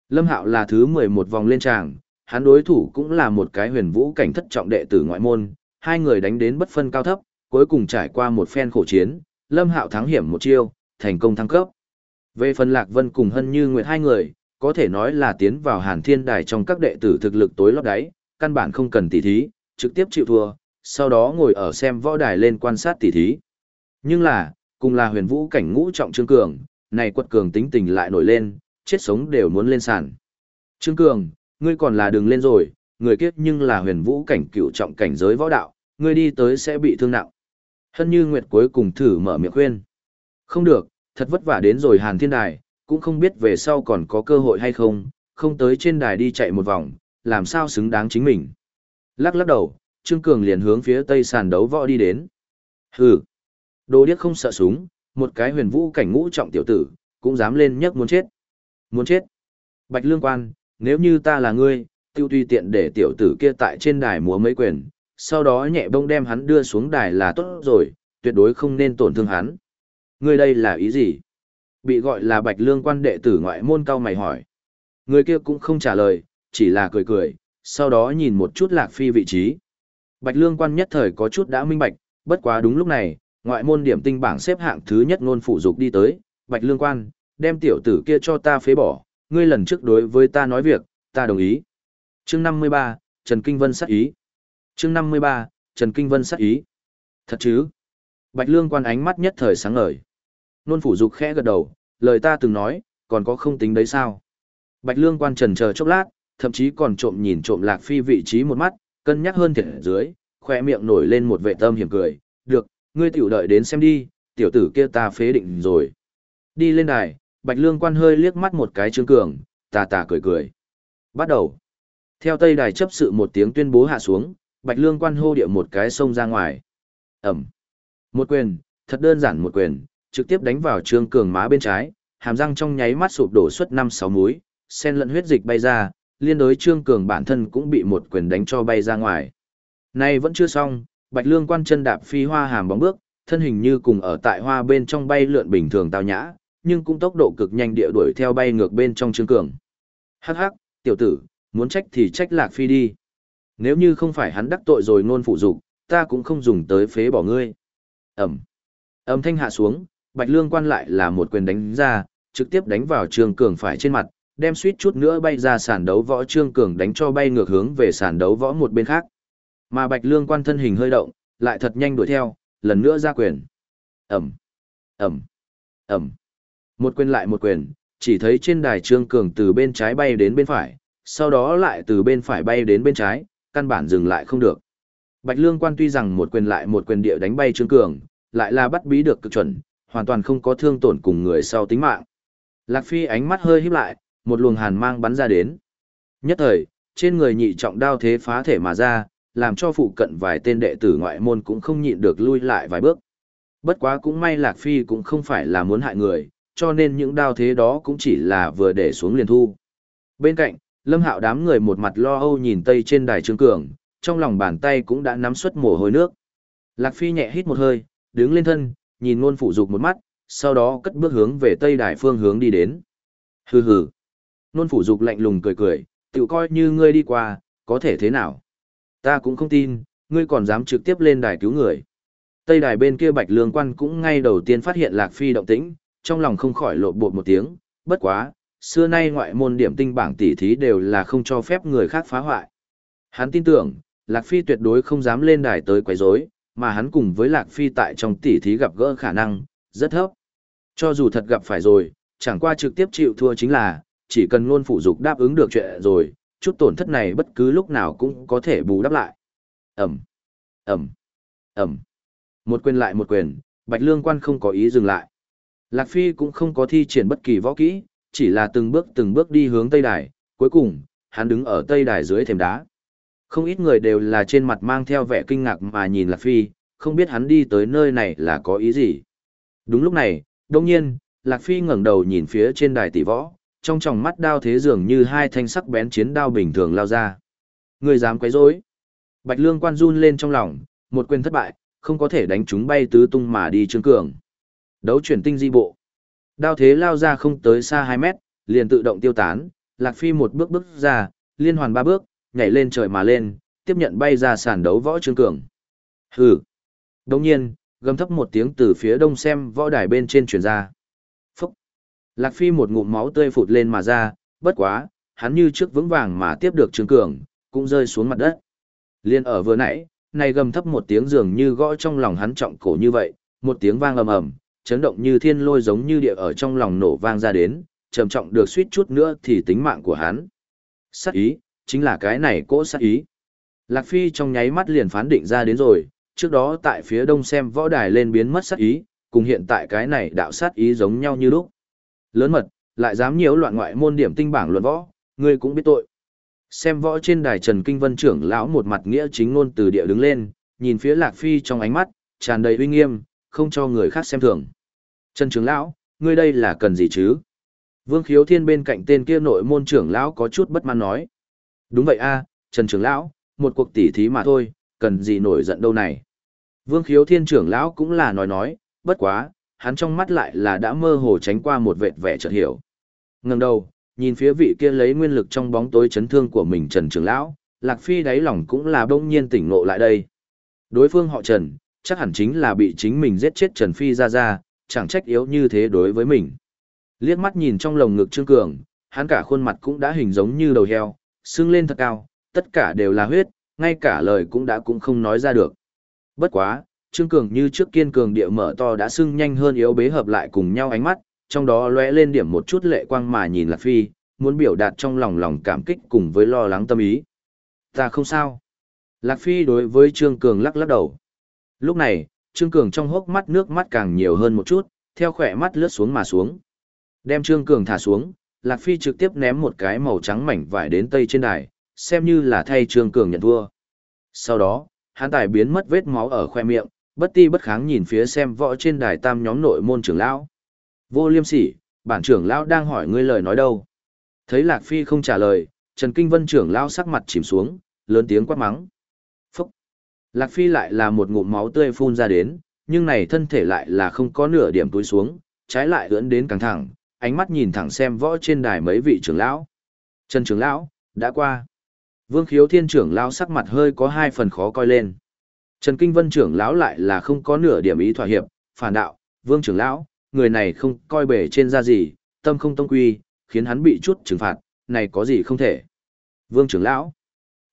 Lâm Hạo là thứ 11 vòng lên tràng, hắn đối thủ cũng là một cái huyền vũ cảnh thất trọng đệ tử ngoại môn, hai người đánh đến bất phân cao thấp, cuối cùng trải qua một phen khổ chiến, Lâm Hạo thắng hiểm một chiêu, thành công thăng cấp. Về phần Lạc Vân cùng Hân Như Nguyệt hai người, có thể nói là tiến vào Hàn Thiên Đài trong các đệ tử thực lực tối lót đáy, căn bản không cần tỉ thí, trực tiếp chịu thua, sau đó ngồi ở xem võ đài lên quan sát tỉ thí. Nhưng là, cùng là huyền vũ cảnh ngũ trọng Trương Cường, này quật cường tính tình lại nổi lên, chết sống đều muốn lên sàn. Trương Cường, ngươi còn là đường lên rồi, người kiếp nhưng là huyền vũ cảnh cựu trọng cảnh giới võ đạo, ngươi đi tới sẽ bị thương nặng. Hân như Nguyệt cuối cùng thử mở miệng khuyên. Không được, thật vất vả đến rồi Hàn Thiên Đài, cũng không biết về sau còn có cơ hội hay không, không tới trên đài đi chạy một vòng, làm sao xứng đáng chính mình. Lắc lắc đầu, Trương Cường liền hướng phía tây sàn đấu võ đi đến. Hừ, đồ điếc không sợ súng, một cái huyền vũ cảnh ngũ trọng tiểu tử, cũng dám lên nhấc muốn chết. Muốn chết. Bạch Lương Quan, nếu như ta là ngươi, tiêu tùy tiện để tiểu tử kia tại trên đài múa mấy quyền, sau đó nhẹ bông đem hắn đưa xuống đài là tốt rồi, tuyệt đối không nên tổn thương hắn. Ngươi đây là ý gì? Bị gọi là Bạch Lương Quan đệ tử ngoại môn cao mày hỏi. Người kia cũng không trả lời, chỉ là cười cười, sau đó nhìn một chút Lạc Phi vị trí. Bạch Lương Quan nhất thời có chút đã minh bạch, bất quá đúng lúc này, ngoại môn điểm tinh bảng xếp hạng thứ nhất ngôn phụ dục đi tới, Bạch Lương Quan, đem tiểu tử kia cho ta phế bỏ, ngươi lần trước đối với ta nói việc, ta đồng ý. Chương 53, Trần Kinh Vân sát ý. Chương 53, Trần Kinh Vân sát ý. Thật chứ? Bạch Lương Quan ánh mắt nhất thời sáng ngời. Nôn phủ dục khẽ gật đầu, lời ta từng nói, còn có không tính đấy sao? Bạch Lương Quan trần chờ chốc lát, thậm chí còn trộm nhìn trộm Lạc Phi vị trí một mắt, cân nhắc hơn thiệt dưới, khoe miệng nổi lên một vệ tâm hiểm cười, được, ngươi tiểu đợi đến xem đi, tiểu tử kia ta phế định rồi. Đi lên đài, Bạch Lương Quan hơi liếc mắt một cái Trương Cường, tà tà cười cười. Bắt đầu. Theo Tây Đài chấp sự một tiếng tuyên bố hạ xuống, Bạch Lương Quan hô địa một cái sông ra ngoài. Ẩm. Một quyền, thật đơn giản một quyền, trực tiếp đánh vào Trương Cường má bên trái, hàm răng trong nháy mắt sụp đổ suốt năm sáu múi, sen lẫn huyết dịch bay ra, liên đối Trương Cường bản thân cũng bị một quyền đánh cho bay ra ngoài. Nay vẫn chưa xong, Bạch Lương Quan chân đạp phi hoa hàm bóng bước, thân hình như cùng ở tại hoa bên trong bay lượn bình thường tao nhã, nhưng cũng tốc độ cực nhanh địa đuổi theo bay ngược bên trong Trương Cường. Hắc hắc, tiểu tử, muốn trách thì trách Lạc Phi đi. Nếu như không phải hắn đắc tội rồi nôn phụ dục, ta cũng không dùng tới phế bỏ ngươi. Ẩm. Âm thanh hạ xuống, Bạch Lương quan lại là một quyền đánh ra, trực tiếp đánh vào Trương Cường phải trên mặt, đem suýt chút nữa bay ra sàn đấu võ Trương Cường đánh cho bay ngược hướng về sàn đấu võ một bên khác. Mà Bạch Lương quan thân hình hơi động, lại thật nhanh đuổi theo, lần nữa ra quyền. Ẩm. Ẩm. Ẩm. Một quyền lại một quyền, chỉ thấy trên đài Trương Cường từ bên trái bay đến bên phải, sau đó lại từ bên phải bay đến bên trái, căn bản dừng lại không được. Bạch Lương Quan tuy rằng một quyền lại một quyền địa đánh bay Trương Cường, lại là bắt bí được cực chuẩn, hoàn toàn không có thương tổn cùng người sau tính mạng. Lạc Phi ánh mắt hơi híp lại, một luồng hàn mang bắn ra đến. Nhất thời, trên người nhị trọng đao thế phá thể mà ra, làm cho phụ cận vài tên đệ tử ngoại môn cũng không nhịn được lui lại vài bước. Bất quá cũng may Lạc Phi cũng không phải là muốn hại người, cho nên những đao thế đó cũng chỉ là vừa để xuống liền thu. Bên cạnh, Lâm Hạo đám người một mặt lo âu nhìn tây trên đài Trương Cường, trong lòng bàn tay cũng đã nắm suất mồ hôi nước. Lạc Phi nhẹ hít một hơi, đứng lên thân, nhìn ngôn phụ dục một mắt, sau đó cất bước hướng về tây đài phương hướng đi đến. Hừ hừ. Nôn phủ dục lạnh lùng cười cười, tự coi như ngươi đi qua, có thể thế nào? Ta cũng không tin, ngươi còn dám trực tiếp lên đài cứu người. Tây đài bên kia Bạch Lương Quan cũng ngay đầu tiên phát hiện Lạc Phi động tĩnh, trong lòng không khỏi lộ bột một tiếng, bất quá, xưa nay ngoại môn điểm tinh bảng tỷ thí đều là không cho phép người khác phá hoại. Hắn tin tưởng, Lạc Phi tuyệt đối không dám lên đài tới quấy rối, mà hắn cùng với Lạc Phi tại trong tỷ thí gặp gỡ khả năng rất thấp. Cho dù thật gặp phải rồi, chẳng qua trực tiếp chịu thua chính là, chỉ cần luôn phụ dục đáp ứng được chuyện rồi, chút tổn thất này bất cứ lúc nào cũng có thể bù đắp lại. Ẩm, Ẩm, Ẩm. Một quyền lại một quyền, Bạch Lương Quan không có ý dừng lại. Lạc Phi cũng không có thi triển bất kỳ võ kỹ, chỉ là từng bước từng bước đi hướng Tây Đài, cuối cùng, hắn đứng ở Tây Đài dưới thềm đá. Không ít người đều là trên mặt mang theo vẻ kinh ngạc mà nhìn Lạc Phi, không biết hắn đi tới nơi này là có ý gì. Đúng lúc này, đồng nhiên, Lạc Phi ngẩng đầu nhìn phía trên đài tỷ võ, trong tròng mắt đao thế dường như hai thanh sắc bén chiến đao bình thường lao ra. Người dám quấy rối? Bạch Lương quan run lên trong lòng, một quyền thất bại, không có thể đánh chúng bay tứ tung mà đi trương cường. Đấu chuyển tinh di bộ. Đao thế lao ra không tới xa 2 mét, liền tự động tiêu tán, Lạc Phi một bước bước ra, liên hoàn ba bước, nhảy lên trời mà lên, tiếp nhận bay ra sàn đấu võ trương cường. Hừ. Đồng nhiên, gầm thấp một tiếng từ phía đông xem võ đài bên trên truyền ra. Phúc. Lạc Phi một ngụm máu tươi phụt lên mà ra, bất quá, hắn như trước vững vàng mà tiếp được trương cường, cũng rơi xuống mặt đất. Liên ở vừa nãy, này gầm thấp một tiếng dường như gõ trong lòng hắn trọng cổ như vậy, một tiếng vang ầm ầm, chấn động như thiên lôi giống như địa ở trong lòng nổ vang ra đến, trầm trọng được suýt chút nữa thì tính mạng của hắn. Sát ý, chính là cái này cỗ sát ý. Lạc Phi trong nháy mắt liền phán định ra đến rồi, trước đó tại phía đông xem võ đài lên biến mất sát ý, cùng hiện tại cái này đạo sát ý giống nhau như lúc. Lớn mật, lại dám nhiễu loạn ngoại môn điểm tinh bảng luận võ, ngươi cũng biết tội. Xem võ trên đài Trần Kinh Vân trưởng lão một mặt nghĩa chính ngôn từ địa đứng lên, nhìn phía Lạc Phi trong ánh mắt, tràn đầy uy nghiêm, không cho người khác xem thường. Trần trưởng lão, ngươi đây là cần gì chứ? Vương Khiếu Thiên bên cạnh tên kia nội môn trưởng lão có chút bất mãn nói. Đúng vậy a, Trần trưởng lão, một cuộc tỉ thí mà thôi, cần gì nổi giận đâu này. Vương Khiếu Thiên trưởng lão cũng là nói nói, bất quá, hắn trong mắt lại là đã mơ hồ tránh qua một vệt vẻ chợt hiểu. Ngừng đầu, nhìn phía vị kia lấy nguyên lực trong bóng tối chấn thương của mình Trần trưởng lão, Lạc Phi đáy lòng cũng là bỗng nhiên tỉnh ngộ lại đây. Đối phương họ Trần, chắc hẳn chính là bị chính mình giết chết Trần Phi ra ra, chẳng trách yếu như thế đối với mình. Liếc mắt nhìn trong lồng ngực Trương Cường, hắn cả khuôn mặt cũng đã hình giống như đầu heo, sưng lên thật cao, tất cả đều là huyết, ngay cả lời cũng đã cũng không nói ra được. Bất quá, Trương Cường như trước kiên cường địa mở to đã sưng nhanh hơn yếu bế hợp lại cùng nhau ánh mắt, trong đó lóe lên điểm một chút lệ quang mà nhìn Lạc Phi, muốn biểu đạt trong lòng lòng cảm kích cùng với lo lắng tâm ý. Ta không sao. Lạc Phi đối với Trương Cường lắc lắc đầu. Lúc này, Trương Cường trong hốc mắt nước mắt càng nhiều hơn một chút, theo khỏe mắt lướt xuống mà xuống. Đem Trương Cường thả xuống, Lạc Phi trực tiếp ném một cái màu trắng mảnh vải đến tây trên đài, xem như là thay Trương Cường nhận thua. Sau đó, hắn tài biến mất vết máu ở khoe miệng, bất ti bất kháng nhìn phía xem võ trên đài tam nhóm nội môn trưởng lão. Vô liêm sỉ, bản trưởng lão đang hỏi ngươi lời nói đâu. Thấy Lạc Phi không trả lời, Trần Kinh Vân trưởng lão sắc mặt chìm xuống, lớn tiếng quát mắng. Lạc Phi lại là một ngụm máu tươi phun ra đến, nhưng này thân thể lại là không có nửa điểm túi xuống, trái lại ưỡn đến căng thẳng, ánh mắt nhìn thẳng xem võ trên đài mấy vị trưởng lão. Trần trưởng lão, đã qua. Vương khiếu thiên trưởng lão sắc mặt hơi có hai phần khó coi lên. Trần Kinh Vân trưởng lão lại là không có nửa điểm ý thỏa hiệp, phản đạo, vương trưởng lão, người này không coi bể trên ra gì, tâm không tông quy, khiến hắn bị chút trừng phạt, này có gì không thể. Vương trưởng lão.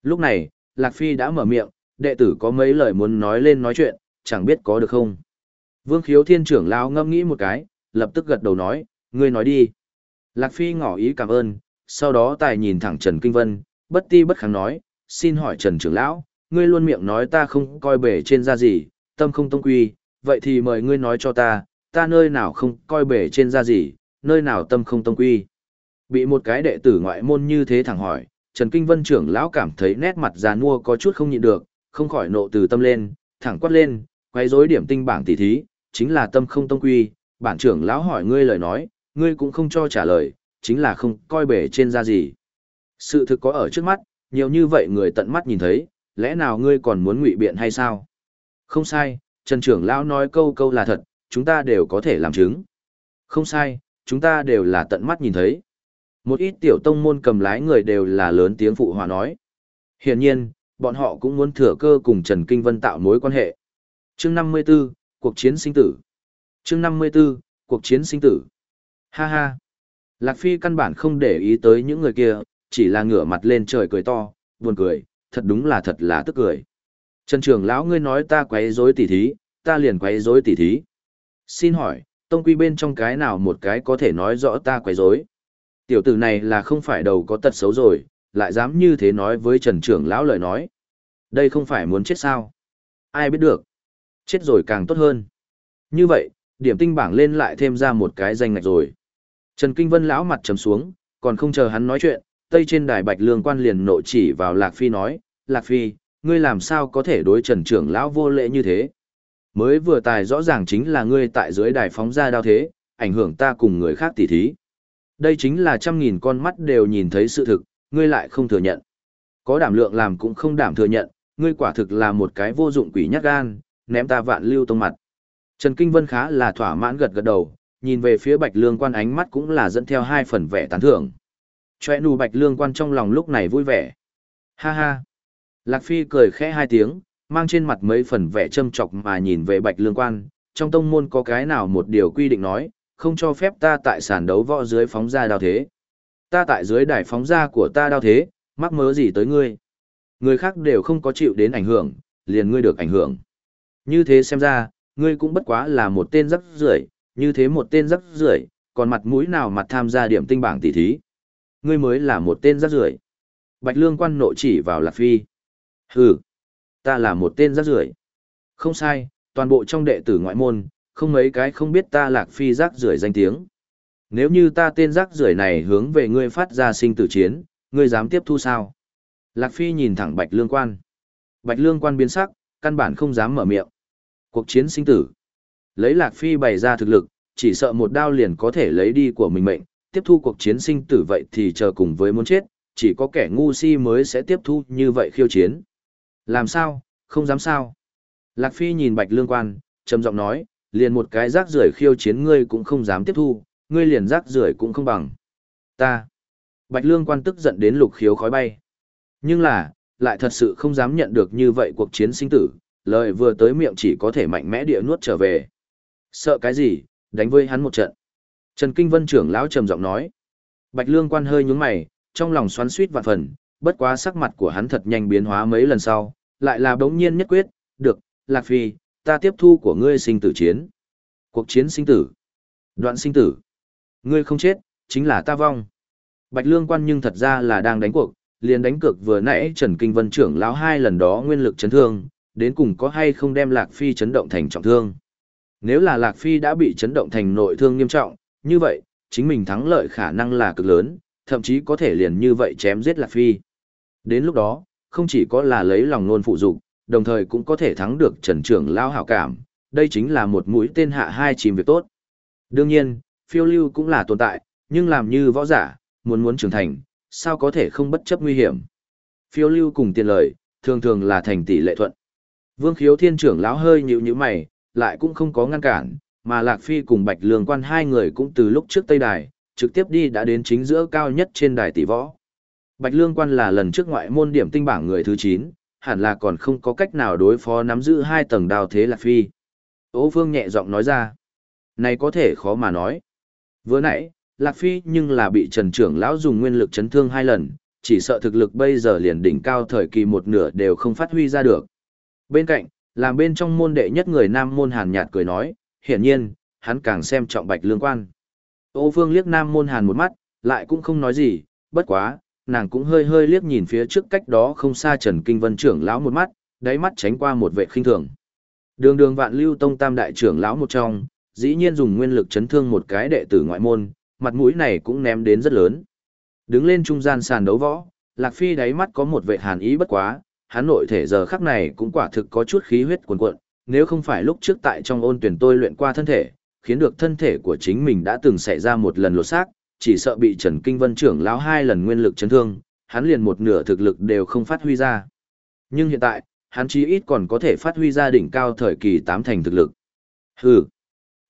Lúc này, Lạc Phi đã mở miệng, đệ tử có mấy lời muốn nói lên nói chuyện, chẳng biết có được không. Vương khiếu thiên trưởng lão ngâm nghĩ một cái, lập tức gật đầu nói, ngươi nói đi. Lạc Phi ngỏ ý cảm ơn, sau đó tài nhìn thẳng Trần Kinh Vân, bất ti bất kháng nói, xin hỏi Trần trưởng lão, ngươi luôn miệng nói ta không coi bể trên ra gì, tâm không tông quy, vậy thì mời ngươi nói cho ta, ta nơi nào không coi bể trên ra gì, nơi nào tâm không tông quy. Bị một cái đệ tử ngoại môn như thế thẳng hỏi, Trần Kinh Vân trưởng lão cảm thấy nét mặt già nua có chút không nhịn được, không khỏi nộ từ tâm lên, thẳng quát lên, quay rối điểm tinh bảng tỷ thí, chính là tâm không tông quy, bản trưởng lão hỏi ngươi lời nói, ngươi cũng không cho trả lời, chính là không coi bể trên ra gì. Sự thực có ở trước mắt, nhiều như vậy người tận mắt nhìn thấy, lẽ nào ngươi còn muốn ngụy biện hay sao? Không sai, Trần trưởng lão nói câu câu là thật, chúng ta đều có thể làm chứng. Không sai, chúng ta đều là tận mắt nhìn thấy. Một ít tiểu tông môn cầm lái người đều là lớn tiếng phụ hòa nói. Hiển nhiên, bọn họ cũng muốn thừa cơ cùng Trần Kinh Vân tạo mối quan hệ. Chương 54, cuộc chiến sinh tử. Chương 54, cuộc chiến sinh tử. Ha ha. Lạc Phi căn bản không để ý tới những người kia, chỉ là ngửa mặt lên trời cười to, buồn cười, thật đúng là thật là tức cười. Trần trưởng lão ngươi nói ta quấy rối tỉ thí, ta liền quấy rối tỉ thí. Xin hỏi, tông quy bên trong cái nào một cái có thể nói rõ ta quấy rối? Tiểu tử này là không phải đầu có tật xấu rồi, lại dám như thế nói với Trần trưởng lão lời nói. Đây không phải muốn chết sao? Ai biết được? Chết rồi càng tốt hơn. Như vậy, điểm tinh bảng lên lại thêm ra một cái danh ngạch rồi. Trần Kinh Vân lão mặt trầm xuống, còn không chờ hắn nói chuyện, tây trên đài Bạch Lương quan liền nộ chỉ vào Lạc Phi nói, Lạc Phi, ngươi làm sao có thể đối Trần trưởng lão vô lễ như thế? Mới vừa tài rõ ràng chính là ngươi tại dưới đài phóng ra đao thế, ảnh hưởng ta cùng người khác tỉ thí. Đây chính là trăm nghìn con mắt đều nhìn thấy sự thực, ngươi lại không thừa nhận. Có đảm lượng làm cũng không đảm thừa nhận, ngươi quả thực là một cái vô dụng quỷ nhát gan, ném ta vạn lưu tông mặt. Trần Kinh Vân khá là thỏa mãn gật gật đầu, nhìn về phía Bạch Lương Quan ánh mắt cũng là dẫn theo hai phần vẻ tán thưởng. Chòe nù Bạch Lương Quan trong lòng lúc này vui vẻ. Ha ha. Lạc Phi cười khẽ hai tiếng, mang trên mặt mấy phần vẻ châm chọc mà nhìn về Bạch Lương Quan, trong tông môn có cái nào một điều quy định nói, không cho phép ta tại sàn đấu võ dưới phóng ra đao thế. Ta tại dưới đài phóng ra của ta đau thế, mắc mớ gì tới ngươi. Người khác đều không có chịu đến ảnh hưởng, liền ngươi được ảnh hưởng. Như thế xem ra, ngươi cũng bất quá là một tên rắc rưởi, như thế một tên rắc rưởi, còn mặt mũi nào mặt tham gia điểm tinh bảng tỷ thí. Ngươi mới là một tên rắc rưởi. Bạch Lương quan nộ chỉ vào Lạc Phi. Hừ, ta là một tên rắc rưởi. Không sai, toàn bộ trong đệ tử ngoại môn, không mấy cái không biết ta Lạc Phi rắc rưởi danh tiếng. Nếu như ta tên rác rưởi này hướng về ngươi phát ra sinh tử chiến, ngươi dám tiếp thu sao? Lạc Phi nhìn thẳng Bạch Lương quan. Bạch Lương quan biến sắc, căn bản không dám mở miệng. Cuộc chiến sinh tử. Lấy Lạc Phi bày ra thực lực, chỉ sợ một đao liền có thể lấy đi của mình mệnh, tiếp thu cuộc chiến sinh tử vậy thì chờ cùng với muốn chết, chỉ có kẻ ngu si mới sẽ tiếp thu như vậy khiêu chiến. Làm sao, không dám sao. Lạc Phi nhìn Bạch Lương Quan, trầm giọng nói, liền một cái rác rưởi khiêu chiến ngươi cũng không dám tiếp thu, ngươi liền rác rưởi cũng không bằng. Ta. Bạch Lương Quan tức giận đến lục khiếu khói bay. Nhưng là, lại thật sự không dám nhận được như vậy cuộc chiến sinh tử, lời vừa tới miệng chỉ có thể mạnh mẽ địa nuốt trở về. Sợ cái gì, đánh với hắn một trận. Trần Kinh Vân trưởng lão trầm giọng nói. Bạch Lương quan hơi nhướng mày, trong lòng xoắn suýt vạn phần, bất quá sắc mặt của hắn thật nhanh biến hóa mấy lần sau, lại là bỗng nhiên nhất quyết, được, Lạc Phi, ta tiếp thu của ngươi sinh tử chiến. Cuộc chiến sinh tử. Đoạn sinh tử. Ngươi không chết, chính là ta vong. Bạch Lương quan nhưng thật ra là đang đánh cuộc, liền đánh cược vừa nãy Trần Kinh Vân trưởng lão hai lần đó nguyên lực chấn thương, đến cùng có hay không đem Lạc Phi chấn động thành trọng thương. Nếu là Lạc Phi đã bị chấn động thành nội thương nghiêm trọng, như vậy, chính mình thắng lợi khả năng là cực lớn, thậm chí có thể liền như vậy chém giết Lạc Phi. Đến lúc đó, không chỉ có là lấy lòng nôn phụ dục, đồng thời cũng có thể thắng được Trần trưởng lão hảo cảm, đây chính là một mũi tên hạ hai chìm việc tốt. Đương nhiên, phiêu lưu cũng là tồn tại, nhưng làm như võ giả, muốn muốn trưởng thành, sao có thể không bất chấp nguy hiểm. Phiêu lưu cùng tiền lợi, thường thường là thành tỷ lệ thuận. Vương khiếu thiên trưởng lão hơi nhịu như mày, lại cũng không có ngăn cản, mà Lạc Phi cùng Bạch Lương quan hai người cũng từ lúc trước Tây Đài, trực tiếp đi đã đến chính giữa cao nhất trên đài tỷ võ. Bạch Lương quan là lần trước ngoại môn điểm tinh bảng người thứ 9, hẳn là còn không có cách nào đối phó nắm giữ hai tầng đào thế Lạc Phi. Ô Vương nhẹ giọng nói ra. Này có thể khó mà nói. Vừa nãy, Lạc Phi nhưng là bị Trần Trưởng Lão dùng nguyên lực chấn thương hai lần, chỉ sợ thực lực bây giờ liền đỉnh cao thời kỳ một nửa đều không phát huy ra được. Bên cạnh, làm bên trong môn đệ nhất người nam môn hàn nhạt cười nói, hiển nhiên, hắn càng xem trọng bạch lương quan. Ô Phương liếc nam môn hàn một mắt, lại cũng không nói gì, bất quá, nàng cũng hơi hơi liếc nhìn phía trước cách đó không xa Trần Kinh Vân trưởng lão một mắt, đáy mắt tránh qua một vệ khinh thường. Đường đường vạn lưu tông tam đại trưởng lão một trong, dĩ nhiên dùng nguyên lực chấn thương một cái đệ tử ngoại môn, mặt mũi này cũng ném đến rất lớn. Đứng lên trung gian sàn đấu võ, Lạc Phi đáy mắt có một vệ hàn ý bất quá, hắn nội thể giờ khắc này cũng quả thực có chút khí huyết cuồn cuộn, nếu không phải lúc trước tại trong ôn tuyển tôi luyện qua thân thể, khiến được thân thể của chính mình đã từng xảy ra một lần lột xác, chỉ sợ bị Trần Kinh Vân trưởng lão hai lần nguyên lực chấn thương, hắn liền một nửa thực lực đều không phát huy ra. Nhưng hiện tại, hắn chí ít còn có thể phát huy ra đỉnh cao thời kỳ tám thành thực lực. Hừ.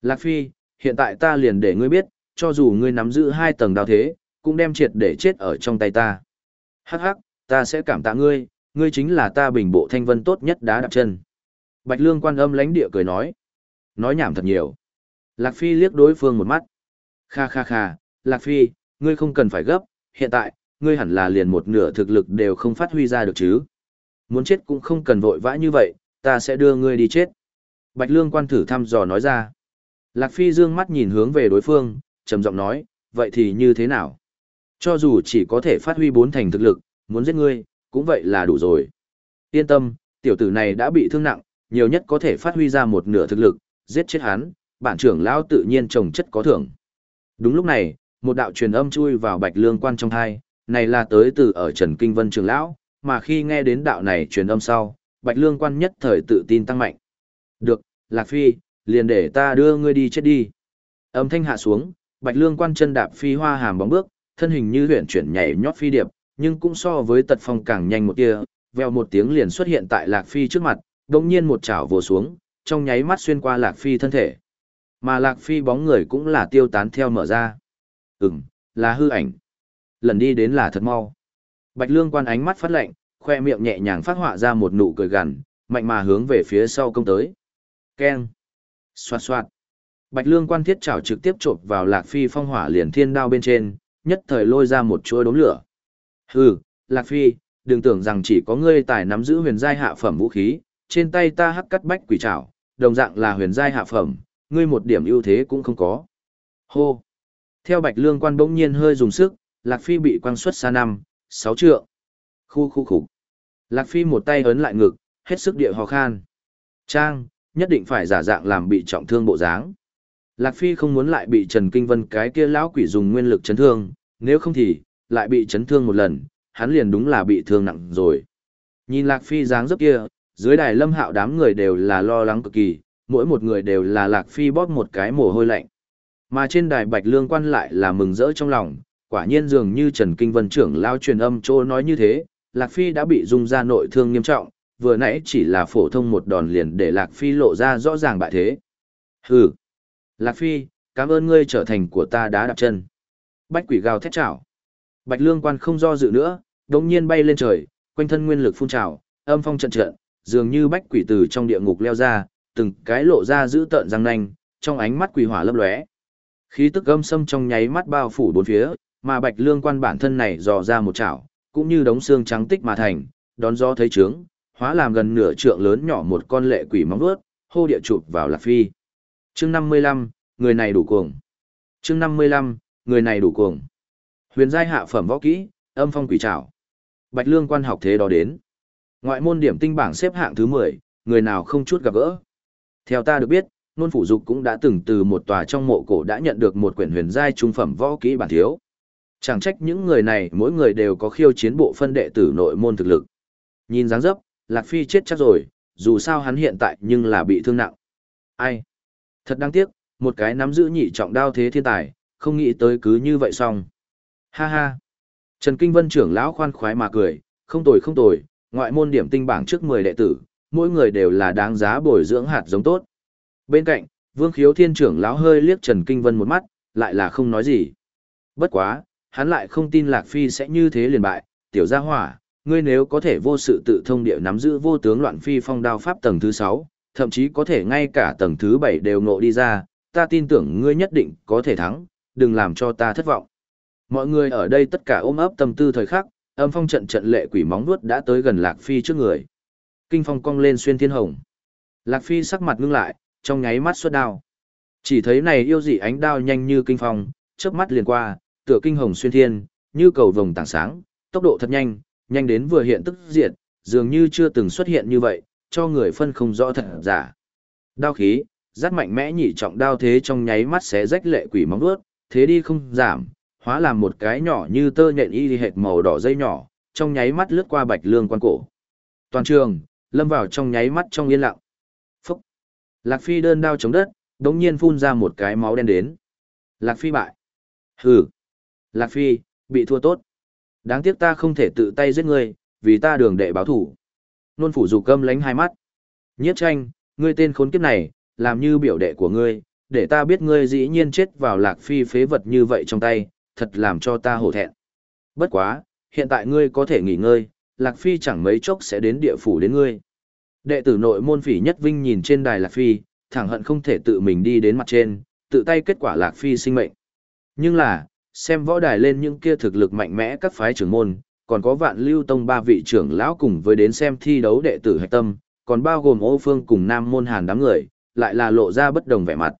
Lạc Phi, hiện tại ta liền để ngươi biết, cho dù ngươi nắm giữ hai tầng đao thế, cũng đem triệt để chết ở trong tay ta. Hắc hắc, ta sẽ cảm tạ ngươi, ngươi chính là ta bình bộ thanh vân tốt nhất đá đạp chân. Bạch Lương quan âm lãnh địa cười nói. Nói nhảm thật nhiều. Lạc Phi liếc đối phương một mắt. Kha kha kha, Lạc Phi, ngươi không cần phải gấp, hiện tại, ngươi hẳn là liền một nửa thực lực đều không phát huy ra được chứ. Muốn chết cũng không cần vội vã như vậy, ta sẽ đưa ngươi đi chết. Bạch Lương quan thử thăm dò nói ra. Lạc Phi dương mắt nhìn hướng về đối phương, trầm giọng nói, vậy thì như thế nào? Cho dù chỉ có thể phát huy bốn thành thực lực, muốn giết ngươi, cũng vậy là đủ rồi. Yên tâm, tiểu tử này đã bị thương nặng, nhiều nhất có thể phát huy ra một nửa thực lực, giết chết hắn, bản trưởng lão tự nhiên trồng chất có thưởng. Đúng lúc này, một đạo truyền âm chui vào Bạch Lương quan trong hai, này là tới từ ở Trần Kinh Vân trưởng lão, mà khi nghe đến đạo này truyền âm sau, Bạch Lương quan nhất thời tự tin tăng mạnh. Được, Lạc Phi, liền để ta đưa ngươi đi chết đi. Âm thanh hạ xuống, Bạch Lương quan chân đạp phi hoa hàm bóng bước, thân hình như huyền chuyển nhảy nhót phi điệp, nhưng cũng so với tật phong càng nhanh một tia, veo một tiếng liền xuất hiện tại Lạc Phi trước mặt, đồng nhiên một chảo vồ xuống, trong nháy mắt xuyên qua Lạc Phi thân thể. Mà Lạc Phi bóng người cũng là tiêu tán theo mở ra. Ừm, là hư ảnh. Lần đi đến là thật mau. Bạch Lương quan ánh mắt phát lạnh, khoe miệng nhẹ nhàng phát họa ra một nụ cười gằn, mạnh mà hướng về phía sau công tới. Keng. Xoạt xoạt. Bạch Lương quan thiết chảo trực tiếp chộp vào Lạc Phi phong hỏa liền thiên đao bên trên, nhất thời lôi ra một chuỗi đốm lửa. Hừ, Lạc Phi, đừng tưởng rằng chỉ có ngươi tài nắm giữ huyền giai hạ phẩm vũ khí, trên tay ta hắc cắt bách quỷ chảo, đồng dạng là huyền giai hạ phẩm, ngươi một điểm ưu thế cũng không có. Hô. Theo Bạch Lương quan bỗng nhiên hơi dùng sức, Lạc Phi bị quăng xuất xa năm, sáu trượng. Khu khu khủng. Lạc Phi một tay ấn lại ngực, hết sức địa ho khan. Trang, nhất định phải giả dạng làm bị trọng thương bộ dáng. Lạc Phi không muốn lại bị Trần Kinh Vân cái kia lão quỷ dùng nguyên lực chấn thương, nếu không thì, lại bị chấn thương một lần, hắn liền đúng là bị thương nặng rồi. Nhìn Lạc Phi dáng dấp kia, dưới đài lâm hạo đám người đều là lo lắng cực kỳ, mỗi một người đều là Lạc Phi bóp một cái mồ hôi lạnh. Mà trên đài Bạch Lương quan lại là mừng rỡ trong lòng, quả nhiên dường như Trần Kinh Vân trưởng lao truyền âm trô nói như thế, Lạc Phi đã bị dung ra nội thương nghiêm trọng, vừa nãy chỉ là phổ thông một đòn liền để Lạc Phi lộ ra rõ ràng bại thế. Hừ! Lạc Phi, cảm ơn ngươi trở thành của ta đá đạp chân. Bách quỷ gào thét chảo. Bạch Lương Quan không do dự nữa, đống nhiên bay lên trời, quanh thân nguyên lực phun trào, âm phong trận trận, dường như bách quỷ từ trong địa ngục leo ra, từng cái lộ ra giữ tợn răng nanh, trong ánh mắt quỷ hỏa lấp lóe. Khí tức âm sâm trong nháy mắt bao phủ bốn phía, mà Bạch Lương Quan bản thân này dò ra một chảo, cũng như đống xương trắng tích mà thành, đón gió thấy trướng, hóa làm gần nửa trượng lớn nhỏ một con lệ quỷ móng vuốt, hô địa chụp vào Lạc Phi. Chương 55, người này đủ cuồng. Chương 55, người này đủ cuồng. Huyền giai hạ phẩm võ kỹ, âm phong quỷ trảo. Bạch Lương quan học thế đó đến. Ngoại môn điểm tinh bảng xếp hạng thứ 10, người nào không chút gặp gỡ. Theo ta được biết, nôn phủ dục cũng đã từng từ một tòa trong mộ cổ đã nhận được một quyển huyền giai trung phẩm võ kỹ bản thiếu. Chẳng trách những người này mỗi người đều có khiêu chiến bộ phân đệ tử nội môn thực lực. Nhìn dáng dấp, Lạc Phi chết chắc rồi, dù sao hắn hiện tại nhưng là bị thương nặng. Ai? Thật đáng tiếc, một cái nắm giữ nhị trọng đao thế thiên tài, không nghĩ tới cứ như vậy xong. Ha ha. Trần Kinh Vân trưởng lão khoan khoái mà cười, không tồi không tồi, ngoại môn điểm tinh bảng trước 10 đệ tử, mỗi người đều là đáng giá bồi dưỡng hạt giống tốt. Bên cạnh, Vương Khiếu Thiên trưởng lão hơi liếc Trần Kinh Vân một mắt, lại là không nói gì. Bất quá, hắn lại không tin Lạc Phi sẽ như thế liền bại, tiểu gia hỏa, ngươi nếu có thể vô sự tự thông địa nắm giữ vô tướng loạn phi phong đao pháp tầng thứ 6, thậm chí có thể ngay cả tầng thứ 7 đều ngộ đi ra, ta tin tưởng ngươi nhất định có thể thắng, đừng làm cho ta thất vọng. Mọi người ở đây tất cả ôm ấp tâm tư thời khắc, âm phong trận trận lệ quỷ móng nuốt đã tới gần Lạc Phi trước người. Kinh phong cong lên xuyên thiên hồng. Lạc Phi sắc mặt ngưng lại, trong nháy mắt xuất đao. Chỉ thấy này yêu dị ánh đao nhanh như kinh phong, chớp mắt liền qua, tựa kinh hồng xuyên thiên, như cầu vồng tảng sáng, tốc độ thật nhanh, nhanh đến vừa hiện tức diệt, dường như chưa từng xuất hiện như vậy, cho người phân không rõ thật giả. Đao khí, rát mạnh mẽ nhị trọng đao thế trong nháy mắt xé rách lệ quỷ móng vuốt, thế đi không giảm, hóa làm một cái nhỏ như tơ nhện y hệt màu đỏ dây nhỏ, trong nháy mắt lướt qua bạch lương quan cổ. Toàn trường, lâm vào trong nháy mắt trong yên lặng. Phúc! Lạc Phi đơn đao chống đất, đống nhiên phun ra một cái máu đen đến. Lạc Phi bại. Hừ! Lạc Phi, bị thua tốt. Đáng tiếc ta không thể tự tay giết ngươi, vì ta đường đệ báo thủ. Nôn phủ dục câm lánh hai mắt. Nhiếp tranh, ngươi tên khốn kiếp này, làm như biểu đệ của ngươi, để ta biết ngươi dĩ nhiên chết vào lạc phi phế vật như vậy trong tay, thật làm cho ta hổ thẹn. Bất quá, hiện tại ngươi có thể nghỉ ngơi, lạc phi chẳng mấy chốc sẽ đến địa phủ đến ngươi. Đệ tử nội môn phỉ nhất vinh nhìn trên đài lạc phi, thẳng hận không thể tự mình đi đến mặt trên, tự tay kết quả lạc phi sinh mệnh. Nhưng là, xem võ đài lên những kia thực lực mạnh mẽ các phái trưởng môn, còn có vạn lưu tông ba vị trưởng lão cùng với đến xem thi đấu đệ tử hạch tâm, còn bao gồm ô phương cùng nam môn hàn đám người, lại là lộ ra bất đồng vẻ mặt.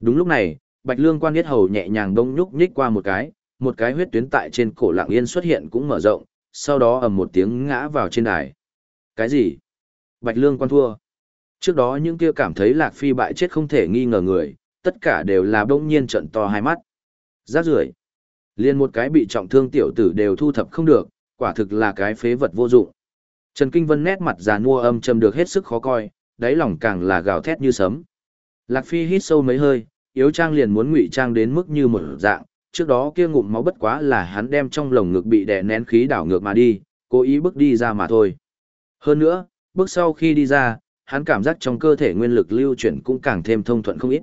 Đúng lúc này, Bạch Lương quan yết hầu nhẹ nhàng đông nhúc nhích qua một cái, một cái huyết tuyến tại trên cổ lạng yên xuất hiện cũng mở rộng, sau đó ầm một tiếng ngã vào trên đài. Cái gì? Bạch Lương quan thua. Trước đó những kia cảm thấy Lạc Phi bại chết không thể nghi ngờ người, tất cả đều là đông nhiên trận to hai mắt. Giác rưởi. Liên một cái bị trọng thương tiểu tử đều thu thập không được, quả thực là cái phế vật vô dụng. Trần Kinh Vân nét mặt già nua âm trầm được hết sức khó coi, đáy lòng càng là gào thét như sấm. Lạc Phi hít sâu mấy hơi, yếu trang liền muốn ngụy trang đến mức như một dạng, trước đó kia ngụm máu bất quá là hắn đem trong lồng ngực bị đè nén khí đảo ngược mà đi, cố ý bước đi ra mà thôi. Hơn nữa, bước sau khi đi ra, hắn cảm giác trong cơ thể nguyên lực lưu chuyển cũng càng thêm thông thuận không ít.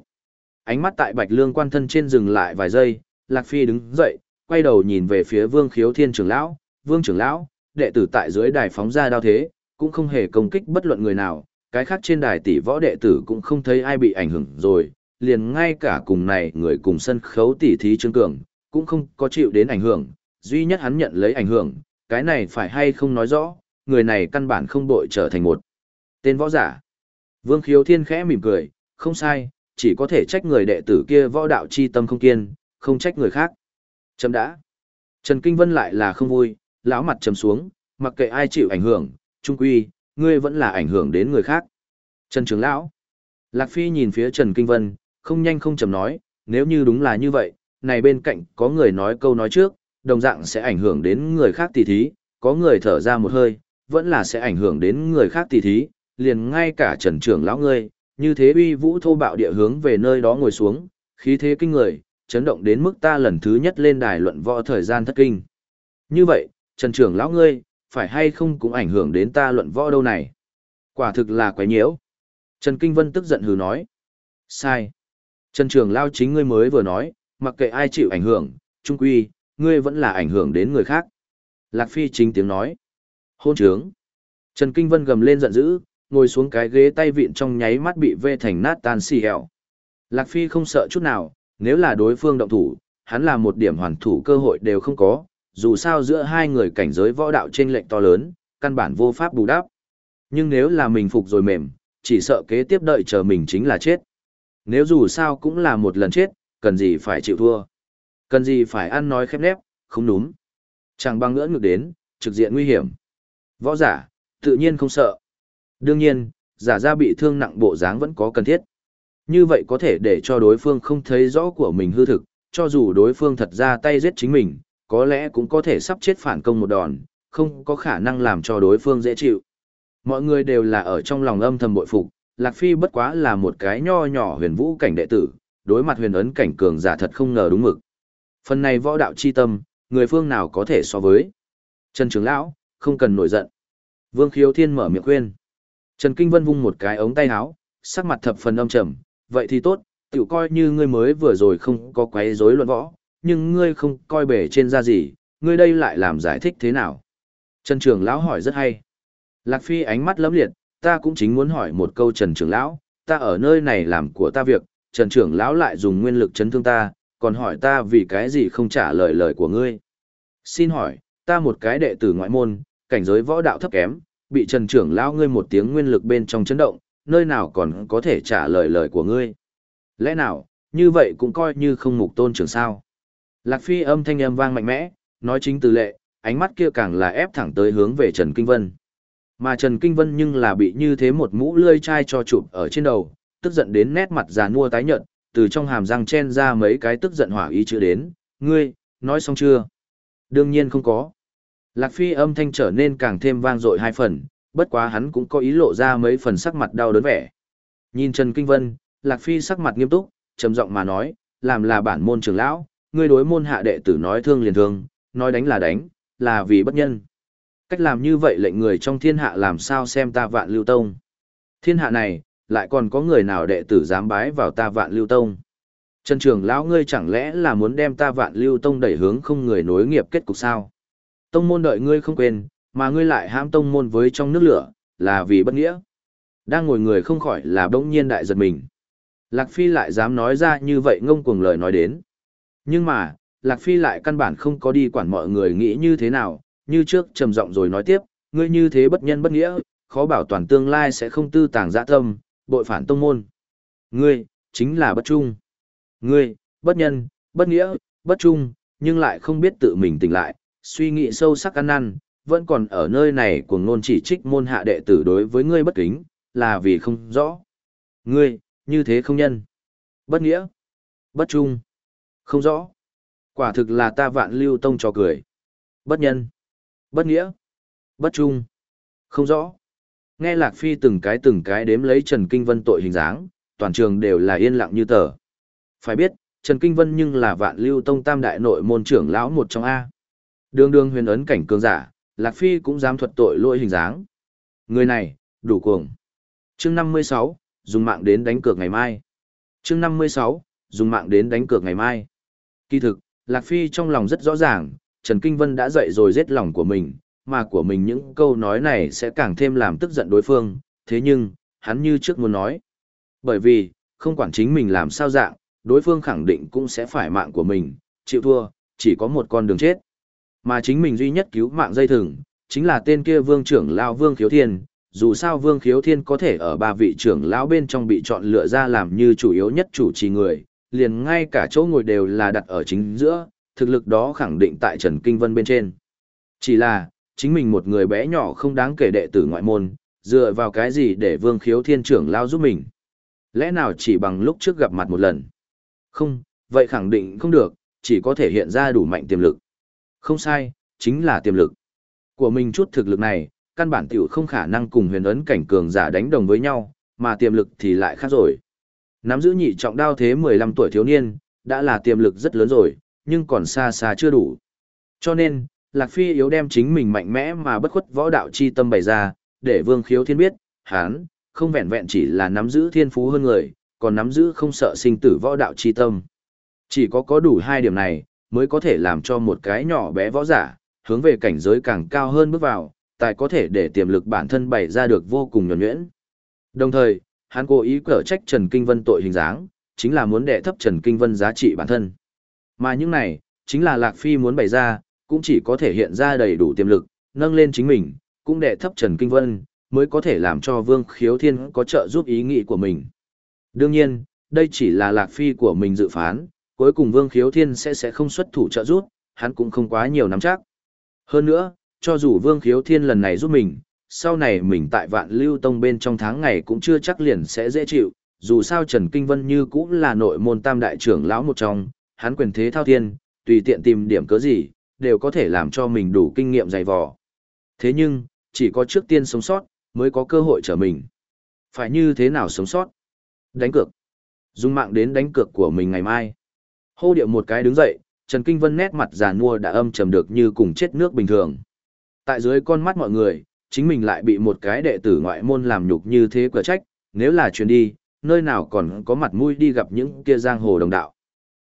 Ánh mắt tại Bạch Lương quan thân trên dừng lại vài giây, Lạc Phi đứng dậy, quay đầu nhìn về phía Vương Khiếu Thiên trưởng lão, "Vương trưởng lão, đệ tử tại dưới đài phóng ra đao thế, cũng không hề công kích bất luận người nào, cái khác trên đài tỷ võ đệ tử cũng không thấy ai bị ảnh hưởng rồi, liền ngay cả cùng này người cùng sân khấu tỷ thí Trương Cường, cũng không có chịu đến ảnh hưởng, duy nhất hắn nhận lấy ảnh hưởng, cái này phải hay không nói rõ, người này căn bản không đội trở thành một tên võ giả. Vương Khiếu Thiên khẽ mỉm cười, không sai, chỉ có thể trách người đệ tử kia võ đạo chi tâm không kiên, không trách người khác. Chấm đã. Trần Kinh Vân lại là không vui, lão mặt trầm xuống, mặc kệ ai chịu ảnh hưởng, trung quy, ngươi vẫn là ảnh hưởng đến người khác. Trần Trường Lão. Lạc Phi nhìn phía Trần Kinh Vân, không nhanh không chậm nói, nếu như đúng là như vậy, này bên cạnh có người nói câu nói trước, đồng dạng sẽ ảnh hưởng đến người khác tỷ thí, có người thở ra một hơi, vẫn là sẽ ảnh hưởng đến người khác tỷ thí, liền ngay cả Trần Trường Lão ngươi, như thế uy vũ thô bạo địa hướng về nơi đó ngồi xuống, khí thế kinh người, chấn động đến mức ta lần thứ nhất lên đài luận võ thời gian thất kinh. Như vậy, Trần trưởng Lão ngươi, phải hay không cũng ảnh hưởng đến ta luận võ đâu này. Quả thực là quái nhiễu. Trần Kinh Vân tức giận hừ nói. Sai. Trần trưởng Lao chính ngươi mới vừa nói, mặc kệ ai chịu ảnh hưởng, trung quy, ngươi vẫn là ảnh hưởng đến người khác. Lạc Phi chính tiếng nói. Hôn trướng. Trần Kinh Vân gầm lên giận dữ, ngồi xuống cái ghế tay vịn trong nháy mắt bị vê thành nát tan xì hẹo. Lạc Phi không sợ chút nào, nếu là đối phương động thủ, hắn là một điểm hoàn thủ cơ hội đều không có, dù sao giữa hai người cảnh giới võ đạo trên lệnh to lớn, căn bản vô pháp bù đắp. Nhưng nếu là mình phục rồi mềm, chỉ sợ kế tiếp đợi chờ mình chính là chết. Nếu dù sao cũng là một lần chết, cần gì phải chịu thua. Cần gì phải ăn nói khép nép, không đúng. Chẳng băng ngỡ ngược đến, trực diện nguy hiểm. Võ giả, tự nhiên không sợ. Đương nhiên, giả ra bị thương nặng bộ dáng vẫn có cần thiết. Như vậy có thể để cho đối phương không thấy rõ của mình hư thực, cho dù đối phương thật ra tay giết chính mình, có lẽ cũng có thể sắp chết phản công một đòn, không có khả năng làm cho đối phương dễ chịu. Mọi người đều là ở trong lòng âm thầm bội phục, Lạc Phi bất quá là một cái nho nhỏ huyền vũ cảnh đệ tử, đối mặt huyền ấn cảnh cường giả thật không ngờ đúng mực. Phần này võ đạo chi tâm, người phương nào có thể so với. Trần Trường Lão, không cần nổi giận. Vương Khiếu Thiên mở miệng khuyên. Trần Kinh Vân vung một cái ống tay áo, sắc mặt thập phần âm trầm, vậy thì tốt, tiểu coi như ngươi mới vừa rồi không có quấy rối luận võ, nhưng ngươi không coi bể trên ra gì, ngươi đây lại làm giải thích thế nào? Trần Trường Lão hỏi rất hay. Lạc Phi ánh mắt lấm liệt, ta cũng chính muốn hỏi một câu Trần Trường Lão, ta ở nơi này làm của ta việc, Trần Trường Lão lại dùng nguyên lực chấn thương ta, còn hỏi ta vì cái gì không trả lời lời của ngươi. Xin hỏi, ta một cái đệ tử ngoại môn, cảnh giới võ đạo thấp kém, bị Trần Trưởng Lão ngươi một tiếng nguyên lực bên trong chấn động, nơi nào còn có thể trả lời lời của ngươi. Lẽ nào, như vậy cũng coi như không mục tôn trưởng sao. Lạc Phi âm thanh âm vang mạnh mẽ, nói chính từ lệ, ánh mắt kia càng là ép thẳng tới hướng về Trần Kinh Vân. Mà Trần Kinh Vân nhưng là bị như thế một mũ lươi chai cho chụp ở trên đầu, tức giận đến nét mặt già nua tái nhợt, từ trong hàm răng chen ra mấy cái tức giận hỏa ý chữ đến, ngươi, nói xong chưa? Đương nhiên không có. Lạc Phi âm thanh trở nên càng thêm vang dội hai phần, bất quá hắn cũng có ý lộ ra mấy phần sắc mặt đau đớn vẻ. Nhìn Trần Kinh Vân, Lạc Phi sắc mặt nghiêm túc, trầm giọng mà nói, làm là bản môn trưởng lão, ngươi đối môn hạ đệ tử nói thương liền thương, nói đánh là đánh, là vì bất nhân. Cách làm như vậy lệnh người trong thiên hạ làm sao xem ta vạn lưu tông. Thiên hạ này, lại còn có người nào đệ tử dám bái vào ta vạn lưu tông. Trần trưởng lão ngươi chẳng lẽ là muốn đem ta vạn lưu tông đẩy hướng không người nối nghiệp kết cục sao? Tông môn đợi ngươi không quên, mà ngươi lại hãm tông môn với trong nước lửa, là vì bất nghĩa. Đang ngồi người không khỏi là bỗng nhiên đại giật mình. Lạc Phi lại dám nói ra như vậy ngông cuồng lời nói đến. Nhưng mà, Lạc Phi lại căn bản không có đi quản mọi người nghĩ như thế nào, như trước trầm giọng rồi nói tiếp, ngươi như thế bất nhân bất nghĩa, khó bảo toàn tương lai sẽ không tư tàng dạ tâm, bội phản tông môn. Ngươi, chính là bất trung. Ngươi, bất nhân, bất nghĩa, bất trung, nhưng lại không biết tự mình tỉnh lại, suy nghĩ sâu sắc ăn năn, vẫn còn ở nơi này cuồng ngôn chỉ trích môn hạ đệ tử đối với ngươi bất kính, là vì không rõ. Ngươi, như thế không nhân. Bất nghĩa, bất trung, không rõ. Quả thực là ta vạn lưu tông cho cười. Bất nhân, bất nghĩa, bất trung, không rõ. Nghe Lạc Phi từng cái từng cái đếm lấy Trần Kinh Vân tội hình dáng, toàn trường đều là yên lặng như tờ. Phải biết, Trần Kinh Vân nhưng là vạn lưu tông tam đại nội môn trưởng lão một trong A. Đường đường huyền ấn cảnh cường giả, Lạc Phi cũng dám thuật tội lỗi hình dáng. Người này, đủ cuồng. chương 56, dùng mạng đến đánh cược ngày mai. chương 56, dùng mạng đến đánh cược ngày mai. Kỳ thực, Lạc Phi trong lòng rất rõ ràng, Trần Kinh Vân đã dậy rồi giết lòng của mình, mà của mình những câu nói này sẽ càng thêm làm tức giận đối phương, thế nhưng, hắn như trước muốn nói. Bởi vì, không quản chính mình làm sao dạng, đối phương khẳng định cũng sẽ phải mạng của mình, chịu thua, chỉ có một con đường chết. Mà chính mình duy nhất cứu mạng dây thừng, chính là tên kia vương trưởng lao vương khiếu thiên. Dù sao vương khiếu thiên có thể ở ba vị trưởng lão bên trong bị chọn lựa ra làm như chủ yếu nhất chủ trì người, liền ngay cả chỗ ngồi đều là đặt ở chính giữa, thực lực đó khẳng định tại Trần Kinh Vân bên trên. Chỉ là, chính mình một người bé nhỏ không đáng kể đệ tử ngoại môn, dựa vào cái gì để vương khiếu thiên trưởng lao giúp mình. Lẽ nào chỉ bằng lúc trước gặp mặt một lần? Không, vậy khẳng định không được, chỉ có thể hiện ra đủ mạnh tiềm lực. Không sai, chính là tiềm lực. Của mình chút thực lực này, căn bản tiểu không khả năng cùng huyền ấn cảnh cường giả đánh đồng với nhau, mà tiềm lực thì lại khác rồi. Nắm giữ nhị trọng đao thế 15 tuổi thiếu niên, đã là tiềm lực rất lớn rồi, nhưng còn xa xa chưa đủ. Cho nên, Lạc Phi yếu đem chính mình mạnh mẽ mà bất khuất võ đạo chi tâm bày ra, để Vương Khiếu Thiên biết, hắn không vẹn vẹn chỉ là nắm giữ thiên phú hơn người, còn nắm giữ không sợ sinh tử võ đạo chi tâm. Chỉ có có đủ hai điểm này, mới có thể làm cho một cái nhỏ bé võ giả, hướng về cảnh giới càng cao hơn bước vào, tài có thể để tiềm lực bản thân bày ra được vô cùng nhuẩn nhuyễn. Đồng thời, hắn cố ý cở trách Trần Kinh Vân tội hình dáng, chính là muốn đè thấp Trần Kinh Vân giá trị bản thân. Mà những này, chính là Lạc Phi muốn bày ra, cũng chỉ có thể hiện ra đầy đủ tiềm lực, nâng lên chính mình, cũng đè thấp Trần Kinh Vân, mới có thể làm cho Vương Khiếu Thiên có trợ giúp ý nghĩ của mình. Đương nhiên, đây chỉ là Lạc Phi của mình dự phán, cuối cùng Vương Khiếu Thiên sẽ sẽ không xuất thủ trợ giúp, hắn cũng không quá nhiều nắm chắc. Hơn nữa, cho dù Vương Khiếu Thiên lần này giúp mình, sau này mình tại vạn lưu tông bên trong tháng ngày cũng chưa chắc liền sẽ dễ chịu, dù sao Trần Kinh Vân như cũng là nội môn tam đại trưởng lão một trong, hắn quyền thế thao thiên, tùy tiện tìm điểm cớ gì, đều có thể làm cho mình đủ kinh nghiệm dày vò. Thế nhưng, chỉ có trước tiên sống sót, mới có cơ hội trở mình. Phải như thế nào sống sót? Đánh cược. Dùng mạng đến đánh cược của mình ngày mai. Hô điệu một cái đứng dậy, Trần Kinh Vân nét mặt giàn mua đã âm trầm được như cùng chết nước bình thường. Tại dưới con mắt mọi người, chính mình lại bị một cái đệ tử ngoại môn làm nhục như thế quả trách, nếu là chuyến đi, nơi nào còn có mặt mũi đi gặp những kia giang hồ đồng đạo.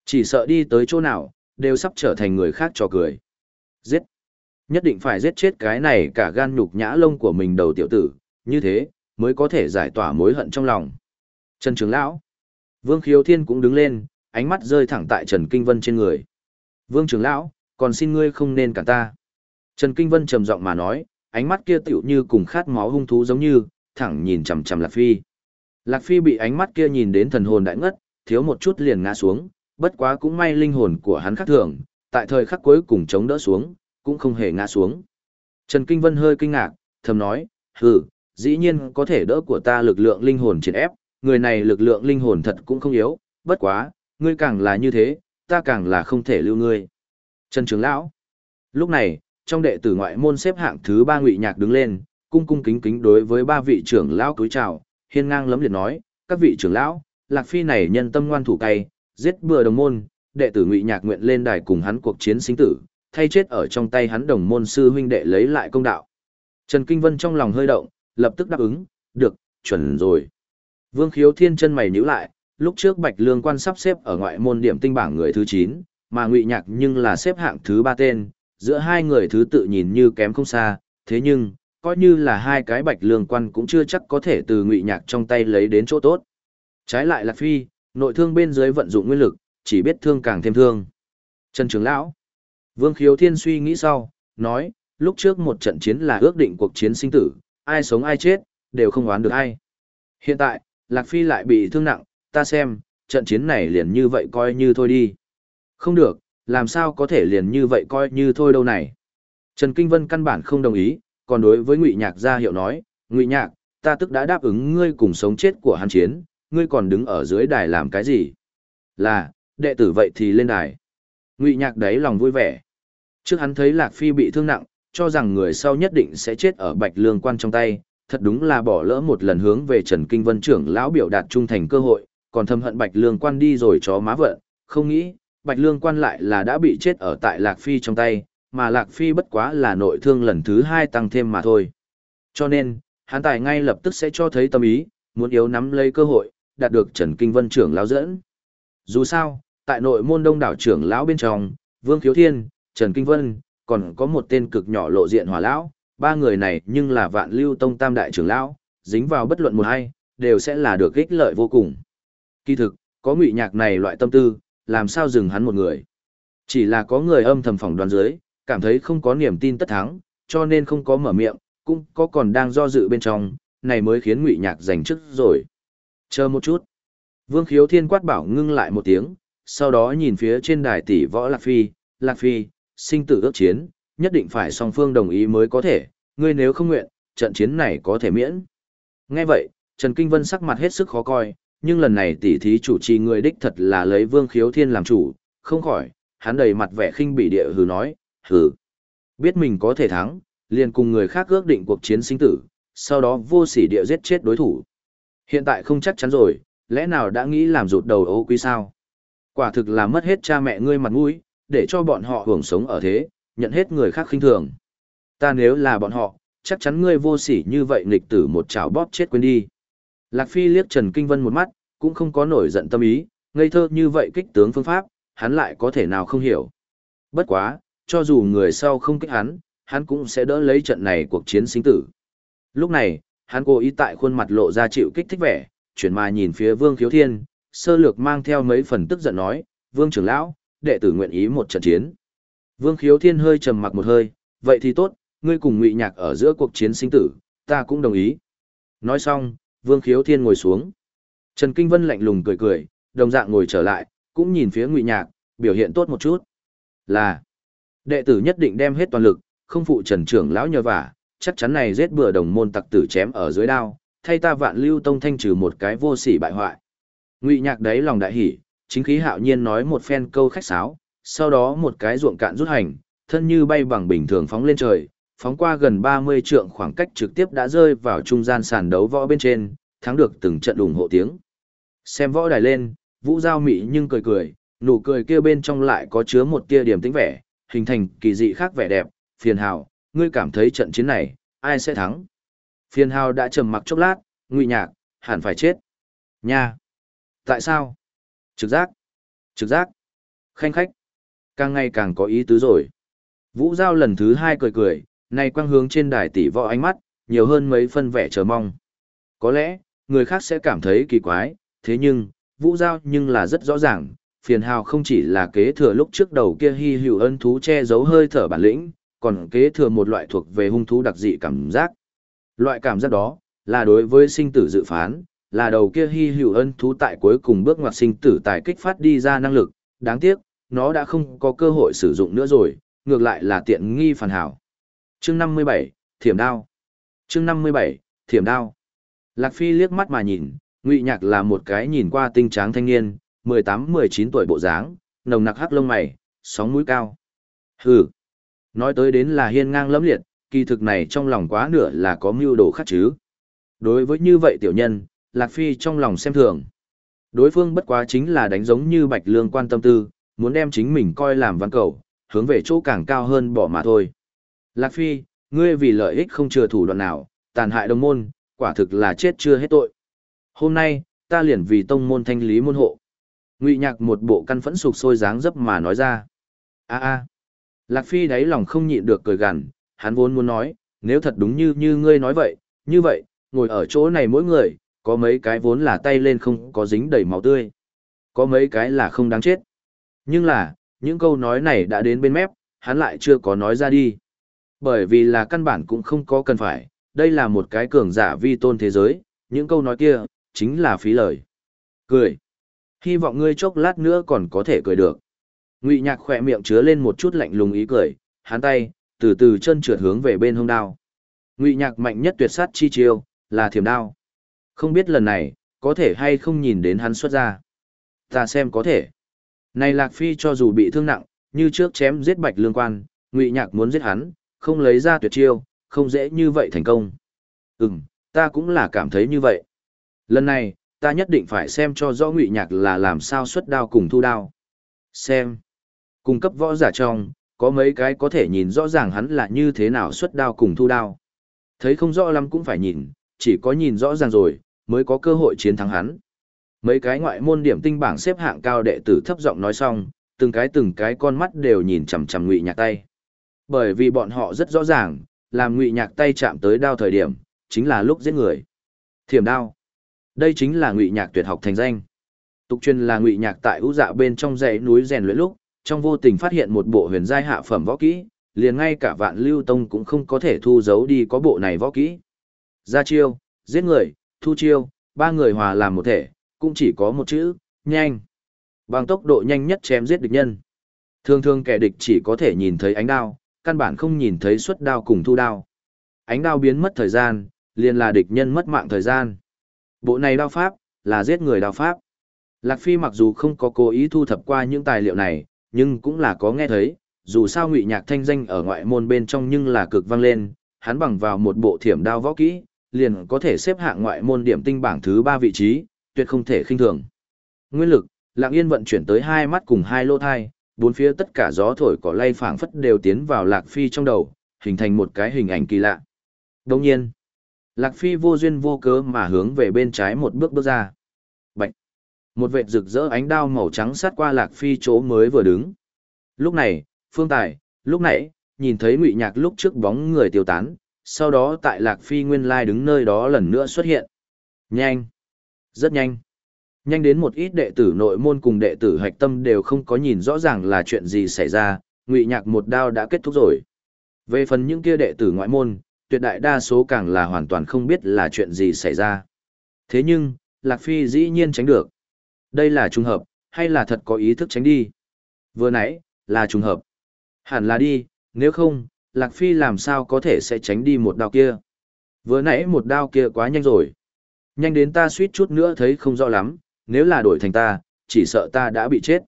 Chỉ sợ đi tới chỗ nào, đều sắp trở thành người khác trò cười. Giết! Nhất định phải giết chết cái này cả gan nhục nhã lông của mình đầu tiểu tử, như thế, mới có thể giải tỏa mối hận trong lòng. Trần Trường Lão! Vương Khiếu Thiên cũng đứng lên, ánh mắt rơi thẳng tại Trần Kinh Vân trên người. Vương trưởng Lão, còn xin ngươi không nên cản ta. Trần Kinh Vân trầm giọng mà nói, ánh mắt kia tựu như cùng khát máu hung thú giống như, thẳng nhìn chằm chằm Lạc Phi. Lạc Phi bị ánh mắt kia nhìn đến thần hồn đại ngất, thiếu một chút liền ngã xuống, bất quá cũng may linh hồn của hắn khác thường, tại thời khắc cuối cùng chống đỡ xuống, cũng không hề ngã xuống. Trần Kinh Vân hơi kinh ngạc, thầm nói, hừ, dĩ nhiên có thể đỡ của ta lực lượng linh hồn triển ép, người này lực lượng linh hồn thật cũng không yếu, bất quá, ngươi càng là như thế, ta càng là không thể lưu ngươi. Trần Trường Lão. Lúc này, trong đệ tử ngoại môn xếp hạng thứ ba ngụy nhạc đứng lên, cung cung kính kính đối với ba vị trưởng lão cúi chào, hiên ngang lấm liệt nói, các vị trưởng lão, Lạc Phi này nhân tâm ngoan thủ cay, giết bừa đồng môn, đệ tử ngụy nhạc nguyện lên đài cùng hắn cuộc chiến sinh tử, thay chết ở trong tay hắn đồng môn sư huynh đệ lấy lại công đạo. Trần Kinh Vân trong lòng hơi động, lập tức đáp ứng, được, chuẩn rồi. Vương Khiếu Thiên chân mày nhíu lại, lúc trước Bạch Lương quan sắp xếp ở ngoại môn điểm tinh bảng người thứ 9, mà Ngụy Nhạc nhưng là xếp hạng thứ 3 tên, giữa hai người thứ tự nhìn như kém không xa, thế nhưng, coi như là hai cái Bạch Lương quan cũng chưa chắc có thể từ Ngụy Nhạc trong tay lấy đến chỗ tốt. Trái lại là Phi, nội thương bên dưới vận dụng nguyên lực, chỉ biết thương càng thêm thương. Trần Trường Lão Vương Khiếu Thiên suy nghĩ sau, nói, lúc trước một trận chiến là ước định cuộc chiến sinh tử, ai sống ai chết, đều không oán được ai. Hiện tại, Lạc Phi lại bị thương nặng, ta xem, trận chiến này liền như vậy coi như thôi đi. Không được, làm sao có thể liền như vậy coi như thôi đâu này. Trần Kinh Vân căn bản không đồng ý, còn đối với Ngụy Nhạc Ra hiệu nói, Ngụy Nhạc, ta tức đã đáp ứng ngươi cùng sống chết của hắn chiến, ngươi còn đứng ở dưới đài làm cái gì? Là, đệ tử vậy thì lên đài. Ngụy Nhạc đấy lòng vui vẻ. Trước hắn thấy Lạc Phi bị thương nặng, cho rằng người sau nhất định sẽ chết ở Bạch Lương quan trong tay, thật đúng là bỏ lỡ một lần hướng về Trần Kinh Vân trưởng lão biểu đạt trung thành cơ hội, còn thầm hận Bạch Lương quan đi rồi chó má vợ, không nghĩ, Bạch Lương quan lại là đã bị chết ở tại Lạc Phi trong tay, mà Lạc Phi bất quá là nội thương lần thứ hai tăng thêm mà thôi. Cho nên, hắn tài ngay lập tức sẽ cho thấy tâm ý, muốn yếu nắm lấy cơ hội, đạt được Trần Kinh Vân trưởng lão dẫn. Dù sao, tại nội môn đông đảo trưởng lão bên trong, Vương Khiếu Thiên, Trần Kinh Vân, còn có một tên cực nhỏ lộ diện hỏa lão, ba người này nhưng là vạn lưu tông tam đại trưởng lão, dính vào bất luận một hay, đều sẽ là được ích lợi vô cùng. Kỳ thực, có ngụy nhạc này loại tâm tư, làm sao dừng hắn một người. Chỉ là có người âm thầm phỏng đoán dưới, cảm thấy không có niềm tin tất thắng, cho nên không có mở miệng, cũng có còn đang do dự bên trong, này mới khiến ngụy nhạc giành chức rồi. Chờ một chút. Vương khiếu thiên quát bảo ngưng lại một tiếng, sau đó nhìn phía trên đài tỷ võ Lạc Phi, Lạc Phi, sinh tử ước chiến, nhất định phải song phương đồng ý mới có thể, ngươi nếu không nguyện, trận chiến này có thể miễn. Nghe vậy, Trần Kinh Vân sắc mặt hết sức khó coi, nhưng lần này tỷ thí chủ trì người đích thật là lấy Vương Khiếu Thiên làm chủ, không khỏi, hắn đầy mặt vẻ khinh bỉ địa hừ nói, hừ. Biết mình có thể thắng, liền cùng người khác ước định cuộc chiến sinh tử, sau đó vô sỉ địa giết chết đối thủ. Hiện tại không chắc chắn rồi, lẽ nào đã nghĩ làm rụt đầu ô quý sao? Quả thực là mất hết cha mẹ ngươi mặt mũi, để cho bọn họ hưởng sống ở thế, nhận hết người khác khinh thường. Ta nếu là bọn họ, chắc chắn ngươi vô sỉ như vậy nghịch tử một chảo bóp chết quên đi. Lạc Phi liếc Trần Kinh Vân một mắt, cũng không có nổi giận tâm ý, ngây thơ như vậy kích tướng phương pháp, hắn lại có thể nào không hiểu. Bất quá, cho dù người sau không kích hắn, hắn cũng sẽ đỡ lấy trận này cuộc chiến sinh tử. Lúc này, hắn cố ý tại khuôn mặt lộ ra chịu kích thích vẻ, chuyển mà nhìn phía Vương Khiếu Thiên, sơ lược mang theo mấy phần tức giận nói, Vương trưởng lão, đệ tử nguyện ý một trận chiến. Vương Khiếu Thiên hơi trầm mặc một hơi, vậy thì tốt, ngươi cùng Ngụy Nhạc ở giữa cuộc chiến sinh tử, ta cũng đồng ý. Nói xong, Vương Khiếu Thiên ngồi xuống. Trần Kinh Vân lạnh lùng cười cười, đồng dạng ngồi trở lại, cũng nhìn phía Ngụy Nhạc, biểu hiện tốt một chút. Là, đệ tử nhất định đem hết toàn lực, không phụ trần trưởng lão nhờ vả, chắc chắn này giết bừa đồng môn tặc tử chém ở dưới đao, thay ta vạn lưu tông thanh trừ một cái vô sỉ bại hoại. Ngụy nhạc đấy lòng đại hỉ, chính khí hạo nhiên nói một phen câu khách sáo, sau đó một cái ruộng cạn rút hành, thân như bay bằng bình thường phóng lên trời, phóng qua gần 30 trượng khoảng cách trực tiếp đã rơi vào trung gian sàn đấu võ bên trên, thắng được từng trận ủng hộ tiếng. Xem võ đài lên, Vũ Giao Mỹ nhưng cười cười, nụ cười kia bên trong lại có chứa một tia điểm tĩnh vẻ, hình thành kỳ dị khác vẻ đẹp, phiền hào, ngươi cảm thấy trận chiến này, ai sẽ thắng? Phiền hào đã trầm mặc chốc lát, ngụy nhạc, hẳn phải chết. Nha! Tại sao? Trực giác! Trực giác! Khanh khách! Càng ngày càng có ý tứ rồi. Vũ Giao lần thứ hai cười cười, này quang hướng trên đài tỷ võ ánh mắt, nhiều hơn mấy phân vẻ chờ mong. Có lẽ, người khác sẽ cảm thấy kỳ quái, thế nhưng, Vũ Giao nhưng là rất rõ ràng, phiền hào không chỉ là kế thừa lúc trước đầu kia hy hữu ân thú che giấu hơi thở bản lĩnh, còn kế thừa một loại thuộc về hung thú đặc dị cảm giác. Loại cảm giác đó, là đối với sinh tử dự phán, là đầu kia hy hữu ân thú tại cuối cùng bước ngoặt sinh tử tài kích phát đi ra năng lực, đáng tiếc, nó đã không có cơ hội sử dụng nữa rồi, ngược lại là tiện nghi phản hảo. Chương 57, Thiểm Đao Chương 57, Thiểm Đao Lạc Phi liếc mắt mà nhìn, Ngụy Nhạc là một cái nhìn qua tinh tráng thanh niên, 18-19 tuổi bộ dáng, nồng nặc hắc lông mày, sóng mũi cao. Hừ. Nói tới đến là hiên ngang lẫm liệt, kỳ thực này trong lòng quá nửa là có mưu đồ khác chứ. Đối với như vậy tiểu nhân, Lạc Phi trong lòng xem thường. Đối phương bất quá chính là đánh giống như Bạch Lương quan tâm tư, muốn đem chính mình coi làm văn cầu, hướng về chỗ càng cao hơn bỏ mà thôi. Lạc Phi, ngươi vì lợi ích không chừa thủ đoạn nào, tàn hại đồng môn, quả thực là chết chưa hết tội. Hôm nay, ta liền vì tông môn thanh lý môn hộ. Ngụy Nhạc một bộ căn phẫn sục sôi dáng dấp mà nói ra. A a. Lạc Phi đáy lòng không nhịn được cười gằn, hắn vốn muốn nói, nếu thật đúng như như ngươi nói vậy, như vậy, ngồi ở chỗ này mỗi người, có mấy cái vốn là tay lên không có dính đầy máu tươi. Có mấy cái là không đáng chết. Nhưng là, những câu nói này đã đến bên mép, hắn lại chưa có nói ra đi. Bởi vì là căn bản cũng không có cần phải, đây là một cái cường giả vi tôn thế giới, những câu nói kia, chính là phí lời. Cười. Hy vọng ngươi chốc lát nữa còn có thể cười được. Ngụy Nhạc khỏe miệng chứa lên một chút lạnh lùng ý cười, hắn tay từ từ chân trượt hướng về bên hông đao. Ngụy Nhạc mạnh nhất tuyệt sát chi chiêu là thiểm đao. Không biết lần này có thể hay không nhìn đến hắn xuất ra. Ta xem có thể. Này Lạc Phi cho dù bị thương nặng, như trước chém giết Bạch Lương Quan, Ngụy Nhạc muốn giết hắn, không lấy ra tuyệt chiêu, không dễ như vậy thành công. Ừm, ta cũng là cảm thấy như vậy. Lần này, ta nhất định phải xem cho rõ Ngụy Nhạc là làm sao xuất đao cùng thu đao. Xem. Cung cấp võ giả trong, có mấy cái có thể nhìn rõ ràng hắn là như thế nào xuất đao cùng thu đao. Thấy không rõ lắm cũng phải nhìn, chỉ có nhìn rõ ràng rồi, mới có cơ hội chiến thắng hắn. Mấy cái ngoại môn điểm tinh bảng xếp hạng cao đệ tử thấp giọng nói xong, từng cái từng cái con mắt đều nhìn chằm chằm ngụy nhạc tay. Bởi vì bọn họ rất rõ ràng, làm ngụy nhạc tay chạm tới đao thời điểm, chính là lúc giết người. Thiểm đao. Đây chính là ngụy nhạc tuyệt học thành danh. Tục truyền là ngụy nhạc tại ưu dạ bên trong dãy núi rèn luyện lúc, trong vô tình phát hiện một bộ huyền giai hạ phẩm võ kỹ, liền ngay cả vạn lưu tông cũng không có thể thu giấu đi có bộ này võ kỹ. Ra chiêu, giết người, thu chiêu, ba người hòa làm một thể, cũng chỉ có một chữ, nhanh. Bằng tốc độ nhanh nhất chém giết địch nhân. Thường thường kẻ địch chỉ có thể nhìn thấy ánh đao, căn bản không nhìn thấy xuất đao cùng thu đao. Ánh đao biến mất thời gian, liền là địch nhân mất mạng thời gian. Bộ này đao pháp, là giết người đao pháp. Lạc Phi mặc dù không có cố ý thu thập qua những tài liệu này, nhưng cũng là có nghe thấy, dù sao ngụy nhạc thanh danh ở ngoại môn bên trong nhưng là cực vang lên, hắn bằng vào một bộ thiểm đao võ kỹ, liền có thể xếp hạng ngoại môn điểm tinh bảng thứ ba vị trí, tuyệt không thể khinh thường. Nguyên lực, Lặng Yên vận chuyển tới hai mắt cùng hai lô thai, bốn phía tất cả gió thổi cỏ lay phảng phất đều tiến vào Lạc Phi trong đầu, hình thành một cái hình ảnh kỳ lạ. Đồng nhiên, Lạc Phi vô duyên vô cớ mà hướng về bên trái một bước bước ra. Bạch! Một vệt rực rỡ ánh đao màu trắng sát qua Lạc Phi chỗ mới vừa đứng. Lúc này, Phương Tài, lúc nãy, nhìn thấy ngụy nhạc lúc trước bóng người tiêu tán, sau đó tại Lạc Phi nguyên lai đứng nơi đó lần nữa xuất hiện. Nhanh! Rất nhanh! Nhanh đến một ít đệ tử nội môn cùng đệ tử hạch tâm đều không có nhìn rõ ràng là chuyện gì xảy ra, ngụy nhạc một đao đã kết thúc rồi. Về phần những kia đệ tử ngoại môn, tuyệt đại đa số càng là hoàn toàn không biết là chuyện gì xảy ra. Thế nhưng, Lạc Phi dĩ nhiên tránh được. Đây là trùng hợp, hay là thật có ý thức tránh đi? Vừa nãy, là trùng hợp. Hẳn là đi, nếu không, Lạc Phi làm sao có thể sẽ tránh đi một đao kia. Vừa nãy một đao kia quá nhanh rồi. Nhanh đến ta suýt chút nữa thấy không rõ lắm, nếu là đổi thành ta, chỉ sợ ta đã bị chết.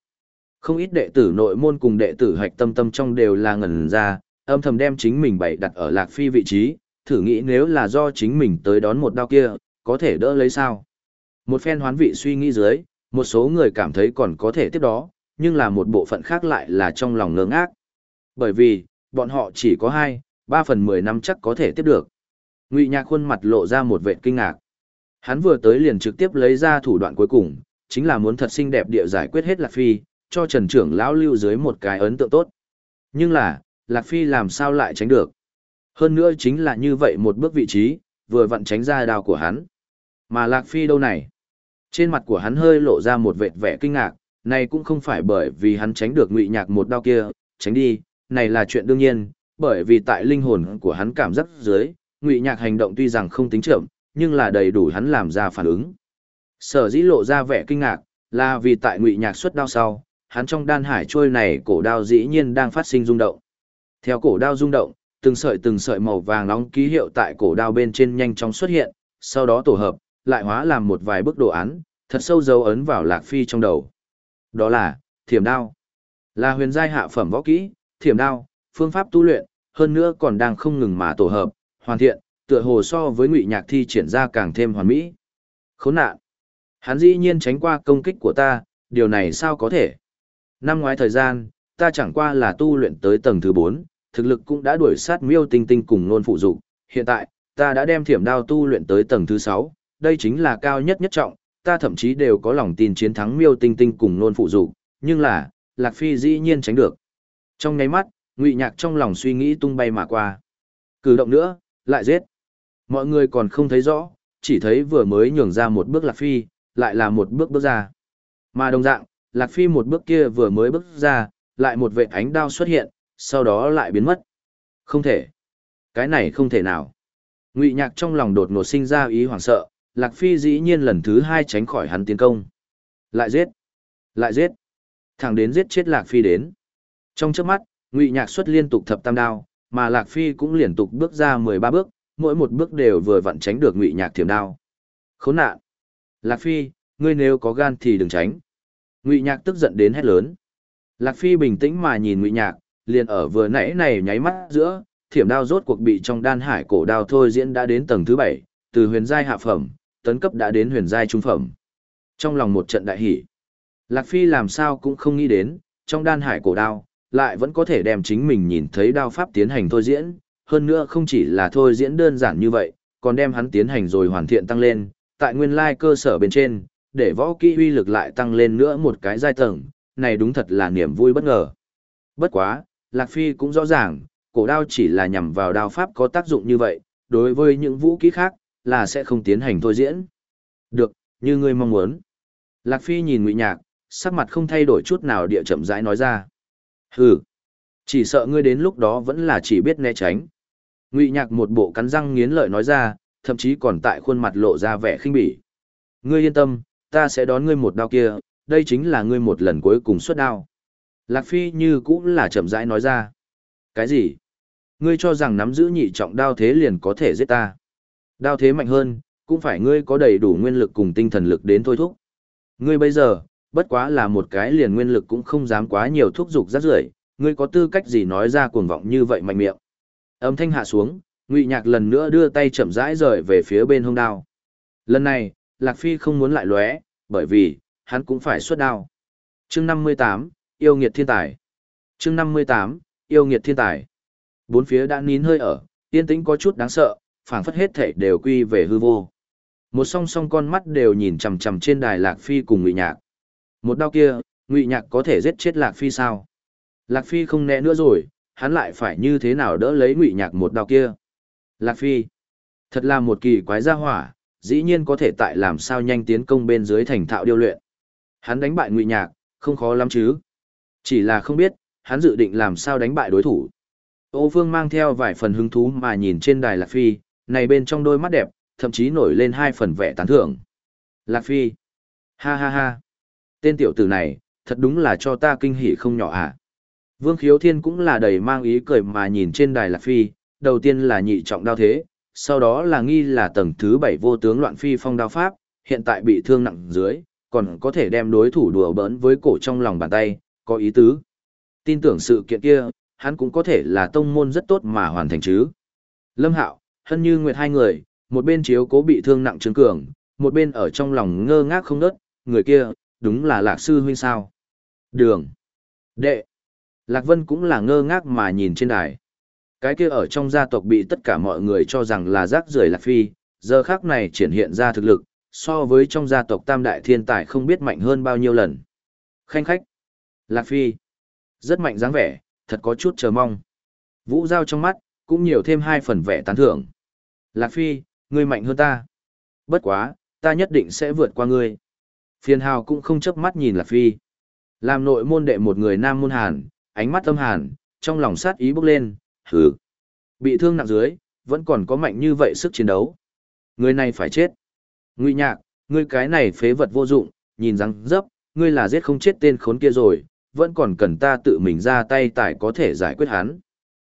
Không ít đệ tử nội môn cùng đệ tử hạch tâm tâm trong đều là ngẩn ra, âm thầm đem chính mình bày đặt ở Lạc Phi vị trí, thử nghĩ nếu là do chính mình tới đón một đao kia, có thể đỡ lấy sao. Một phen hoán vị suy nghĩ dưới, một số người cảm thấy còn có thể tiếp đó, nhưng là một bộ phận khác lại là trong lòng ngơ ngác. Bởi vì, bọn họ chỉ có 2, 3 phần 10 năm chắc có thể tiếp được. Ngụy Nhạc khuôn mặt lộ ra một vẻ kinh ngạc. Hắn vừa tới liền trực tiếp lấy ra thủ đoạn cuối cùng, chính là muốn thật xinh đẹp địa giải quyết hết Lạc Phi, cho Trần trưởng lão lưu dưới một cái ấn tượng tốt. Nhưng là, Lạc Phi làm sao lại tránh được? Hơn nữa chính là như vậy một bước vị trí, vừa vặn tránh ra đao của hắn. Mà Lạc Phi đâu này? Trên mặt của hắn hơi lộ ra một vệt vẻ kinh ngạc, này cũng không phải bởi vì hắn tránh được ngụy nhạc một đao kia, tránh đi, này là chuyện đương nhiên, bởi vì tại linh hồn của hắn cảm giác dưới, ngụy nhạc hành động tuy rằng không tính chậm, nhưng là đầy đủ hắn làm ra phản ứng. Sở dĩ lộ ra vẻ kinh ngạc, là vì tại ngụy nhạc xuất đao sau, hắn trong đan hải trôi này cổ đao dĩ nhiên đang phát sinh rung động. Theo cổ đao rung động, từng sợi từng sợi màu vàng nóng ký hiệu tại cổ đao bên trên nhanh chóng xuất hiện, sau đó tổ hợp, lại hóa làm một vài bức đồ án, thật sâu dấu ấn vào Lạc Phi trong đầu. Đó là, thiểm đao. Là huyền giai hạ phẩm võ kỹ, thiểm đao, phương pháp tu luyện, hơn nữa còn đang không ngừng mà tổ hợp, hoàn thiện, tựa hồ so với ngụy nhạc thi triển ra càng thêm hoàn mỹ. Khốn nạn. Hắn dĩ nhiên tránh qua công kích của ta, điều này sao có thể? Năm ngoái thời gian, ta chẳng qua là tu luyện tới tầng thứ bốn thực lực cũng đã đuổi sát miêu tinh tinh cùng nôn phụ dục. Hiện tại, ta đã đem thiểm đao tu luyện tới tầng thứ sáu đây chính là cao nhất nhất trọng, ta thậm chí đều có lòng tin chiến thắng miêu tinh tinh cùng nôn phụ dục, nhưng là, Lạc Phi dĩ nhiên tránh được. Trong nháy mắt, ngụy nhạc trong lòng suy nghĩ tung bay mà qua. Cử động nữa, lại giết. Mọi người còn không thấy rõ, chỉ thấy vừa mới nhường ra một bước Lạc Phi, lại là một bước bước ra. Mà đồng dạng, Lạc Phi một bước kia vừa mới bước ra, lại một vệ ánh đao xuất hiện, sau đó lại biến mất. Không thể. Cái này không thể nào. Ngụy Nhạc trong lòng đột ngột sinh ra ý hoảng sợ, Lạc Phi dĩ nhiên lần thứ hai tránh khỏi hắn tiến công. Lại giết. Lại giết. Thẳng đến giết chết Lạc Phi đến. Trong chớp mắt, Ngụy Nhạc xuất liên tục thập tam đao, mà Lạc Phi cũng liên tục bước ra 13 bước, mỗi một bước đều vừa vặn tránh được Ngụy Nhạc thiểm đao. Khốn nạn. Lạc Phi, ngươi nếu có gan thì đừng tránh. Ngụy Nhạc tức giận đến hét lớn. Lạc Phi bình tĩnh mà nhìn Ngụy Nhạc, liền ở vừa nãy này nháy mắt giữa, thiểm đao rốt cuộc bị trong đan hải cổ đao thôi diễn đã đến tầng thứ bảy, từ huyền giai hạ phẩm, tấn cấp đã đến huyền giai trung phẩm. Trong lòng một trận đại hỉ, Lạc Phi làm sao cũng không nghĩ đến, trong đan hải cổ đao, lại vẫn có thể đem chính mình nhìn thấy đao pháp tiến hành thôi diễn, hơn nữa không chỉ là thôi diễn đơn giản như vậy, còn đem hắn tiến hành rồi hoàn thiện tăng lên, tại nguyên lai cơ sở bên trên, để võ kỹ uy lực lại tăng lên nữa một cái giai tầng, này đúng thật là niềm vui bất ngờ. Bất quá, Lạc Phi cũng rõ ràng, cổ đao chỉ là nhằm vào đao pháp có tác dụng như vậy, đối với những vũ kỹ khác, là sẽ không tiến hành thôi diễn. Được, như ngươi mong muốn. Lạc Phi nhìn Ngụy Nhạc, sắc mặt không thay đổi chút nào địa chậm rãi nói ra. Hừ, chỉ sợ ngươi đến lúc đó vẫn là chỉ biết né tránh. Ngụy Nhạc một bộ cắn răng nghiến lợi nói ra, thậm chí còn tại khuôn mặt lộ ra vẻ khinh bỉ. Ngươi yên tâm, ta sẽ đón ngươi một đao kia, đây chính là ngươi một lần cuối cùng xuất đao. Lạc Phi như cũng là chậm rãi nói ra. Cái gì? Ngươi cho rằng nắm giữ nhị trọng đao thế liền có thể giết ta. Đao thế mạnh hơn, cũng phải ngươi có đầy đủ nguyên lực cùng tinh thần lực đến thôi thúc. Ngươi bây giờ, bất quá là một cái liền nguyên lực cũng không dám quá nhiều thúc dục rác rưởi, ngươi có tư cách gì nói ra cuồng vọng như vậy mạnh miệng. Âm thanh hạ xuống, Ngụy Nhạc lần nữa đưa tay chậm rãi rời về phía bên hông đao. Lần này, Lạc Phi không muốn lại lóe, bởi vì, hắn cũng phải xuất đao. chương 58, yêu nghiệt thiên tài. chương 58, yêu nghiệt thiên tài. Bốn phía đã nín hơi ở, yên tĩnh có chút đáng sợ, phảng phất hết thể đều quy về hư vô. Một song song con mắt đều nhìn chằm chằm trên đài Lạc Phi cùng Ngụy Nhạc. Một đao kia, Ngụy Nhạc có thể giết chết Lạc Phi sao? Lạc Phi không né nữa rồi, hắn lại phải như thế nào đỡ lấy Ngụy Nhạc một đao kia? Lạc Phi, thật là một kỳ quái gia hỏa, dĩ nhiên có thể tại làm sao nhanh tiến công bên dưới thành thạo điêu luyện. Hắn đánh bại Ngụy Nhạc, không khó lắm chứ? Chỉ là không biết, hắn dự định làm sao đánh bại đối thủ. Ô Phương mang theo vài phần hứng thú mà nhìn trên đài Lạc Phi, này bên trong đôi mắt đẹp, thậm chí nổi lên hai phần vẻ tán thưởng. Lạc Phi. Ha ha ha. Tên tiểu tử này, thật đúng là cho ta kinh hỉ không nhỏ à. Vương Khiếu Thiên cũng là đầy mang ý cười mà nhìn trên đài Lạc Phi, đầu tiên là nhị trọng đao thế, sau đó là nghi là tầng thứ bảy vô tướng loạn phi phong đao pháp, hiện tại bị thương nặng dưới, còn có thể đem đối thủ đùa bỡn với cổ trong lòng bàn tay, có ý tứ. Tin tưởng sự kiện kia, hắn cũng có thể là tông môn rất tốt mà hoàn thành chứ. Lâm Hạo, Hân Như Nguyệt hai người, một bên chiếu cố bị thương nặng Trương Cường, một bên ở trong lòng ngơ ngác không đớt. người kia, đúng là Lạc Sư huynh sao. Đường. Đệ. Lạc Vân cũng là ngơ ngác mà nhìn trên đài. Cái kia ở trong gia tộc bị tất cả mọi người cho rằng là rác rưởi Lạc Phi, giờ khác này triển hiện ra thực lực, so với trong gia tộc tam đại thiên tài không biết mạnh hơn bao nhiêu lần. Khanh khách. Lạc Phi. Rất mạnh dáng vẻ, thật có chút chờ mong. Vũ Giao trong mắt, cũng nhiều thêm hai phần vẻ tán thưởng. Lạc Phi, ngươi mạnh hơn ta. Bất quá, ta nhất định sẽ vượt qua ngươi. Phiền hào cũng không chấp mắt nhìn Lạc Phi. Làm nội môn đệ một người nam môn hàn, ánh mắt âm hàn, trong lòng sát ý bốc lên, hừ. Bị thương nặng dưới, vẫn còn có mạnh như vậy sức chiến đấu. Người này phải chết. Ngụy nhạc, ngươi cái này phế vật vô dụng, nhìn răng dấp, ngươi là giết không chết tên khốn kia rồi, vẫn còn cần ta tự mình ra tay tại có thể giải quyết hắn.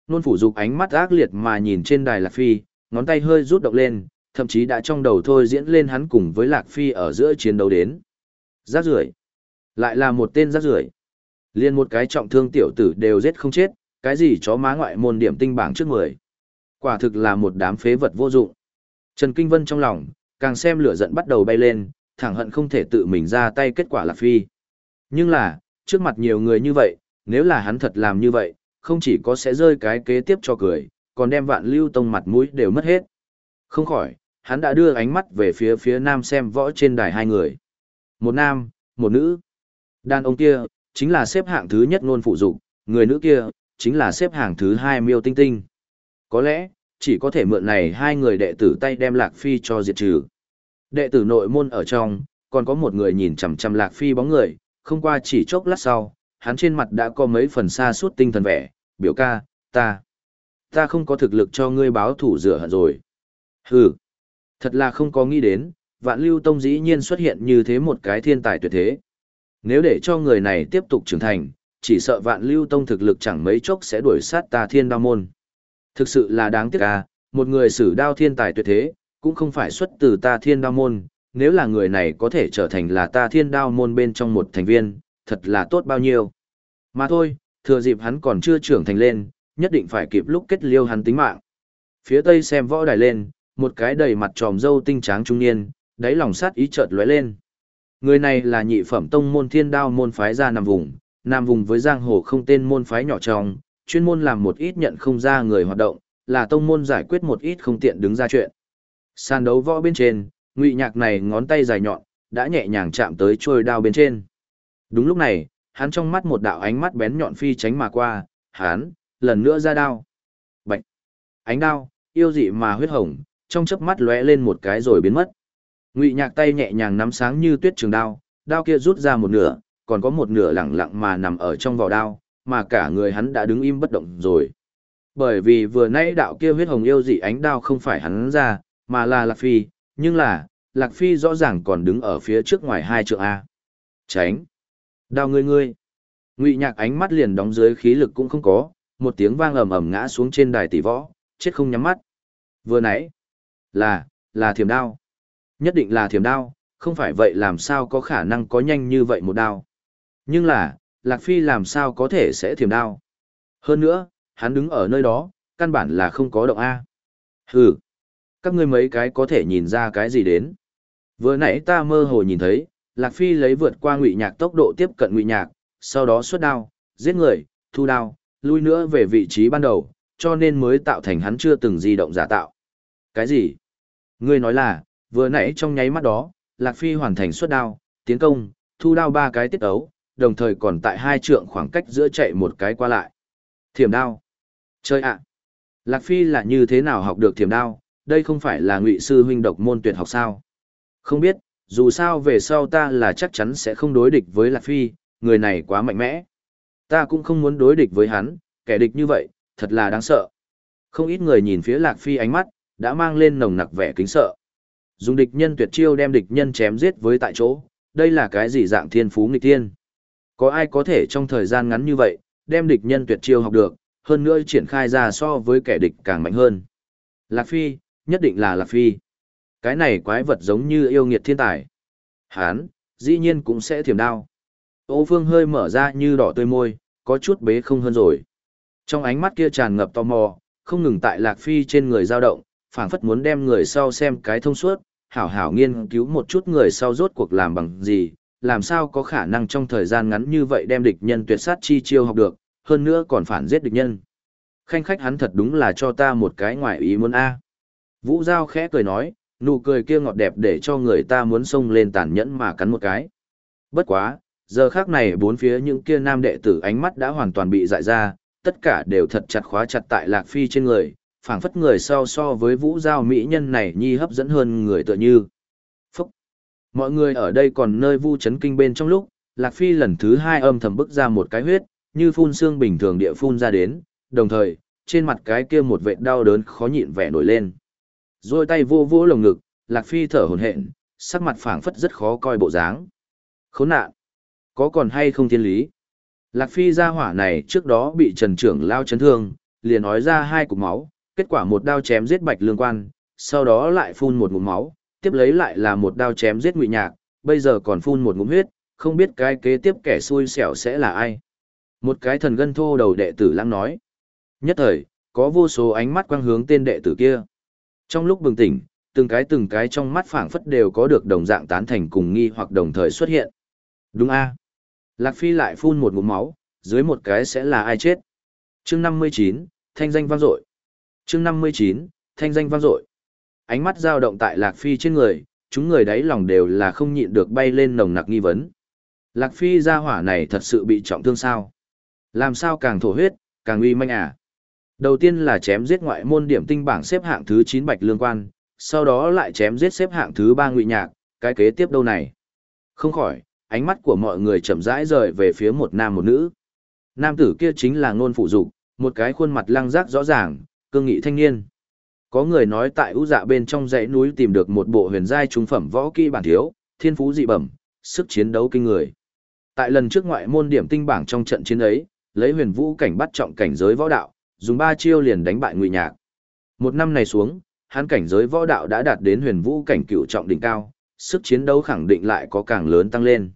Nôn phủ dục ánh mắt ác liệt mà nhìn trên đài Lạc Phi, ngón tay hơi rút động lên, thậm chí đã trong đầu thôi diễn lên hắn cùng với Lạc Phi ở giữa chiến đấu đến. Giác rưởi Lại là một tên giác rưởi Liên một cái trọng thương tiểu tử đều giết không chết, cái gì chó má ngoại môn điểm tinh bảng trước mười Quả thực là một đám phế vật vô dụng. Trần Kinh Vân trong lòng, càng xem lửa giận bắt đầu bay lên, thẳng hận không thể tự mình ra tay kết quả là Phi. Nhưng là, trước mặt nhiều người như vậy, nếu là hắn thật làm như vậy, không chỉ có sẽ rơi cái kế tiếp cho cười, còn đem vạn lưu tông mặt mũi đều mất hết. Không khỏi, hắn đã đưa ánh mắt về phía phía nam xem võ trên đài hai người. Một nam, một nữ. Đàn ông kia, chính là xếp hạng thứ nhất ngôn phụ dục, người nữ kia, chính là xếp hạng thứ hai miêu tinh tinh. Có lẽ, chỉ có thể mượn này hai người đệ tử tay đem Lạc Phi cho diệt trừ. Đệ tử nội môn ở trong, còn có một người nhìn chằm chằm Lạc Phi bóng người, không qua chỉ chốc lát sau, hắn trên mặt đã có mấy phần xa suốt tinh thần vẻ, biểu ca, ta, ta không có thực lực cho ngươi báo thủ rửa hận rồi. Hừ, thật là không có nghĩ đến, vạn lưu tông dĩ nhiên xuất hiện như thế một cái thiên tài tuyệt thế. Nếu để cho người này tiếp tục trưởng thành, chỉ sợ vạn lưu tông thực lực chẳng mấy chốc sẽ đuổi sát ta thiên đao môn. Thực sự là đáng tiếc à, một người sử đao thiên tài tuyệt thế, cũng không phải xuất từ ta thiên đao môn, nếu là người này có thể trở thành là ta thiên đao môn bên trong một thành viên, thật là tốt bao nhiêu. Mà thôi, thừa dịp hắn còn chưa trưởng thành lên, nhất định phải kịp lúc kết liêu hắn tính mạng. Phía tây xem võ đài lên, một cái đầy mặt tròm dâu tinh tráng trung niên, đáy lòng sát ý chợt lóe lên. Người này là nhị phẩm tông môn thiên đao môn phái ra nằm vùng, nằm vùng với giang hồ không tên môn phái nhỏ trong, chuyên môn làm một ít nhận không ra người hoạt động, là tông môn giải quyết một ít không tiện đứng ra chuyện. Sàn đấu võ bên trên, ngụy nhạc này ngón tay dài nhọn, đã nhẹ nhàng chạm tới trôi đao bên trên. Đúng lúc này, hắn trong mắt một đạo ánh mắt bén nhọn phi tránh mà qua, hắn, lần nữa ra đao. Bạch! Ánh đao, yêu dị mà huyết hồng, trong chớp mắt lóe lên một cái rồi biến mất. Ngụy nhạc tay nhẹ nhàng nắm sáng như tuyết trường đao, đao kia rút ra một nửa, còn có một nửa lẳng lặng mà nằm ở trong vỏ đao, mà cả người hắn đã đứng im bất động rồi. Bởi vì vừa nãy đạo kia huyết hồng yêu dị ánh đao không phải hắn ra, mà là Lạc Phi, nhưng là, Lạc Phi rõ ràng còn đứng ở phía trước ngoài hai trượng A. Tránh! Đao ngươi ngươi! Ngụy nhạc ánh mắt liền đóng dưới khí lực cũng không có, một tiếng vang ầm ầm ngã xuống trên đài tỷ võ, chết không nhắm mắt. Vừa nãy, là, là thiềm đao. Nhất định là thiểm đao, không phải vậy làm sao có khả năng có nhanh như vậy một đao. Nhưng là, Lạc Phi làm sao có thể sẽ thiểm đao. Hơn nữa, hắn đứng ở nơi đó, căn bản là không có động A. Hừ, các ngươi mấy cái có thể nhìn ra cái gì đến. Vừa nãy ta mơ hồ nhìn thấy, Lạc Phi lấy vượt qua ngụy nhạc tốc độ tiếp cận ngụy nhạc, sau đó xuất đao, giết người, thu đao, lui nữa về vị trí ban đầu, cho nên mới tạo thành hắn chưa từng di động giả tạo. Cái gì? Ngươi nói là, vừa nãy trong nháy mắt đó, Lạc Phi hoàn thành xuất đao, tiến công, thu đao ba cái tiết ấu, đồng thời còn tại hai trượng khoảng cách giữa chạy một cái qua lại. Thiểm đao. Chơi ạ. Lạc Phi là như thế nào học được thiểm đao, đây không phải là ngụy sư huynh độc môn tuyệt học sao? Không biết, dù sao về sau ta là chắc chắn sẽ không đối địch với Lạc Phi, người này quá mạnh mẽ. Ta cũng không muốn đối địch với hắn, kẻ địch như vậy, thật là đáng sợ. Không ít người nhìn phía Lạc Phi ánh mắt, đã mang lên nồng nặc vẻ kính sợ. Dùng địch nhân tuyệt chiêu đem địch nhân chém giết với tại chỗ, đây là cái gì dạng thiên phú nghịch thiên. Có ai có thể trong thời gian ngắn như vậy, đem địch nhân tuyệt chiêu học được, hơn nữa triển khai ra so với kẻ địch càng mạnh hơn. Lạc Phi, nhất định là Lạc Phi. Cái này quái vật giống như yêu nghiệt thiên tài. Hán, dĩ nhiên cũng sẽ thiểm đao. Ô Phương hơi mở ra như đỏ tươi môi, có chút bế không hơn rồi. Trong ánh mắt kia tràn ngập tò mò, không ngừng tại Lạc Phi trên người dao động, phảng phất muốn đem người sau xem cái thông suốt, hảo hảo nghiên cứu một chút người sau rốt cuộc làm bằng gì, làm sao có khả năng trong thời gian ngắn như vậy đem địch nhân tuyệt sát chi chiêu học được, hơn nữa còn phản giết địch nhân. Khanh khách hắn thật đúng là cho ta một cái ngoại ý muốn a. Vũ Giao khẽ cười nói, nụ cười kia ngọt đẹp để cho người ta muốn xông lên tàn nhẫn mà cắn một cái. Bất quá, giờ khác này bốn phía những kia nam đệ tử ánh mắt đã hoàn toàn bị dại ra, tất cả đều thật chặt khóa chặt tại Lạc Phi trên người, phảng phất người sau so với vũ giao mỹ nhân này nhi hấp dẫn hơn người tựa như. Phúc! Mọi người ở đây còn nơi vu chấn kinh bên trong lúc, Lạc Phi lần thứ hai âm thầm bức ra một cái huyết, như phun xương bình thường địa phun ra đến, đồng thời, trên mặt cái kia một vệt đau đớn khó nhịn vẻ nổi lên. Rồi tay vô vô lồng ngực, Lạc Phi thở hổn hển, sắc mặt phảng phất rất khó coi bộ dáng. Khốn nạn! Có còn hay không thiên lý? Lạc Phi ra hỏa này trước đó bị Trần Trưởng lao chấn thương, liền nói ra hai cục máu, kết quả một đao chém giết Bạch Lương Quan, sau đó lại phun một ngụm máu, tiếp lấy lại là một đao chém giết Ngụy Nhạc, bây giờ còn phun một ngụm huyết, không biết cái kế tiếp kẻ xui xẻo sẽ là ai. Một cái thần gân thô đầu đệ tử lăng nói. Nhất thời, có vô số ánh mắt quang hướng tên đệ tử kia. Trong lúc bừng tỉnh, từng cái từng cái trong mắt phảng phất đều có được đồng dạng tán thành cùng nghi hoặc đồng thời xuất hiện. Đúng a Lạc Phi lại phun một ngụm máu, dưới một cái sẽ là ai chết. chương 59, thanh danh vang dội chương 59, thanh danh vang dội Ánh mắt dao động tại Lạc Phi trên người, chúng người đáy lòng đều là không nhịn được bay lên nồng nặc nghi vấn. Lạc Phi ra hỏa này thật sự bị trọng thương sao? Làm sao càng thổ huyết, càng uy manh à? Đầu tiên là chém giết ngoại môn điểm tinh bảng xếp hạng thứ 9 Bạch Lương Quan, sau đó lại chém giết xếp hạng thứ 3 Ngụy Nhạc, cái kế tiếp đâu này? Không khỏi, ánh mắt của mọi người chậm rãi rời về phía một nam một nữ. Nam tử kia chính là ngôn phụ dục, một cái khuôn mặt lăng giác rõ ràng, cương nghị thanh niên. Có người nói tại ưu dạ bên trong dãy núi tìm được một bộ huyền giai trung phẩm võ kỹ bản thiếu, thiên phú dị bẩm, sức chiến đấu kinh người. Tại lần trước ngoại môn điểm tinh bảng trong trận chiến ấy, lấy huyền vũ cảnh bắt trọng cảnh giới võ đạo, dùng ba chiêu liền đánh bại ngụy nhạc. Một năm này xuống, hắn cảnh giới võ đạo đã đạt đến huyền vũ cảnh cựu trọng đỉnh cao, sức chiến đấu khẳng định lại có càng lớn tăng lên.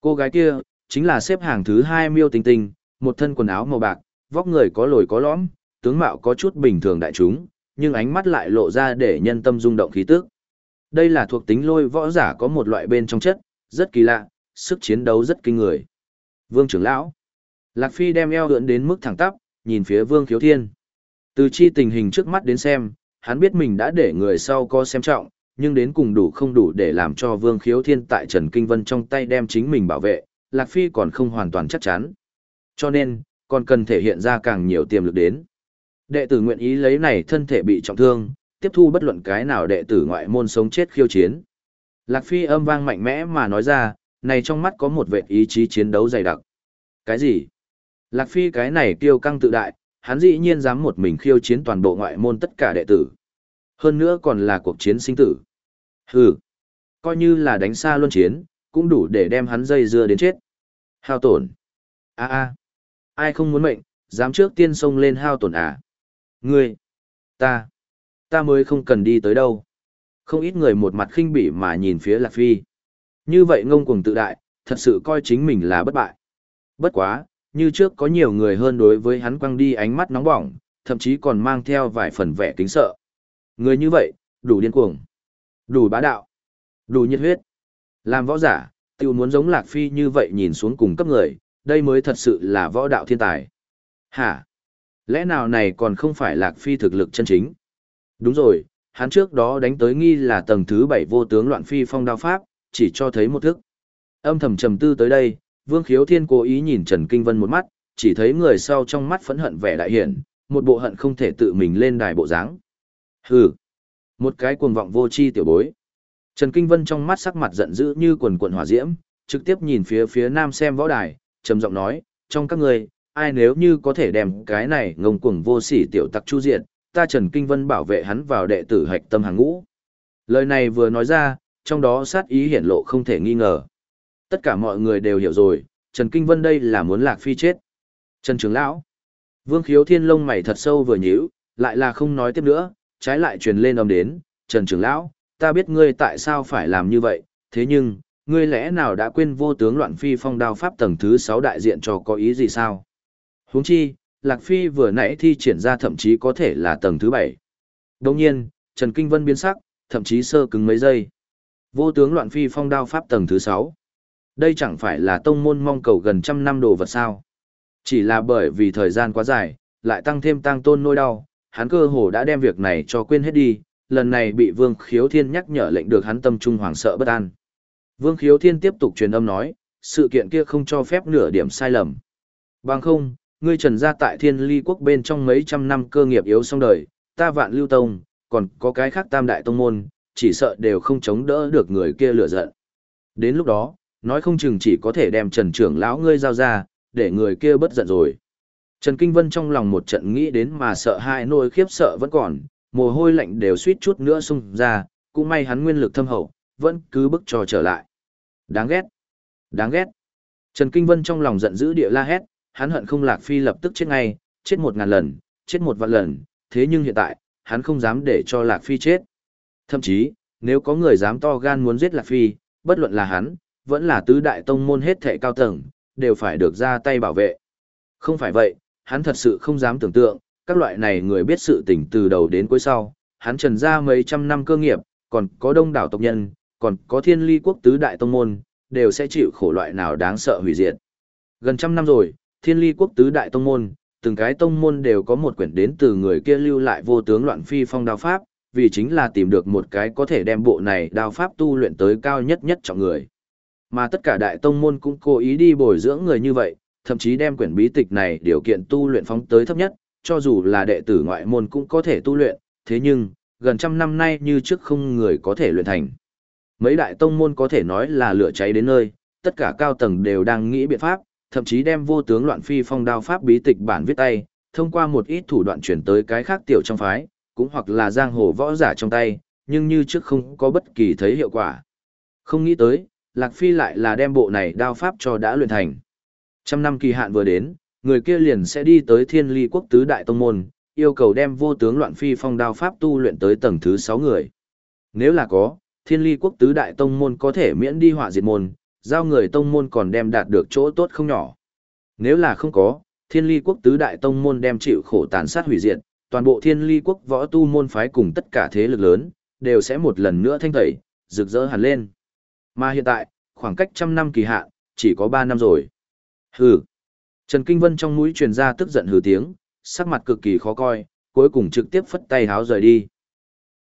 Cô gái kia, chính là xếp hàng thứ hai miêu tinh tinh, một thân quần áo màu bạc, vóc người có lồi có lõm, tướng mạo có chút bình thường đại chúng, nhưng ánh mắt lại lộ ra để nhân tâm rung động khí tức. Đây là thuộc tính lôi võ giả có một loại bên trong chất, rất kỳ lạ, sức chiến đấu rất kinh người. Vương trưởng lão. Lạc Phi đem eo ưỡn đến mức thẳng tắp, nhìn phía Vương Khiếu Thiên. Từ chi tình hình trước mắt đến xem, hắn biết mình đã để người sau có xem trọng, nhưng đến cùng đủ không đủ để làm cho Vương Khiếu Thiên tại Trần Kinh Vân trong tay đem chính mình bảo vệ, Lạc Phi còn không hoàn toàn chắc chắn. Cho nên, còn cần thể hiện ra càng nhiều tiềm lực đến. Đệ tử nguyện ý lấy này thân thể bị trọng thương, tiếp thu bất luận cái nào đệ tử ngoại môn sống chết khiêu chiến. Lạc Phi âm vang mạnh mẽ mà nói ra, này trong mắt có một vệ ý chí chiến đấu dày đặc. Cái gì? Lạc Phi cái này kiêu căng tự đại, hắn dĩ nhiên dám một mình khiêu chiến toàn bộ ngoại môn tất cả đệ tử. Hơn nữa còn là cuộc chiến sinh tử. Hừ, coi như là đánh xa luân chiến, cũng đủ để đem hắn dây dưa đến chết. Hao tổn. a a ai không muốn mệnh, dám trước tiên xông lên hao tổn à. Ngươi, ta, ta mới không cần đi tới đâu. Không ít người một mặt khinh bỉ mà nhìn phía Lạc Phi. Như vậy ngông cuồng tự đại, thật sự coi chính mình là bất bại. Bất quá, như trước có nhiều người hơn đối với hắn quăng đi ánh mắt nóng bỏng, thậm chí còn mang theo vài phần vẻ kính sợ. Người như vậy, đủ điên cuồng, đủ bá đạo, đủ nhiệt huyết. Làm võ giả, tiêu muốn giống Lạc Phi như vậy nhìn xuống cùng cấp người, đây mới thật sự là võ đạo thiên tài. Hả? Lẽ nào này còn không phải Lạc Phi thực lực chân chính? Đúng rồi, hắn trước đó đánh tới nghi là tầng thứ bảy vô tướng loạn phi phong đao pháp, chỉ cho thấy một thức. Âm thầm trầm tư tới đây, Vương Khiếu Thiên cố ý nhìn Trần Kinh Vân một mắt, chỉ thấy người sau trong mắt phẫn hận vẻ đại hiển, một bộ hận không thể tự mình lên đài bộ dáng. Hừ, một cái cuồng vọng vô chi tiểu bối. Trần Kinh Vân trong mắt sắc mặt giận dữ như quần quần hỏa diễm, trực tiếp nhìn phía phía nam xem võ đài, trầm giọng nói, trong các người, ai nếu như có thể đem cái này ngông cuồng vô sỉ tiểu tặc chu diện, ta Trần Kinh Vân bảo vệ hắn vào đệ tử hạch tâm hàng ngũ. Lời này vừa nói ra, trong đó sát ý hiển lộ không thể nghi ngờ. Tất cả mọi người đều hiểu rồi, Trần Kinh Vân đây là muốn Lạc Phi chết. Trần Trường Lão. Vương khiếu thiên lông mày thật sâu vừa nhíu, lại là không nói tiếp nữa, trái lại truyền lên âm đến, Trần Trường Lão, ta biết ngươi tại sao phải làm như vậy, thế nhưng, ngươi lẽ nào đã quên vô tướng loạn phi phong đao pháp tầng thứ 6 đại diện cho có ý gì sao? Huống chi, Lạc Phi vừa nãy thi triển ra thậm chí có thể là tầng thứ bảy. Đồng nhiên, Trần Kinh Vân biến sắc, thậm chí sơ cứng mấy giây. Vô tướng loạn phi phong đao pháp tầng thứ sáu. Đây chẳng phải là tông môn mong cầu gần trăm năm đồ vật sao. Chỉ là bởi vì thời gian quá dài, lại tăng thêm tăng tôn nỗi đau, hắn cơ hồ đã đem việc này cho quên hết đi, lần này bị Vương Khiếu Thiên nhắc nhở lệnh được hắn tâm trung hoàng sợ bất an. Vương Khiếu Thiên tiếp tục truyền âm nói, sự kiện kia không cho phép nửa điểm sai lầm. Bằng không, ngươi trần gia tại thiên ly quốc bên trong mấy trăm năm cơ nghiệp yếu xong đời, ta vạn lưu tông, còn có cái khác tam đại tông môn, chỉ sợ đều không chống đỡ được người kia lửa giận. Đến lúc đó, nói không chừng chỉ có thể đem trần trưởng lão ngươi giao ra, để người kia bất giận rồi. Trần Kinh Vân trong lòng một trận nghĩ đến mà sợ hai nỗi khiếp sợ vẫn còn, mồ hôi lạnh đều suýt chút nữa xung ra, cũng may hắn nguyên lực thâm hậu, vẫn cứ bức trò trở lại. Đáng ghét! Đáng ghét! Trần Kinh Vân trong lòng giận dữ địa la hét, hắn hận không Lạc Phi lập tức chết ngay, chết một ngàn lần, chết một vạn lần, thế nhưng hiện tại, hắn không dám để cho Lạc Phi chết. Thậm chí, nếu có người dám to gan muốn giết Lạc Phi, bất luận là hắn, vẫn là tứ đại tông môn hết thệ cao tầng, đều phải được ra tay bảo vệ. Không phải vậy, hắn thật sự không dám tưởng tượng, các loại này người biết sự tình từ đầu đến cuối sau, hắn trần ra mấy trăm năm cơ nghiệp, còn có đông đảo tộc nhân, còn có thiên ly quốc tứ đại tông môn, đều sẽ chịu khổ loại nào đáng sợ hủy diệt. Gần trăm năm rồi, thiên ly quốc tứ đại tông môn, từng cái tông môn đều có một quyển đến từ người kia lưu lại vô tướng loạn phi phong đao pháp, vì chính là tìm được một cái có thể đem bộ này đao pháp tu luyện tới cao nhất nhất trọng người. Mà tất cả đại tông môn cũng cố ý đi bồi dưỡng người như vậy, thậm chí đem quyển bí tịch này điều kiện tu luyện phóng tới thấp nhất, cho dù là đệ tử ngoại môn cũng có thể tu luyện, thế nhưng, gần trăm năm nay như trước không người có thể luyện thành. Mấy đại tông môn có thể nói là lửa cháy đến nơi, tất cả cao tầng đều đang nghĩ biện pháp, thậm chí đem vô tướng loạn phi phong đao pháp bí tịch bản viết tay, thông qua một ít thủ đoạn chuyển tới cái khác tiểu trong phái, cũng hoặc là giang hồ võ giả trong tay, nhưng như trước không có bất kỳ thấy hiệu quả. Không nghĩ tới, Lạc Phi lại là đem bộ này đao pháp cho đã luyện thành. Trăm năm kỳ hạn vừa đến, người kia liền sẽ đi tới thiên ly quốc tứ đại tông môn, yêu cầu đem vô tướng loạn phi phong đao pháp tu luyện tới tầng thứ 6 người. Nếu là có, thiên ly quốc tứ đại tông môn có thể miễn đi họa diệt môn, giao người tông môn còn đem đạt được chỗ tốt không nhỏ. Nếu là không có, thiên ly quốc tứ đại tông môn đem chịu khổ tàn sát hủy diệt, toàn bộ thiên ly quốc võ tu môn phái cùng tất cả thế lực lớn, đều sẽ một lần nữa thanh tẩy, rực rỡ hẳn lên. Mà hiện tại, khoảng cách trăm năm kỳ hạn, chỉ có ba năm rồi. Hừ. Trần Kinh Vân trong mũi truyền ra tức giận hừ tiếng, sắc mặt cực kỳ khó coi, cuối cùng trực tiếp phất tay háo rời đi.